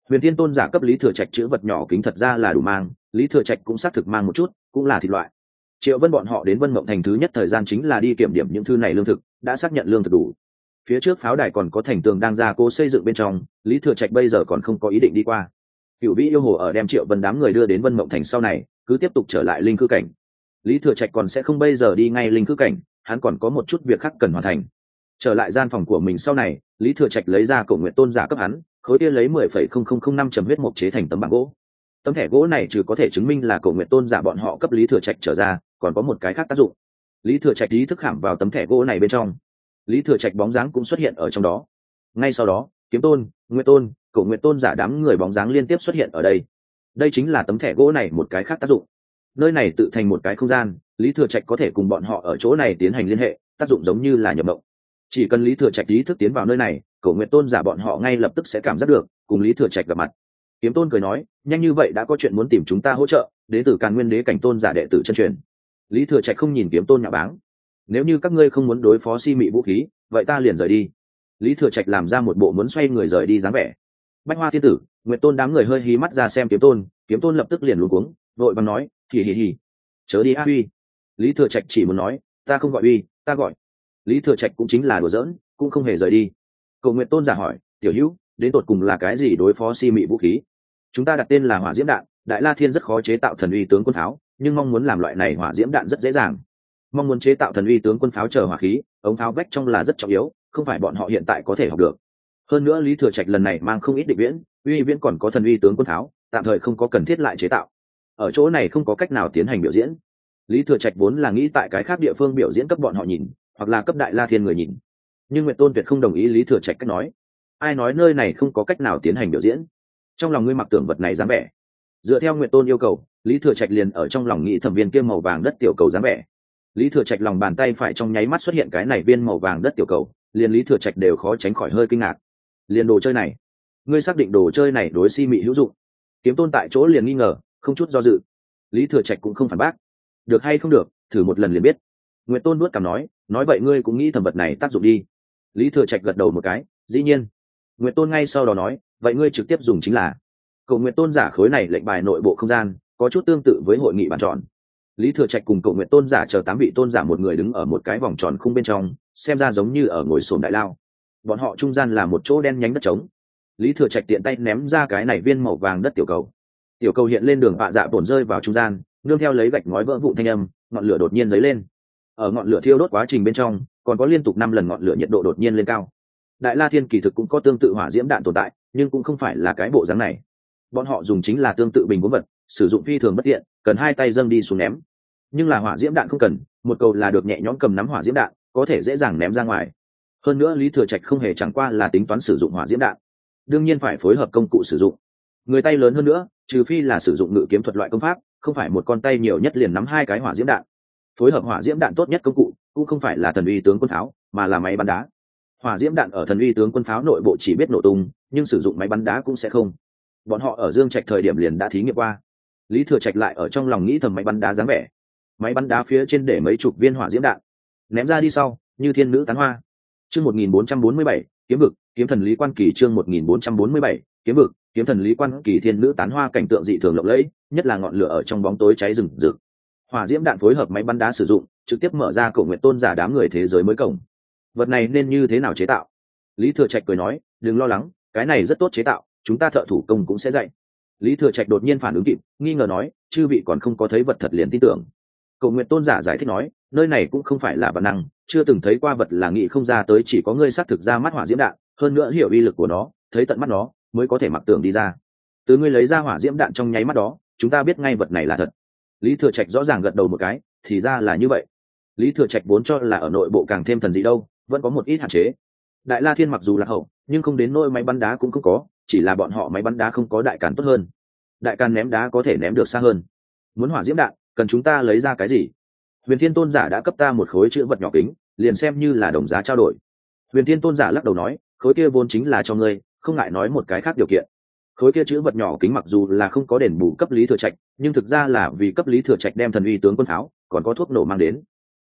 Huyền thiên tôn giả cấp lý thừa trạch chữ vật nhỏ kính thật ra là đủ mang, lý thừa trạch cũng xác thực mang một chút, cũng là thịt loại. Triệu vân bọn họ đến vân mộng thành thứ nhất thời gian chính là đi kiểm điểm những thư này lương thực, đã xác nhận lương thực đủ. Phía trước pháo đài còn có thành tường đang ra cố xây dựng bên trong, lý thừa trạch bây giờ còn không có ý định đi qua cựu vĩ yêu hồ ở đem triệu vân đám người đưa đến vân mộng thành sau này, cứ tiếp tục trở lại linh cư cảnh. Lý thừa trạch còn sẽ không bây giờ đi ngay linh cư cảnh, hắn còn có một chút việc khác cần hoàn thành. Trở lại gian phòng của mình sau này, lý thừa trạch lấy ra cổ nguyện tôn giả cấp hắn, khối kia lấy mười phẩy không không không năm trầm huyết mộc chế thành tấm bảng gỗ. Tấm thẻ gỗ này trừ có thể chứng minh là cổ nguyện tôn giả bọn họ cấp lý thừa trạch trở ra, còn có một cái khác tác dụng. Lý thừa trạch ý thức khảm vào tấm thẻ gỗ này bên trong. Lý thừa trạch bóng dáng cũng xuất hiện ở trong đó. Ngay sau đó, kiếm tôn, nguyện tôn Cổ nguyện tôn giả đám người bóng dáng liên tiếp xuất hiện ở đây. Đây chính là tấm thẻ gỗ này một cái khác tác dụng. Nơi này tự thành một cái không gian, lý thừa trạch có thể cùng bọn họ ở chỗ này tiến hành liên hệ, tác dụng giống như là nhập mộng. Chỉ cần lý thừa trạch ý thức tiến vào nơi này, Cổ nguyện tôn giả bọn họ ngay lập tức sẽ cảm giác được, cùng lý thừa trạch gặp mặt. Kiếm tôn cười nói, nhanh như vậy đã có chuyện muốn tìm chúng ta hỗ trợ, đến từ càn nguyên đế cảnh tôn giả đệ tử chân truyền. Lý thừa trạch không nhìn kiếm tôn nhà báng. Nếu như các ngươi không muốn đối phó si mị vũ khí, vậy ta liền rời đi. Lý thừa trạch làm ra một bộ muốn xoay người rời đi dáng vẻ bách hoa thiên tử nguyện tôn đám người hơi hí mắt ra xem kiếm tôn kiếm tôn lập tức liền luôn cuống, vội và nói, hì hì hì, chớ đi a uy lý thừa trạch chỉ muốn nói, ta không gọi uy ta gọi. Lý thừa trạch cũng chính là đùa giỡn, cũng không hề rời đi. Cầu nguyện tôn giả hỏi, tiểu hữu, đến tột cùng là cái gì đối phó si mị vũ khí? Chúng ta đặt tên là hỏa diễm đạn, đại la thiên rất khó chế tạo thần uy tướng quân pháo, nhưng mong muốn làm loại này hỏa diễm đạn rất dễ dàng. Mong muốn chế tạo thần uy tướng quân pháo chờ hỏa khí, ống pháo vách trong là rất trọng yếu, không phải bọn họ hiện tại có thể học được hơn nữa lý thừa trạch lần này mang không ít định viễn, uy viễn còn có thần uy tướng quân tháo, tạm thời không có cần thiết lại chế tạo. Ở chỗ này không có cách nào tiến hành biểu diễn. Lý thừa trạch vốn là nghĩ tại cái khác địa phương biểu diễn cấp bọn họ nhìn, hoặc là cấp đại la thiên người nhìn. Nhưng nguyện tôn tuyệt không đồng ý lý thừa trạch cách nói. Ai nói nơi này không có cách nào tiến hành biểu diễn? Trong lòng ngươi mặc tưởng vật này dám vẻ. Dựa theo nguyện tôn yêu cầu, lý thừa trạch liền ở trong lòng nghĩ thẩm viên kia màu vàng đất tiểu cầu dám vẻ. Lý thừa trạch lòng bàn tay phải trong nháy mắt xuất hiện cái này viên màu vàng đất tiểu cầu, liền lý thừa trạch đều khó tránh khỏi hơi kinh ngạc liền đồ chơi này. Ngươi xác định đồ chơi này đối si mị hữu dụng. Kiếm tôn tại chỗ liền nghi ngờ, không chút do dự. Lý thừa trạch cũng không phản bác. Được hay không được, thử một lần liền biết. Nguyễn tôn nuốt cảm nói nói vậy ngươi cũng nghĩ thẩm vật này tác dụng đi. Lý thừa trạch gật đầu một cái, dĩ nhiên. Nguyễn tôn ngay sau đó nói, vậy ngươi trực tiếp dùng chính là. Cầu nguyện tôn giả khối này lệnh bài nội bộ không gian, có chút tương tự với hội nghị bàn tròn. Lý thừa trạch cùng cầu nguyện tôn giả chờ tám vị tôn giả một người đứng ở một cái vòng tròn khung bên trong, xem ra giống như ở ngồi sồn đại lao bọn họ trung gian là một chỗ đen nhánh đất trống. Lý thừa trạch tiện tay ném ra cái này viên màu vàng đất tiểu cầu. Tiểu cầu hiện lên đường vạ dạ bổn rơi vào trung gian, nương theo lấy gạch ngói vỡ vụ thanh âm, ngọn lửa đột nhiên dấy lên. Ở ngọn lửa thiêu đốt quá trình bên trong, còn có liên tục năm lần ngọn lửa nhiệt độ đột nhiên lên cao. Đại la thiên kỳ thực cũng có tương tự hỏa diễm đạn tồn tại, nhưng cũng không phải là cái bộ dáng này. Bọn họ dùng chính là tương tự bình vốn vật, sử dụng phi thường bất tiện, cần hai tay dâng đi xuống ném. Nhưng là hỏa diễm đạn không cần, một cầu là được nhẹ nhõm cầm nắm hỏa diễm đạn, có thể dễ dàng ném ra ngoài hơn nữa lý thừa trạch không hề chẳng qua là tính toán sử dụng hỏa diễm đạn. Đương nhiên phải phối hợp công cụ sử dụng. Người tay lớn hơn nữa, trừ phi là sử dụng ngự kiếm thuật loại công pháp, không phải một con tay nhiều nhất liền nắm hai cái hỏa diễm đạn. Phối hợp hỏa diễm đạn tốt nhất công cụ, cũng không phải là thần uy tướng quân pháo, mà là máy bắn đá. Hỏa diễm đạn ở thần uy tướng quân pháo nội bộ chỉ biết nổ tung, nhưng sử dụng máy bắn đá cũng sẽ không. Bọn họ ở dương trạch thời điểm liền đã thí nghiệm qua. Lý thừa trạch lại ở trong lòng nghĩ thầm máy bắn đá dáng vẻ. Máy bắn đá phía trên để mấy chục viên hỏa diễm đạn. Ném ra đi sau, như thiên nữ tán hoa chương một nghìn bốn trăm bốn mươi bảy, kiếm vực, kiếm thần lý quan kỳ chương một nghìn bốn trăm bốn mươi bảy, kiếm vực, kiếm thần lý quan kỳ thiên nữ tán hoa cảnh tượng dị thường lộng lẫy, nhất là ngọn lửa ở trong bóng tối cháy rừng rực. Hỏa diễm đạn phối hợp máy bắn đá sử dụng, trực tiếp mở ra cổ nguyện tôn giả đám người thế giới mới cổng. Vật này nên như thế nào chế tạo? Lý thừa trạch cười nói, đừng lo lắng, cái này rất tốt chế tạo, chúng ta thợ thủ công cũng sẽ dạy. Lý thừa trạch đột nhiên phản ứng kịp, nghi ngờ nói, chư vị còn không có thấy vật thật liền tin tưởng. Cổ nguyện tôn giả giải thích nói, nơi này cũng không phải là bản năng chưa từng thấy qua vật là nghĩ không ra tới chỉ có ngươi xác thực ra mắt hỏa diễm đạn, hơn nữa hiểu uy lực của nó, thấy tận mắt nó, mới có thể mặc tưởng đi ra. Từ ngươi lấy ra hỏa diễm đạn trong nháy mắt đó, chúng ta biết ngay vật này là thật. Lý thừa trạch rõ ràng gật đầu một cái, thì ra là như vậy. Lý thừa trạch vốn cho là ở nội bộ càng thêm thần gì đâu, vẫn có một ít hạn chế. Đại la thiên mặc dù là hậu, nhưng không đến nỗi máy bắn đá cũng không có, chỉ là bọn họ máy bắn đá không có đại càn tốt hơn. Đại càn ném đá có thể ném được xa hơn. Muốn hỏa diễm đạn, cần chúng ta lấy ra cái gì? Huyền thiên tôn giả đã cấp ta một khối chữ vật nhỏ kính, liền xem như là đồng giá trao đổi. Huyền thiên tôn giả lắc đầu nói, khối kia vốn chính là cho ngươi, không ngại nói một cái khác điều kiện. Khối kia chữ vật nhỏ kính mặc dù là không có đền bù cấp lý thừa trạch, nhưng thực ra là vì cấp lý thừa trạch đem thần uy tướng quân pháo, còn có thuốc nổ mang đến.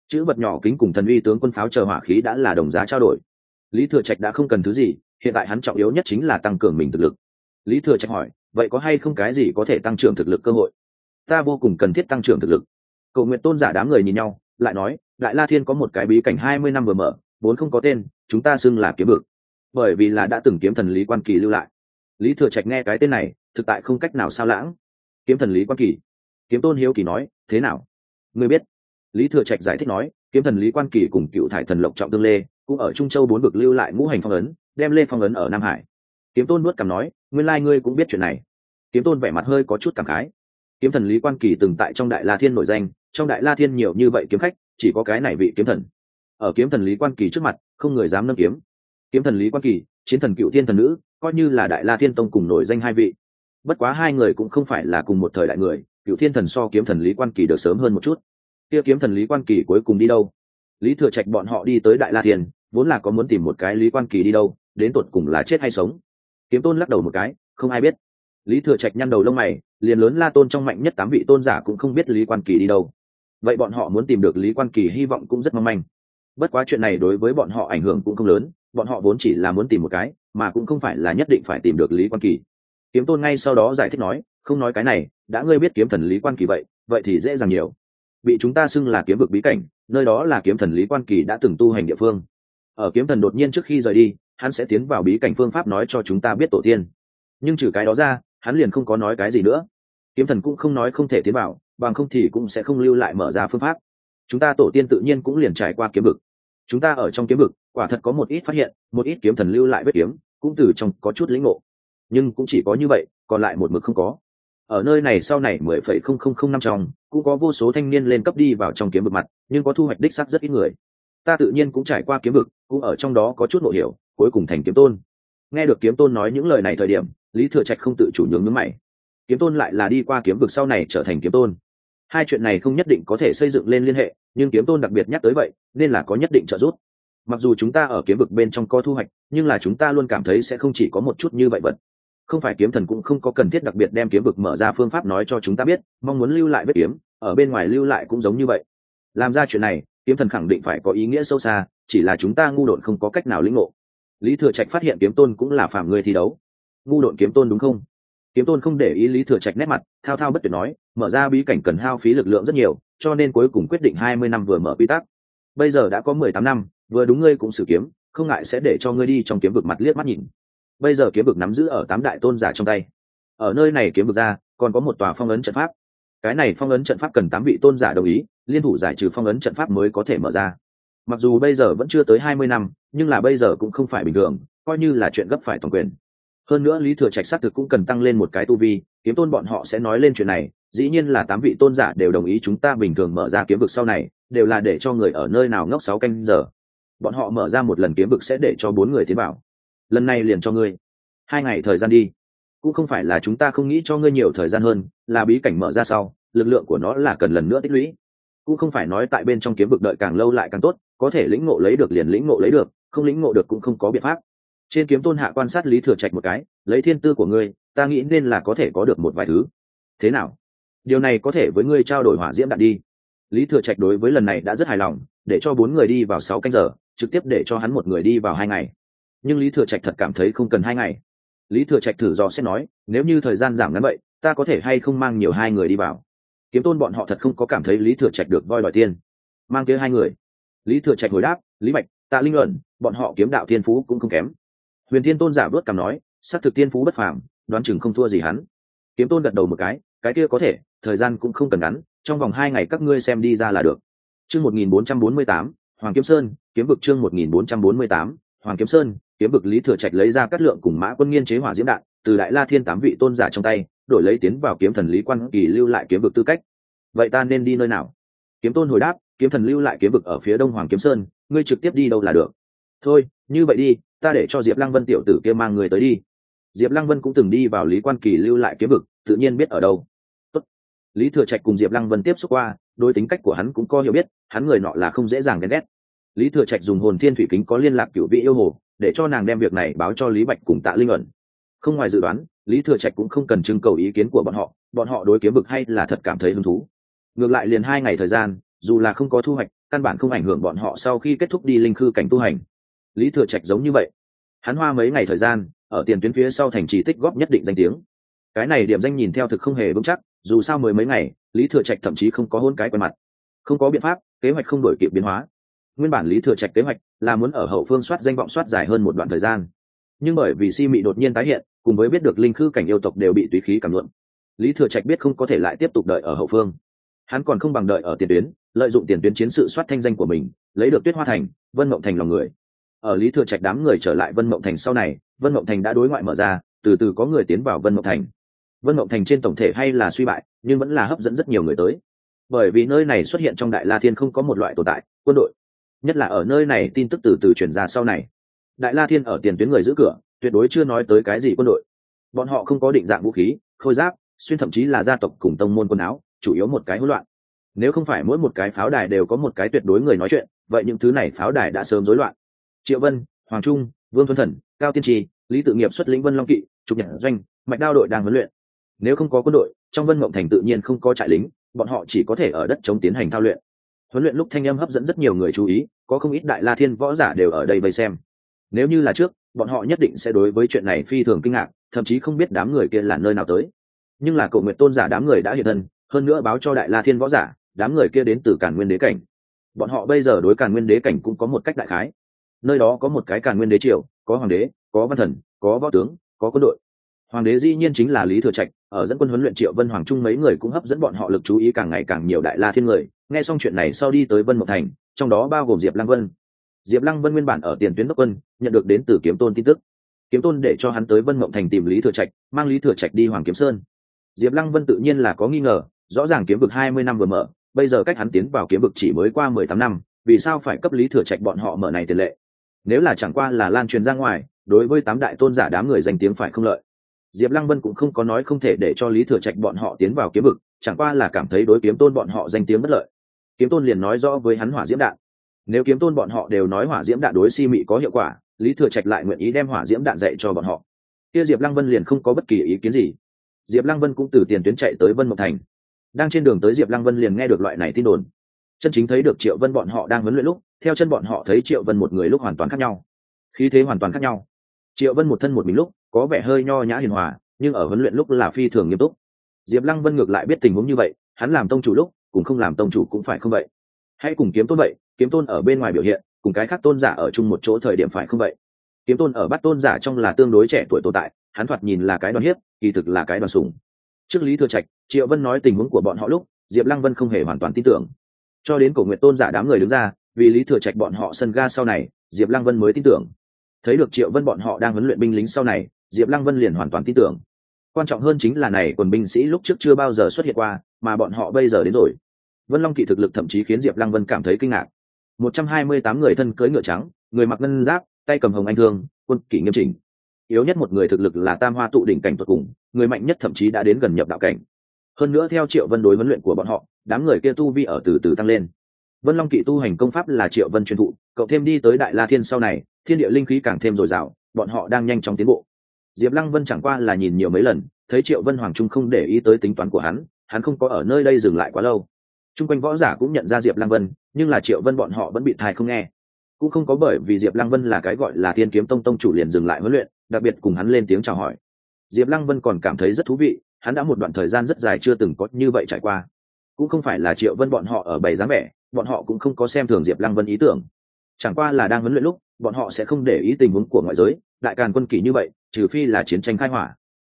Chữ vật nhỏ kính cùng thần uy tướng quân pháo chờ hỏa khí đã là đồng giá trao đổi. Lý thừa trạch đã không cần thứ gì, hiện tại hắn trọng yếu nhất chính là tăng cường mình thực lực. Lý thừa trạch hỏi, vậy có hay không cái gì có thể tăng trưởng thực lực cơ hội? Ta vô cùng cần thiết tăng trưởng thực lực cầu nguyện tôn giả đám người nhìn nhau, lại nói, đại la thiên có một cái bí cảnh hai mươi năm vừa mở, vốn không có tên, chúng ta xưng là kiếm vực. Bởi vì là đã từng kiếm thần lý quan kỳ lưu lại. Lý thừa trạch nghe cái tên này, thực tại không cách nào sao lãng. Kiếm thần lý quan kỳ. Kiếm tôn hiếu kỳ nói, thế nào? Ngươi biết? Lý thừa trạch giải thích nói, kiếm thần lý quan kỳ cùng cựu thải thần lộc trọng tương lê, cũng ở trung châu bốn vực lưu lại ngũ hành phong ấn, đem lê phong ấn ở nam hải. Kiếm tôn nuốt cằm nói, nguyên lai ngươi cũng biết chuyện này. Kiếm tôn vẻ mặt hơi có chút cảm khái kiếm thần lý quan kỳ từng tại trong đại la thiên nổi danh, trong đại la thiên nhiều như vậy kiếm khách, chỉ có cái này vị kiếm thần. Ở kiếm thần lý quan kỳ trước mặt, không người dám nâng kiếm. Kiếm thần lý quan kỳ, chiến thần cựu thiên thần nữ, coi như là đại la thiên tông cùng nổi danh hai vị. Bất quá hai người cũng không phải là cùng một thời đại người, cựu thiên thần so kiếm thần lý quan kỳ được sớm hơn một chút. Kia kiếm thần lý quan kỳ cuối cùng đi đâu? Lý thừa trạch bọn họ đi tới đại la thiên, vốn là có muốn tìm một cái lý quan kỳ đi đâu, đến tột cùng là chết hay sống? Kiếm tôn lắc đầu một cái, không ai biết. Lý thừa trạch nhăn đầu lông mày liền lớn la tôn trong mạnh nhất tám vị tôn giả cũng không biết lý quan kỳ đi đâu. Vậy bọn họ muốn tìm được lý quan kỳ hy vọng cũng rất mong manh. Bất quá chuyện này đối với bọn họ ảnh hưởng cũng không lớn, bọn họ vốn chỉ là muốn tìm một cái, mà cũng không phải là nhất định phải tìm được lý quan kỳ. Kiếm tôn ngay sau đó giải thích nói, không nói cái này, đã ngươi biết kiếm thần lý quan kỳ vậy vậy thì dễ dàng nhiều. Bị chúng ta xưng là kiếm vực bí cảnh, nơi đó là kiếm thần lý quan kỳ đã từng tu hành địa phương. Ở kiếm thần đột nhiên trước khi rời đi, hắn sẽ tiến vào bí cảnh phương pháp nói cho chúng ta biết tổ tiên. Nhưng trừ cái đó ra, hắn liền không có nói cái gì nữa kiếm thần cũng không nói không thể tiến vào, bằng không thì cũng sẽ không lưu lại mở ra phương pháp. Chúng ta tổ tiên tự nhiên cũng liền trải qua kiếm vực. Chúng ta ở trong kiếm vực, quả thật có một ít phát hiện, một ít kiếm thần lưu lại vết kiếm, cũng từ trong có chút lĩnh ngộ. Nhưng cũng chỉ có như vậy, còn lại một mực không có. Ở nơi này sau này mười phẩy không không không năm trong, cũng có vô số thanh niên lên cấp đi vào trong kiếm vực mặt, nhưng có thu hoạch đích sắc rất ít người. Ta tự nhiên cũng trải qua kiếm vực, cũng ở trong đó có chút nội hiểu, cuối cùng thành kiếm tôn. Nghe được kiếm tôn nói những lời này thời điểm, lý thừa trạch không tự chủ nhướng nhướng mày kiếm tôn lại là đi qua kiếm vực sau này trở thành kiếm tôn. Hai chuyện này không nhất định có thể xây dựng lên liên hệ, nhưng kiếm tôn đặc biệt nhắc tới vậy, nên là có nhất định trợ giúp. Mặc dù chúng ta ở kiếm vực bên trong có thu hoạch, nhưng là chúng ta luôn cảm thấy sẽ không chỉ có một chút như vậy vật. Không phải kiếm thần cũng không có cần thiết đặc biệt đem kiếm vực mở ra phương pháp nói cho chúng ta biết, mong muốn lưu lại vết kiếm, ở bên ngoài lưu lại cũng giống như vậy. Làm ra chuyện này, kiếm thần khẳng định phải có ý nghĩa sâu xa, chỉ là chúng ta ngu độn không có cách nào lĩnh ngộ. Lý thừa trạch phát hiện kiếm tôn cũng là phạm người thi đấu. Ngu độn kiếm tôn đúng không? Kiếm tôn không để ý lý thừa trạch nét mặt, thao thao bất tuyệt nói, mở ra bí cảnh cần hao phí lực lượng rất nhiều, cho nên cuối cùng quyết định hai mươi năm vừa mở quy tắc. Bây giờ đã có mười tám năm, vừa đúng ngươi cũng sử kiếm, không ngại sẽ để cho ngươi đi trong kiếm vực mặt liếc mắt nhìn. Bây giờ kiếm vực nắm giữ ở tám đại tôn giả trong tay. Ở nơi này kiếm vực ra, còn có một tòa phong ấn trận pháp. Cái này phong ấn trận pháp cần tám vị tôn giả đồng ý, liên thủ giải trừ phong ấn trận pháp mới có thể mở ra. Mặc dù bây giờ vẫn chưa tới hai mươi năm, nhưng là bây giờ cũng không phải bình thường, coi như là chuyện gấp phải toàn quyền hơn nữa lý thừa trạch xác thực cũng cần tăng lên một cái tu vi, kiếm tôn bọn họ sẽ nói lên chuyện này, dĩ nhiên là tám vị tôn giả đều đồng ý chúng ta bình thường mở ra kiếm vực sau này, đều là để cho người ở nơi nào ngốc sáu canh giờ. Bọn họ mở ra một lần kiếm vực sẽ để cho bốn người tiến vào. Lần này liền cho ngươi. Hai ngày thời gian đi. Cũng không phải là chúng ta không nghĩ cho ngươi nhiều thời gian hơn, là bí cảnh mở ra sau, lực lượng của nó là cần lần nữa tích lũy. Cũng không phải nói tại bên trong kiếm vực đợi càng lâu lại càng tốt, có thể lĩnh ngộ lấy được liền lĩnh ngộ lấy được, không lĩnh ngộ được cũng không có biện pháp trên kiếm tôn hạ quan sát lý thừa trạch một cái, lấy thiên tư của ngươi, ta nghĩ nên là có thể có được một vài thứ. Thế nào? Điều này có thể với ngươi trao đổi hỏa diễm đạn đi. Lý thừa trạch đối với lần này đã rất hài lòng, để cho bốn người đi vào sáu canh giờ, trực tiếp để cho hắn một người đi vào hai ngày. Nhưng lý thừa trạch thật cảm thấy không cần hai ngày. Lý thừa trạch thử dò xét nói, nếu như thời gian giảm ngắn vậy, ta có thể hay không mang nhiều hai người đi vào? Kiếm tôn bọn họ thật không có cảm thấy lý thừa trạch được voi đòi tiên. Mang tới hai người. Lý thừa trạch hồi đáp, lý mạch tạ linh luận, bọn họ kiếm đạo thiên phú cũng không kém huyền thiên tôn giả vớt cảm nói s c thực tiên phú bất phàm, đoán chừng không thua gì hắn. Kiếm tôn gật đầu một cái cái kia có thể, thời gian cũng không cần ngắn, trong vòng hai ngày các ngươi xem đi ra là được. Chương một nghìn bốn trăm bốn mươi tám, hoàng kiếm sơn, kiếm vực chương một nghìn bốn trăm bốn mươi tám, hoàng kiếm sơn, kiếm vực lý thừa trạch lấy ra cắt lượng cùng mã quân nghiên chế hỏa diễm đạn, từ đại la thiên tám vị tôn giả trong tay, đổi lấy tiến vào kiếm thần lý quan kỳ lưu lại kiếm vực tư cách. Vậy ta nên đi nơi nào? Kiếm tôn hồi đáp, kiếm thần lưu lại kiếm vực ở phía đông hoàng kiếm sơn, ngươi trực tiếp đi đâu là được? Thôi như vậy đi, ta để cho diệp lăng vân tiểu tử kia mang người tới đi. Diệp lăng vân cũng từng đi vào lý quan kỳ lưu lại kiếm vực, tự nhiên biết ở đâu. Tốt. lý thừa trạch cùng diệp lăng vân tiếp xúc qua đôi tính cách của hắn cũng có hiểu biết, hắn người nọ là không dễ dàng ghen ghét. Lý thừa trạch dùng hồn thiên thủy kính có liên lạc cựu vị yêu hồ, để cho nàng đem việc này báo cho lý bạch cùng tạ linh ẩn. Không ngoài dự đoán, lý thừa trạch cũng không cần trưng cầu ý kiến của bọn họ bọn họ đối kiếm vực hay là thật cảm thấy hứng thú. Ngược lại liền hai ngày thời gian, dù là không có thu hoạch, căn bản không ảnh hưởng bọn họ sau khi kết thúc đi linh khư cảnh tu hành lý thừa trạch giống như vậy. Hắn hoa mấy ngày thời gian, ở tiền tuyến phía sau thành trì tích góp nhất định danh tiếng. Cái này điểm danh nhìn theo thực không hề vững chắc, dù sao mười mấy ngày, lý thừa trạch thậm chí không có hôn cái quen mặt. Không có biện pháp, kế hoạch không đổi kịp biến hóa. Nguyên bản lý thừa trạch kế hoạch là muốn ở hậu phương soát danh vọng soát dài hơn một đoạn thời gian. Nhưng bởi vì si mị đột nhiên tái hiện, cùng với biết được linh khư cảnh yêu tộc đều bị tùy khí cảm luận, lý thừa trạch biết không có thể lại tiếp tục đợi ở hậu phương. Hắn còn không bằng đợi ở tiền tuyến, lợi dụng tiền tuyến chiến sự soát thanh danh của mình, lấy được tuyết hoa thành, vân mộng thành lòng người ở lý thừa trạch đám người trở lại vân mộng thành sau này, vân mộng thành đã đối ngoại mở ra, từ từ có người tiến vào vân mộng thành. Vân mộng thành trên tổng thể hay là suy bại, nhưng vẫn là hấp dẫn rất nhiều người tới. Bởi vì nơi này xuất hiện trong đại la thiên không có một loại tồn tại, quân đội. Nhất là ở nơi này tin tức từ từ chuyển ra sau này. Đại la thiên ở tiền tuyến người giữ cửa, tuyệt đối chưa nói tới cái gì quân đội. Bọn họ không có định dạng vũ khí, khôi giáp, xuyên thậm chí là gia tộc cùng tông môn quần áo, chủ yếu một cái hỗn loạn. Nếu không phải mỗi một cái pháo đài đều có một cái tuyệt đối người nói chuyện, vậy những thứ này pháo đài đã sớm rối loạn triệu vân, hoàng trung, vương thuần thần, cao tiên trì, lý tự nghiệp xuất lĩnh vân long kỵ, trục nhật doanh, mạch đao đội đang huấn luyện. Nếu không có quân đội, trong vân mộng thành tự nhiên không có trại lính, bọn họ chỉ có thể ở đất chống tiến hành thao luyện. Huấn luyện lúc thanh âm hấp dẫn rất nhiều người chú ý, có không ít đại la thiên võ giả đều ở đây vây xem. Nếu như là trước, bọn họ nhất định sẽ đối với chuyện này phi thường kinh ngạc, thậm chí không biết đám người kia là nơi nào tới. Nhưng là cầu nguyện tôn giả đám người đã hiện thân, hơn nữa báo cho đại la thiên võ giả, đám người kia đến từ càn nguyên đế cảnh. Bọn họ bây giờ đối càn nguyên đế cảnh cũng có một cách đại khái nơi đó có một cái càn nguyên đế triều, có hoàng đế, có văn thần, có võ tướng, có quân đội. Hoàng đế dĩ nhiên chính là lý thừa trạch, ở dẫn quân huấn luyện triệu vân hoàng trung mấy người cũng hấp dẫn bọn họ lực chú ý càng ngày càng nhiều đại la thiên người. Nghe xong chuyện này sau đi tới vân mộc thành, trong đó bao gồm diệp lăng vân. Diệp lăng vân nguyên bản ở tiền tuyến đốc quân, nhận được đến từ kiếm tôn tin tức. Kiếm tôn để cho hắn tới vân mộng thành tìm lý thừa trạch, mang lý thừa trạch đi hoàng kiếm sơn. Diệp lăng vân tự nhiên là có nghi ngờ, rõ ràng kiếm vực hai mươi năm vừa mở, bây giờ cách hắn tiến vào kiếm vực chỉ mới qua mười tám năm, vì sao phải cấp lý thừa trạch bọn họ mở này tiền lệ? Nếu là chẳng qua là lan truyền ra ngoài, đối với tám đại tôn giả đám người danh tiếng phải không lợi. Diệp lăng vân cũng không có nói không thể để cho lý thừa trạch bọn họ tiến vào kiếm vực, chẳng qua là cảm thấy đối kiếm tôn bọn họ danh tiếng bất lợi. Kiếm tôn liền nói rõ với hắn hỏa diễm đạn. Nếu kiếm tôn bọn họ đều nói hỏa diễm đạn đối si mị có hiệu quả, lý thừa trạch lại nguyện ý đem hỏa diễm đạn dạy cho bọn họ. Kia diệp lăng vân liền không có bất kỳ ý kiến gì. Diệp lăng vân cũng từ tiền tuyến chạy tới vân mộc thành. Đang trên đường tới diệp lăng vân liền nghe được loại này tin đồn. Chân chính thấy được triệu vân bọn họ đang huấn luyện lúc theo chân bọn họ thấy triệu vân một người lúc hoàn toàn khác nhau. Khí thế hoàn toàn khác nhau. Triệu vân một thân một mình lúc, có vẻ hơi nho nhã hiền hòa, nhưng ở huấn luyện lúc là phi thường nghiêm túc. Diệp lăng vân ngược lại biết tình huống như vậy, hắn làm tông chủ lúc cùng không làm tông chủ cũng phải không vậy. Hãy cùng kiếm tôn vậy, kiếm tôn ở bên ngoài biểu hiện, cùng cái khác tôn giả ở chung một chỗ thời điểm phải không vậy? Kiếm tôn ở bắt tôn giả trong là tương đối trẻ tuổi tồn tại, hắn thoạt nhìn là cái đoàn hiếp, kỳ thực là cái đoàn sùng trước lý thừa trạch, triệu vân nói tình huống của bọn họ lúc, diệp lăng vân không hề hoàn toàn tin tưởng. Cho đến cổ nguyện tôn giả đám người đứng ra vì lý thừa trạch bọn họ sân ga sau này, diệp lăng vân mới tin tưởng. Thấy được triệu vân bọn họ đang huấn luyện binh lính sau này, diệp lăng vân liền hoàn toàn tin tưởng. Quan trọng hơn chính là này quần binh sĩ lúc trước chưa bao giờ xuất hiện qua, mà bọn họ bây giờ đến rồi. Vân long kỵ thực lực thậm chí khiến diệp lăng vân cảm thấy kinh ngạc. Một trăm hai mươi tám người thân cưỡi ngựa trắng, người mặc ngân giáp, tay cầm hồng anh thương, quân kỷ nghiêm chỉnh. Yếu nhất một người thực lực là tam hoa tụ đỉnh cảnh thuật cùng, người mạnh nhất thậm chí đã đến gần nhập đạo cảnh. Hơn nữa theo triệu vân đối huấn luyện của bọn họ, đám người kia tu vi ở từ từ tăng lên vân long kỵ tu hành công pháp là triệu vân truyền thụ cậu thêm đi tới đại la thiên sau này, thiên địa linh khí càng thêm dồi dào, bọn họ đang nhanh chóng tiến bộ. Diệp lăng vân chẳng qua là nhìn nhiều mấy lần, thấy triệu vân hoàng trung không để ý tới tính toán của hắn hắn không có ở nơi đây dừng lại quá lâu. T r u n g quanh võ giả cũng nhận ra diệp lăng vân, nhưng là triệu vân bọn họ vẫn bị thai không nghe. Cũng không có bởi vì diệp lăng vân là cái gọi là thiên kiếm tông tông chủ liền dừng lại huấn luyện, đặc biệt cùng hắn lên tiếng chào hỏi. Diệp lăng vân còn cảm thấy rất thú vị, hắn đã một đoạn thời gian rất dài chưa từng có như vậy trải qua. Cũng không phải là triệu vân bọn họ ở bày dáng vẻ bọn họ cũng không có xem thường diệp lăng vân ý tưởng. Chẳng qua là đang huấn luyện lúc, bọn họ sẽ không để ý tình huống của ngoại giới, đại càn quân kỷ như vậy, trừ phi là chiến tranh khai hỏa.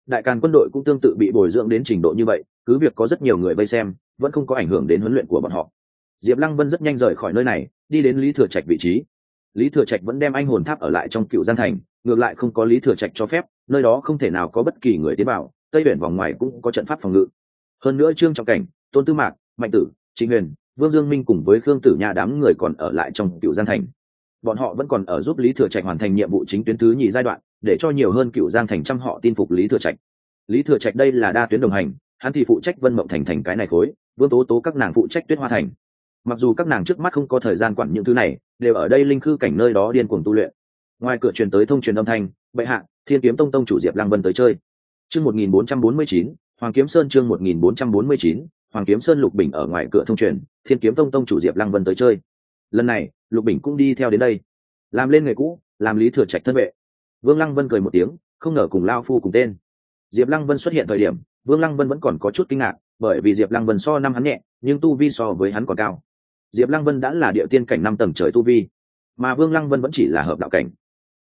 Đại càn quân đội cũng tương tự bị bồi dưỡng đến trình độ như vậy, cứ việc có rất nhiều người vây xem, vẫn không có ảnh hưởng đến huấn luyện của bọn họ. Diệp lăng vân rất nhanh rời khỏi nơi này, đi đến lý thừa trạch vị trí. Lý thừa trạch vẫn đem anh hồn tháp ở lại trong cựu gian thành, ngược lại không có lý thừa trạch cho phép, nơi đó không thể nào có bất kỳ người tiến vào, tây biển vòng ngoài cũng có trận pháp phòng ngự. Hơn nữa trương trọng cảnh, tôn tư mạc, mạnh tử, trịnh huyền vương dương minh cùng với khương tử nha đám người còn ở lại trong cựu Giang thành. Bọn họ vẫn còn ở giúp lý thừa trạch hoàn thành nhiệm vụ chính tuyến thứ nhì giai đoạn, để cho nhiều hơn cựu giang thành trăm họ tin phục lý thừa trạch. Lý thừa trạch đây là đa tuyến đồng hành, hắn thì phụ trách vân mộng thành thành cái này khối, vương tố tố các nàng phụ trách tuyết hoa thành. Mặc dù các nàng trước mắt không có thời gian quản những thứ này, đều ở đây linh khư cảnh nơi đó điên cuồng tu luyện. Ngoài cửa truyền tới thông truyền âm thanh, bệ hạ, thiên kiếm tông tông chủ diệp lăng vân tới chơi. Chương một nghìn bốn trăm bốn mươi chín, hoàng kiếm sơn chương một nghìn bốn trăm bốn mươi chín, hoàng kiếm sơn lục bình ở ngoài cửa thông truyền thiên kiếm tông tông chủ diệp lăng vân tới chơi. Lần này, lục bình cũng đi theo đến đây. Làm lên nghề cũ, làm lý thừa trạch thân vệ. Vương lăng vân cười một tiếng, không ngờ cùng lao phu cùng tên. Diệp lăng vân xuất hiện thời điểm, vương lăng vân vẫn còn có chút kinh ngạc, bởi vì diệp lăng vân so năm hắn nhẹ, nhưng tu vi so với hắn còn cao. Diệp lăng vân đã là địa tiên cảnh năm tầng trời tu vi, mà vương lăng vân vẫn chỉ là hợp đạo cảnh.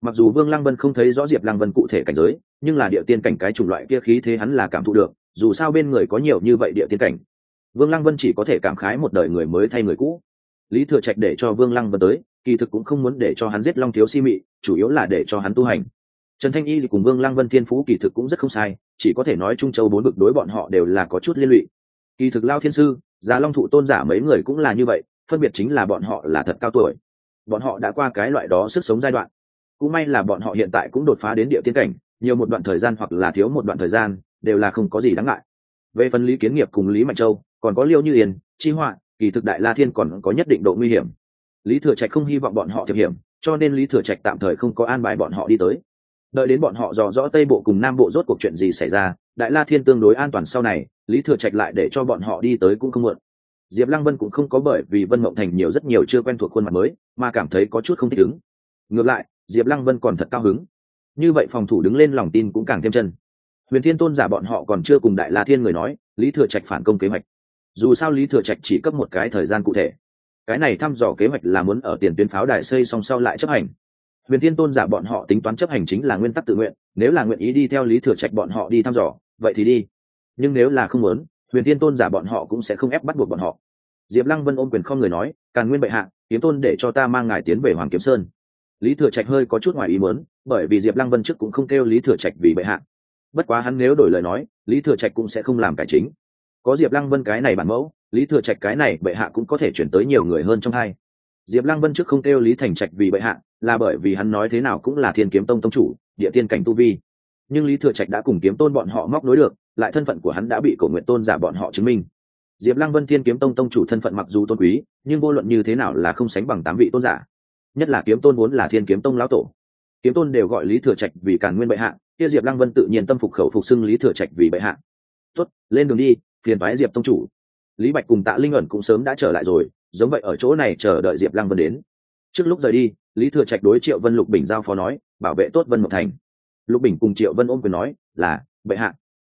Mặc dù vương lăng vân không thấy rõ diệp lăng vân cụ thể cảnh giới, nhưng là địa tiên cảnh cái chủng loại kia khí thế hắn là cảm thụ được, dù sao bên người có nhiều như vậy địa tiên cảnh vương lăng vân chỉ có thể cảm khái một đời người mới thay người cũ. Lý thừa trạch để cho vương lăng vân tới, kỳ thực cũng không muốn để cho hắn giết long thiếu si mị, chủ yếu là để cho hắn tu hành. Trần thanh y cùng vương lăng vân thiên phú kỳ thực cũng rất không sai, chỉ có thể nói trung châu bốn bực đối bọn họ đều là có chút liên lụy. Kỳ thực lao thiên sư giá long thụ tôn giả mấy người cũng là như vậy, phân biệt chính là bọn họ là thật cao tuổi. Bọn họ đã qua cái loại đó sức sống giai đoạn. Cũng may là bọn họ hiện tại cũng đột phá đến địa tiên cảnh, nhiều một đoạn thời gian hoặc là thiếu một đoạn thời gian, đều là không có gì đáng ngại. Về phần lý kiến nghiệp cùng lý mạnh châu còn có liêu như yên, chi họa, kỳ thực đại la thiên còn có nhất định độ nguy hiểm. Lý thừa trạch không hy vọng bọn họ thiệp hiểm, cho nên lý thừa trạch tạm thời không có an bài bọn họ đi tới. Đợi đến bọn họ dò rõ tây bộ cùng nam bộ rốt cuộc chuyện gì xảy ra, đại la thiên tương đối an toàn sau này, lý thừa trạch lại để cho bọn họ đi tới cũng không muộn. Diệp lăng vân cũng không có bởi vì vân mộng thành nhiều rất nhiều chưa quen thuộc khuôn mặt mới, mà cảm thấy có chút không thích ứng. Ngược lại, diệp lăng vân còn thật cao hứng. Như vậy phòng thủ đứng lên lòng tin cũng càng thêm chân. Huyền thiên tôn giả bọn họ còn chưa cùng đại la thiên người nói, lý thừa trạch phản công kế hoạch dù sao lý thừa trạch chỉ cấp một cái thời gian cụ thể. Cái này thăm dò kế hoạch là muốn ở tiền tuyến pháo đài xây song sau lại chấp hành. Huyền thiên tôn giả bọn họ tính toán chấp hành chính là nguyên tắc tự nguyện, nếu là nguyện ý đi theo lý thừa trạch bọn họ đi thăm dò, vậy thì đi. Nhưng nếu là không muốn, huyền thiên tôn giả bọn họ cũng sẽ không ép bắt buộc bọn họ. Diệp lăng vân ôm quyền không người nói, càn nguyên bệ hạ, kiếm tôn để cho ta mang ngài tiến về hoàng kiếm sơn. Lý thừa trạch hơi có chút ngoài ý muốn, bởi vì diệp lăng vân trước cũng không kêu lý thừa trạch vì bệ hạ. Bất quá hắn nếu đổi lời nói, lý thừa trạch cũng sẽ không làm cải chính có diệp lăng vân cái này bản mẫu, lý thừa trạch cái này bệ hạ cũng có thể chuyển tới nhiều người hơn trong hai. Diệp lăng vân trước không kêu lý thành trạch vì bệ hạ, là bởi vì hắn nói thế nào cũng là thiên kiếm tông tông chủ, địa tiên cảnh tu vi. Nhưng lý thừa trạch đã cùng kiếm tôn bọn họ móc nối được, lại thân phận của hắn đã bị cổ nguyện tôn giả bọn họ chứng minh. Diệp lăng vân thiên kiếm tông tông chủ thân phận mặc dù tôn quý, nhưng vô luận như thế nào là không sánh bằng tám vị tôn giả. Nhất là kiếm tôn vốn là thiên kiếm tông lão tổ. Kiếm tôn đều gọi lý thừa trạch vì càn nguyên bệ hạ, kia diệp lăng vân tự nhiên tâm phục khẩu phục xưng lý thừa trạch vì bệ hạ. Tuất lên đường đi phiền thoái diệp tông chủ. Lý bạch cùng tạ linh ẩn cũng sớm đã trở lại rồi, giống vậy ở chỗ này chờ đợi diệp lăng vân đến. Trước lúc rời đi, lý thừa trạch đối triệu vân lục bình giao phó nói, bảo vệ tốt vân mộc thành. Lục bình cùng triệu vân ôm quyền nói, là, bệ hạ.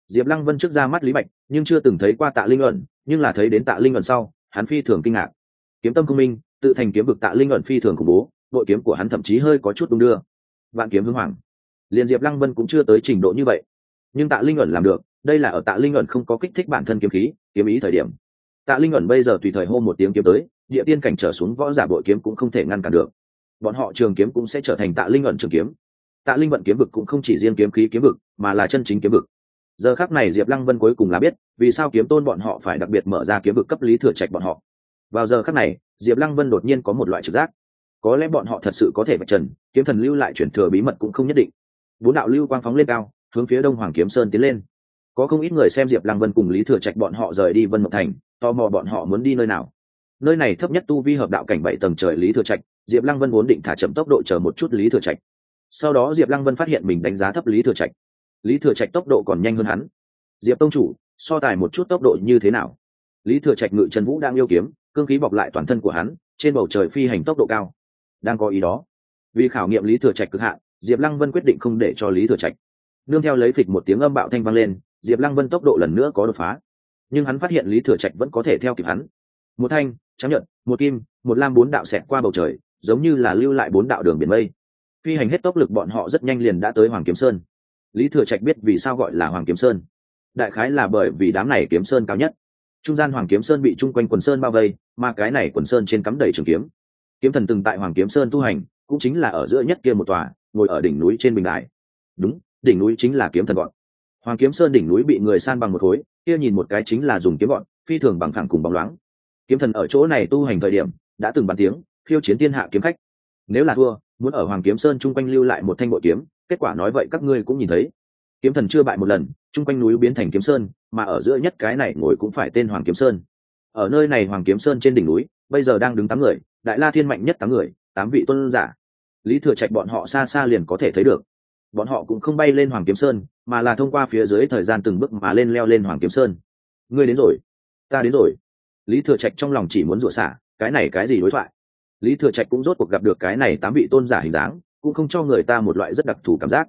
Diệp lăng vân trước ra mắt lý bạch, nhưng chưa từng thấy qua tạ linh ẩn, nhưng là thấy đến tạ linh ẩn sau, hắn phi thường kinh ngạc. Kiếm tâm công minh, tự thành kiếm vực tạ linh ẩn phi thường khủng bố đội kiếm của hắn thậm chí hơi có chút đung đưa. Vạn kiếm hưng hoàng liền diệp lăng vân cũng chưa tới trình độ như vậy, nhưng tạ linh ẩn làm được đây là ở tạ linh ẩn không có kích thích bản thân kiếm khí, kiếm ý thời điểm. Tạ linh ẩn bây giờ tùy thời hô một tiếng kiếm tới, địa tiên cảnh trở xuống võ giả bội kiếm cũng không thể ngăn cản được. Bọn họ trường kiếm cũng sẽ trở thành tạ linh ẩn trường kiếm. Tạ linh vận kiếm vực cũng không chỉ riêng kiếm khí kiếm vực, mà là chân chính kiếm vực. Giờ khác này diệp lăng vân cuối cùng là biết, vì sao kiếm tôn bọn họ phải đặc biệt mở ra kiếm vực cấp lý thừa trạch bọn họ. Vào giờ khác này, diệp lăng vân đột nhiên có một loại trực giác. Có lẽ bọn họ thật sự có thể vạch trần, kiếm thần lưu lại chuyển thừa bí mật cũng không nhất định. Bốn đạo lưu quang phóng lên cao, hướng phía đông hoàng kiếm sơn tiến lên có không ít người xem diệp lăng vân cùng lý thừa trạch bọn họ rời đi vân mộc thành, tò mò bọn họ muốn đi nơi nào. Nơi này thấp nhất tu vi hợp đạo cảnh bảy tầng trời lý thừa trạch, diệp lăng vân vốn định thả chậm tốc độ chờ một chút lý thừa trạch. Sau đó diệp lăng vân phát hiện mình đánh giá thấp lý thừa trạch. Lý thừa trạch tốc độ còn nhanh hơn hắn. Diệp tông chủ, so tài một chút tốc độ như thế nào? Lý thừa trạch ngự trần vũ đang yêu kiếm, cương khí bọc lại toàn thân của hắn, trên bầu trời phi hành tốc độ cao. Đang có ý đó. Vì khảo nghiệm lý thừa trạch cực hạn, diệp lăng vân quyết định không để cho lý thừa trạch. Nương theo lấy phịch một tiếng âm bạo thanh vang lên diệp lăng vân tốc độ lần nữa có đột phá. Nhưng hắn phát hiện lý thừa trạch vẫn có thể theo kịp hắn. Một thanh, trắng nhuận một kim, một lam bốn đạo xẹt qua bầu trời, giống như là lưu lại bốn đạo đường biển mây. Phi hành hết tốc lực bọn họ rất nhanh liền đã tới hoàng kiếm sơn. Lý thừa trạch biết vì sao gọi là hoàng kiếm sơn. Đại khái là bởi vì đám này kiếm sơn cao nhất. Trung gian hoàng kiếm sơn bị chung quanh quần sơn bao vây, mà cái này quần sơn trên cắm đầy trường kiếm. Kiếm thần từng tại hoàng kiếm sơn tu hành, cũng chính là ở giữa nhất kia một tòa, ngồi ở đỉnh núi trên bình đại đúng, đỉnh núi chính là kiếm thần gọn hoàng kiếm sơn đỉnh núi bị người san bằng một khối, kia nhìn một cái chính là dùng kiếm gọn, phi thường bằng phẳng cùng bóng loáng. Kiếm thần ở chỗ này tu hành thời điểm, đã từng bàn tiếng, khiêu chiến thiên hạ kiếm khách. Nếu là thua, muốn ở hoàng kiếm sơn chung quanh lưu lại một thanh bội kiếm, kết quả nói vậy các ngươi cũng nhìn thấy. Kiếm thần chưa bại một lần, chung quanh núi biến thành kiếm sơn, mà ở giữa nhất cái này ngồi cũng phải tên hoàng kiếm sơn. Ở nơi này hoàng kiếm sơn trên đỉnh núi, bây giờ đang đứng tám người, đại la thiên mạnh nhất tám người, tám vị tôn giả. Lý thừa trạch bọn họ xa xa liền có thể thấy được bọn họ cũng không bay lên hoàng kiếm sơn, mà là thông qua phía dưới thời gian từng bước mà lên leo lên hoàng kiếm sơn. Ngươi đến rồi. Ta đến rồi. Lý thừa trạch trong lòng chỉ muốn rủa xả, cái này cái gì đối thoại? Lý thừa trạch cũng rốt cuộc gặp được cái này tám vị tôn giả hình dáng, cũng không cho người ta một loại rất đặc thù cảm giác.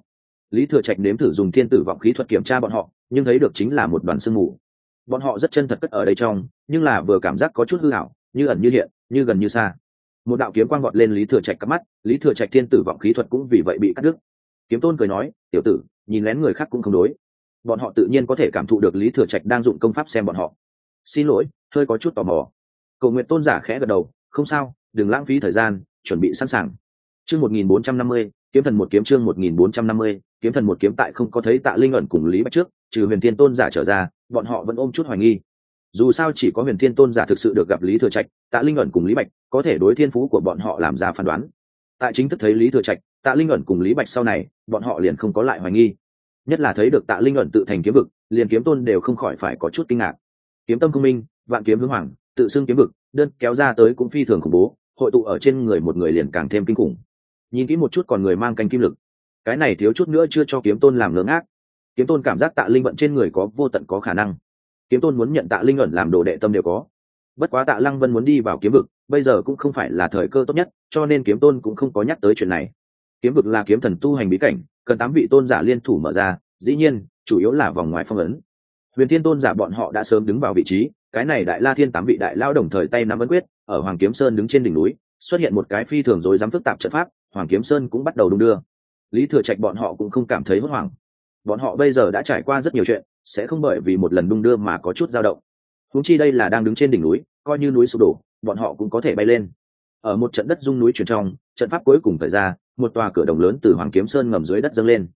Lý thừa trạch nếm thử dùng thiên tử vọng khí thuật kiểm tra bọn họ, nhưng thấy được chính là một đoàn sương mù. Bọn họ rất chân thật cất ở đây trong, nhưng là vừa cảm giác có chút hư hảo như ẩn như hiện, như gần như xa. Một đạo kiếm quang vọt lên lý thừa trạch cắp mắt, lý thừa trạch thiên tử vọng khí thuật cũng vì vậy bị cắt đứt kiếm tôn cười nói, tiểu tử, nhìn lén người khác cũng không đối. Bọn họ tự nhiên có thể cảm thụ được lý thừa trạch đang dụng công pháp xem bọn họ. Xin lỗi, hơi có chút tò mò. Cầu nguyện tôn giả khẽ gật đầu, không sao, đừng lãng phí thời gian, chuẩn bị sẵn sàng. Chương một nghìn bốn trăm năm mươi, kiếm thần một kiếm chương một nghìn bốn trăm năm mươi, kiếm thần một kiếm tại không có thấy tạ linh ẩn cùng lý bạch trước, trừ huyền thiên tôn giả trở ra, bọn họ vẫn ôm chút hoài nghi. Dù sao chỉ có huyền thiên tôn giả thực sự được gặp lý thừa trạch, tạ linh ẩn cùng lý bạch có thể đối thiên phú của bọn họ làm ra phán đoán. Tại chính thức thấy lý thừa trạch tạ linh ẩn cùng lý bạch sau này, bọn họ liền không có lại hoài nghi. Nhất là thấy được tạ linh ẩn tự thành kiếm vực, liền kiếm tôn đều không khỏi phải có chút kinh ngạc. Kiếm tâm công minh, vạn kiếm hướng hoàng, tự xưng kiếm vực, đơn kéo ra tới cũng phi thường khủng bố, hội tụ ở trên người một người liền càng thêm kinh khủng. Nhìn kỹ một chút còn người mang canh kim lực. Cái này thiếu chút nữa chưa cho kiếm tôn làm ngớ ác. Kiếm tôn cảm giác tạ linh vận trên người có vô tận có khả năng. Kiếm tôn muốn nhận tạ linh ẩn làm đồ đệ tâm đều có. Bất quá tạ lăng vân muốn đi vào kiếm vực, bây giờ cũng không phải là thời cơ tốt nhất, cho nên kiếm tôn cũng không có nhắc tới chuyện này kiếm vực là kiếm thần tu hành bí cảnh, cần tám vị tôn giả liên thủ mở ra, dĩ nhiên, chủ yếu là vòng ngoài phong ấn. Huyền thiên tôn giả bọn họ đã sớm đứng vào vị trí, cái này đại la thiên tám vị đại lao đồng thời tay nắm ấn quyết, ở hoàng kiếm sơn đứng trên đỉnh núi, xuất hiện một cái phi thường rối dám phức tạp trận pháp, hoàng kiếm sơn cũng bắt đầu đung đưa. Lý thừa trạch bọn họ cũng không cảm thấy hốt hoảng. Bọn họ bây giờ đã trải qua rất nhiều chuyện, sẽ không bởi vì một lần đung đưa mà có chút dao động. Húng chi đây là đang đứng trên đỉnh núi, coi như núi sụp đổ, bọn họ cũng có thể bay lên. Ở một trận đất dung núi chuyển trong trận pháp cuối cùng thời ra, một tòa cửa đồng lớn từ hoàng kiếm sơn ngầm dưới đất dâng lên.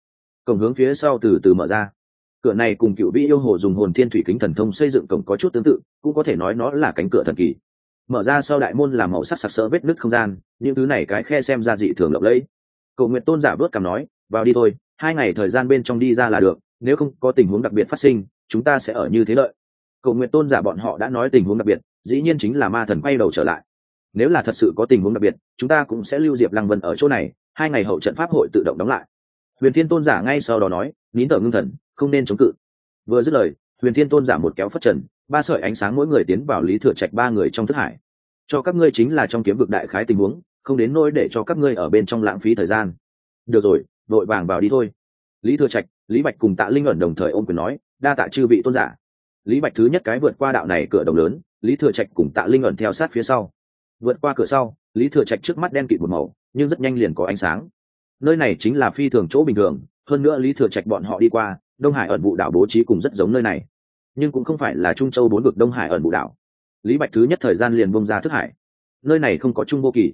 Cổng hướng phía sau từ từ mở ra. Cửa này cùng cựu vĩ yêu hồ dùng hồn thiên thủy kính thần thông xây dựng cổng có chút tương tự, cũng có thể nói nó là cánh cửa thần kỳ. Mở ra sau đại môn là màu sắc sặc sỡ vết nứt không gian, những thứ này cái khe xem ra dị thường lộng lẫy. Cầu nguyện tôn giả vớt cằm nói, vào đi thôi, hai ngày thời gian bên trong đi ra là được, nếu không có tình huống đặc biệt phát sinh, chúng ta sẽ ở như thế lợi cầu nguyện tôn giả bọn họ đã nói tình huống đặc biệt, dĩ nhiên chính là ma thần quay đầu trở lại nếu là thật sự có tình huống đặc biệt, chúng ta cũng sẽ lưu diệp lăng vân ở chỗ này, hai ngày hậu trận pháp hội tự động đóng lại. Huyền thiên tôn giả ngay sau đó nói, nín thở ngưng thần, không nên chống cự. Vừa dứt lời, huyền thiên tôn giả một kéo phất trần, ba sợi ánh sáng mỗi người tiến vào lý thừa trạch ba người trong thức hải. Cho các ngươi chính là trong kiếm vực đại khái tình huống, không đến nỗi để cho các ngươi ở bên trong lãng phí thời gian. Được rồi vội vàng vào đi thôi. Lý thừa trạch, lý bạch cùng tạ linh ẩn đồng thời ôm quyền nói, đa tạ chư vị tôn giả. Lý bạch thứ nhất cái vượt qua đạo này cửa đồng lớn, lý thừa trạch cùng tạ linh ẩn theo sát phía sau vượt qua cửa sau, lý thừa trạch trước mắt đen kịt một màu, nhưng rất nhanh liền có ánh sáng. Nơi này chính là phi thường chỗ bình thường, hơn nữa lý thừa trạch bọn họ đi qua, đông hải ẩn vụ đảo bố trí cùng rất giống nơi này. Nhưng cũng không phải là trung châu bốn vực đông hải ẩn vụ đảo. Lý bạch thứ nhất thời gian liền bông ra thức hải. Nơi này không có trung vô kỳ,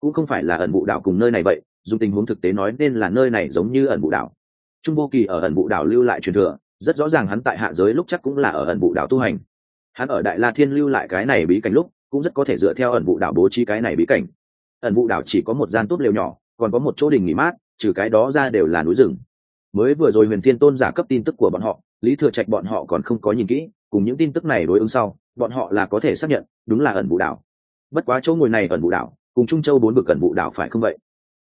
cũng không phải là ẩn vụ đảo cùng nơi này vậy dùng tình huống thực tế nói nên là nơi này giống như ẩn vụ đảo. Trung vô kỳ ở ẩn vụ đảo lưu lại truyền thừa, rất rõ ràng hắn tại hạ giới lúc chắc cũng là ở ẩn vụ đảo tu hành. Hắn ở đại la thiên lưu lại cái này bí cảnh lúc cũng rất có thể dựa theo ẩn vụ đảo bố trí cái này bí cảnh. Ẩn vụ đảo chỉ có một gian tốt lều nhỏ, còn có một chỗ đình nghỉ mát, trừ cái đó ra đều là núi rừng. Mới vừa rồi huyền thiên tôn giả cấp tin tức của bọn họ, lý thừa trạch bọn họ còn không có nhìn kỹ, cùng những tin tức này đối ứng sau, bọn họ là có thể xác nhận, đúng là ẩn vụ đảo. Bất quá chỗ ngồi này ẩn vụ đảo, cùng trung châu bốn vực ẩn vụ đảo phải không vậy?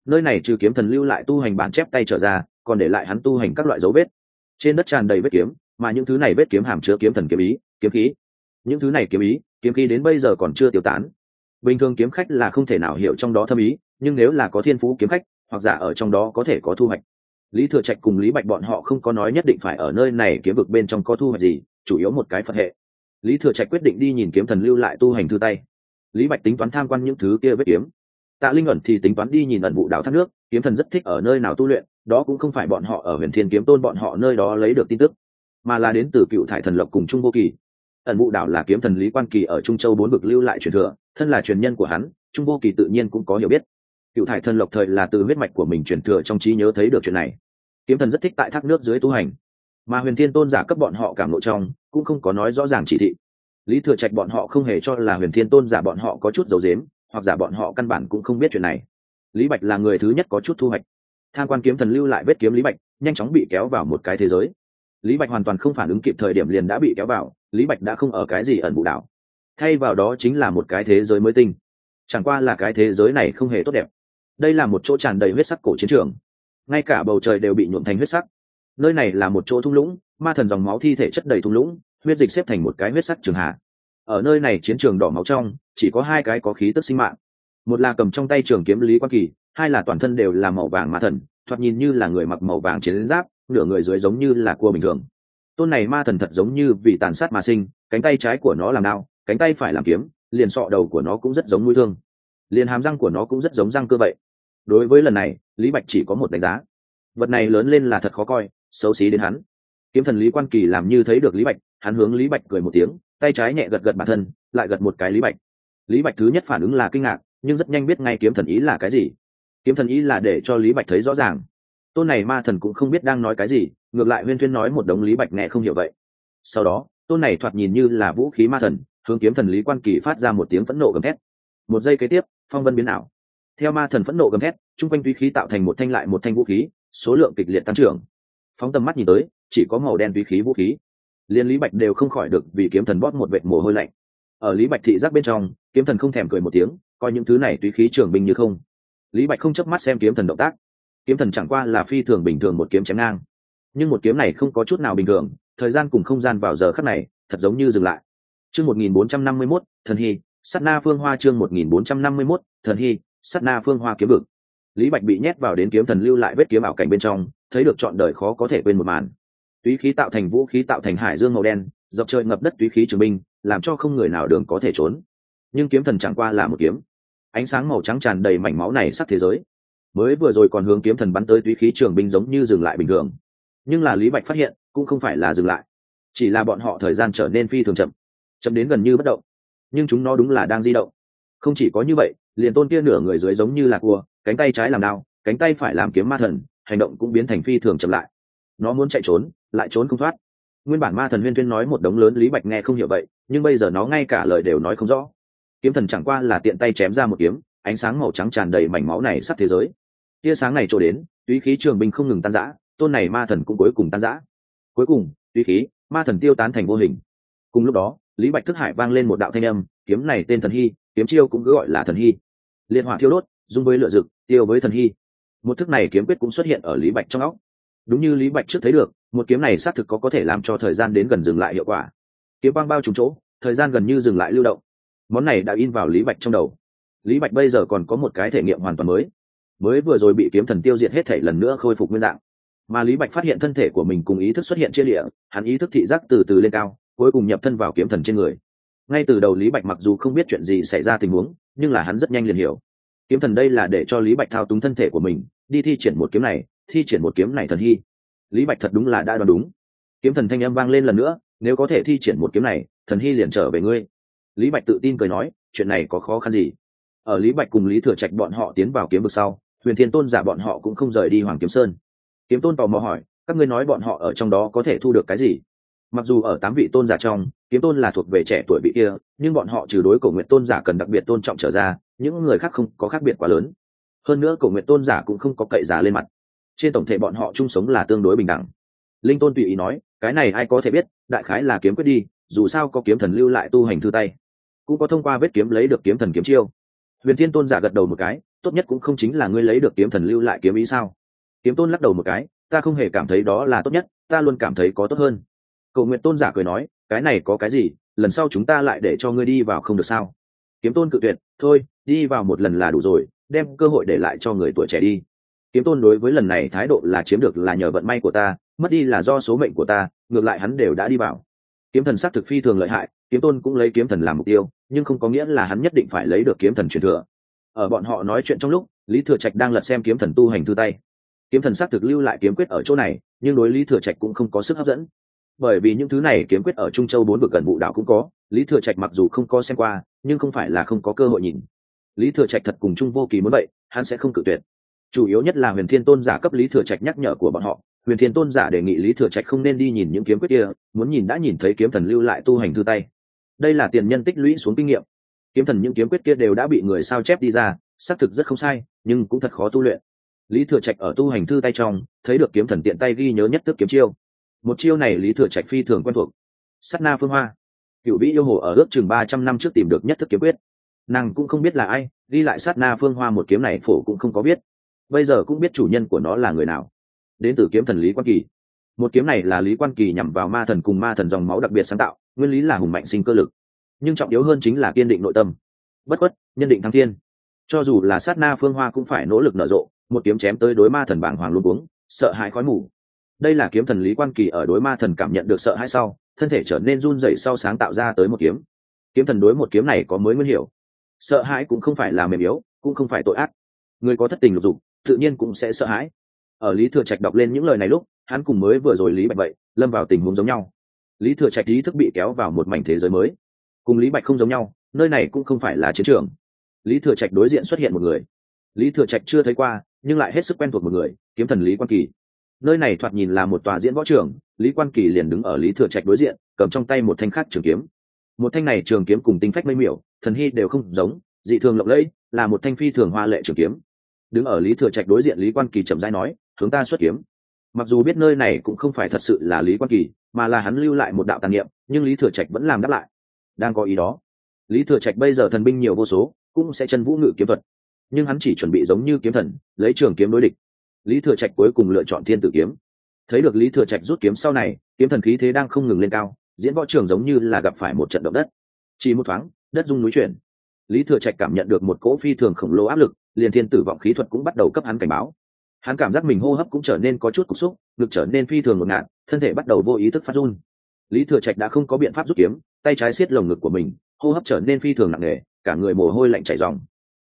Nơi này trừ kiếm thần lưu lại tu hành bản chép tay trở ra, còn để lại hắn tu hành các loại dấu vết. Trên đất tràn đầy vết kiếm, mà những thứ này vết kiếm hàm chứa kiếm thần kiếm ý, kiếm khí. Những thứ này kiếm ý kiếm khí đến bây giờ còn chưa tiêu tán. Bình thường kiếm khách là không thể nào hiểu trong đó thâm ý, nhưng nếu là có thiên phú kiếm khách, hoặc giả ở trong đó có thể có thu hoạch. Lý thừa trạch cùng lý bạch bọn họ không có nói nhất định phải ở nơi này kiếm vực bên trong có thu hoạch gì, chủ yếu một cái phật hệ. Lý thừa trạch quyết định đi nhìn kiếm thần lưu lại tu hành thư tay. Lý bạch tính toán tham quan những thứ kia vết kiếm. Tạ linh ẩn thì tính toán đi nhìn ẩn vụ đảo thác nước, kiếm thần rất thích ở nơi nào tu luyện, đó cũng không phải bọn họ ở huyền thiên kiếm tôn bọn họ nơi đó lấy được tin tức, mà là đến từ cựu thải thần lộc cùng trung vô kỳ ẩn vụ đảo là kiếm thần lý quan kỳ ở trung châu bốn vực lưu lại truyền thừa, thân là truyền nhân của hắn, trung vô kỳ tự nhiên cũng có hiểu biết. Cựu thải thần lộc thời là từ huyết mạch của mình truyền thừa trong trí nhớ thấy được chuyện này. Kiếm thần rất thích tại thác nước dưới tu hành. Mà huyền thiên tôn giả cấp bọn họ cảm lộ trong, cũng không có nói rõ ràng chỉ thị. Lý thừa trạch bọn họ không hề cho là huyền thiên tôn giả bọn họ có chút dấu dếm hoặc giả bọn họ căn bản cũng không biết chuyện này. Lý bạch là người thứ nhất có chút thu hoạch. Tham quan kiếm thần lưu lại vết kiếm lý bạch, nhanh chóng bị kéo vào một cái thế giới lý bạch hoàn toàn không phản ứng kịp thời điểm liền đã bị kéo vào, lý bạch đã không ở cái gì ẩn vụ đảo. Thay vào đó chính là một cái thế giới mới tinh. Chẳng qua là cái thế giới này không hề tốt đẹp. Đây là một chỗ tràn đầy huyết sắc cổ chiến trường. Ngay cả bầu trời đều bị nhuộm thành huyết sắc. Nơi này là một chỗ thung lũng, ma thần dòng máu thi thể chất đầy thung lũng, huyết dịch xếp thành một cái huyết sắc trường hạ. Ở nơi này chiến trường đỏ máu trong, chỉ có hai cái có khí tức sinh mạng. Một là cầm trong tay trường kiếm lý quan kỳ, hai là toàn thân đều là màu vàng ma thần, thoạt nhìn như là người mặc màu vàng chiến giáp nửa người dưới giống như là cua bình thường. Tôn này ma thần thật giống như vì tàn sát mà sinh, cánh tay trái của nó làm đao, cánh tay phải làm kiếm, liền sọ đầu của nó cũng rất giống mũi thương. Liền hàm răng của nó cũng rất giống răng cơ vậy. Đối với lần này, lý bạch chỉ có một đánh giá. Vật này lớn lên là thật khó coi, xấu xí đến hắn. Kiếm thần lý quan kỳ làm như thấy được lý bạch, hắn hướng lý bạch cười một tiếng, tay trái nhẹ gật gật bản thân, lại gật một cái lý bạch. Lý bạch thứ nhất phản ứng là kinh ngạc, nhưng rất nhanh biết ngay kiếm thần ý là cái gì. Kiếm thần ý là để cho lý bạch thấy rõ ràng tôn này ma thần cũng không biết đang nói cái gì, ngược lại huyên thuyên nói một đống lý bạch nghe không hiểu vậy. Sau đó, tôn này thoạt nhìn như là vũ khí ma thần, hướng kiếm thần lý quan kỳ phát ra một tiếng phẫn nộ gầm thét. Một giây kế tiếp, phong vân biến ảo. Theo ma thần phẫn nộ gầm thét chung quanh túy khí tạo thành một thanh lại một thanh vũ khí, số lượng kịch liệt tăng trưởng. Phóng tầm mắt nhìn tới, chỉ có màu đen túy khí vũ khí. Liên lý bạch đều không khỏi được vì kiếm thần bóp một vệt mồ hôi lạnh. Ở lý bạch thị giác bên trong, kiếm thần không thèm cười một tiếng, coi những thứ này túy khí trường binh như không. Lý bạch không chớp mắt xem kiếm thần động tác kiếm thần chẳng qua là phi thường bình thường một kiếm chém ngang. Nhưng một kiếm này không có chút nào bình thường, thời gian cùng không gian vào giờ khắc này, thật giống như dừng lại. Chương một nghìn bốn trăm năm mươi mốt, thần hy sắt na phương hoa chương một nghìn bốn trăm năm mươi mốt, thần hy sắt na phương hoa kiếm vực. Lý bạch bị nhét vào đến kiếm thần lưu lại vết kiếm ảo cảnh bên trong, thấy được chọn đời khó có thể quên một màn. Túy khí tạo thành vũ khí tạo thành hải dương màu đen, dọc trời ngập đất túy khí trường binh, làm cho không người nào đường có thể trốn. Nhưng kiếm thần chẳng qua là một kiếm. Ánh sáng màu trắng tràn đầy mảnh máu này sắc thế giới mới vừa rồi còn hướng kiếm thần bắn tới túy khí trường binh giống như dừng lại bình thường. Nhưng là lý bạch phát hiện, cũng không phải là dừng lại. Chỉ là bọn họ thời gian trở nên phi thường chậm chậm đến gần như bất động. Nhưng chúng nó đúng là đang di động. Không chỉ có như vậy, liền tôn kia nửa người dưới giống như là cua, cánh tay trái làm đao, cánh tay phải làm kiếm ma thần, hành động cũng biến thành phi thường chậm lại. Nó muốn chạy trốn, lại trốn không thoát. Nguyên bản ma thần huyên tuyên nói một đống lớn lý bạch nghe không hiểu vậy, nhưng bây giờ nó ngay cả lời đều nói không rõ. Kiếm thần chẳng qua là tiện tay chém ra một kiếm, ánh sáng màu trắng tràn đầy mảnh máu này sắp thế giới tia sáng này trổ đến, túy khí trường binh không ngừng tan rã, tôn này ma thần cũng cuối cùng tan rã. Cuối cùng, túy khí, ma thần tiêu tán thành vô hình. Cùng lúc đó, lý bạch thức hải vang lên một đạo thanh âm, kiếm này tên thần hy, kiếm chiêu cũng cứ gọi là thần hy. Liên hỏa thiêu đốt, dung với lựa dực tiêu với thần hy. Một thức này kiếm quyết cũng xuất hiện ở lý bạch trong óc. Đúng như lý bạch trước thấy được, một kiếm này xác thực có có thể làm cho thời gian đến gần dừng lại hiệu quả. Kiếm băng bao trùm chỗ, thời gian gần như dừng lại lưu động. Món này đã in vào lý bạch trong đầu. Lý bạch bây giờ còn có một cái thể nghiệm hoàn toàn mới mới vừa rồi bị kiếm thần tiêu diệt hết thể lần nữa khôi phục nguyên dạng. Mà lý bạch phát hiện thân thể của mình cùng ý thức xuất hiện chia địa hắn ý thức thị giác từ từ lên cao, cuối cùng nhập thân vào kiếm thần trên người. Ngay từ đầu lý bạch mặc dù không biết chuyện gì xảy ra tình huống, nhưng là hắn rất nhanh liền hiểu. Kiếm thần đây là để cho lý bạch thao túng thân thể của mình, đi thi triển một kiếm này, thi triển một kiếm này thần hy. Lý bạch thật đúng là đã đoán đúng. Kiếm thần thanh âm vang lên lần nữa, nếu có thể thi triển một kiếm này, thần hy liền trở về ngươi. Lý bạch tự tin cười nói, chuyện này có khó khăn gì? Ở lý bạch cùng lý thừa trạch bọn họ tiến vào kiếm vực sau huyền thiên tôn giả bọn họ cũng không rời đi hoàng kiếm sơn. Kiếm tôn tò mò hỏi, các ngươi nói bọn họ ở trong đó có thể thu được cái gì? Mặc dù ở tám vị tôn giả trong, kiếm tôn là thuộc về trẻ tuổi vị kia, nhưng bọn họ trừ đối cổ nguyện tôn giả cần đặc biệt tôn trọng trở ra, những người khác không có khác biệt quá lớn. Hơn nữa cổ nguyện tôn giả cũng không có cậy giả lên mặt. Trên tổng thể bọn họ chung sống là tương đối bình đẳng. Linh tôn tùy ý nói, cái này ai có thể biết, đại khái là kiếm quyết đi, dù sao có kiếm thần lưu lại tu hành thư tay. Cũng có thông qua vết kiếm lấy được kiếm thần kiếm chiêu. Huyền thiên tôn giả gật đầu một cái tốt nhất cũng không chính là ngươi lấy được kiếm thần lưu lại kiếm ý sao? Kiếm tôn lắc đầu một cái, ta không hề cảm thấy đó là tốt nhất, ta luôn cảm thấy có tốt hơn. Cầu nguyện tôn giả cười nói, cái này có cái gì, lần sau chúng ta lại để cho ngươi đi vào không được sao? Kiếm tôn cự tuyệt, thôi, đi vào một lần là đủ rồi, đem cơ hội để lại cho người tuổi trẻ đi. Kiếm tôn đối với lần này thái độ là chiếm được là nhờ vận may của ta, mất đi là do số mệnh của ta, ngược lại hắn đều đã đi vào. Kiếm thần sắc thực phi thường lợi hại, kiếm tôn cũng lấy kiếm thần làm mục tiêu, nhưng không có nghĩa là hắn nhất định phải lấy được kiếm thần truyền thừa ở bọn họ nói chuyện trong lúc, lý thừa trạch đang lật xem kiếm thần tu hành thư tay. Kiếm thần sắc thực lưu lại kiếm quyết ở chỗ này, nhưng đối lý thừa trạch cũng không có sức hấp dẫn. Bởi vì những thứ này kiếm quyết ở trung châu bốn vực gần vụ đạo cũng có, lý thừa trạch mặc dù không có xem qua, nhưng không phải là không có cơ hội nhìn. Lý thừa trạch thật cùng chung vô kỳ muốn vậy, hắn sẽ không cự tuyệt. Chủ yếu nhất là huyền thiên tôn giả cấp lý thừa trạch nhắc nhở của bọn họ. Huyền thiên tôn giả đề nghị lý thừa trạch không nên đi nhìn những kiếm quyết kia, muốn nhìn đã nhìn thấy kiếm thần lưu lại tu hành thư tay. Đây là tiền nhân tích lũy xuống kinh nghiệm kiếm thần những kiếm quyết kia đều đã bị người sao chép đi ra, xác thực rất không sai, nhưng cũng thật khó tu luyện. Lý thừa trạch ở tu hành thư tay trong, thấy được kiếm thần tiện tay ghi nhớ nhất tức kiếm chiêu. Một chiêu này lý thừa trạch phi thường quen thuộc. Sắt na phương hoa. Cựu vĩ yêu hồ ở ước chừng ba trăm năm trước tìm được nhất thức kiếm quyết. Nàng cũng không biết là ai, ghi lại sát na phương hoa một kiếm này phổ cũng không có biết. Bây giờ cũng biết chủ nhân của nó là người nào. Đến từ kiếm thần lý quan kỳ. Một kiếm này là lý quan kỳ nhằm vào ma thần cùng ma thần dòng máu đặc biệt sáng tạo, nguyên lý là hùng mạnh sinh cơ lực nhưng trọng yếu hơn chính là kiên định nội tâm. Bất khuất, nhân định thăng thiên. Cho dù là sát na phương hoa cũng phải nỗ lực nở rộ, một kiếm chém tới đối ma thần bảng hoàng luôn uống sợ hãi khói mù. Đây là kiếm thần lý quan kỳ ở đối ma thần cảm nhận được sợ hãi sau, thân thể trở nên run rẩy sau sáng tạo ra tới một kiếm. Kiếm thần đối một kiếm này có mới nguyên hiểu. Sợ hãi cũng không phải là mềm yếu, cũng không phải tội ác. Người có thất tình lục dục, tự nhiên cũng sẽ sợ hãi. Ở lý thừa trạch đọc lên những lời này lúc, hắn cùng mới vừa rồi lý bạch vậy lâm vào tình huống giống nhau. Lý thừa trạch ý thức bị kéo vào một mảnh thế giới mới cùng lý bạch không giống nhau, nơi này cũng không phải là chiến trường. Lý thừa trạch đối diện xuất hiện một người. Lý thừa trạch chưa thấy qua, nhưng lại hết sức quen thuộc một người, kiếm thần lý quan kỳ. Nơi này thoạt nhìn là một tòa diễn võ trường, lý quan kỳ liền đứng ở lý thừa trạch đối diện, cầm trong tay một thanh khác trường kiếm. Một thanh này trường kiếm cùng tinh phách mây miểu, thần hy đều không giống, dị thường lộng lẫy, là một thanh phi thường hoa lệ trường kiếm. Đứng ở lý thừa trạch đối diện lý quan kỳ chậm rãi nói, hướng ta xuất kiếm. Mặc dù biết nơi này cũng không phải thật sự là lý quan kỳ, mà là hắn lưu lại một đạo tàn niệm, nhưng lý thừa trạch vẫn làm đáp lại đang có ý đó. Lý thừa trạch bây giờ thần binh nhiều vô số, cũng sẽ chân vũ ngự kiếm thuật. Nhưng hắn chỉ chuẩn bị giống như kiếm thần, lấy trường kiếm đối địch. Lý thừa trạch cuối cùng lựa chọn thiên tử kiếm. Thấy được lý thừa trạch rút kiếm sau này, kiếm thần khí thế đang không ngừng lên cao, diễn võ trường giống như là gặp phải một trận động đất. Chỉ một thoáng, đất rung núi chuyển. Lý thừa trạch cảm nhận được một cỗ phi thường khổng lồ áp lực, liền thiên tử vọng khí thuật cũng bắt đầu cấp hắn cảnh báo. Hắn cảm giác mình hô hấp cũng trở nên có chút cục xúc, ngực trở nên phi thường ngột ngạt, thân thể bắt đầu vô ý thức phát run lý thừa trạch đã không có biện pháp rút kiếm tay trái xiết lồng ngực của mình hô hấp trở nên phi thường nặng nề cả người mồ hôi lạnh chảy dòng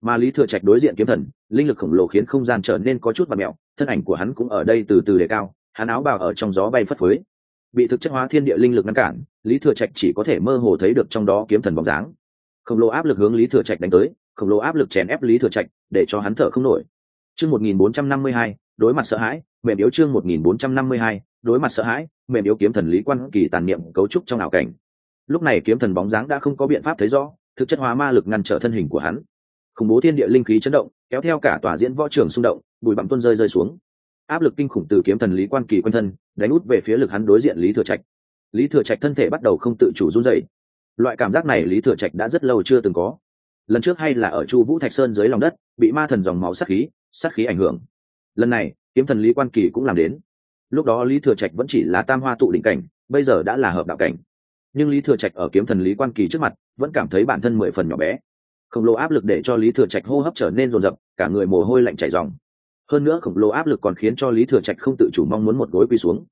mà lý thừa trạch đối diện kiếm thần linh lực khổng lồ khiến không gian trở nên có chút và mẹo thân ảnh của hắn cũng ở đây từ từ đề cao hắn áo bào ở trong gió bay phất phới. Bị thực chất hóa thiên địa linh lực ngăn cản lý thừa trạch chỉ có thể mơ hồ thấy được trong đó kiếm thần bóng dáng. Khổng lồ áp lực hướng lý thừa trạch đánh tới khổng lồ áp lực chèn ép lý thừa trạch để cho hắn thở không nổi. Chương 1452, đối mặt sợ hãi mềm yếu chương 1452, đối mặt sợ hãi, mềm yếu kiếm thần lý quan kỳ tàn niệm cấu trúc trong ảo cảnh. Lúc này kiếm thần bóng dáng đã không có biện pháp thấy rõ, thực chất hóa ma lực ngăn trở thân hình của hắn. Khủng bố thiên địa linh khí chấn động, kéo theo cả tòa diễn võ trường xung động, bụi bặm tuôn rơi rơi xuống. Áp lực kinh khủng từ kiếm thần lý quan kỳ quân thân, đánh út về phía lực hắn đối diện lý thừa trạch. Lý thừa trạch thân thể bắt đầu không tự chủ run dậy loại cảm giác này lý thừa trạch đã rất lâu chưa từng có. Lần trước hay là ở chu vũ thạch sơn dưới lòng đất, bị ma thần dòng máu sát khí sát khí ảnh hưởng. Lần này, kiếm thần lý quan kỳ cũng làm đến lúc đó lý thừa trạch vẫn chỉ là tam hoa tụ đỉnh cảnh, bây giờ đã là hợp đạo cảnh. Nhưng lý thừa trạch ở kiếm thần lý quan kỳ trước mặt, vẫn cảm thấy bản thân mười phần nhỏ bé. Khổng lồ áp lực để cho lý thừa trạch hô hấp trở nên rồn rập, cả người mồ hôi lạnh chảy dòng hơn nữa khổng lồ áp lực còn khiến cho lý thừa trạch không tự chủ mong muốn một gối quy xuống.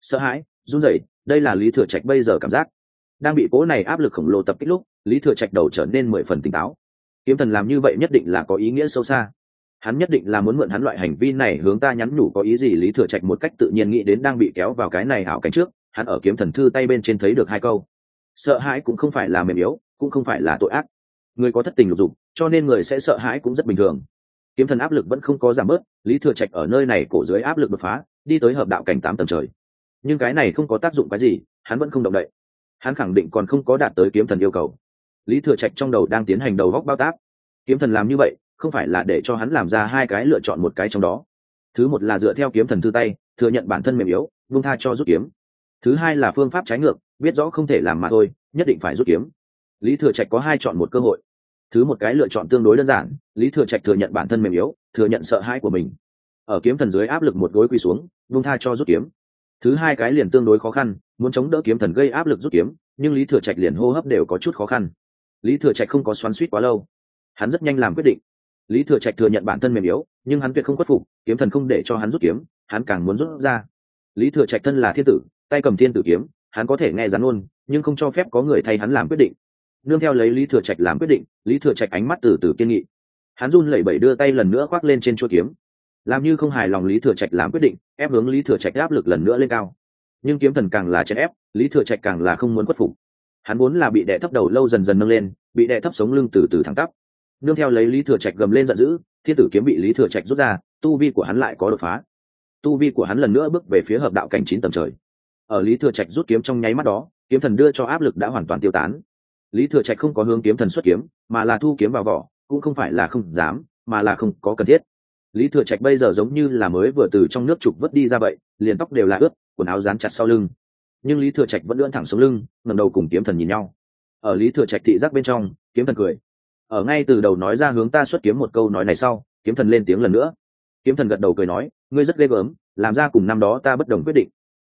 Sợ hãi, run rẩy, đây là lý thừa trạch bây giờ cảm giác. Đang bị cố này áp lực khổng lồ tập kích lúc, lý thừa trạch đầu trở nên mười phần tỉnh táo. Kiếm thần làm như vậy nhất định là có ý nghĩa sâu xa hắn nhất định là muốn mượn hắn loại hành vi này hướng ta nhắn nhủ có ý gì lý thừa trạch một cách tự nhiên nghĩ đến đang bị kéo vào cái này hảo cảnh trước, hắn ở kiếm thần thư tay bên trên thấy được hai câu. Sợ hãi cũng không phải là mềm yếu, cũng không phải là tội ác. Người có thất tình lục dục, cho nên người sẽ sợ hãi cũng rất bình thường. Kiếm thần áp lực vẫn không có giảm bớt, lý thừa trạch ở nơi này cổ dưới áp lực đột phá, đi tới hợp đạo cảnh tám tầng trời. Nhưng cái này không có tác dụng cái gì, hắn vẫn không động đậy. Hắn khẳng định còn không có đạt tới kiếm thần yêu cầu. Lý thừa trạch trong đầu đang tiến hành đầu góc bao tác. Kiếm thần làm như vậy không phải là để cho hắn làm ra hai cái lựa chọn một cái trong đó. Thứ một là dựa theo kiếm thần thư tay, thừa nhận bản thân mềm yếu vung tha cho rút kiếm. Thứ hai là phương pháp trái ngược, biết rõ không thể làm mà thôi, nhất định phải rút kiếm. Lý thừa trạch có hai chọn một cơ hội. Thứ một cái lựa chọn tương đối đơn giản, lý thừa trạch thừa nhận bản thân mềm yếu, thừa nhận sợ hãi của mình. Ở kiếm thần dưới áp lực một gối quỳ xuống vung tha cho rút kiếm. Thứ hai cái liền tương đối khó khăn, muốn chống đỡ kiếm thần gây áp lực rút kiếm, nhưng lý thừa trạch liền hô hấp đều có chút khó khăn. Lý thừa trạch không có xoắn suýt quá lâu. Hắn rất nhanh làm quyết định lý thừa trạch thừa nhận bản thân mềm yếu nhưng hắn tuyệt không khuất phục kiếm thần không để cho hắn rút kiếm hắn càng muốn rút ra. Lý thừa trạch thân là thiên tử tay cầm thiên tử kiếm hắn có thể nghe rắn luôn, nhưng không cho phép có người thay hắn làm quyết định. Nương theo lấy lý thừa trạch làm quyết định lý thừa trạch ánh mắt từ từ kiên nghị. Hắn run lẩy bẩy đưa tay lần nữa khoác lên trên chuỗi kiếm. Làm như không hài lòng lý thừa trạch làm quyết định ép hướng lý thừa trạch áp lực lần nữa lên cao. Nhưng kiếm thần càng là chèn ép lý thừa trạch càng là không muốn khuất phục. Hắn muốn là bị đè thấp đầu lâu dần dần nâng lên bị đè thấp sống lưng từ từ thẳng tắp nương theo lấy lý thừa trạch gầm lên giận dữ, thiên tử kiếm bị lý thừa trạch rút ra, tu vi của hắn lại có đột phá. Tu vi của hắn lần nữa bước về phía hợp đạo cảnh chín tầng trời. Ở lý thừa trạch rút kiếm trong nháy mắt đó, kiếm thần đưa cho áp lực đã hoàn toàn tiêu tán. Lý thừa trạch không có hướng kiếm thần xuất kiếm, mà là thu kiếm vào vỏ, cũng không phải là không dám, mà là không có cần thiết. Lý thừa trạch bây giờ giống như là mới vừa từ trong nước trục vớt đi ra vậy, liền tóc đều là ướt, quần áo dán chặt sau lưng. Nhưng lý thừa trạch vẫn lưỡn thẳng xuống lưng ngầm đầu cùng kiếm thần nhìn nhau. Ở lý thừa trạch thị giác bên trong, kiếm thần cười ở ngay từ đầu nói ra hướng ta xuất kiếm một câu nói này sau, kiếm thần lên tiếng lần nữa. Kiếm thần gật đầu cười nói, ngươi rất ghê gớm, làm ra cùng năm đó ta bất đồng quyết định.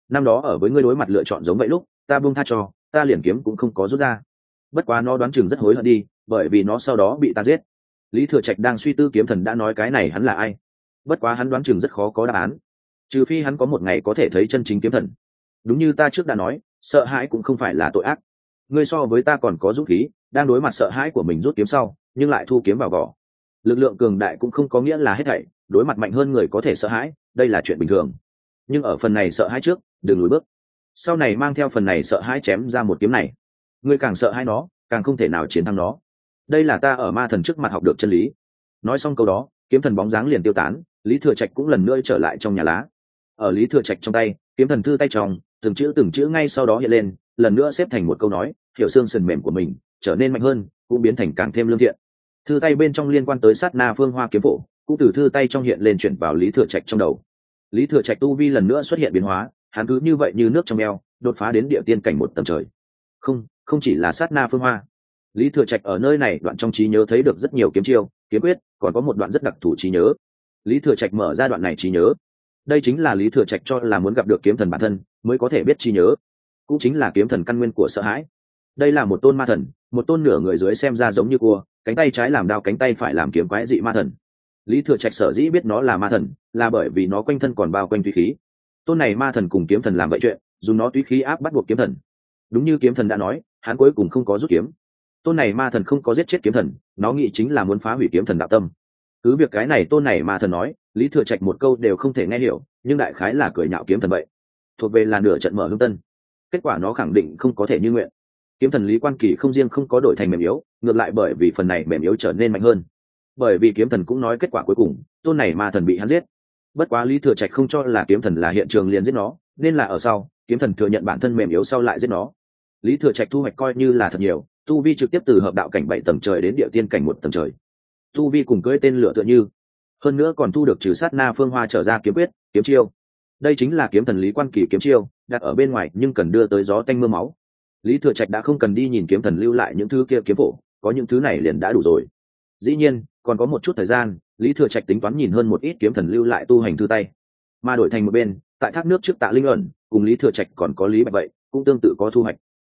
Năm đó ở với ngươi đối mặt lựa chọn giống vậy lúc, ta buông tha cho, ta liền kiếm cũng không có rút ra. Bất quá nó đoán chừng rất hối hận đi, bởi vì nó sau đó bị ta giết. Lý thừa trạch đang suy tư kiếm thần đã nói cái này hắn là ai. Bất quá hắn đoán chừng rất khó có đáp án. Trừ phi hắn có một ngày có thể thấy chân chính kiếm thần. Đúng như ta trước đã nói, sợ hãi cũng không phải là tội ác ngươi so với ta còn có dũng khí đang đối mặt sợ hãi của mình rút kiếm sau nhưng lại thu kiếm vào vỏ. Lực lượng cường đại cũng không có nghĩa là hết thảy đối mặt mạnh hơn người có thể sợ hãi đây là chuyện bình thường. Nhưng ở phần này sợ hãi trước đừng lùi bước. Sau này mang theo phần này sợ hãi chém ra một kiếm này. Ngươi càng sợ hãi nó càng không thể nào chiến thắng nó. Đây là ta ở ma thần trước mặt học được chân lý. Nói xong câu đó kiếm thần bóng dáng liền tiêu tán lý thừa trạch cũng lần nữa trở lại trong nhà lá. Ở lý thừa trạch trong tay kiếm thần thư tay tròng, từng chữ từng chữ ngay sau đó hiện lên lần nữa xếp thành một câu nói hiểu xương sườn mềm của mình trở nên mạnh hơn, cũng biến thành càng thêm lương thiện. Thư tay bên trong liên quan tới sát na phương hoa kiếm phổ, cũng từ thư tay trong hiện lên chuyển vào lý thừa trạch trong đầu. Lý thừa trạch tu vi lần nữa xuất hiện biến hóa, hắn cứ như vậy như nước trong eo, đột phá đến địa tiên cảnh một tầng trời. Không không chỉ là sát na phương hoa. Lý thừa trạch ở nơi này đoạn trong trí nhớ thấy được rất nhiều kiếm chiêu, kiếm quyết, còn có một đoạn rất đặc thù trí nhớ. Lý thừa trạch mở ra đoạn này trí nhớ. Đây chính là lý thừa trạch cho là muốn gặp được kiếm thần bản thân mới có thể biết trí nhớ. Cũng chính là kiếm thần căn nguyên của sợ hãi đây là một tôn ma thần, một tôn nửa người dưới xem ra giống như cua, cánh tay trái làm đao, cánh tay phải làm kiếm quái dị ma thần. Lý thừa trạch sở dĩ biết nó là ma thần, là bởi vì nó quanh thân còn bao quanh tùy khí. Tôn này ma thần cùng kiếm thần làm vậy chuyện, dùng nó tùy khí áp bắt buộc kiếm thần. Đúng như kiếm thần đã nói, hắn cuối cùng không có rút kiếm. Tôn này ma thần không có giết chết kiếm thần, nó nghĩ chính là muốn phá hủy kiếm thần đạo tâm. Cứ việc cái này tôn này ma thần nói, lý thừa trạch một câu đều không thể nghe hiểu, nhưng đại khái là cười nhạo kiếm thần vậy. Thuộc về là nửa trận mở hương tân. Kết quả nó khẳng định không có thể như nguyện kiếm thần lý quan kỳ không riêng không có đổi thành mềm yếu, ngược lại bởi vì phần này mềm yếu trở nên mạnh hơn. Bởi vì kiếm thần cũng nói kết quả cuối cùng, tôn này ma thần bị hắn giết. Bất quá lý thừa trạch không cho là kiếm thần là hiện trường liền giết nó, nên là ở sau, kiếm thần thừa nhận bản thân mềm yếu sau lại giết nó. Lý thừa trạch thu hoạch coi như là thật nhiều, tu vi trực tiếp từ hợp đạo cảnh bảy tầng trời đến địa tiên cảnh một tầng trời. Tu vi cùng cưỡi tên lửa tựa như, hơn nữa còn thu được trừ sát na phương hoa trở ra kiếm quyết, kiếm chiêu. Đây chính là kiếm thần lý quan kỳ kiếm chiêu, đặt ở bên ngoài nhưng cần đưa tới gió tanh m ư a máu lý thừa trạch đã không cần đi nhìn kiếm thần lưu lại những thứ kia kiếm phổ, có những thứ này liền đã đủ rồi. Dĩ nhiên, còn có một chút thời gian, lý thừa trạch tính toán nhìn hơn một ít kiếm thần lưu lại tu hành thư tay. Mà đổi thành một bên, tại thác nước trước tạ linh ẩn, cùng lý thừa trạch còn có lý bạch vậy, cũng tương tự có thu hoạch.